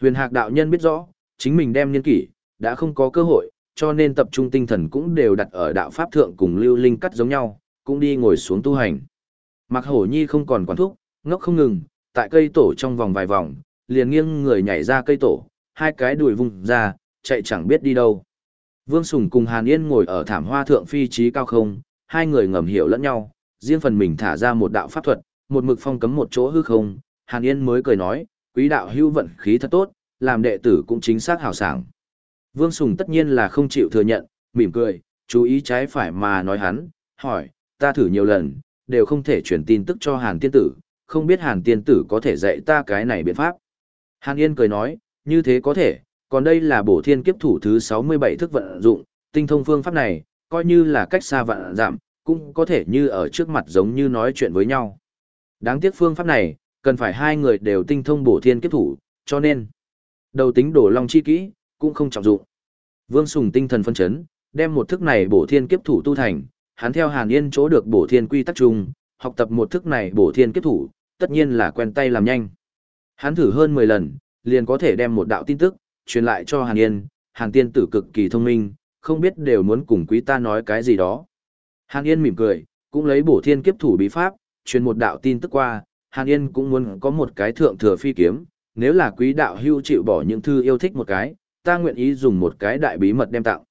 Huyền Hạc đạo nhân biết rõ, chính mình đem niên kỷ, đã không có cơ hội, cho nên tập trung tinh thần cũng đều đặt ở đạo pháp thượng cùng lưu linh cắt giống nhau, cũng đi ngồi xuống tu hành. Mặc hổ nhi không còn quản thúc, ngốc không ngừng, tại cây tổ trong vòng vài vòng, liền nghiêng người nhảy ra cây tổ, hai cái đùi vùng ra, chạy chẳng biết đi đâu. Vương Sùng cùng Hàn Yên ngồi ở thảm hoa thượng phi trí cao không, hai người ngầm hiểu lẫn nhau, riêng phần mình thả ra một đạo pháp thuật, một mực phong cấm một chỗ hư không, Hàn Yên mới cười nói, quý đạo hưu vận khí thật tốt, làm đệ tử cũng chính xác hào sảng. Vương Sùng tất nhiên là không chịu thừa nhận, mỉm cười, chú ý trái phải mà nói hắn, hỏi, ta thử nhiều lần, đều không thể truyền tin tức cho Hàn tiên tử, không biết Hàn tiên tử có thể dạy ta cái này biện pháp. Hàn Yên cười nói, như thế có thể, còn đây là bổ thiên kiếp thủ thứ 67 thức vận dụng, tinh thông phương pháp này, coi như là cách xa vạn giảm, cũng có thể như ở trước mặt giống như nói chuyện với nhau. Đáng tiếc phương pháp này, cần phải hai người đều tinh thông bổ thiên kiếp thủ, cho nên, đầu tính đổ long chi kỹ, cũng không trọng dụng. Vương Sùng tinh thần phân chấn, đem một thức này bổ thiên kiếp thủ tu thành, hắn theo Hàn Yên chỗ được bổ thiên quy tắc chung, học tập một thức này bổ thiên kiếp thủ, tất nhiên là quen tay làm nhanh. Hắn thử hơn 10 lần, liền có thể đem một đạo tin tức, truyền lại cho Hàn Yên, Hàn tiên tử cực kỳ thông minh, không biết đều muốn cùng quý ta nói cái gì đó. Hàn Yên mỉm cười, cũng lấy bổ thiên kiếp thủ bí pháp, truyền một đạo tin tức qua, Hàn Yên cũng muốn có một cái thượng thừa phi kiếm, nếu là quý đạo hưu chịu bỏ những thư yêu thích một cái, ta nguyện ý dùng một cái đại bí mật đem tặng.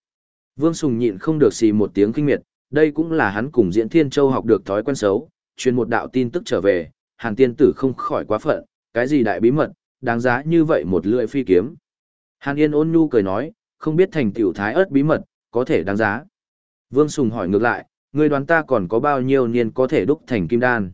Vương Sùng nhịn không được xì một tiếng kinh miệt, đây cũng là hắn cùng Diễn Thiên Châu học được thói quen xấu, truyền một đạo tin tức trở về, Hàn Tiên Tử không khỏi quá phận, cái gì đại bí mật, đáng giá như vậy một lưỡi phi kiếm. Hàn Yên ôn nhu cười nói, không biết thành tiểu thái ớt bí mật, có thể đáng giá. Vương Sùng hỏi ngược lại, người đoán ta còn có bao nhiêu niên có thể đúc thành kim đan.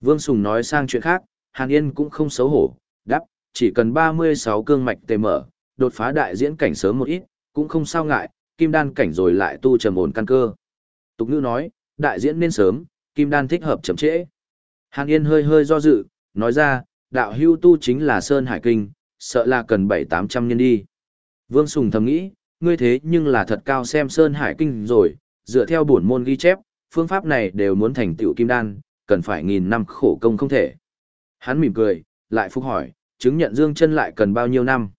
Vương Sùng nói sang chuyện khác, Hàn Yên cũng không xấu hổ, đáp, chỉ cần 36 cương mạch tề mở, đột phá đại diễn cảnh sớm một ít, cũng không sao ngại, kim đan cảnh rồi lại tu trầm ổn căn cơ. Tục ngữ nói, đại diễn nên sớm, kim đan thích hợp chậm trễ. Hàn Yên hơi hơi do dự, nói ra, đạo hưu tu chính là Sơn Hải Kinh, sợ là cần 7-800 nhân đi. Vương Sùng thầm nghĩ, ngươi thế nhưng là thật cao xem Sơn Hải Kinh rồi, dựa theo bổn môn ghi chép, phương pháp này đều muốn thành tựu kim đan, cần phải nghìn năm khổ công không thể. Hắn mỉm cười, lại phục hỏi, chứng nhận dương chân lại cần bao nhiêu năm.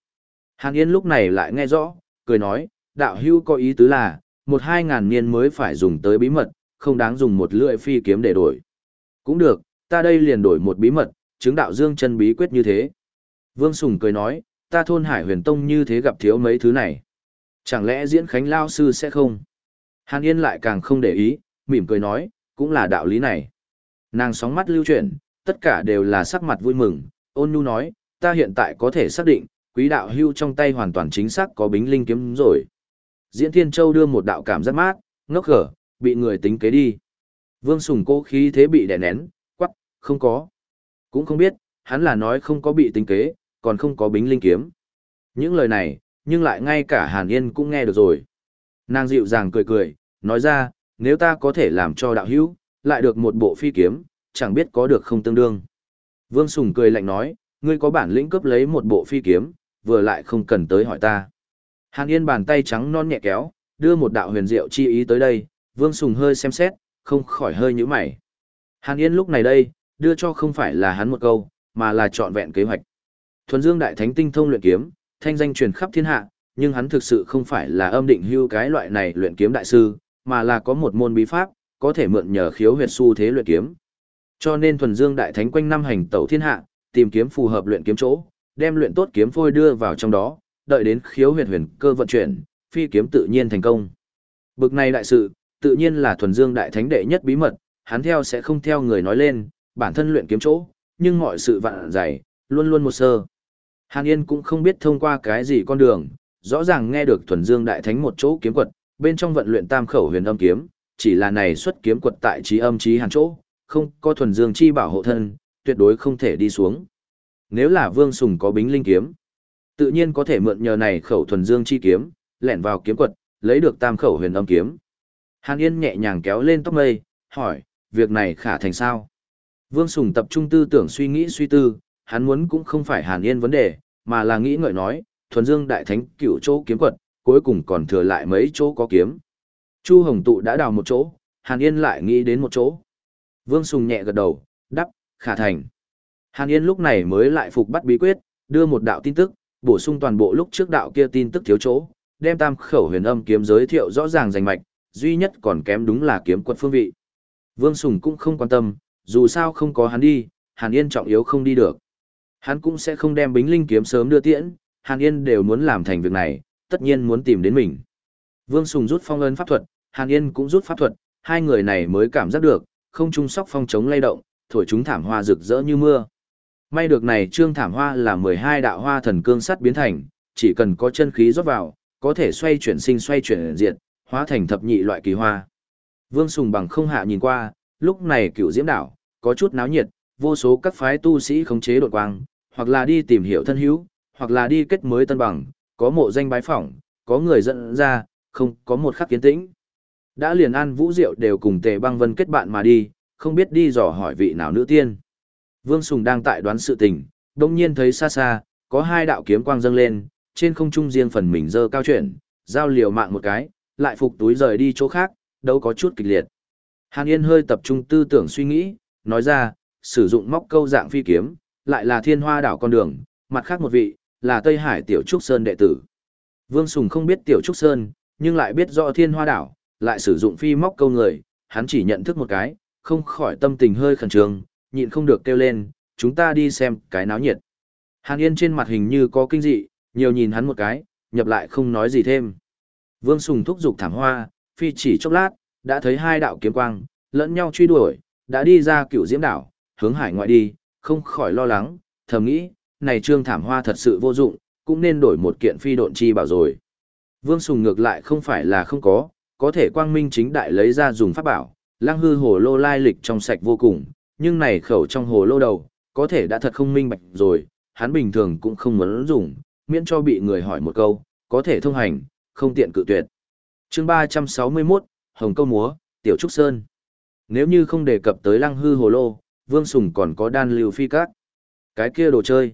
Hàn Yên lúc này lại nghe rõ, cười nói, đạo hưu có ý tứ là, một hai ngàn niên mới phải dùng tới bí mật, không đáng dùng một lưỡi phi kiếm để đổi. Cũng được, ta đây liền đổi một bí mật, chứng đạo dương chân bí quyết như thế. Vương Sùng cười nói, ta thôn hải huyền tông như thế gặp thiếu mấy thứ này. Chẳng lẽ diễn khánh lao sư sẽ không? Hàn Yên lại càng không để ý, mỉm cười nói, cũng là đạo lý này. Nàng sóng mắt lưu chuyển, tất cả đều là sắc mặt vui mừng, ôn nhu nói, ta hiện tại có thể xác định, quý đạo hưu trong tay hoàn toàn chính xác có bính linh kiếm rồi. Diễn Thiên Châu đưa một đạo cảm giác mát, ngốc gở, bị người tính kế đi. Vương Sùng cố khí thế bị đè nén, quắc, không có. Cũng không biết, hắn là nói không có bị tính kế, còn không có bính linh kiếm. Những lời này, nhưng lại ngay cả Hàn Yên cũng nghe được rồi. Nàng dịu dàng cười cười, nói ra, nếu ta có thể làm cho đạo hữu, lại được một bộ phi kiếm, chẳng biết có được không tương đương. Vương Sùng cười lạnh nói, ngươi có bản lĩnh cướp lấy một bộ phi kiếm, vừa lại không cần tới hỏi ta. Hàn Yên bàn tay trắng non nhẹ kéo, đưa một đạo huyền diệu chi ý tới đây, Vương Sùng hơi xem xét, không khỏi hơi nhíu mày. Hàn Yên lúc này đây, đưa cho không phải là hắn một câu, mà là trọn vẹn kế hoạch. Thuần Dương Đại Thánh tinh thông luyện kiếm, thanh danh truyền khắp thiên hạ, nhưng hắn thực sự không phải là âm định hưu cái loại này luyện kiếm đại sư, mà là có một môn bí pháp, có thể mượn nhờ khiếu huyệt su thế luyện kiếm. Cho nên thuần dương đại thánh quanh năm hành tẩu thiên hạ, tìm kiếm phù hợp luyện kiếm chỗ, đem luyện tốt kiếm phôi đưa vào trong đó, đợi đến khiếu huyệt huyền cơ vận chuyển, phi kiếm tự nhiên thành công. Bực này đại sự, tự nhiên là thuần dương đại thánh đệ nhất bí mật, hắn theo sẽ không theo người nói lên, bản thân luyện kiếm chỗ, nhưng mọi sự vạn dày, luôn luôn một sơ. Hàn Yên cũng không biết thông qua cái gì con đường, rõ ràng nghe được thuần dương đại thánh một chỗ kiếm quật, bên trong vận luyện tam khẩu huyền âm kiếm, chỉ là này xuất kiếm quật tại trí âm trí hàn chỗ, không có thuần dương chi bảo hộ thân, tuyệt đối không thể đi xuống. Nếu là Vương Sùng có bính linh kiếm, tự nhiên có thể mượn nhờ này khẩu thuần dương chi kiếm, lẻn vào kiếm quật, lấy được tam khẩu huyền âm kiếm. Hàn Yên nhẹ nhàng kéo lên tóc mây, hỏi, việc này khả thành sao? Vương Sùng tập trung tư tưởng suy nghĩ suy tư, hắn muốn cũng không phải Hàn Yên vấn đề, mà là nghĩ ngợi nói, thuần dương đại thánh cựu chỗ kiếm quật, cuối cùng còn thừa lại mấy chỗ có kiếm. Chu Hồng Tụ đã đào một chỗ, Hàn Yên lại nghĩ đến một chỗ. Vương Sùng nhẹ gật đầu, đắp, khả thành. Hàn Yên lúc này mới lại phục bắt bí quyết, đưa một đạo tin tức, bổ sung toàn bộ lúc trước đạo kia tin tức thiếu chỗ, đem tam khẩu huyền âm kiếm giới thiệu rõ ràng rành mạch, duy nhất còn kém đúng là kiếm quật phương vị. Vương Sùng cũng không quan tâm, dù sao không có hắn đi, Hàn Yên trọng yếu không đi được. Hắn cũng sẽ không đem bính linh kiếm sớm đưa tiễn, Hàn Yên đều muốn làm thành việc này, tất nhiên muốn tìm đến mình. Vương Sùng rút phong ấn pháp thuật, Hàn Yên cũng rút pháp thuật, hai người này mới cảm giác được, không trung sóc phong chống lay động, thổi chúng thảm hoa rực rỡ như mưa. May được này trương thảm hoa là 12 đạo hoa thần cương sắt biến thành, chỉ cần có chân khí rót vào, có thể xoay chuyển sinh xoay chuyển diệt, hóa thành thập nhị loại kỳ hoa. Vương Sùng bằng không hạ nhìn qua, lúc này cựu diễm đảo, có chút náo nhiệt, vô số các phái tu sĩ khống chế đột quang, hoặc là đi tìm hiểu thân hữu, hoặc là đi kết mới tân bằng, có mộ danh bái phỏng, có người dẫn ra, không có một khắc kiến tĩnh. Đã liền an vũ diệu đều cùng tề băng vân kết bạn mà đi, không biết đi dò hỏi vị nào nữ tiên. Vương Sùng đang tại đoán sự tình, đồng nhiên thấy xa xa, có hai đạo kiếm quang dâng lên, trên không trung riêng phần mình dơ cao chuyển, giao liều mạng một cái, lại phục túi rời đi chỗ khác, đâu có chút kịch liệt. Hàn Yên hơi tập trung tư tưởng suy nghĩ, nói ra, sử dụng móc câu dạng phi kiếm, lại là thiên hoa đảo con đường, mặt khác một vị, là Tây Hải Tiểu Trúc Sơn đệ tử. Vương Sùng không biết Tiểu Trúc Sơn, nhưng lại biết rõ thiên hoa đảo, lại sử dụng phi móc câu người, hắn chỉ nhận thức một cái, không khỏi tâm tình hơi khẩn trương, nhịn không được kêu lên, chúng ta đi xem cái náo nhiệt. Hàn Yên trên mặt hình như có kinh dị, nhiều nhìn hắn một cái, nhập lại không nói gì thêm. Vương Sùng thúc giục thảm hoa, phi chỉ chốc lát, đã thấy hai đạo kiếm quang, lẫn nhau truy đuổi, đã đi ra cựu diễm đảo, hướng hải ngoại đi, không khỏi lo lắng, thầm nghĩ, này trương thảm hoa thật sự vô dụng, cũng nên đổi một kiện phi độn chi bảo rồi. Vương Sùng ngược lại không phải là không có, có thể quang minh chính đại lấy ra dùng pháp bảo, lăng hư hồ lô lai lịch trong sạch vô cùng, nhưng này khẩu trong hồ lô đầu, có thể đã thật không minh bạch rồi, hắn bình thường cũng không muốn dùng, miễn cho bị người hỏi một câu, có thể thông hành, không tiện cự tuyệt. chương 361, Hồng Câu Múa, Tiểu Trúc Sơn. Nếu như không đề cập tới lăng hư hồ lô, Vương Sùng còn có đan lưu phi cát. Cái kia đồ chơi.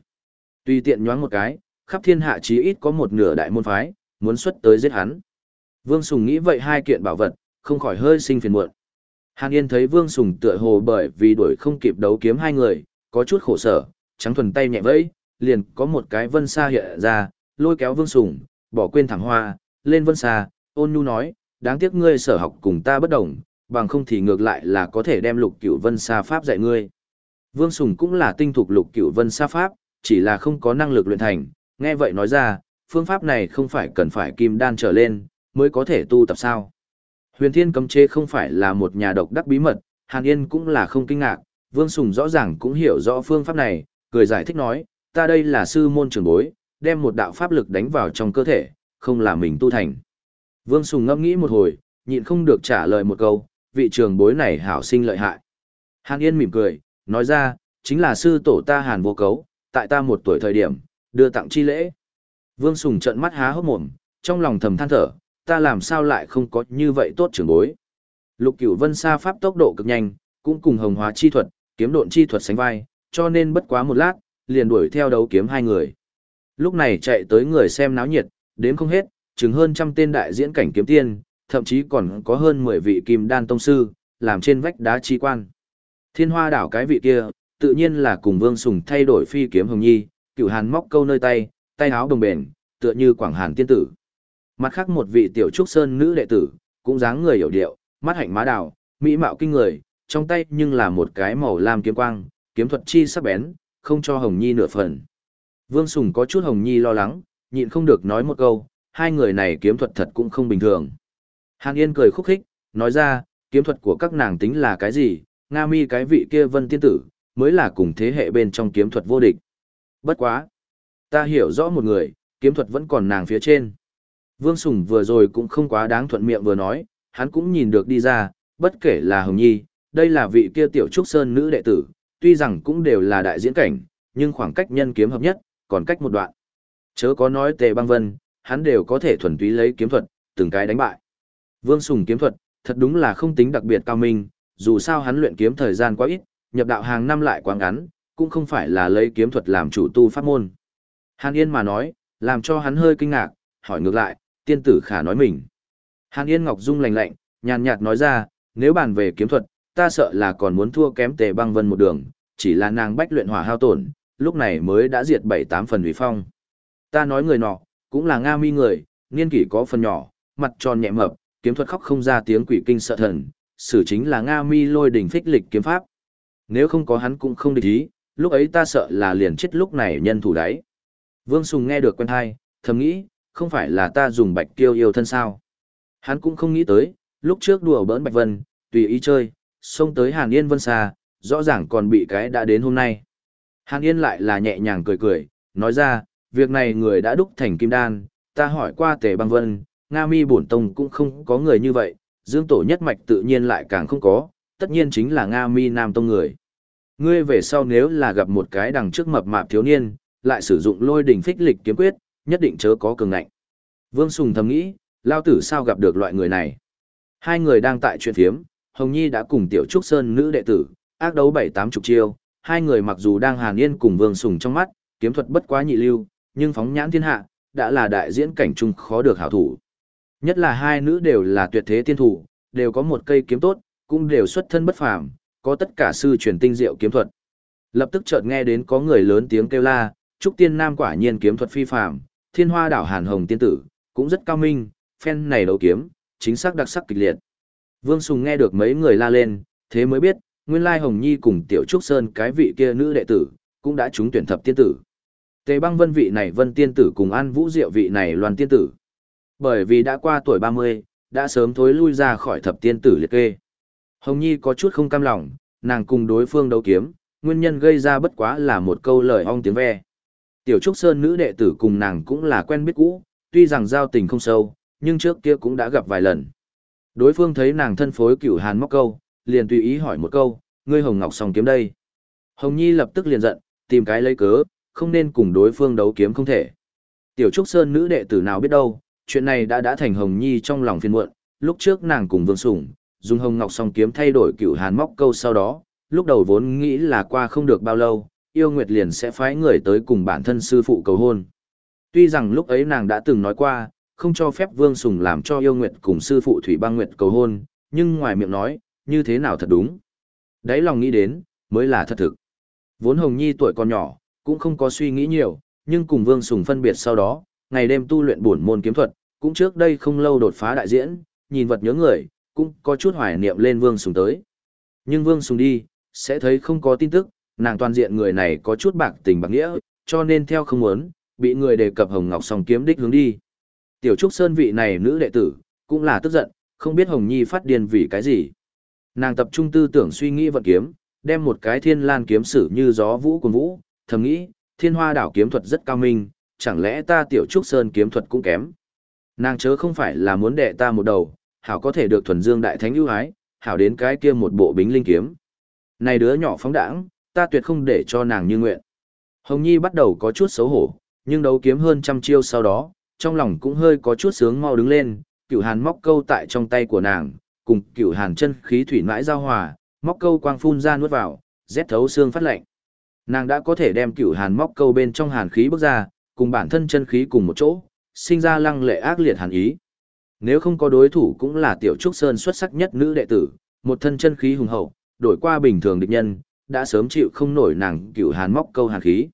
tuy tiện nhoáng một cái, khắp thiên hạ chí ít có một nửa đại môn phái, muốn xuất tới giết hắn. Vương Sùng nghĩ vậy hai kiện bảo vật, không khỏi hơi sinh phiền muộn. Hàn Yên thấy Vương Sùng tựa hồ bởi vì đuổi không kịp đấu kiếm hai người, có chút khổ sở, trắng thuần tay nhẹ vẫy, liền có một cái vân xa hiện ra, lôi kéo Vương Sùng, bỏ quên thẳng hoa, lên vân xa, ôn nhu nói, đáng tiếc ngươi sở học cùng ta bất đồng, bằng không thì ngược lại là có thể đem lục cửu vân xa pháp dạy ngươi. Vương Sùng cũng là tinh thục lục cửu vân xa pháp, chỉ là không có năng lực luyện thành, nghe vậy nói ra, phương pháp này không phải cần phải kim đan trở lên, mới có thể tu tập sao. Huyền Thiên cấm chế không phải là một nhà độc đắc bí mật, Hàn Yên cũng là không kinh ngạc, Vương Sùng rõ ràng cũng hiểu rõ phương pháp này, cười giải thích nói, ta đây là sư môn trường bối, đem một đạo pháp lực đánh vào trong cơ thể, không là mình tu thành. Vương Sùng ngẫm nghĩ một hồi, nhịn không được trả lời một câu, vị trường bối này hảo sinh lợi hại. Hàn Yên mỉm cười, nói ra, chính là sư tổ ta Hàn vô cấu, tại ta một tuổi thời điểm, đưa tặng chi lễ. Vương Sùng trận mắt há hốc mồm, trong lòng thầm than thở, ta làm sao lại không có như vậy tốt trưởng bối. Lục cửu vân xa pháp tốc độ cực nhanh, cũng cùng hồng hóa chi thuật, kiếm độn chi thuật sánh vai, cho nên bất quá một lát, liền đuổi theo đấu kiếm hai người. Lúc này chạy tới người xem náo nhiệt, đến không hết, chừng hơn trăm tên đại diễn cảnh kiếm tiên, thậm chí còn có hơn 10 vị kim đan tông sư, làm trên vách đá chi quan. Thiên hoa đảo cái vị kia, tự nhiên là cùng Vương Sùng thay đổi phi kiếm hồng nhi, cửu hàn móc câu nơi tay, tay áo đồng bền, tựa như quảng hàn tiên tử. Mặt khác một vị tiểu trúc sơn nữ đệ tử, cũng dáng người hiểu điệu, mắt hạnh má đào, mỹ mạo kinh người, trong tay nhưng là một cái màu lam kiếm quang, kiếm thuật chi sắc bén, không cho Hồng Nhi nửa phần. Vương Sùng có chút Hồng Nhi lo lắng, nhịn không được nói một câu, hai người này kiếm thuật thật cũng không bình thường. Hàn Yên cười khúc khích, nói ra, kiếm thuật của các nàng tính là cái gì, Nga mi cái vị kia vân tiên tử, mới là cùng thế hệ bên trong kiếm thuật vô địch. Bất quá. Ta hiểu rõ một người, kiếm thuật vẫn còn nàng phía trên. Vương Sùng vừa rồi cũng không quá đáng thuận miệng vừa nói, hắn cũng nhìn được đi ra, bất kể là Hồng Nhi, đây là vị kia tiểu trúc sơn nữ đệ tử, tuy rằng cũng đều là đại diễn cảnh, nhưng khoảng cách nhân kiếm hợp nhất, còn cách một đoạn. Chớ có nói tề băng vân, hắn đều có thể thuần túy lấy kiếm thuật, từng cái đánh bại. Vương Sùng kiếm thuật, thật đúng là không tính đặc biệt cao minh, dù sao hắn luyện kiếm thời gian quá ít, nhập đạo hàng năm lại quá ngắn, cũng không phải là lấy kiếm thuật làm chủ tu pháp môn. Hàn Yên mà nói, làm cho hắn hơi kinh ngạc, hỏi ngược lại, tiên tử khả nói mình. Hàn Yên Ngọc Dung lạnh lạnh, nhàn nhạt nói ra, nếu bàn về kiếm thuật, ta sợ là còn muốn thua kém tề băng vân một đường, chỉ là nàng bách luyện hỏa hao tổn, lúc này mới đã diệt bảy tám phần uy phong. Ta nói người nọ, cũng là Nga mi người, niên kỷ có phần nhỏ, mặt tròn nhẹ mập, kiếm thuật khóc không ra tiếng quỷ kinh sợ thần, xử chính là Nga mi lôi đỉnh phích lịch kiếm pháp. Nếu không có hắn cũng không địch ý, lúc ấy ta sợ là liền chết lúc này nhân thủ đấy. Vương Sùng nghe được quen hai, thầm nghĩ, không phải là ta dùng bạch kiêu yêu thân sao. Hắn cũng không nghĩ tới, lúc trước đùa bỡn bạch vân, tùy ý chơi, xông tới Hàn Yên vân xa, rõ ràng còn bị cái đã đến hôm nay. Hàn Yên lại là nhẹ nhàng cười cười, nói ra, việc này người đã đúc thành kim đan, ta hỏi qua tề băng vân, Nga mi bổn tông cũng không có người như vậy, dương tổ nhất mạch tự nhiên lại càng không có, tất nhiên chính là Nga mi nam tông người. Ngươi về sau nếu là gặp một cái đằng trước mập mạp thiếu niên, lại sử dụng lôi đỉnh phích lịch kiếm quyết, nhất định chớ có cường ngạnh. Vương Sùng thầm nghĩ, lao tử sao gặp được loại người này. Hai người đang tại chuyện thiếm, Hồng Nhi đã cùng Tiểu Trúc Sơn nữ đệ tử, ác đấu bảy tám chục chiêu, hai người mặc dù đang hàn yên cùng Vương Sùng trong mắt, kiếm thuật bất quá nhị lưu, nhưng phóng nhãn thiên hạ, đã là đại diễn cảnh trung khó được hảo thủ. Nhất là hai nữ đều là tuyệt thế tiên thủ, đều có một cây kiếm tốt, cũng đều xuất thân bất phàm, có tất cả sư truyền tinh diệu kiếm thuật. Lập tức chợt nghe đến có người lớn tiếng kêu la, Trúc Tiên Nam quả nhiên kiếm thuật phi phàm, Thiên Hoa đảo Hàn Hồng tiên tử, cũng rất cao minh, phen này đấu kiếm, chính xác đặc sắc kịch liệt. Vương Sùng nghe được mấy người la lên, thế mới biết, nguyên lai Hồng Nhi cùng Tiểu Trúc Sơn cái vị kia nữ đệ tử, cũng đã trúng tuyển thập tiên tử. Tề băng vân vị này vân tiên tử cùng an vũ diệu vị này loan tiên tử. Bởi vì đã qua tuổi 30, đã sớm thối lui ra khỏi thập tiên tử liệt kê. Hồng Nhi có chút không cam lòng, nàng cùng đối phương đấu kiếm, nguyên nhân gây ra bất quá là một câu lời ong tiếng ve. Tiểu Trúc Sơn nữ đệ tử cùng nàng cũng là quen biết cũ, tuy rằng giao tình không sâu, nhưng trước kia cũng đã gặp vài lần. Đối phương thấy nàng thân phối cửu hàn móc câu, liền tùy ý hỏi một câu, ngươi Hồng Ngọc song kiếm đây. Hồng Nhi lập tức liền giận, tìm cái lấy cớ, không nên cùng đối phương đấu kiếm không thể. Tiểu Trúc Sơn nữ đệ tử nào biết đâu, chuyện này đã đã thành Hồng Nhi trong lòng phiền muộn, lúc trước nàng cùng Vương Sủng, dùng Hồng Ngọc song kiếm thay đổi cửu hàn móc câu sau đó, lúc đầu vốn nghĩ là qua không được bao lâu, yêu nguyệt liền sẽ phái người tới cùng bản thân sư phụ cầu hôn. Tuy rằng lúc ấy nàng đã từng nói qua, không cho phép Vương Sùng làm cho yêu nguyệt cùng sư phụ Thủy Băng Nguyệt cầu hôn, nhưng ngoài miệng nói, như thế nào thật đúng. Đấy lòng nghĩ đến, mới là thật thực. Vốn Hồng Nhi tuổi còn nhỏ, cũng không có suy nghĩ nhiều, nhưng cùng Vương Sùng phân biệt sau đó, ngày đêm tu luyện bổn môn kiếm thuật, cũng trước đây không lâu đột phá đại diễn, nhìn vật nhớ người, cũng có chút hoài niệm lên Vương Sùng tới. Nhưng Vương Sùng đi, sẽ thấy không có tin tức, nàng toàn diện người này có chút bạc tình bạc nghĩa, cho nên theo không muốn, bị người đề cập Hồng Ngọc song kiếm đích hướng đi. Tiểu Trúc Sơn vị này nữ đệ tử, cũng là tức giận, không biết Hồng Nhi phát điên vì cái gì. Nàng tập trung tư tưởng suy nghĩ vận kiếm, đem một cái thiên lan kiếm sử như gió vũ cùng vũ, thầm nghĩ, thiên hoa đảo kiếm thuật rất cao minh, chẳng lẽ ta Tiểu Trúc Sơn kiếm thuật cũng kém. Nàng chớ không phải là muốn đệ ta một đầu, hảo có thể được thuần dương đại thánh ưu ái, hảo đến cái kia một bộ bính linh kiếm. Này đứa nhỏ phóng đãng, ta tuyệt không để cho nàng như nguyện. Hồng Nhi bắt đầu có chút xấu hổ, nhưng đấu kiếm hơn trăm chiêu sau đó, trong lòng cũng hơi có chút sướng mau đứng lên, cửu hàn móc câu tại trong tay của nàng, cùng cửu hàn chân khí thủy mãi giao hòa, móc câu quang phun ra nuốt vào, rét thấu xương phát lạnh. Nàng đã có thể đem cửu hàn móc câu bên trong hàn khí bước ra, cùng bản thân chân khí cùng một chỗ, sinh ra lăng lệ ác liệt hàn ý. Nếu không có đối thủ cũng là tiểu trúc sơn xuất sắc nhất nữ đệ tử, một thân chân khí hùng hậu, đổi qua bình thường địch nhân, đã sớm chịu không nổi nàng cửu hàn móc câu hàn khí.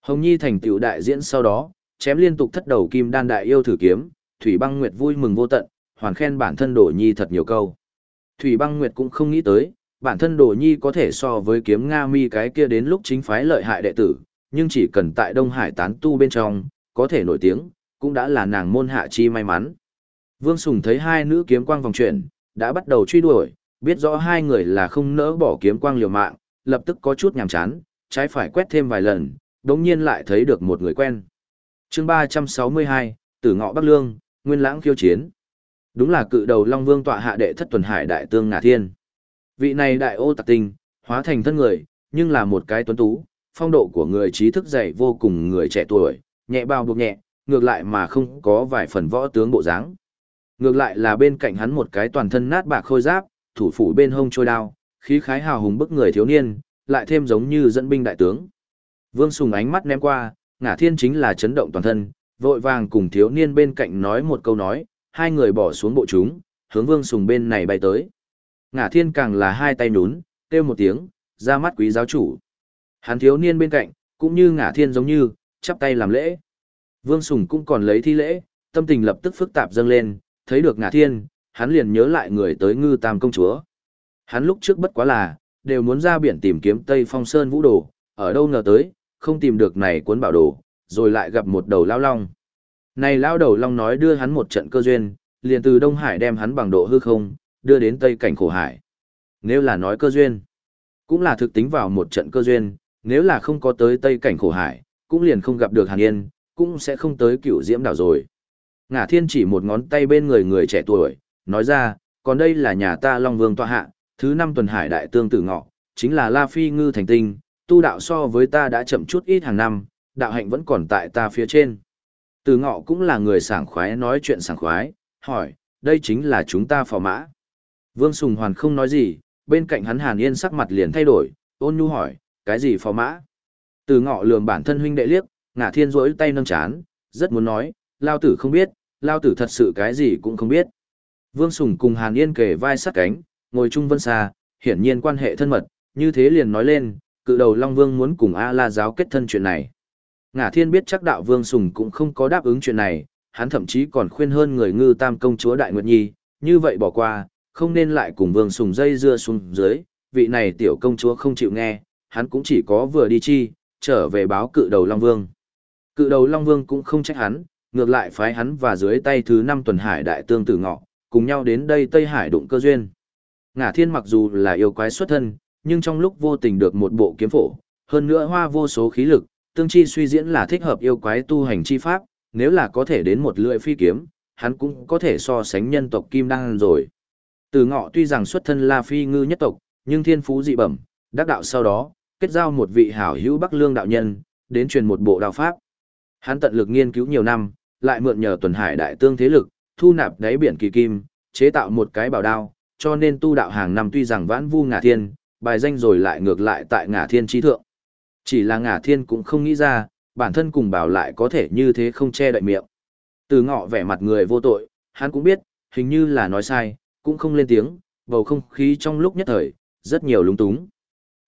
Hồng Nhi thành tiểu đại diễn sau đó, chém liên tục thất đầu kim đan đại yêu thử kiếm, Thủy Băng Nguyệt vui mừng vô tận, hoàn khen bản thân Đổ Nhi thật nhiều câu. Thủy Băng Nguyệt cũng không nghĩ tới, bản thân Đổ Nhi có thể so với kiếm Nga Mi cái kia đến lúc chính phái lợi hại đệ tử, nhưng chỉ cần tại Đông Hải tán tu bên trong, có thể nổi tiếng, cũng đã là nàng môn hạ chi may mắn. Vương Sùng thấy hai nữ kiếm quang vòng chuyển, đã bắt đầu truy đuổi, biết rõ hai người là không nỡ bỏ kiếm quang liều mạng, lập tức có chút nhàm chán, trái phải quét thêm vài lần, đống nhiên lại thấy được một người quen. chương 362, Tử Ngọ Bắc Lương, Nguyên Lãng khiêu chiến. Đúng là cự đầu Long Vương tọa hạ đệ thất tuần hải đại tương Ngà thiên. Vị này đại ô tạc tình, hóa thành thân người, nhưng là một cái tuấn tú, phong độ của người trí thức dày vô cùng người trẻ tuổi, nhẹ bao buộc nhẹ, ngược lại mà không có vài phần võ tướng bộ dáng. Ngược lại là bên cạnh hắn một cái toàn thân nát bạc khôi giáp, thủ phủ bên hông trôi đao, khí khái hào hùng bức người thiếu niên, lại thêm giống như dẫn binh đại tướng. Vương Sùng ánh mắt ném qua, ngả thiên chính là chấn động toàn thân, vội vàng cùng thiếu niên bên cạnh nói một câu nói, hai người bỏ xuống bộ chúng, hướng Vương Sùng bên này bay tới. Ngả thiên càng là hai tay nhún, kêu một tiếng, ra mắt quý giáo chủ. Hắn thiếu niên bên cạnh, cũng như ngả thiên giống như, chắp tay làm lễ. Vương Sùng cũng còn lấy thi lễ, tâm tình lập tức phức tạp dâng lên, thấy được ngả thiên, hắn liền nhớ lại người tới ngư tam công chúa. Hắn lúc trước bất quá là, đều muốn ra biển tìm kiếm Tây Phong Sơn vũ đồ, ở đâu ngờ tới, không tìm được này cuốn bảo đồ, rồi lại gặp một đầu lao long. Này lao đầu long nói đưa hắn một trận cơ duyên, liền từ Đông Hải đem hắn bằng độ hư không, đưa đến Tây cảnh khổ hải. Nếu là nói cơ duyên, cũng là thực tính vào một trận cơ duyên, nếu là không có tới Tây cảnh khổ hải, cũng liền không gặp được Hàn Yên, cũng sẽ không tới cựu diễm đảo rồi. Ngả thiên chỉ một ngón tay bên người người trẻ tuổi, nói ra, còn đây là nhà ta Long Vương tọa hạ, thứ năm tuần hải đại tương tử ngọ, chính là La Phi ngư thành tinh, tu đạo so với ta đã chậm chút ít hàng năm, đạo hạnh vẫn còn tại ta phía trên. Từ ngọ cũng là người sảng khoái nói chuyện sảng khoái, hỏi, đây chính là chúng ta phò mã. Vương Sùng Hoàn không nói gì, bên cạnh hắn Hàn Yên sắc mặt liền thay đổi, ôn nhu hỏi, cái gì phò mã? Từ ngọ lường bản thân huynh đệ liếc, ngả thiên rỗi tay nâng chán, rất muốn nói, lao tử không biết, lao tử thật sự cái gì cũng không biết. Vương Sùng cùng Hàn Yên kề vai sát cánh, ngồi chung vân xa, hiển nhiên quan hệ thân mật, như thế liền nói lên, cự đầu Long Vương muốn cùng A La giáo kết thân chuyện này. Ngả Thiên biết chắc đạo Vương Sùng cũng không có đáp ứng chuyện này, hắn thậm chí còn khuyên hơn người ngư tam công chúa Đại Nguyệt Nhi, như vậy bỏ qua, không nên lại cùng Vương Sùng dây dưa xuống dưới, vị này tiểu công chúa không chịu nghe, hắn cũng chỉ có vừa đi chi, trở về báo cự đầu Long Vương. Cự đầu Long Vương cũng không trách hắn, ngược lại phái hắn và dưới tay thứ năm tuần hải đại tương tử ngọ, cùng nhau đến đây Tây Hải đụng cơ duyên. Ngả thiên mặc dù là yêu quái xuất thân, nhưng trong lúc vô tình được một bộ kiếm phổ, hơn nữa hoa vô số khí lực, tương chi suy diễn là thích hợp yêu quái tu hành chi pháp, nếu là có thể đến một lưỡi phi kiếm, hắn cũng có thể so sánh nhân tộc kim đăng rồi. Từ ngọ tuy rằng xuất thân là phi ngư nhất tộc, nhưng thiên phú dị bẩm, đắc đạo sau đó, kết giao một vị hảo hữu Bắc Lương đạo nhân, đến truyền một bộ đạo pháp. Hắn tận lực nghiên cứu nhiều năm, lại mượn nhờ tuần hải đại tương thế lực, thu nạp đáy biển kỳ kim, chế tạo một cái bảo đao, cho nên tu đạo hàng năm tuy rằng vãn vu ngả thiên, bài danh rồi lại ngược lại tại ngả thiên trí thượng. Chỉ là ngả thiên cũng không nghĩ ra, bản thân cùng bảo lại có thể như thế không che đậy miệng. Từ ngọ vẻ mặt người vô tội, hắn cũng biết, hình như là nói sai, cũng không lên tiếng, bầu không khí trong lúc nhất thời, rất nhiều lúng túng.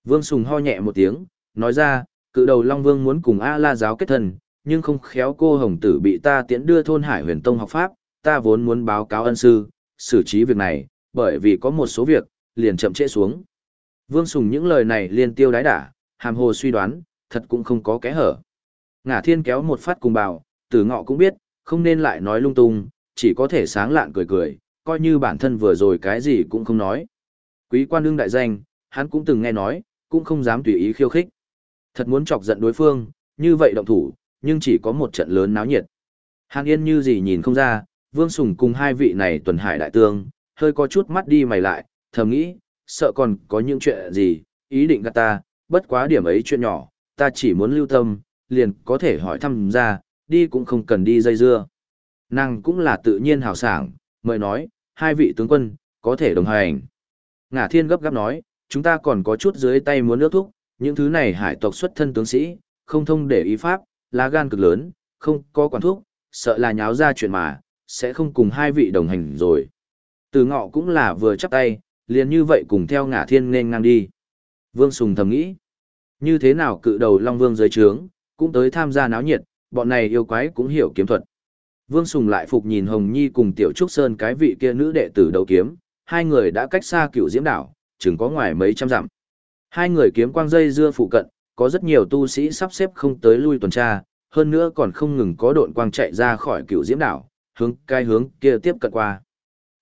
Vương Sùng ho nhẹ một tiếng, nói ra, cự đầu Long Vương muốn cùng A-la giáo kết thần, nhưng không khéo cô hồng tử bị ta tiễn đưa thôn hải huyền tông học pháp, ta vốn muốn báo cáo ân sư, xử trí việc này, bởi vì có một số việc, liền chậm trễ xuống. Vương Sùng những lời này liền tiêu đái đả, hàm hồ suy đoán, thật cũng không có kẽ hở. Ngả thiên kéo một phát cùng bảo, tử ngọ cũng biết, không nên lại nói lung tung, chỉ có thể sáng lạn cười cười, coi như bản thân vừa rồi cái gì cũng không nói. Quý quan đương đại danh, hắn cũng từng nghe nói, cũng không dám tùy ý khiêu khích. Thật muốn chọc giận đối phương, như vậy động thủ, nhưng chỉ có một trận lớn náo nhiệt. Hàn Yên như gì nhìn không ra, Vương Sùng cùng hai vị này tuần hải đại tương, hơi có chút mắt đi mày lại, thầm nghĩ, sợ còn có những chuyện gì, ý định gạt ta, bất quá điểm ấy chuyện nhỏ, ta chỉ muốn lưu tâm, liền có thể hỏi thăm ra, đi cũng không cần đi dây dưa. Nàng cũng là tự nhiên hào sảng, mời nói, hai vị tướng quân, có thể đồng hành. Ngả thiên gấp gáp nói, chúng ta còn có chút dưới tay muốn nước thúc, những thứ này hải tộc xuất thân tướng sĩ, không thông để ý pháp, lá gan cực lớn, không có quản thuốc, sợ là nháo ra chuyện mà, sẽ không cùng hai vị đồng hành rồi. Từ ngọ cũng là vừa chắp tay, liền như vậy cùng theo ngả thiên nên ngang đi. Vương Sùng thầm nghĩ, như thế nào cự đầu Long Vương dưới trướng, cũng tới tham gia náo nhiệt, bọn này yêu quái cũng hiểu kiếm thuật. Vương Sùng lại phục nhìn Hồng Nhi cùng Tiểu Trúc Sơn cái vị kia nữ đệ tử đầu kiếm, hai người đã cách xa cựu diễm đảo, chừng có ngoài mấy trăm dặm. Hai người kiếm quang dây dưa phụ cận, có rất nhiều tu sĩ sắp xếp không tới lui tuần tra, hơn nữa còn không ngừng có độn quang chạy ra khỏi cựu diễm đảo, hướng cái hướng kia tiếp cận qua.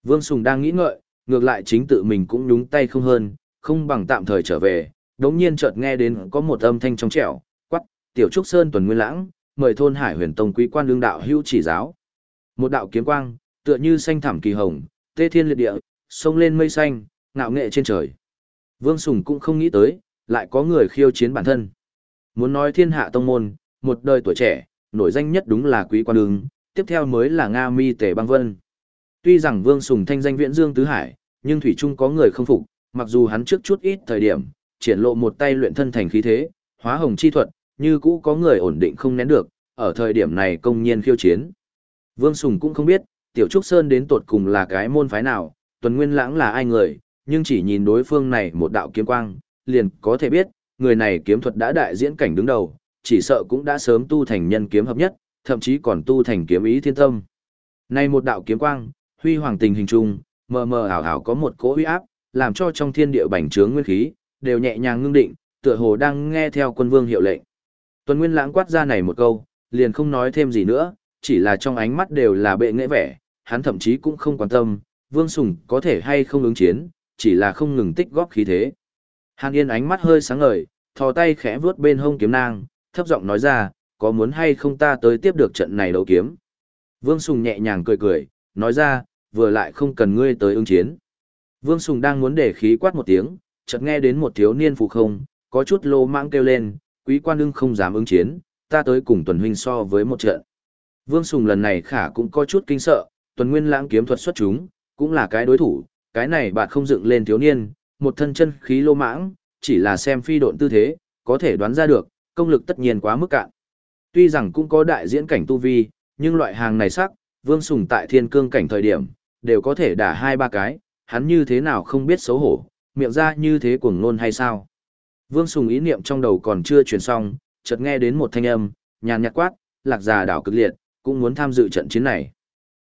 Vương Sùng đang nghĩ ngợi, ngược lại chính tự mình cũng nhúng tay không hơn, không bằng tạm thời trở về, đống nhiên chợt nghe đến có một âm thanh trong trẻo, quắc, tiểu trúc sơn tuần nguyên lãng, mời thôn hải huyền tông quý quan lương đạo hưu chỉ giáo. Một đạo kiếm quang, tựa như xanh thẳm kỳ hồng, tê thiên liệt địa, sông lên mây xanh, ngạo nghệ trên trời. Vương Sùng cũng không nghĩ tới, lại có người khiêu chiến bản thân. Muốn nói thiên hạ tông môn, một đời tuổi trẻ, nổi danh nhất đúng là quý quan đường, tiếp theo mới là Nga Mi Tề Băng Vân. Tuy rằng Vương Sùng thanh danh viễn dương tứ hải, nhưng thủy chung có người không phục, mặc dù hắn trước chút ít thời điểm, triển lộ một tay luyện thân thành khí thế, hóa hồng chi thuật, như cũ có người ổn định không nén được, ở thời điểm này công nhiên khiêu chiến. Vương Sùng cũng không biết, Tiểu Trúc Sơn đến tột cùng là cái môn phái nào, Tuần Nguyên Lãng là ai người, nhưng chỉ nhìn đối phương này một đạo kiếm quang, liền có thể biết, người này kiếm thuật đã đại diễn cảnh đứng đầu, chỉ sợ cũng đã sớm tu thành nhân kiếm hợp nhất, thậm chí còn tu thành kiếm ý thiên tâm. Này một đạo kiếm quang, huy hoàng tình hình chung mờ mờ ảo ảo có một cỗ uy áp, làm cho trong thiên địa bành trướng nguyên khí, đều nhẹ nhàng ngưng định, tựa hồ đang nghe theo quân vương hiệu lệnh. Tuần Nguyên Lãng quát ra này một câu, liền không nói thêm gì nữa, chỉ là trong ánh mắt đều là bệ nghệ vẻ, hắn thậm chí cũng không quan tâm, Vương Sùng có thể hay không ứng chiến, chỉ là không ngừng tích góp khí thế. Hàn Yên ánh mắt hơi sáng ngời, thò tay khẽ vuốt bên hông kiếm nang, thấp giọng nói ra, có muốn hay không ta tới tiếp được trận này đấu kiếm. Vương Sùng nhẹ nhàng cười cười, nói ra, vừa lại không cần ngươi tới ứng chiến. Vương Sùng đang muốn để khí quát một tiếng, chợt nghe đến một thiếu niên phụ không, có chút lô mãng kêu lên, quý quan ưng không dám ứng chiến, ta tới cùng tuần huynh so với một trận. Vương Sùng lần này khả cũng có chút kinh sợ, tuần nguyên lãng kiếm thuật xuất chúng, cũng là cái đối thủ, cái này bạn không dựng lên thiếu niên, một thân chân khí lô mãng, chỉ là xem phi độn tư thế, có thể đoán ra được, công lực tất nhiên quá mức cạn. Tuy rằng cũng có đại diễn cảnh tu vi, nhưng loại hàng này sắc, Vương Sùng tại thiên cương cảnh thời điểm, đều có thể đả hai ba cái, hắn như thế nào không biết xấu hổ, miệng ra như thế cuồng nôn hay sao. Vương Sùng ý niệm trong đầu còn chưa truyền xong, chợt nghe đến một thanh âm, nhàn nhạt quát, lạc già đảo cực liệt, cũng muốn tham dự trận chiến này.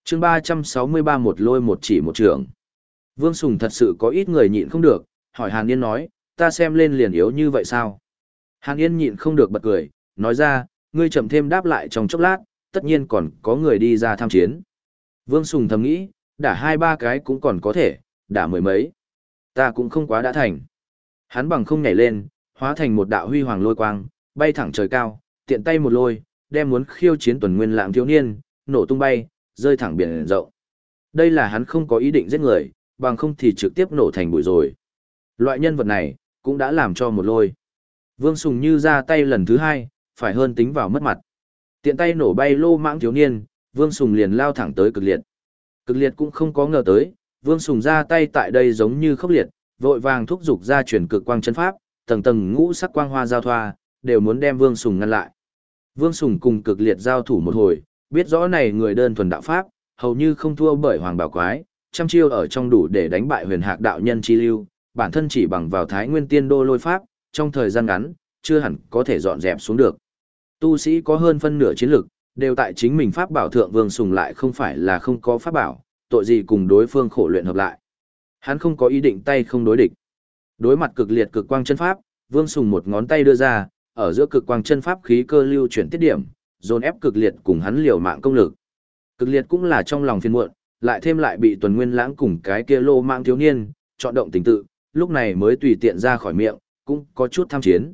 chương 363 một lôi một chỉ một trường. Vương Sùng thật sự có ít người nhịn không được, hỏi Hàn Yên nói, ta xem lên liền yếu như vậy sao? Hàn Yên nhịn không được bật cười, nói ra, ngươi chậm thêm đáp lại trong chốc lát, tất nhiên còn có người đi ra tham chiến. Vương Sùng thầm nghĩ, đả hai ba cái cũng còn có thể, đả mười mấy. Ta cũng không quá đã thành. Hắn bằng không nhảy lên, hóa thành một đạo huy hoàng lôi quang, bay thẳng trời cao, tiện tay một lôi, đem muốn khiêu chiến tuần nguyên lãng thiếu niên, nổ tung bay, rơi thẳng biển rộng. Đây là hắn không có ý định giết người, bằng không thì trực tiếp nổ thành bụi rồi. Loại nhân vật này, cũng đã làm cho một lôi. Vương Sùng như ra tay lần thứ hai, phải hơn tính vào mất mặt. Tiện tay nổ bay lô mãng thiếu niên, Vương Sùng liền lao thẳng tới cực liệt. Cực liệt cũng không có ngờ tới, Vương Sùng ra tay tại đây giống như khốc liệt, vội vàng thúc giục ra chuyển cực quang chân pháp, tầng tầng ngũ sắc quang hoa giao thoa, đều muốn đem Vương Sùng ngăn lại. Vương Sùng cùng cực liệt giao thủ một hồi, biết rõ này người đơn thuần đạo pháp, hầu như không thua bởi Hoàng Bảo Quái, trăm chiêu ở trong đủ để đánh bại huyền hạc đạo nhân chi lưu, bản thân chỉ bằng vào Thái Nguyên Tiên Đô lôi pháp, trong thời gian ngắn, chưa hẳn có thể dọn dẹp xuống được. Tu sĩ có hơn phân nửa chiến lực, đều tại chính mình pháp bảo thượng Vương Sùng lại không phải là không có pháp bảo, tội gì cùng đối phương khổ luyện hợp lại. Hắn không có ý định tay không đối địch. Đối mặt cực liệt cực quang chân pháp, Vương Sùng một ngón tay đưa ra, ở giữa cực quang chân pháp khí cơ lưu chuyển tiết điểm, dồn ép cực liệt cùng hắn liều mạng công lực. Cực liệt cũng là trong lòng phiền muộn, lại thêm lại bị tuần nguyên lãng cùng cái kia lô mạng thiếu niên, chọn động tình tự, lúc này mới tùy tiện ra khỏi miệng, cũng có chút tham chiến.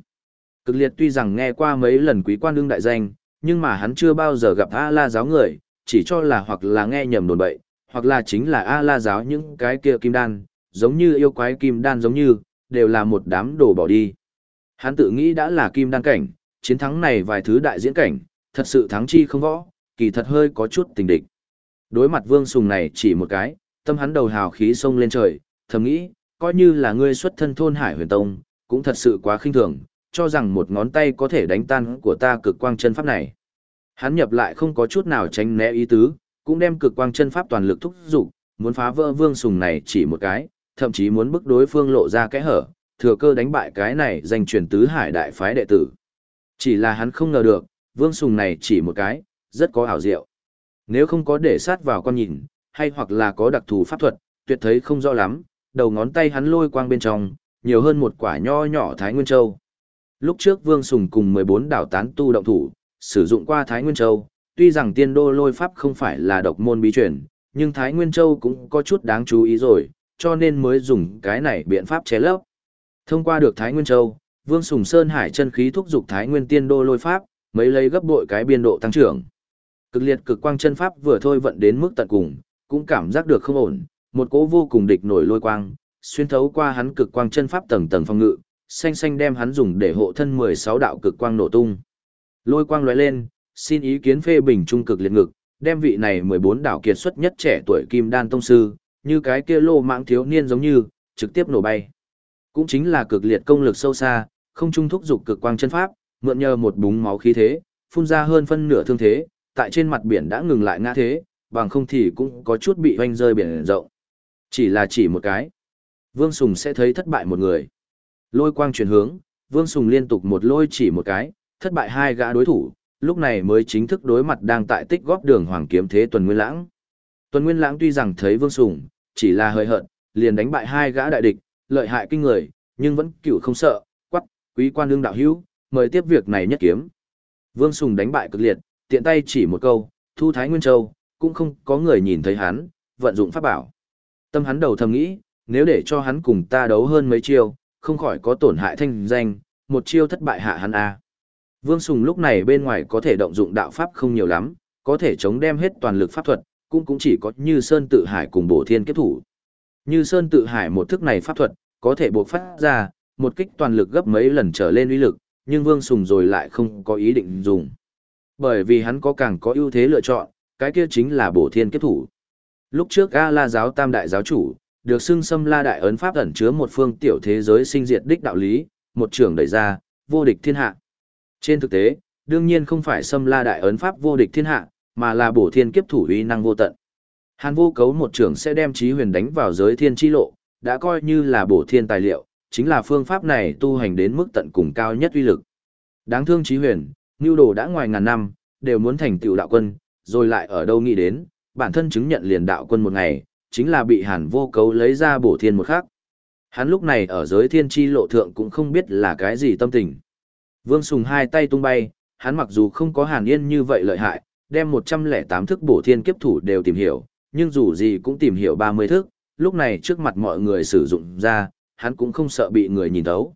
Cực liệt tuy rằng nghe qua mấy lần quý quan đương đại danh, nhưng mà hắn chưa bao giờ gặp A-la giáo người, chỉ cho là hoặc là nghe nhầm đồn bậy, hoặc là chính là A-la giáo những cái kia kim đan, giống như yêu quái kim đan giống như, đều là một đám đồ bỏ đi. Hắn tự nghĩ đã là kim đan cảnh, chiến thắng này vài thứ đại diễn cảnh, thật sự thắng chi không võ, kỳ thật hơi có chút tình địch. Đối mặt vương sùng này chỉ một cái, tâm hắn đầu hào khí sông lên trời, thầm nghĩ, coi như là ngươi xuất thân thôn hải huyền tông, cũng thật sự quá khinh thường, cho rằng một ngón tay có thể đánh tan của ta cực quang chân pháp này. Hắn nhập lại không có chút nào tránh né ý tứ, cũng đem cực quang chân pháp toàn lực thúc giục, muốn phá vỡ vương sùng này chỉ một cái, thậm chí muốn bức đối phương lộ ra kẽ hở, thừa cơ đánh bại cái này danh truyền tứ hải đại phái đệ tử. Chỉ là hắn không ngờ được, vương sùng này chỉ một cái, rất có ảo diệu. Nếu không có để sát vào con nhìn, hay hoặc là có đặc thù pháp thuật, tuyệt thấy không rõ lắm, đầu ngón tay hắn lôi quang bên trong, nhiều hơn một quả nho nhỏ Thái Nguyên Châu. Lúc trước Vương Sùng cùng 14 đảo tán tu động thủ, sử dụng qua Thái Nguyên Châu, tuy rằng tiên đô lôi pháp không phải là độc môn bí truyền, nhưng Thái Nguyên Châu cũng có chút đáng chú ý rồi, cho nên mới dùng cái này biện pháp chế lấp. Thông qua được Thái Nguyên Châu, Vương Sùng Sơn Hải chân khí thúc dục Thái Nguyên tiên đô lôi pháp, mấy lấy gấp bội cái biên độ tăng trưởng. Cực liệt cực quang chân pháp vừa thôi vận đến mức tận cùng, cũng cảm giác được không ổn, một cỗ vô cùng địch nổi lôi quang, xuyên thấu qua hắn cực quang chân pháp tầng tầng phong ngự, xanh xanh đem hắn dùng để hộ thân 16 đạo cực quang nổ tung. Lôi quang lóe lên, xin ý kiến phê bình trung cực liệt ngực, đem vị này 14 đạo kiệt xuất nhất trẻ tuổi kim đan tông sư, như cái kia lô mạng thiếu niên giống như, trực tiếp nổ bay. Cũng chính là cực liệt công lực sâu xa, không trung thúc dục cực quang chân pháp, mượn nhờ một búng máu khí thế, phun ra hơn phân nửa thương thế, tại trên mặt biển đã ngừng lại ngã thế, bằng không thì cũng có chút bị hoanh rơi biển rộng. Chỉ là chỉ một cái. Vương Sùng sẽ thấy thất bại một người. Lôi quang chuyển hướng, Vương Sùng liên tục một lôi chỉ một cái, thất bại hai gã đối thủ, lúc này mới chính thức đối mặt đang tại tích góp đường hoàng kiếm thế tuần nguyên lãng. Tuần nguyên lãng tuy rằng thấy Vương Sùng, chỉ là hơi hận, liền đánh bại hai gã đại địch, lợi hại kinh người, nhưng vẫn cựu không sợ, quắc, quý quan đương đạo hữu, mời tiếp việc này nhất kiếm. Vương Sùng đánh bại cực liệt, tiện tay chỉ một câu, thu Thái Nguyên Châu, cũng không có người nhìn thấy hắn, vận dụng pháp bảo. Tâm hắn đầu thầm nghĩ, nếu để cho hắn cùng ta đấu hơn mấy chiêu, không khỏi có tổn hại thanh danh, một chiêu thất bại hạ hắn a. Vương Sùng lúc này bên ngoài có thể động dụng đạo pháp không nhiều lắm, có thể chống đem hết toàn lực pháp thuật, cũng cũng chỉ có Như Sơn Tự Hải cùng Bổ Thiên kết thủ. Như Sơn Tự Hải một thức này pháp thuật, có thể buộc phát ra, một kích toàn lực gấp mấy lần trở lên uy lực, nhưng Vương Sùng rồi lại không có ý định dùng. Bởi vì hắn có càng có ưu thế lựa chọn, cái kia chính là Bổ Thiên kết thủ. Lúc trước A La giáo Tam đại giáo chủ, được xưng xâm La đại ấn pháp ẩn chứa một phương tiểu thế giới sinh diệt đích đạo lý, một trường đẩy ra, vô địch thiên hạ. Trên thực tế, đương nhiên không phải xâm La đại ấn pháp vô địch thiên hạ, mà là Bổ Thiên kiếp thủ uy năng vô tận. Hàn vô cấu một trưởng sẽ đem trí huyền đánh vào giới thiên chi lộ, đã coi như là bổ thiên tài liệu, chính là phương pháp này tu hành đến mức tận cùng cao nhất uy lực. Đáng thương trí huyền, nưu đồ đã ngoài ngàn năm, đều muốn thành tựu đạo quân, rồi lại ở đâu nghĩ đến, bản thân chứng nhận liền đạo quân một ngày, chính là bị hàn vô cấu lấy ra bổ thiên một khắc. Hắn lúc này ở giới thiên tri lộ thượng cũng không biết là cái gì tâm tình. Vương Sùng hai tay tung bay, hắn mặc dù không có hàn yên như vậy lợi hại, đem 108 thức bổ thiên kiếp thủ đều tìm hiểu, nhưng dù gì cũng tìm hiểu 30 thức, lúc này trước mặt mọi người sử dụng ra, hắn cũng không sợ bị người nhìn thấu.